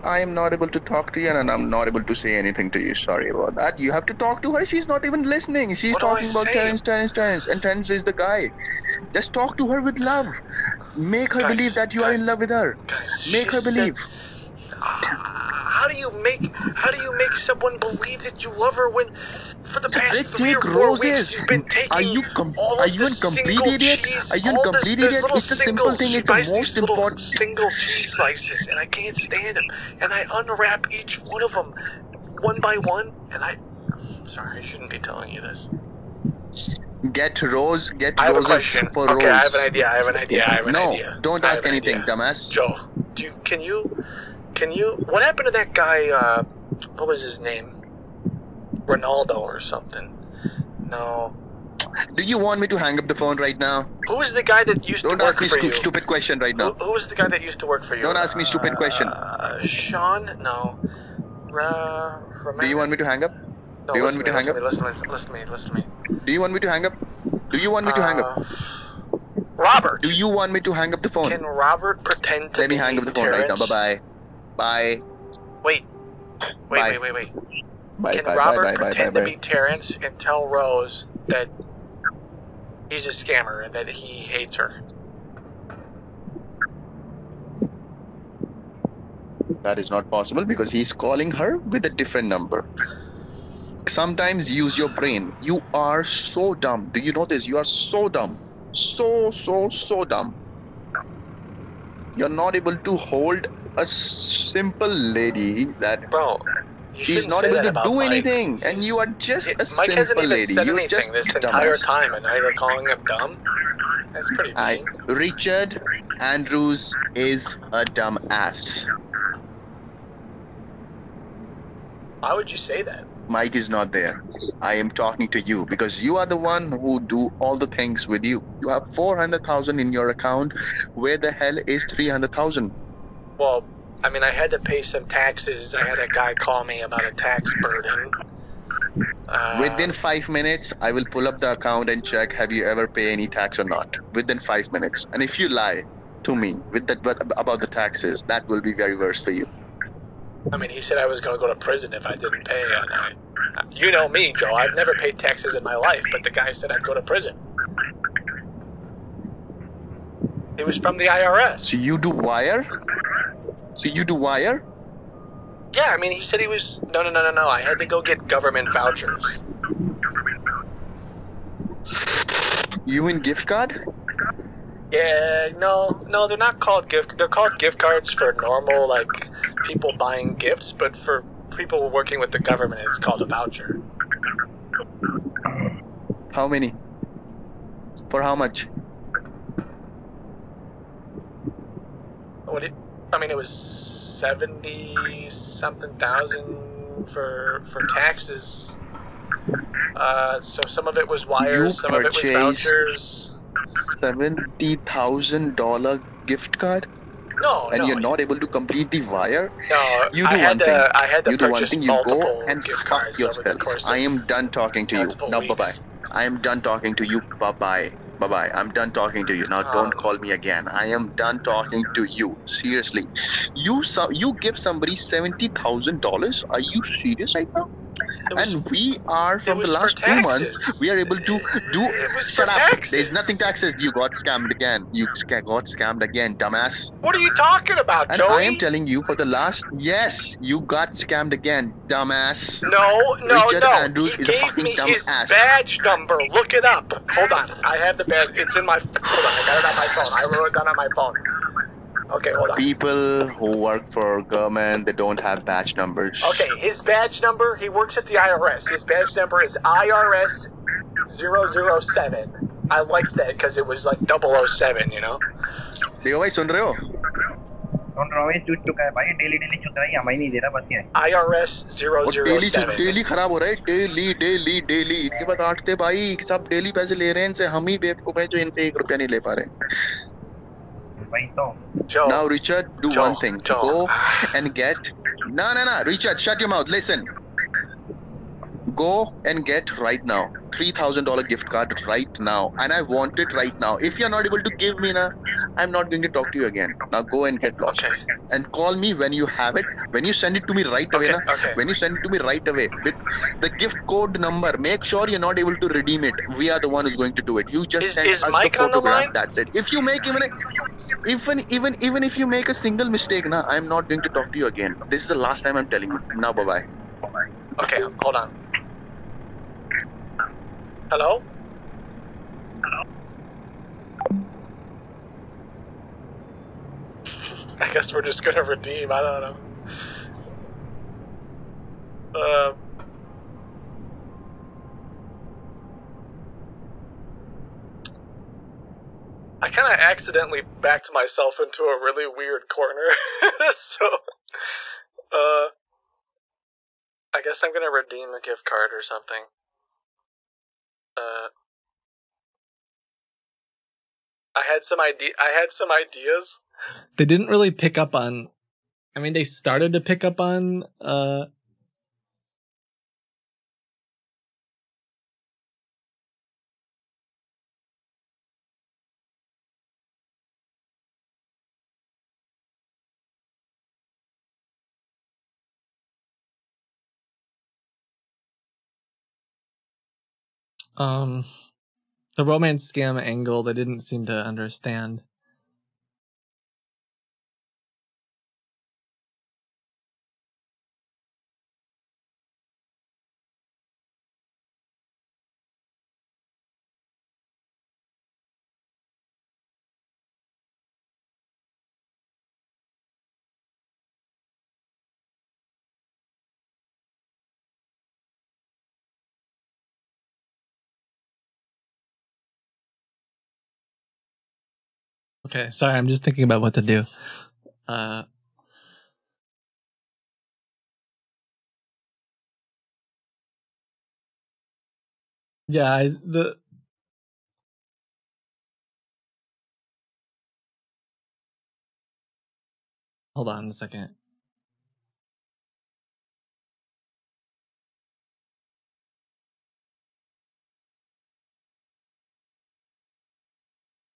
I am not able to talk to you, and I'm not able to say anything to you. Sorry about that. You have to talk to her. She's not even listening. She's What talking about? Terence, Terence, Terence, and Terence is the guy. Just talk to her with love. Make her Guys, believe that you are in love with her. Make her she said- believe. How do you make how do you make someone believe that you love her when for the past three or four roses. weeks you've been taking Are you com- all are you the in single idiot? cheese, Are you all this, idiot? It's a simple thing. It's the most important. single cheese slices, and I can't stand them. And I unwrap each one of them one by one, and I. Sorry, I shouldn't be telling you this. Get rose. Get I have a question. for okay, rose. I have an idea. I have an idea. I have an no, idea. don't ask anything, dumbass. Joe, do you, can you can you what happened to that guy uh what was his name? Ronaldo or something. No. Do you want me to hang up the phone right now? Who is the guy that used to work for you? Don't ask me for stu- you? stupid question right now. who was the guy that used to work for you? Don't ask me stupid question. Uh, Sean? No. Ra- Do you want me to hang up? No, Do you want me to hang up? Listen, listen, listen me, listen me. Do you want me to hang up? Do you want me to hang up? Uh, Robert. Do you want me to hang up the phone? Can Robert pretend to Let me hang up the phone right now. Bye bye. Bye. Wait. Wait, Bye. wait, wait, wait. Bye. Can bye. Robert pretend to be Terrence and tell Rose that he's a scammer and that he hates her? That is not possible because he's calling her with a different number. Sometimes use your brain. You are so dumb. Do you know this? You are so dumb. So, so, so dumb. You're not able to hold a simple lady that. Bro, she's shouldn't able to do Mike. anything, and you are just a Mike hasn't simple even lady. said You're anything just this entire time, and now you're calling him dumb? That's pretty I. Richard Andrews is a dumb ass. Why would you say that? Mike is not there. I am talking to you because you are the one who do all the things with you. You have 400,000 in your account. Where the hell is 300,000? Well, I mean, I had to pay some taxes. I had a guy call me about a tax burden. Uh, Within 5 minutes, I will pull up the account and check have you ever pay any tax or not. Within 5 minutes. And if you lie to me with that about the taxes, that will be very worse for you. I mean, he said I was going to go to prison if I didn't pay. And I, you know me, Joe. I've never paid taxes in my life, but the guy said I'd go to prison. It was from the IRS. So you do wire? So you do wire? Yeah, I mean, he said he was. No, no, no, no, no. I had to go get government vouchers. You in gift card? Yeah, no, no, they're not called gift. They're called gift cards for normal, like people buying gifts, but for people working with the government, it's called a voucher. How many? For how much? What? It, I mean, it was seventy something thousand for for taxes. Uh, so some of it was wires, You some of it was vouchers. Seventy thousand dollar gift card? No, and no, you're not able to complete the wire? No, You do I had one to. thing. I had to you do one thing. You go and gift fuck yourself. I am done talking to you. Now, bye bye. I am done talking to you. Bye bye. Bye bye. I'm done talking to you. Now, don't Um, call me again. I am done talking to you. Seriously, you so, you give somebody seventy thousand dollars? Are you serious right now? And we are from the last two months. We are able to do. Shut up. taxes. There's nothing taxes. You got scammed again. You got scammed again, dumbass. What are you talking about, And Joey? I am telling you for the last yes, you got scammed again, dumbass. No, no, Richard no. Andrews he gave fucking me his ass. badge number. Look it up. Hold on. I have the badge. It's in my. Hold on. I got it on my phone. I wrote it down on my phone. Okay, hold on. People who work for government, they don't have badge numbers. Okay, his badge number. He works at the IRS. His badge number is IRS 007. I liked that because it was like 007, you know. देखो भाई सुन रहे हो? सुन रहा हूँ ये चूट चुका है भाई डेली डेली चुत रहा है हमें नहीं दे रहा बस ये IRS और डेली 007. डेली खराब हो रहा है डेली डेली डेली इनके पास आठ थे भाई सब डेली पैसे ले रहे हैं इनसे हम ही बेवकूफ हैं जो इनसे एक रुपया नहीं ले पा रहे now. Richard, do one thing. Joe. Go and get. No, no, no. Richard, shut your mouth. Listen. Go and get right now. Three thousand dollar gift card right now. And I want it right now. If you're not able to give me na, I'm not going to talk to you again. Now go and get lost. And call me when you have it. When you send it to me right away, na, okay. when you send it to me right away with the gift code number, make sure you're not able to redeem it. We are the one who's going to do it. You just Is- send is us Mike the photograph. That's it. If you make even a Even even even if you make a single mistake, na, I'm not going to talk to you again. This is the last time I'm telling you. Now, bye bye. Okay, hold on. Hello? Hello? *laughs* I guess we're just gonna redeem. I don't know. Uh, I kind of accidentally backed myself into a really weird corner, *laughs* so uh, I guess I'm gonna redeem a gift card or something. Uh, I had some idea. I had some ideas. They didn't really pick up on. I mean, they started to pick up on. uh um the romance scam angle they didn't seem to understand okay sorry i'm just thinking about what to do. Uh yeah I, the hold on a second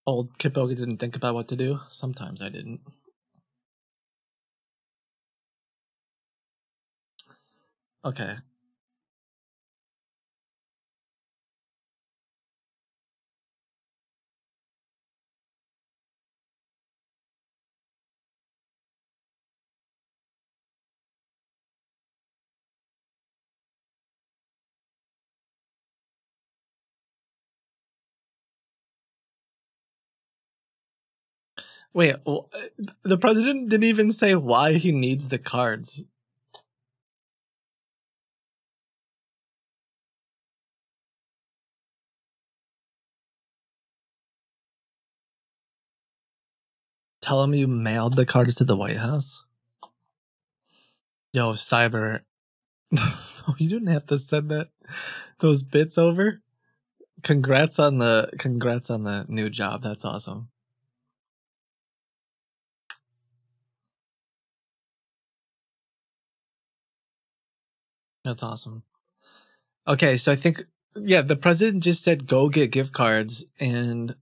old Kippo didn't think about what to do. Sometimes i didn't. Okay wait the president didn't even say why he needs the cards. Tell him you mailed the cards to the white house? Yo cyber. *laughs* You didn't have to send that those bits over? Congrats on the congrats on the new job. That's awesome that's awesome. Okay so i think yeah the president just said go get gift cards and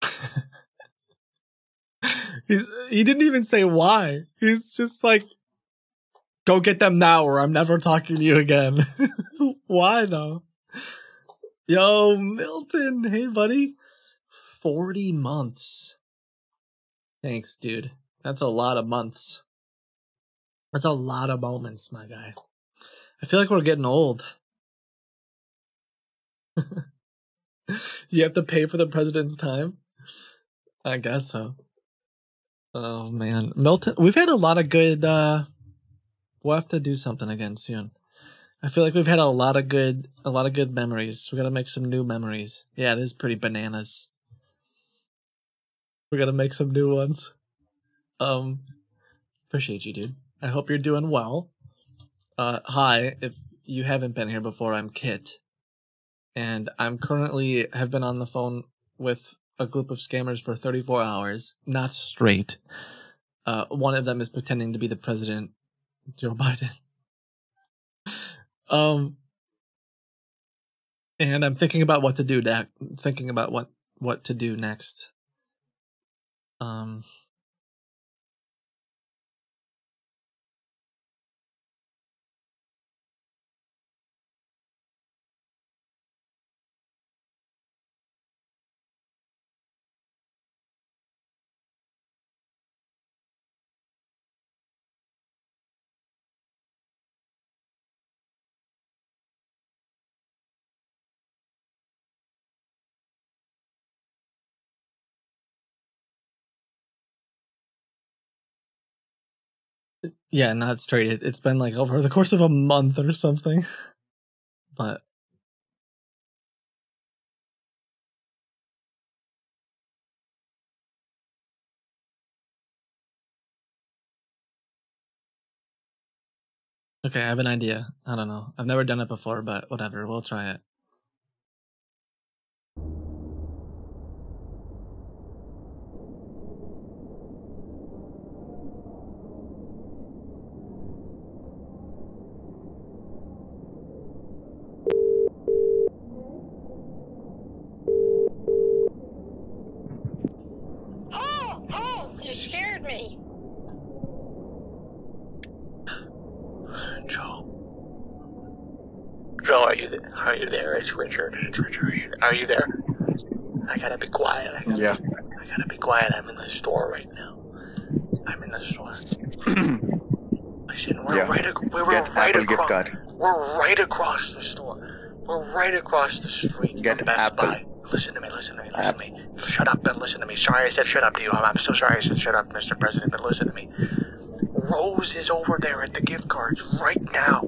*laughs* he's he didn't even say why. He's just like go get them now or i'm never talking to you again. *laughs* Why though? Yo milton hey buddy. 40 months. Thanks dude. That's a lot of months. That's a lot of moments my guy i feel like we're getting old. *laughs* You have to pay for the president's time? I guess so. Oh man. Milton we've had a lot of good uh we'll have to do something again soon. I feel like we've had a lot of good a lot of good memories. We gotta make some new memories. Yeah it is pretty bananas. We gotta make some new ones. Um appreciate you dude. I hope you're doing well uh hi if you haven't been here before i'm kit. And i'm currently have been on the phone with a group of scammers for 34 hours. Not straight. Uh one of them is pretending to be the president joe *laughs* biden. Um and i'm thinking about what to do next thinking about what what to do next. Um Yeah, not straight. It, it's been like over the course of a month or something. *laughs* But okay, I have an idea. I don't know. I've never done it before, but whatever. We'll try it. Oh, oh, you scared me. Joe. Joe, are you there? Are you there? It's Richard. It's Richard. Are you, are you there? I gotta be quiet. I gotta, Yeah. I gotta be quiet. I'm in the store right now. I'm in the store. *clears throat* Listen, we're Yeah. right. Ac- we were Get right Apple gift across. card. We're right across the store. We're right across the street Get from Best Apple. Buy. Listen to me. Listen to me. Listen to me. Shut up and listen to me. Sorry, I said shut up to you. I'm, I'm so sorry. I said shut up, Mr. President. But listen to me. Rose is over there at the gift cards right now.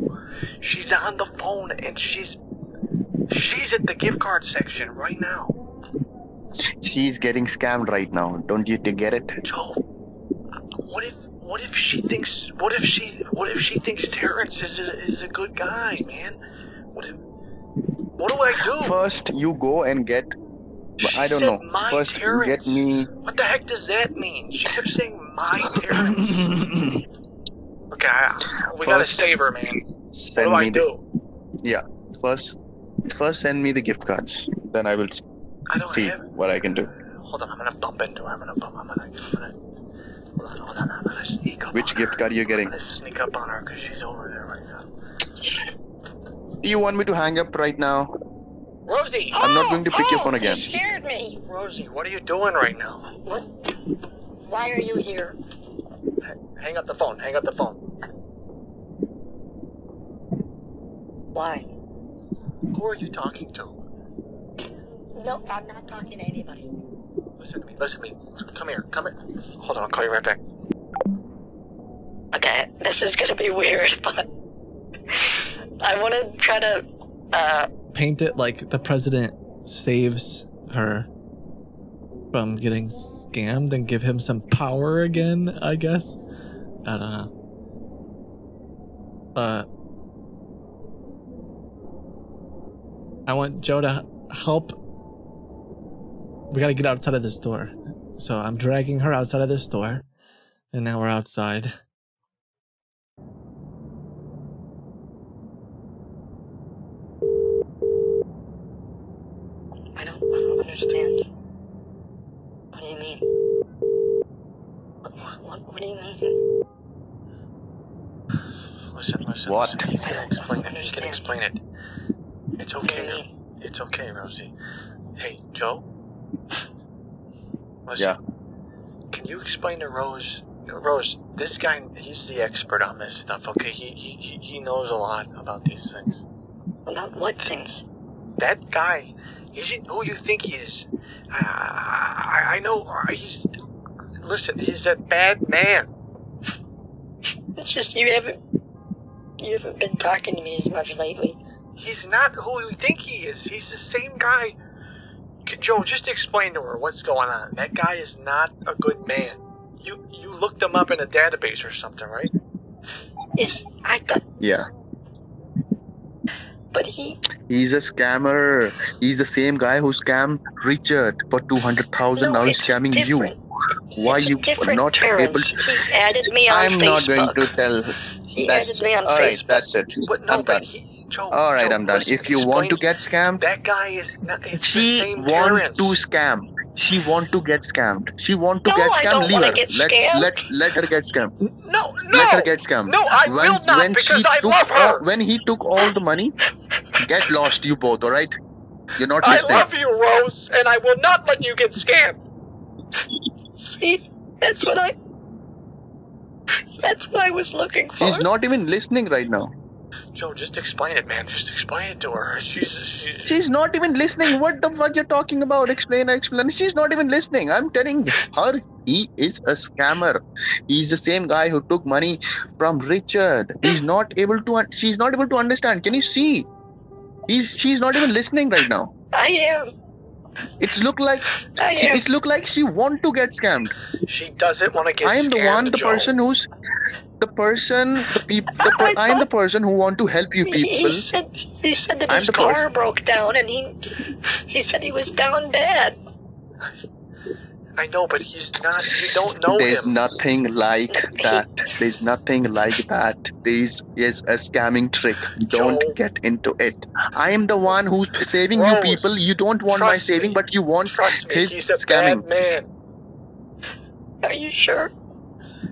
She's on the phone and she's she's at the gift card section right now. She's getting scammed right now. Don't you get it? Joe, what if what if she thinks what if she what if she thinks Terrence is a, is a good guy, man? What if, what do I do? First, you go and get. I don't know. my First, you Terrence. get me. What the heck does that mean? She kept saying my Terrence. *laughs* okay, I, we gotta save her, man. Send do I do? The, yeah. First, first send me the gift cards. Then I will s- I don't see have what I can do. Hold on, I'm gonna bump into her. I'm gonna bump. I'm gonna. I'm gonna hold on, hold on. I'm gonna sneak up. Which on gift her. card are you getting? I'm gonna sneak up on her because she's over there right now. Do you want me to hang up right now? Rosie! I'm not going to pick your oh, phone again. You scared me. Rosie, what are you doing right now? What? Why are you here? Hang up the phone. Hang up the phone. Why? Who are you talking to? No, I'm not talking to anybody. Listen to me. Listen to me. Come here. Come here. Hold on. I'll call you right back. Okay, this is gonna be weird, *laughs* but I want to try to. Uh, Paint it like the president saves her from getting scammed and give him some power again, I guess. I don't know. Uh I want Joe to help. We gotta get outside of this door. So I'm dragging her outside of this door. And now we're outside. I don't, I don't understand. What do you mean? What, what, what do you mean? Listen, listen. What? Listen. He's gonna explain it. He can explain it. It's okay. It's okay, Rosie. Hey, Joe. Listen. Yeah. Can you explain to Rose? Rose, this guy, he's the expert on this stuff. Okay, he he he- he knows a lot about these things. About what things? That guy, isn't who you think he is. I I, I know uh, he's. Listen, he's a bad man. It's just you haven't, you haven't been talking to me as much lately. He's not who we think he is. He's the same guy. Joe, just explain to her what's going on. That guy is not a good man. You you looked him up in a database or something, right? Is I thought, Yeah. but he, He's a scammer. He's the same guy who scammed Richard for two hundred thousand. No, now he's scamming different. you. Why you different not able Terrence. to? He added me on I'm not going to tell. He That's added me on all right. Facebook. That's it. But no, I'm but done. he, Joe. All right, Joe, I'm done. If you want to get scammed, that guy is not. It's the she same want Terrence. to scam. She want to get scammed. She want to No, get I scammed. Leave her. get let scammed. let let her get scammed. No, no. Let her get scammed. No, I when, will not when because she I took love her. all- when he took all the money, get lost, you both. All right. You're not I love you, Rose, and I will not let you get scammed. See, that's what I, that's what I was looking for. She's not even listening right now. Joe, just explain it, man. Just explain it to her. She's she, She's not even listening. What the fuck you're talking about? Explain, explain. She's not even listening. I'm telling her he is a scammer. He's the same guy who took money from Richard. He's not able to. un- She's not able to understand. Can you see? He's. She's not even listening right now. I am. It's look like. I She, am. it's look like she want to get scammed. she doesn't want to get I am the one, the Joe. person who's. The person, the people, the per, *laughs* I am the person who want to help you people. He said he said that I'm his car person- broke down and he he said he was down bad. I know, but he's not. You don't know There's him. nothing like that. There's nothing like that. This is a scamming trick. Don't get into it. I am the one who's saving you people. You don't want my trust saving, but you want Trust me, he's a scamming. bad man. Are you sure?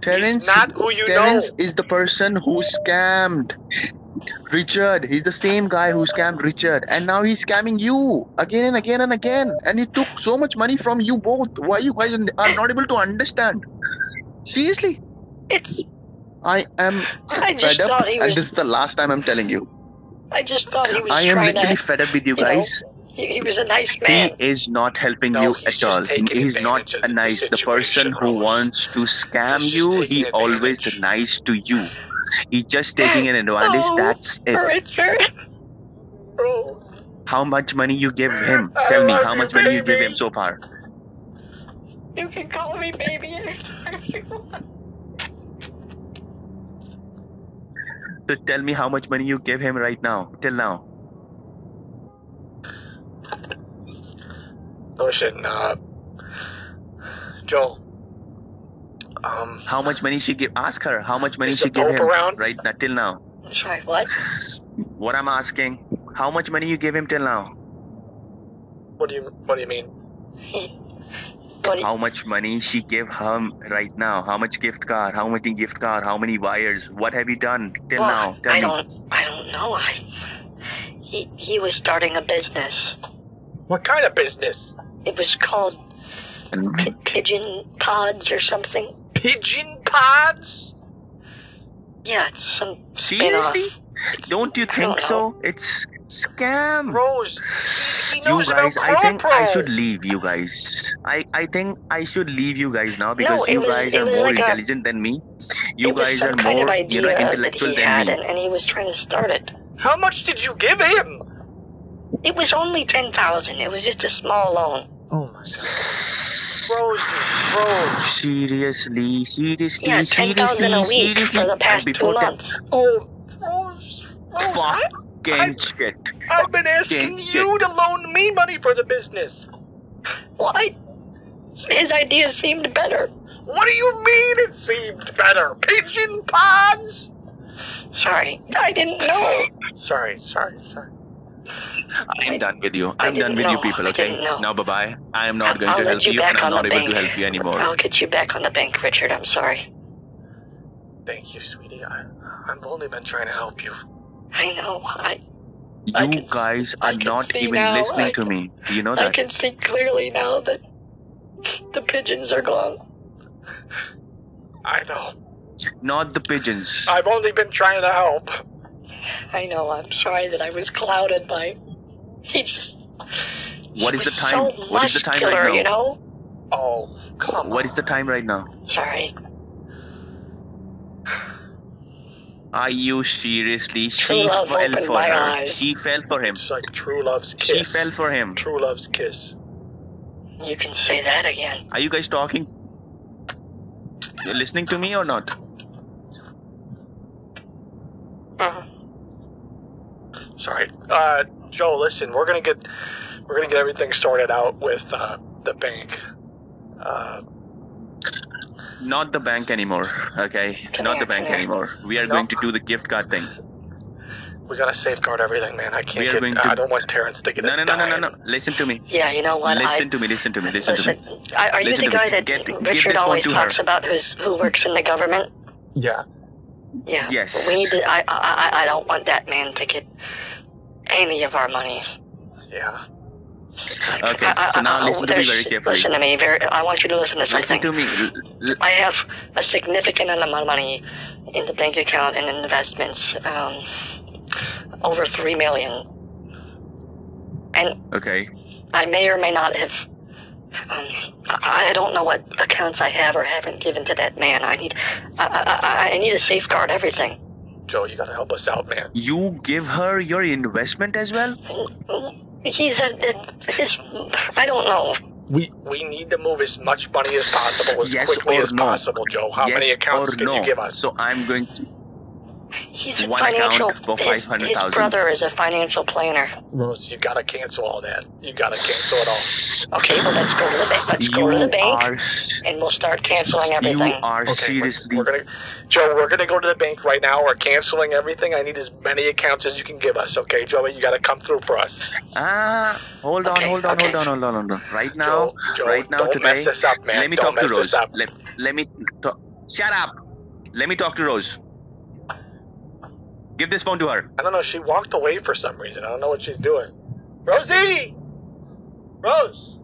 Terence, not who you Terence know. is the person who scammed Richard. He's the same guy who scammed Richard, and now he's scamming you again and again and again. And he took so much money from you both. Why you guys are not able to understand? Seriously, It's I am I just fed up, he and was- this is the last time I'm telling you. I just thought he was I am literally to. fed up with you you know, guys. He, he was a nice man. He is not helping No, you at all. taking He's not a nice. The person who Rose. wants to scam He's you, taking he always advantage. nice to you. He's just taking an advantage. Oh, That's it. Richard. How much money you give him? I Tell me love how you, much money you give him so far. You can call me baby anytime you want. So tell me how much money you give him right now, till now. Listen, uh, Joe. Um, How much money she give? Ask her how much money she give Pope him around? right now till now. Sorry, what? What I'm asking, how much money you give him till now? what do you what do you mean? *laughs* How much money she give him right now? How much gift card? How many gift card? How many wires? What have you done till Well, now? Tell I me. don't. I don't know. I. He he was starting a business. What kind of business? It was called Pi- Pigeon Pods or something. Pigeon Pods? Yeah, it's some Seriously? spin-off. Don't you think don't so? It's scam. Rose, he You knows guys, about I think I should leave you guys. I, I think I should leave you guys now because No, you was- guys are more like a- intelligent than me. You it was guys some are kind more, of idea you know, that intellectual he than had, me. and, and he was trying to start it. How much did you give him? It was only ten thousand. It was just a small loan. Oh my Rosie, Rose. Seriously, seriously, Yeah, ten thousand a week seriously. for the past two before that- months. Oh, Rose, Rose, I, Fucking shit. I've been asking Fucking you to loan me money for the business. Why? His idea seemed better. What do you mean it seemed better? Pigeon pods? Sorry, I didn't know. Sorry, sorry, sorry. I'm done with you. I I'm done didn't with you people, okay? Now bye bye. I am not going I'll to help you you, and I'm not the able to help you anymore. I'll get you back on the bank, Richard. I'm sorry. Thank you, sweetie. I, I've only been trying to help you. I know. I I You can guys are not even now. listening I to me. Do you know that? I can see clearly now that the pigeons are gone. I know. Not the pigeons. I've only been trying to help. I know. I'm sorry that I was clouded by. He just. What is the was time? So what is the time muscular, right now? you know. Oh, come What is the time right now? Sorry. Are you seriously? True She love fell opened for my her. eyes. She fell for him. It's like true love's kiss. She fell for him. True love's kiss. You can say that again. Are you guys talking? You're listening to me or not? Uh-huh. Sorry. Uh, Joe, listen, we're gonna get we're gonna get everything sorted out with uh, the bank. Uh, Not the bank anymore. Okay, Come not here, the bank come anymore. We are No. going to do the gift card thing. we gotta safeguard everything, man. I can't are get. going to- I don't want Terrence to get No, no, no, no, no, no. Listen to me. Yeah, you know what? Listen I, to me. Listen to me. Listen, listen. to me. I, are you Listen the guy that Get- Richard always talks her. about who's who works in the government? Yeah. Yeah. Yes. We need to. I, I I I don't want that man to get any of our money. Yeah. Okay, I, I, so now I, listen to me very carefully. Listen to me. Very. I want you to listen to Listen to me. L- l- I have a significant amount of money in the bank account and in investments. Um, over three million. And Okay. I may or may not have. Um, I, I don't know what accounts I have or haven't given to that man. I need, I, I, I need to safeguard everything. Joe, you gotta help us out, man. You give her your investment as well? He's a, a his, I don't know. We we need to move as much money as possible, as Yes quickly as no? possible, Joe. How yes many accounts can no? you give us? So I'm going to He's a one financial. account for his, five hundred his brother is a financial planner. Rose, you gotta cancel all that. You gotta cancel it all. Okay, well let's go to the bank. Let's go to the bank, and we'll start canceling everything. okay, seriously. We're gonna, Joe. We're gonna go to the bank right now. We're canceling everything. I need as many accounts as you can give us. Okay, Joe. You gotta come through for us. Ah, hold on, Okay, hold on, okay. hold on, hold on, hold on. Right now, Joe, right now don't today. mess this up, man. Let me Don't talk to mess Rose. this up. Let let me talk. Shut up. Let me talk to Rose. Give this phone to her. I don't know. She walked away for some reason. I don't know what she's doing. Rosie, Rose.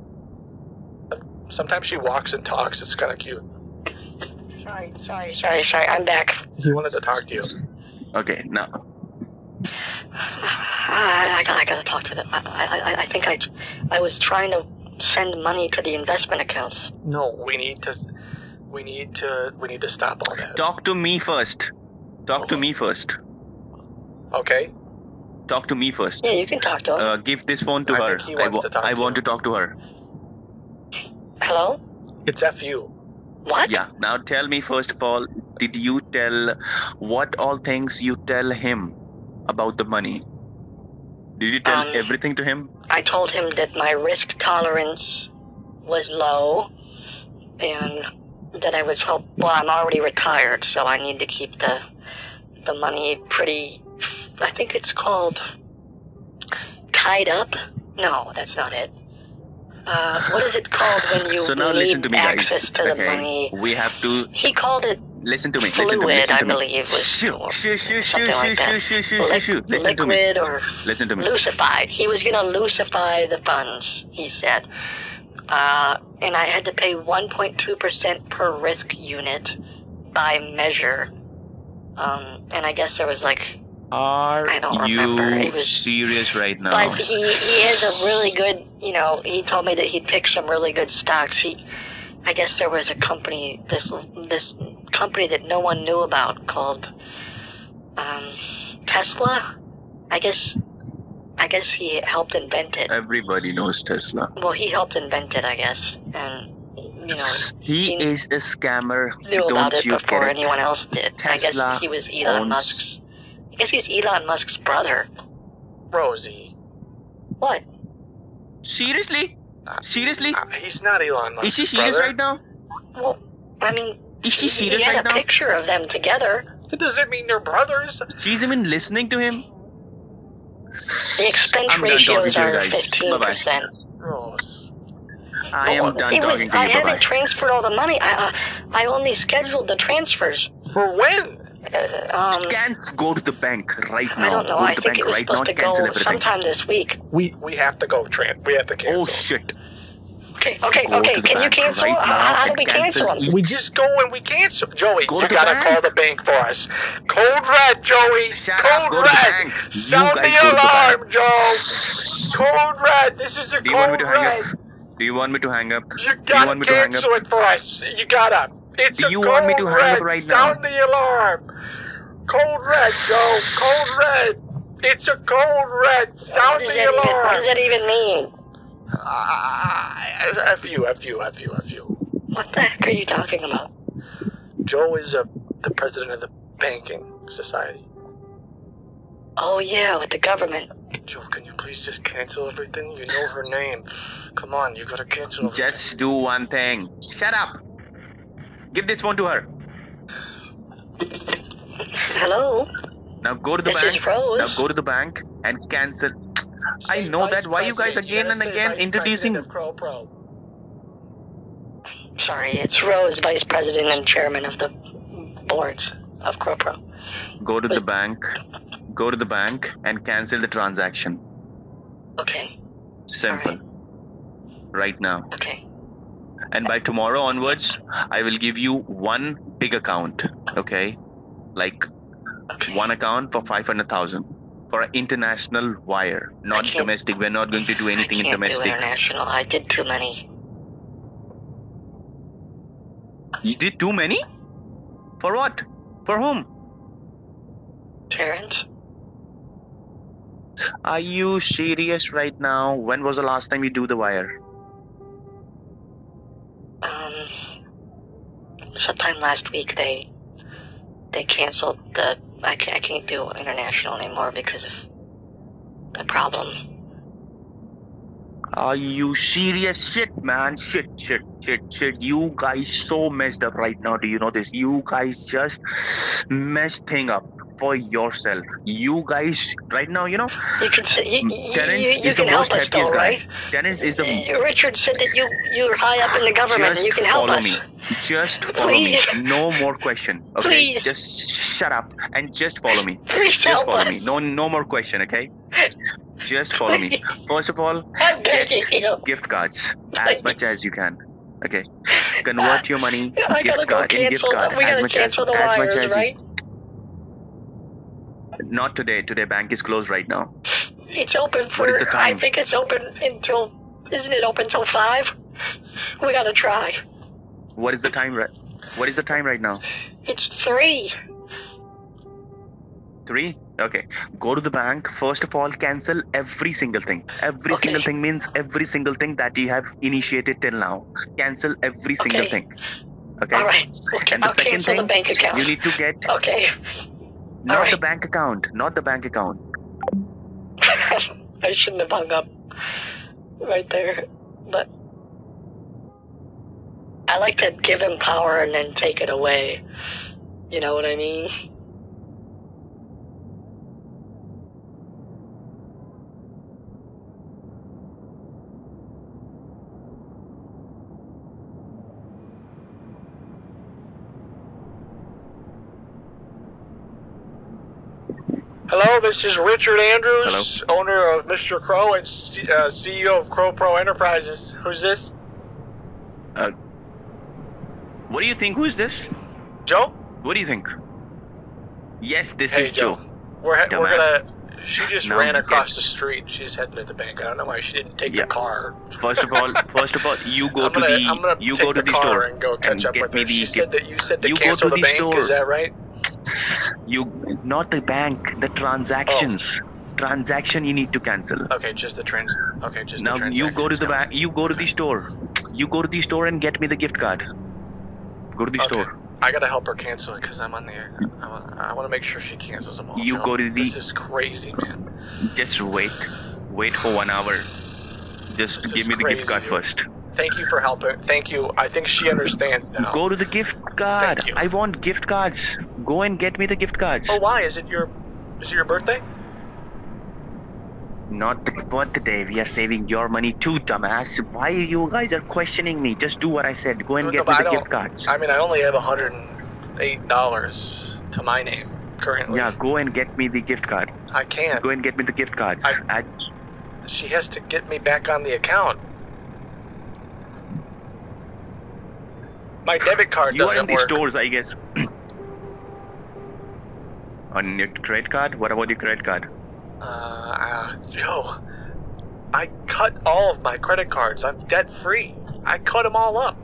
Sometimes she walks and talks. It's kind of cute. Sorry, sorry, sorry, sorry. I'm back. She wanted to talk to you. Okay, now. I, I, gotta, I gotta talk to them. I, I, I think I, I was trying to send money to the investment accounts. No, we need to. We need to. We need to stop all that. Talk to me first. Talk to me first. Okay. Talk to me first. Yeah, you can talk to him. Uh, give this phone to I her. think he I, wants wa- to talk I to want to talk to her. Hello? It's fu. What? Yeah. Now tell me first of all, did you tell what all things you tell him about the money? Did you tell Um, everything to him? I told him that my risk tolerance was low, and that I was hope. Well, I'm already retired, so I need to keep the the money pretty. I think it's called tied up. No, that's not it. Uh, what is it called when you *laughs* so now listen to me, guys. access to the okay. money? We have to He called it listen to me. fluid, listen to me. Listen I to me. believe, was Shoo, shoo, shoo, shoo, something like shoo, that. shoo, shoo, shoo, shoo. Listen to me. liquid or Listen to me. Lucified. He was going to lucify the funds, he said. Uh, and I had to pay 1.2% per risk unit by measure. Um, and I guess there was like, Are you It was- serious right now? but he, he has a really good, you know, he told me that he'd pick some really good stocks. He, I guess there was a company, this, this company that no one knew about called, um, Tesla? I guess, I guess he helped invent it. Everybody knows Tesla. Well, he helped invent it, I guess, and you know He is a scammer. knew about Don't it you before anyone else did. I guess he was Elon Musk's. I guess he's Elon Musk's brother. Rosie. What? Seriously? Seriously? Uh, he's not Elon Musk's Is she serious brother. right now? Well, I mean, Is she he, he serious had right a now? picture of them together. That doesn't mean they're brothers. She's even listening to him. The expense I'm done talking ratios to are fifteen percent. Rose. I am done it was, talking to I you. haven't Bye-bye. transferred all the money. I uh, I only scheduled the transfers. For when? Uh, um, Can't go to the bank right now. I don't know. Go to I the think bank it was right now supposed to cancel go everything. sometime this week. We we have to go, Trent. We have to cancel. Oh shit. Okay, okay, Go okay. Can you cancel? right how, how do we cancel cancel them? We just go and we cancel. Joey, Go you to gotta bank. call the bank for us. Code red, Joey. Shut Code up, go to the red. Sound the go to the alarm, Joe. Code red. This is the Do you want me code to hang red. up? Do you want me to hang up? You gotta want me to hang up? cancel it for us. You gotta. It's Do you code want me to hang red. up right now? Sound the alarm. Cold red, Joe. Cold red. It's a cold red. Sound the that even, what does that even mean? Uh, F you, F you, F you, F you. What the heck are you talking about? Joe is uh, the president of the banking society. Oh yeah, with the government. Joe, can you please just cancel everything? You know her name. Come on, you gotta cancel everything. Just do one thing. Shut up. Give this phone to her. Hello. Now go to the This bank. is Rose. Now go to the bank and cancel. I know vice that. Why you guys again and again vice introducing? Pro. Sorry, it's Rose, vice president and chairman of the boards of Crow Pro. Go to the bank. Go to the bank and cancel the transaction. Okay. Simple. Right now. Okay. And by tomorrow onwards, I will give you one big account. Okay? Like one account for 500,000. for an international wire, not domestic. We're not going to do anything in Can't do domestic. international. I did too many. You did too many? For what? For whom? Terrence? Are you serious right now? When was the last time you do the wire? Um, sometime last week they they canceled the. I can't, I can't do international anymore because of the problem. Are you serious? Shit, man. Shit, shit, shit, shit. You guys so messed up right now. Do you know this? You guys just messed thing up for yourself. You guys right now, you know. You can say you, you, Terrence you, you is the can help most us happiest though, guy. right? Terrence is the Uh, Richard said that you you're high up in the government just and you can help follow us. me. Just follow Please. me. No more question. Okay. Please. Just shut up and just follow me. Please just follow us. me. No no more question, okay? Just follow me. First of all, I'm begging you. gift cards as much as you can. Okay. Convert your money I gift go card in gift cancel. card We as gotta much cancel as, the as much as right? you. Not today. Today bank is closed right now. It's open for. is the I think it's open until. Isn't it open till five? We gotta try. What is the time right? What is the time right now? It's three. Three? Okay. Go to the bank. First of all, cancel every single thing. Every Okay. single thing means every single thing that you have initiated till now. Cancel every single Okay. thing. Okay. All right. Okay, And the I'll second cancel thing, the bank account. you need to get Okay. Not right. the bank account, not the bank account. *laughs* I shouldn't have hung up right there, but I like to give him power and then take it away. You know what I mean? Hello, this is Richard Andrews, owner of Mr. Crow and C- uh, CEO of Crow Pro Enterprises. Who's this? Uh, what do you think? Who is this? Joe? What do you think? Yes, this Hey, is Joe. We're he- we're gonna. She just Now ran across the street. She's heading to the bank. I don't know why she didn't take the car. First of all, *laughs* first of all, you go I'm to gonna, the gonna you go to the, the, store and go catch up with me her. the She said that you said to you cancel the, the bank. store. Is that right? You not the bank, the transactions. Oh. Transaction you need to cancel. Okay, just the trans. Okay, just now you go to the bank. You go to the store. You go to the store and get me the gift card. Go to the Okay. store. I gotta help her cancel it because I'm on the. I want, I want to make sure she cancels them all. You Joe. go to the- This is crazy, man. Just wait. Wait for one hour. Just This give me the crazy, gift card dude. first. Thank you for helping. Thank you. I think she understands now. Go to the gift card. Thank you. I want gift cards. Go and get me the gift cards. Oh, why? Is it your? Is it your birthday? Not the birthday. We are saving your money too, dumbass. Why you guys are questioning me? Just do what I said. Go and No, get but me the gift cards. I mean, I only have 108 dollars to my name currently. Yeah, go and get me the gift card. I can't. Go and get me the gift cards. I, She has to get me back on the account. My debit card you are doesn't in the work. stores, I guess. *clears throat* On your credit card? What about your credit card? Uh, uh, Joe, I cut all of my credit cards. I'm debt free. I cut them all up.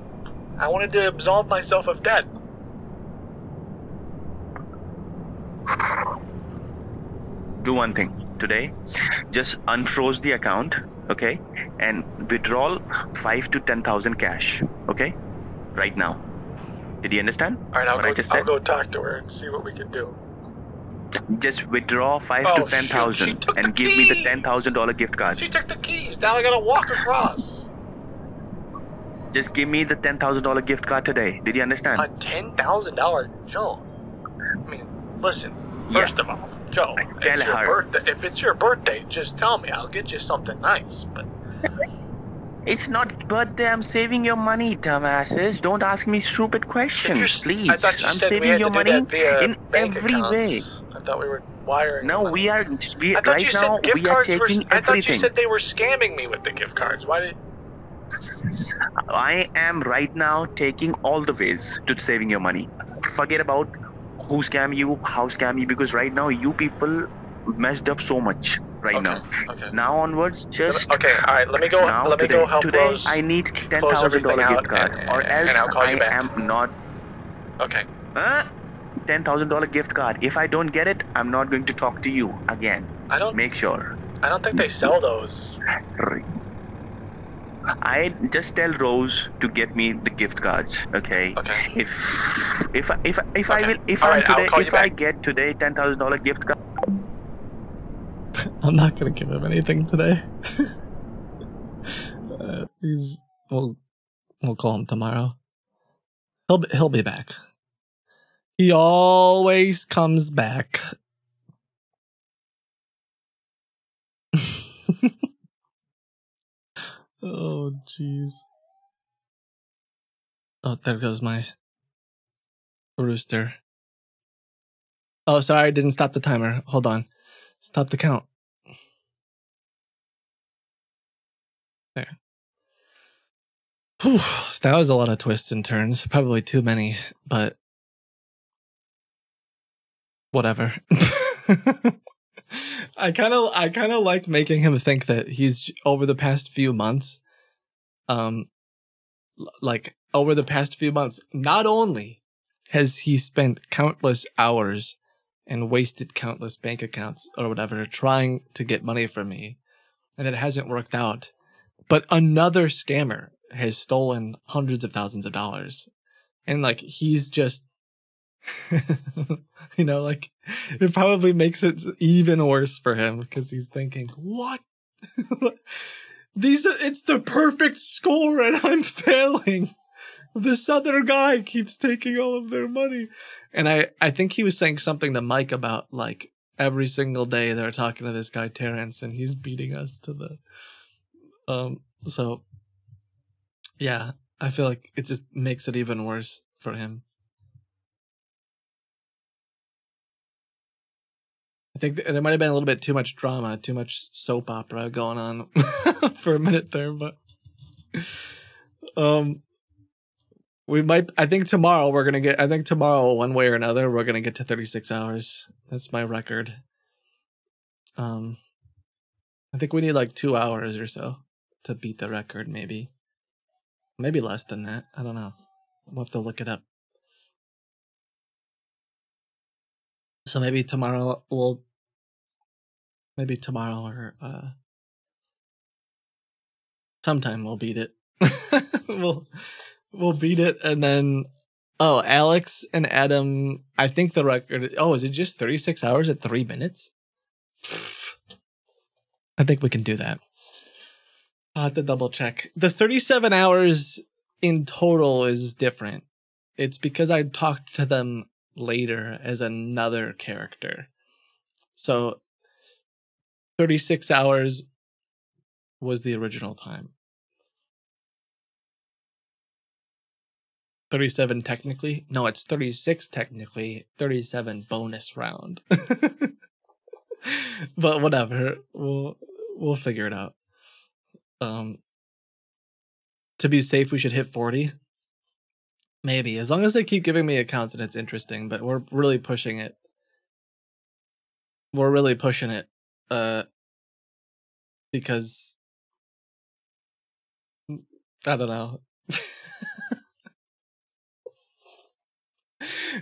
I wanted to absolve myself of debt. Do one thing today. Just unfroze the account, okay, and withdraw five to ten thousand cash, okay, right now. Did you understand? All right, I'll what go. I just I'll said? go talk to her and see what we can do. Just withdraw five Oh, to ten shoot, thousand and give me the ten thousand dollar gift card. She took the keys. Now I gotta walk across. *laughs* Just give me the ten thousand dollar gift card today. Did you understand? A ten thousand dollar Joe. I mean, listen. First of all, Joe, it's your her. birthday. If it's your birthday, just tell me. I'll get you something nice. But *laughs* It's not birthday. I'm saving your money, dumbasses. Don't ask me stupid questions, please. I thought you I'm said saving we had your to do money that via in bank every accounts. way. I thought we were wiring. No, we are. We, I thought right you now, said gift we are cards were. taking I thought you said they were scamming me with the gift cards. Why did? I am right now taking all the ways to saving your money. Forget about who scam you, how scam you, because right now you people messed up so much right now. Okay. Now onwards, just Okay, all right. Let me go. now let me today, go help today Rose. I need ten thousand dollar gift card, and- or else and I'll call I you back. am not. Okay. Huh? Ten thousand dollar gift card. If I don't get it, I'm not going to talk to you again. I don't. Make sure. I don't think they sell those. I just tell Rose to get me the gift cards. Okay. Okay. If if I- if I- if I will if right, today if I back. get today ten thousand dollar gift card. *laughs* I'm not gonna give him anything today. *laughs* uh, he's we'll we'll call him tomorrow. He'll be, he'll be back. He always comes back. *laughs* oh jeez. Oh, there goes my rooster. Oh, sorry, I didn't stop the timer. Hold on. Stop the count. There. Whew, that was a lot of twists and turns. Probably too many, but whatever. *laughs* I kind of I kind of like making him think that he's over the past few months um like over the past few months not only has he spent countless hours and wasted countless bank accounts or whatever trying to get money from me and it hasn't worked out. But another scammer has stolen hundreds of thousands of dollars. And like he's just *laughs* you know like it probably makes it even worse for him because he's thinking what? *laughs* These are, it's the perfect score and i'm failing this other guy keeps taking all of their money. And i i think he was saying something to mike about like every single day they're talking to this guy terrence and he's beating us to the um so yeah i feel like it just makes it even worse for him. I think there might have been a little bit too much drama, too much soap opera going on *laughs* for a minute there, but um we might I think tomorrow we're to get I think tomorrow one way or another we're to get to 36 hours. That's my record. Um I think we need like 2 hours or so to beat the record maybe. Maybe less than that. I don't know. We'll have to look it up. So maybe tomorrow we'll maybe tomorrow or uh sometime we'll beat it. *laughs* we'll we'll beat it and then oh Alex and Adam I think the record oh is it just 36 hours at 3 minutes? I think we can do that. I'll have to double check. The 37 hours in total is different. It's because I talked to them later as another character. So 36 hours was the original time. 37 technically? No, it's 36 technically. 37 bonus round. *laughs* but whatever. We'll we'll figure it out. Um to be safe we should hit 40. Maybe as long as they keep giving me accounts and it's interesting, but we're really pushing it. We're really pushing it, uh, because I don't know. *laughs*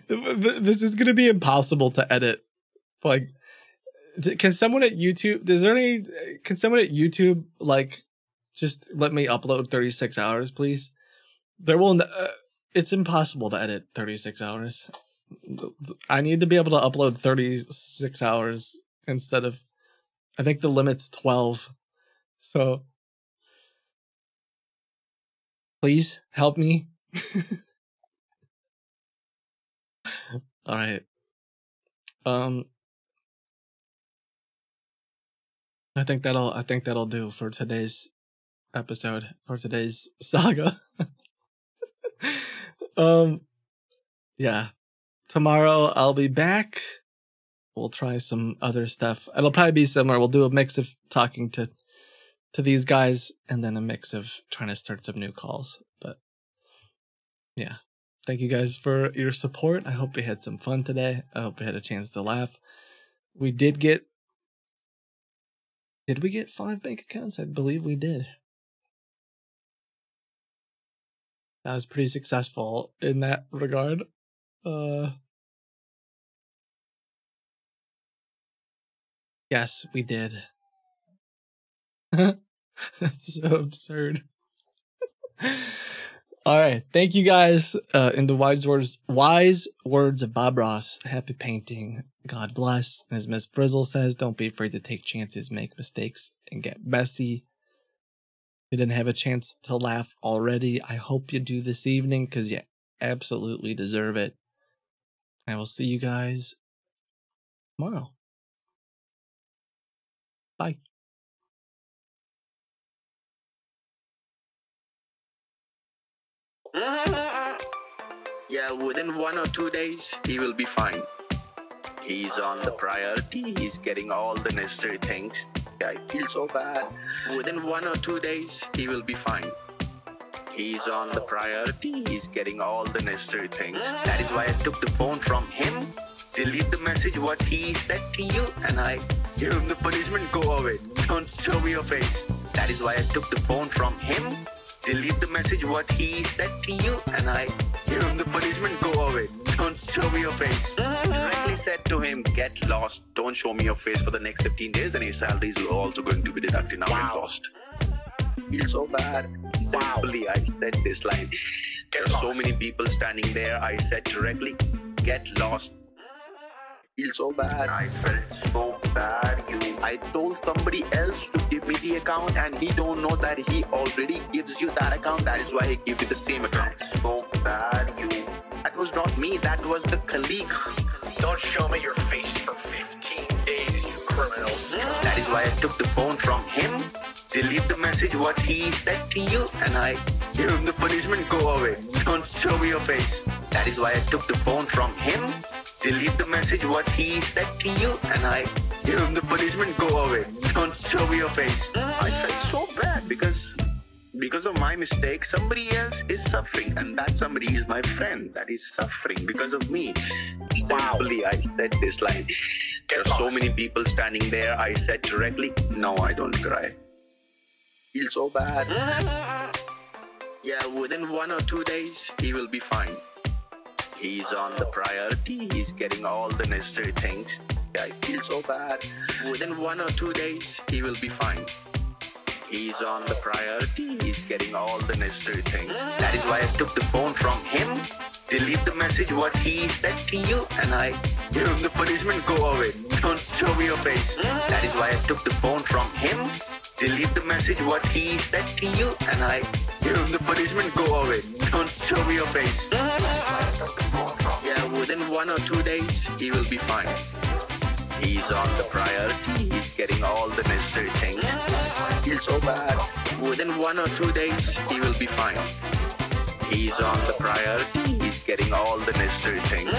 this is gonna be impossible to edit. Like, can someone at YouTube? Is there any? Can someone at YouTube like just let me upload 36 hours, please? There will. Uh, it's impossible to edit 36 hours. I need to be able to upload 36 hours instead of I think the limit's 12. So please help me. *laughs* All right. Um I think that'll I think that'll do for today's episode for today's *laughs* saga. um yeah. Tomorrow I'll be back. We'll try some other stuff. It'll probably be similar. We'll do a mix of talking to to these guys and then a mix of trying to start some new calls. But yeah. Thank you guys for your support. I hope you had some fun today. I hope you had a chance to laugh. We did get Did we get five bank accounts? I believe we did. That was pretty successful in that regard. Uh Yes, we did. *laughs* That's so absurd. *laughs* All right, thank you guys. Uh, in the wise words, wise words of Bob Ross. Happy painting. God bless. And as Miss Frizzle says, don't be afraid to take chances, make mistakes, and get messy. You didn't have a chance to laugh already. I hope you do this evening because you absolutely deserve it. I will see you guys tomorrow. Bye. *laughs* Yeah, within one or two days, he will be fine. He's on the priority, he's getting all the necessary things. I feel so bad. Within one or two days, he will be fine. He's on the priority, he's getting all the necessary things. That is why I took the phone from him. Delete the message what he said to you, and I give him the punishment, go away. Don't show me your face. That is why I took the phone from him. Delete the message what he said to you, and I give him the punishment, go away. Don't show me your face. *laughs* Directly said to him, get lost. Don't show me your face for the next 15 days, and your salary is also going to be deducted now and lost. Feel so bad. Simply, I said this line. There are so many people standing there. I said directly, get lost. Feel so bad. I felt so bad. You. I told somebody else to give me the account, and he don't know that he already gives you that account. That is why he gave you the same account. So bad. You. That was not me. That was the colleague. Don't show me your face for 15 days, you criminals. That is why I took the phone from him. Delete the message what he said to you, and I him the punishment. Go away. Don't show me your face. That is why I took the phone from him. Delete the message what he said to you, and I give him the punishment. Go away. Don't show me your face. Mm, I felt so bad because because of my mistake, somebody else is suffering, and that somebody is my friend that is suffering because of me. Simply, I said this line. There are so many people standing there. I said directly, No, I don't cry. Feel so bad. *laughs* Yeah, within one or two days, he will be fine. He's on the priority. He's getting all the necessary things. I feel so bad. Within one or two days, he will be fine. He's on the priority. He's getting all the necessary things. That is why I took the phone from him. Delete the message what he said to you, and I give him the punishment. Go away. *laughs* Don't show me your face. That is why I took the phone from him. Delete the message what he said to you, and I give him the punishment. Go away. Don't show me your face. Yeah, within one or two days, he will be fine. He's on the priority. He's getting all the necessary things. Feel so bad. Within one or two days, he will be fine. He's on the priority. He's getting all the necessary things.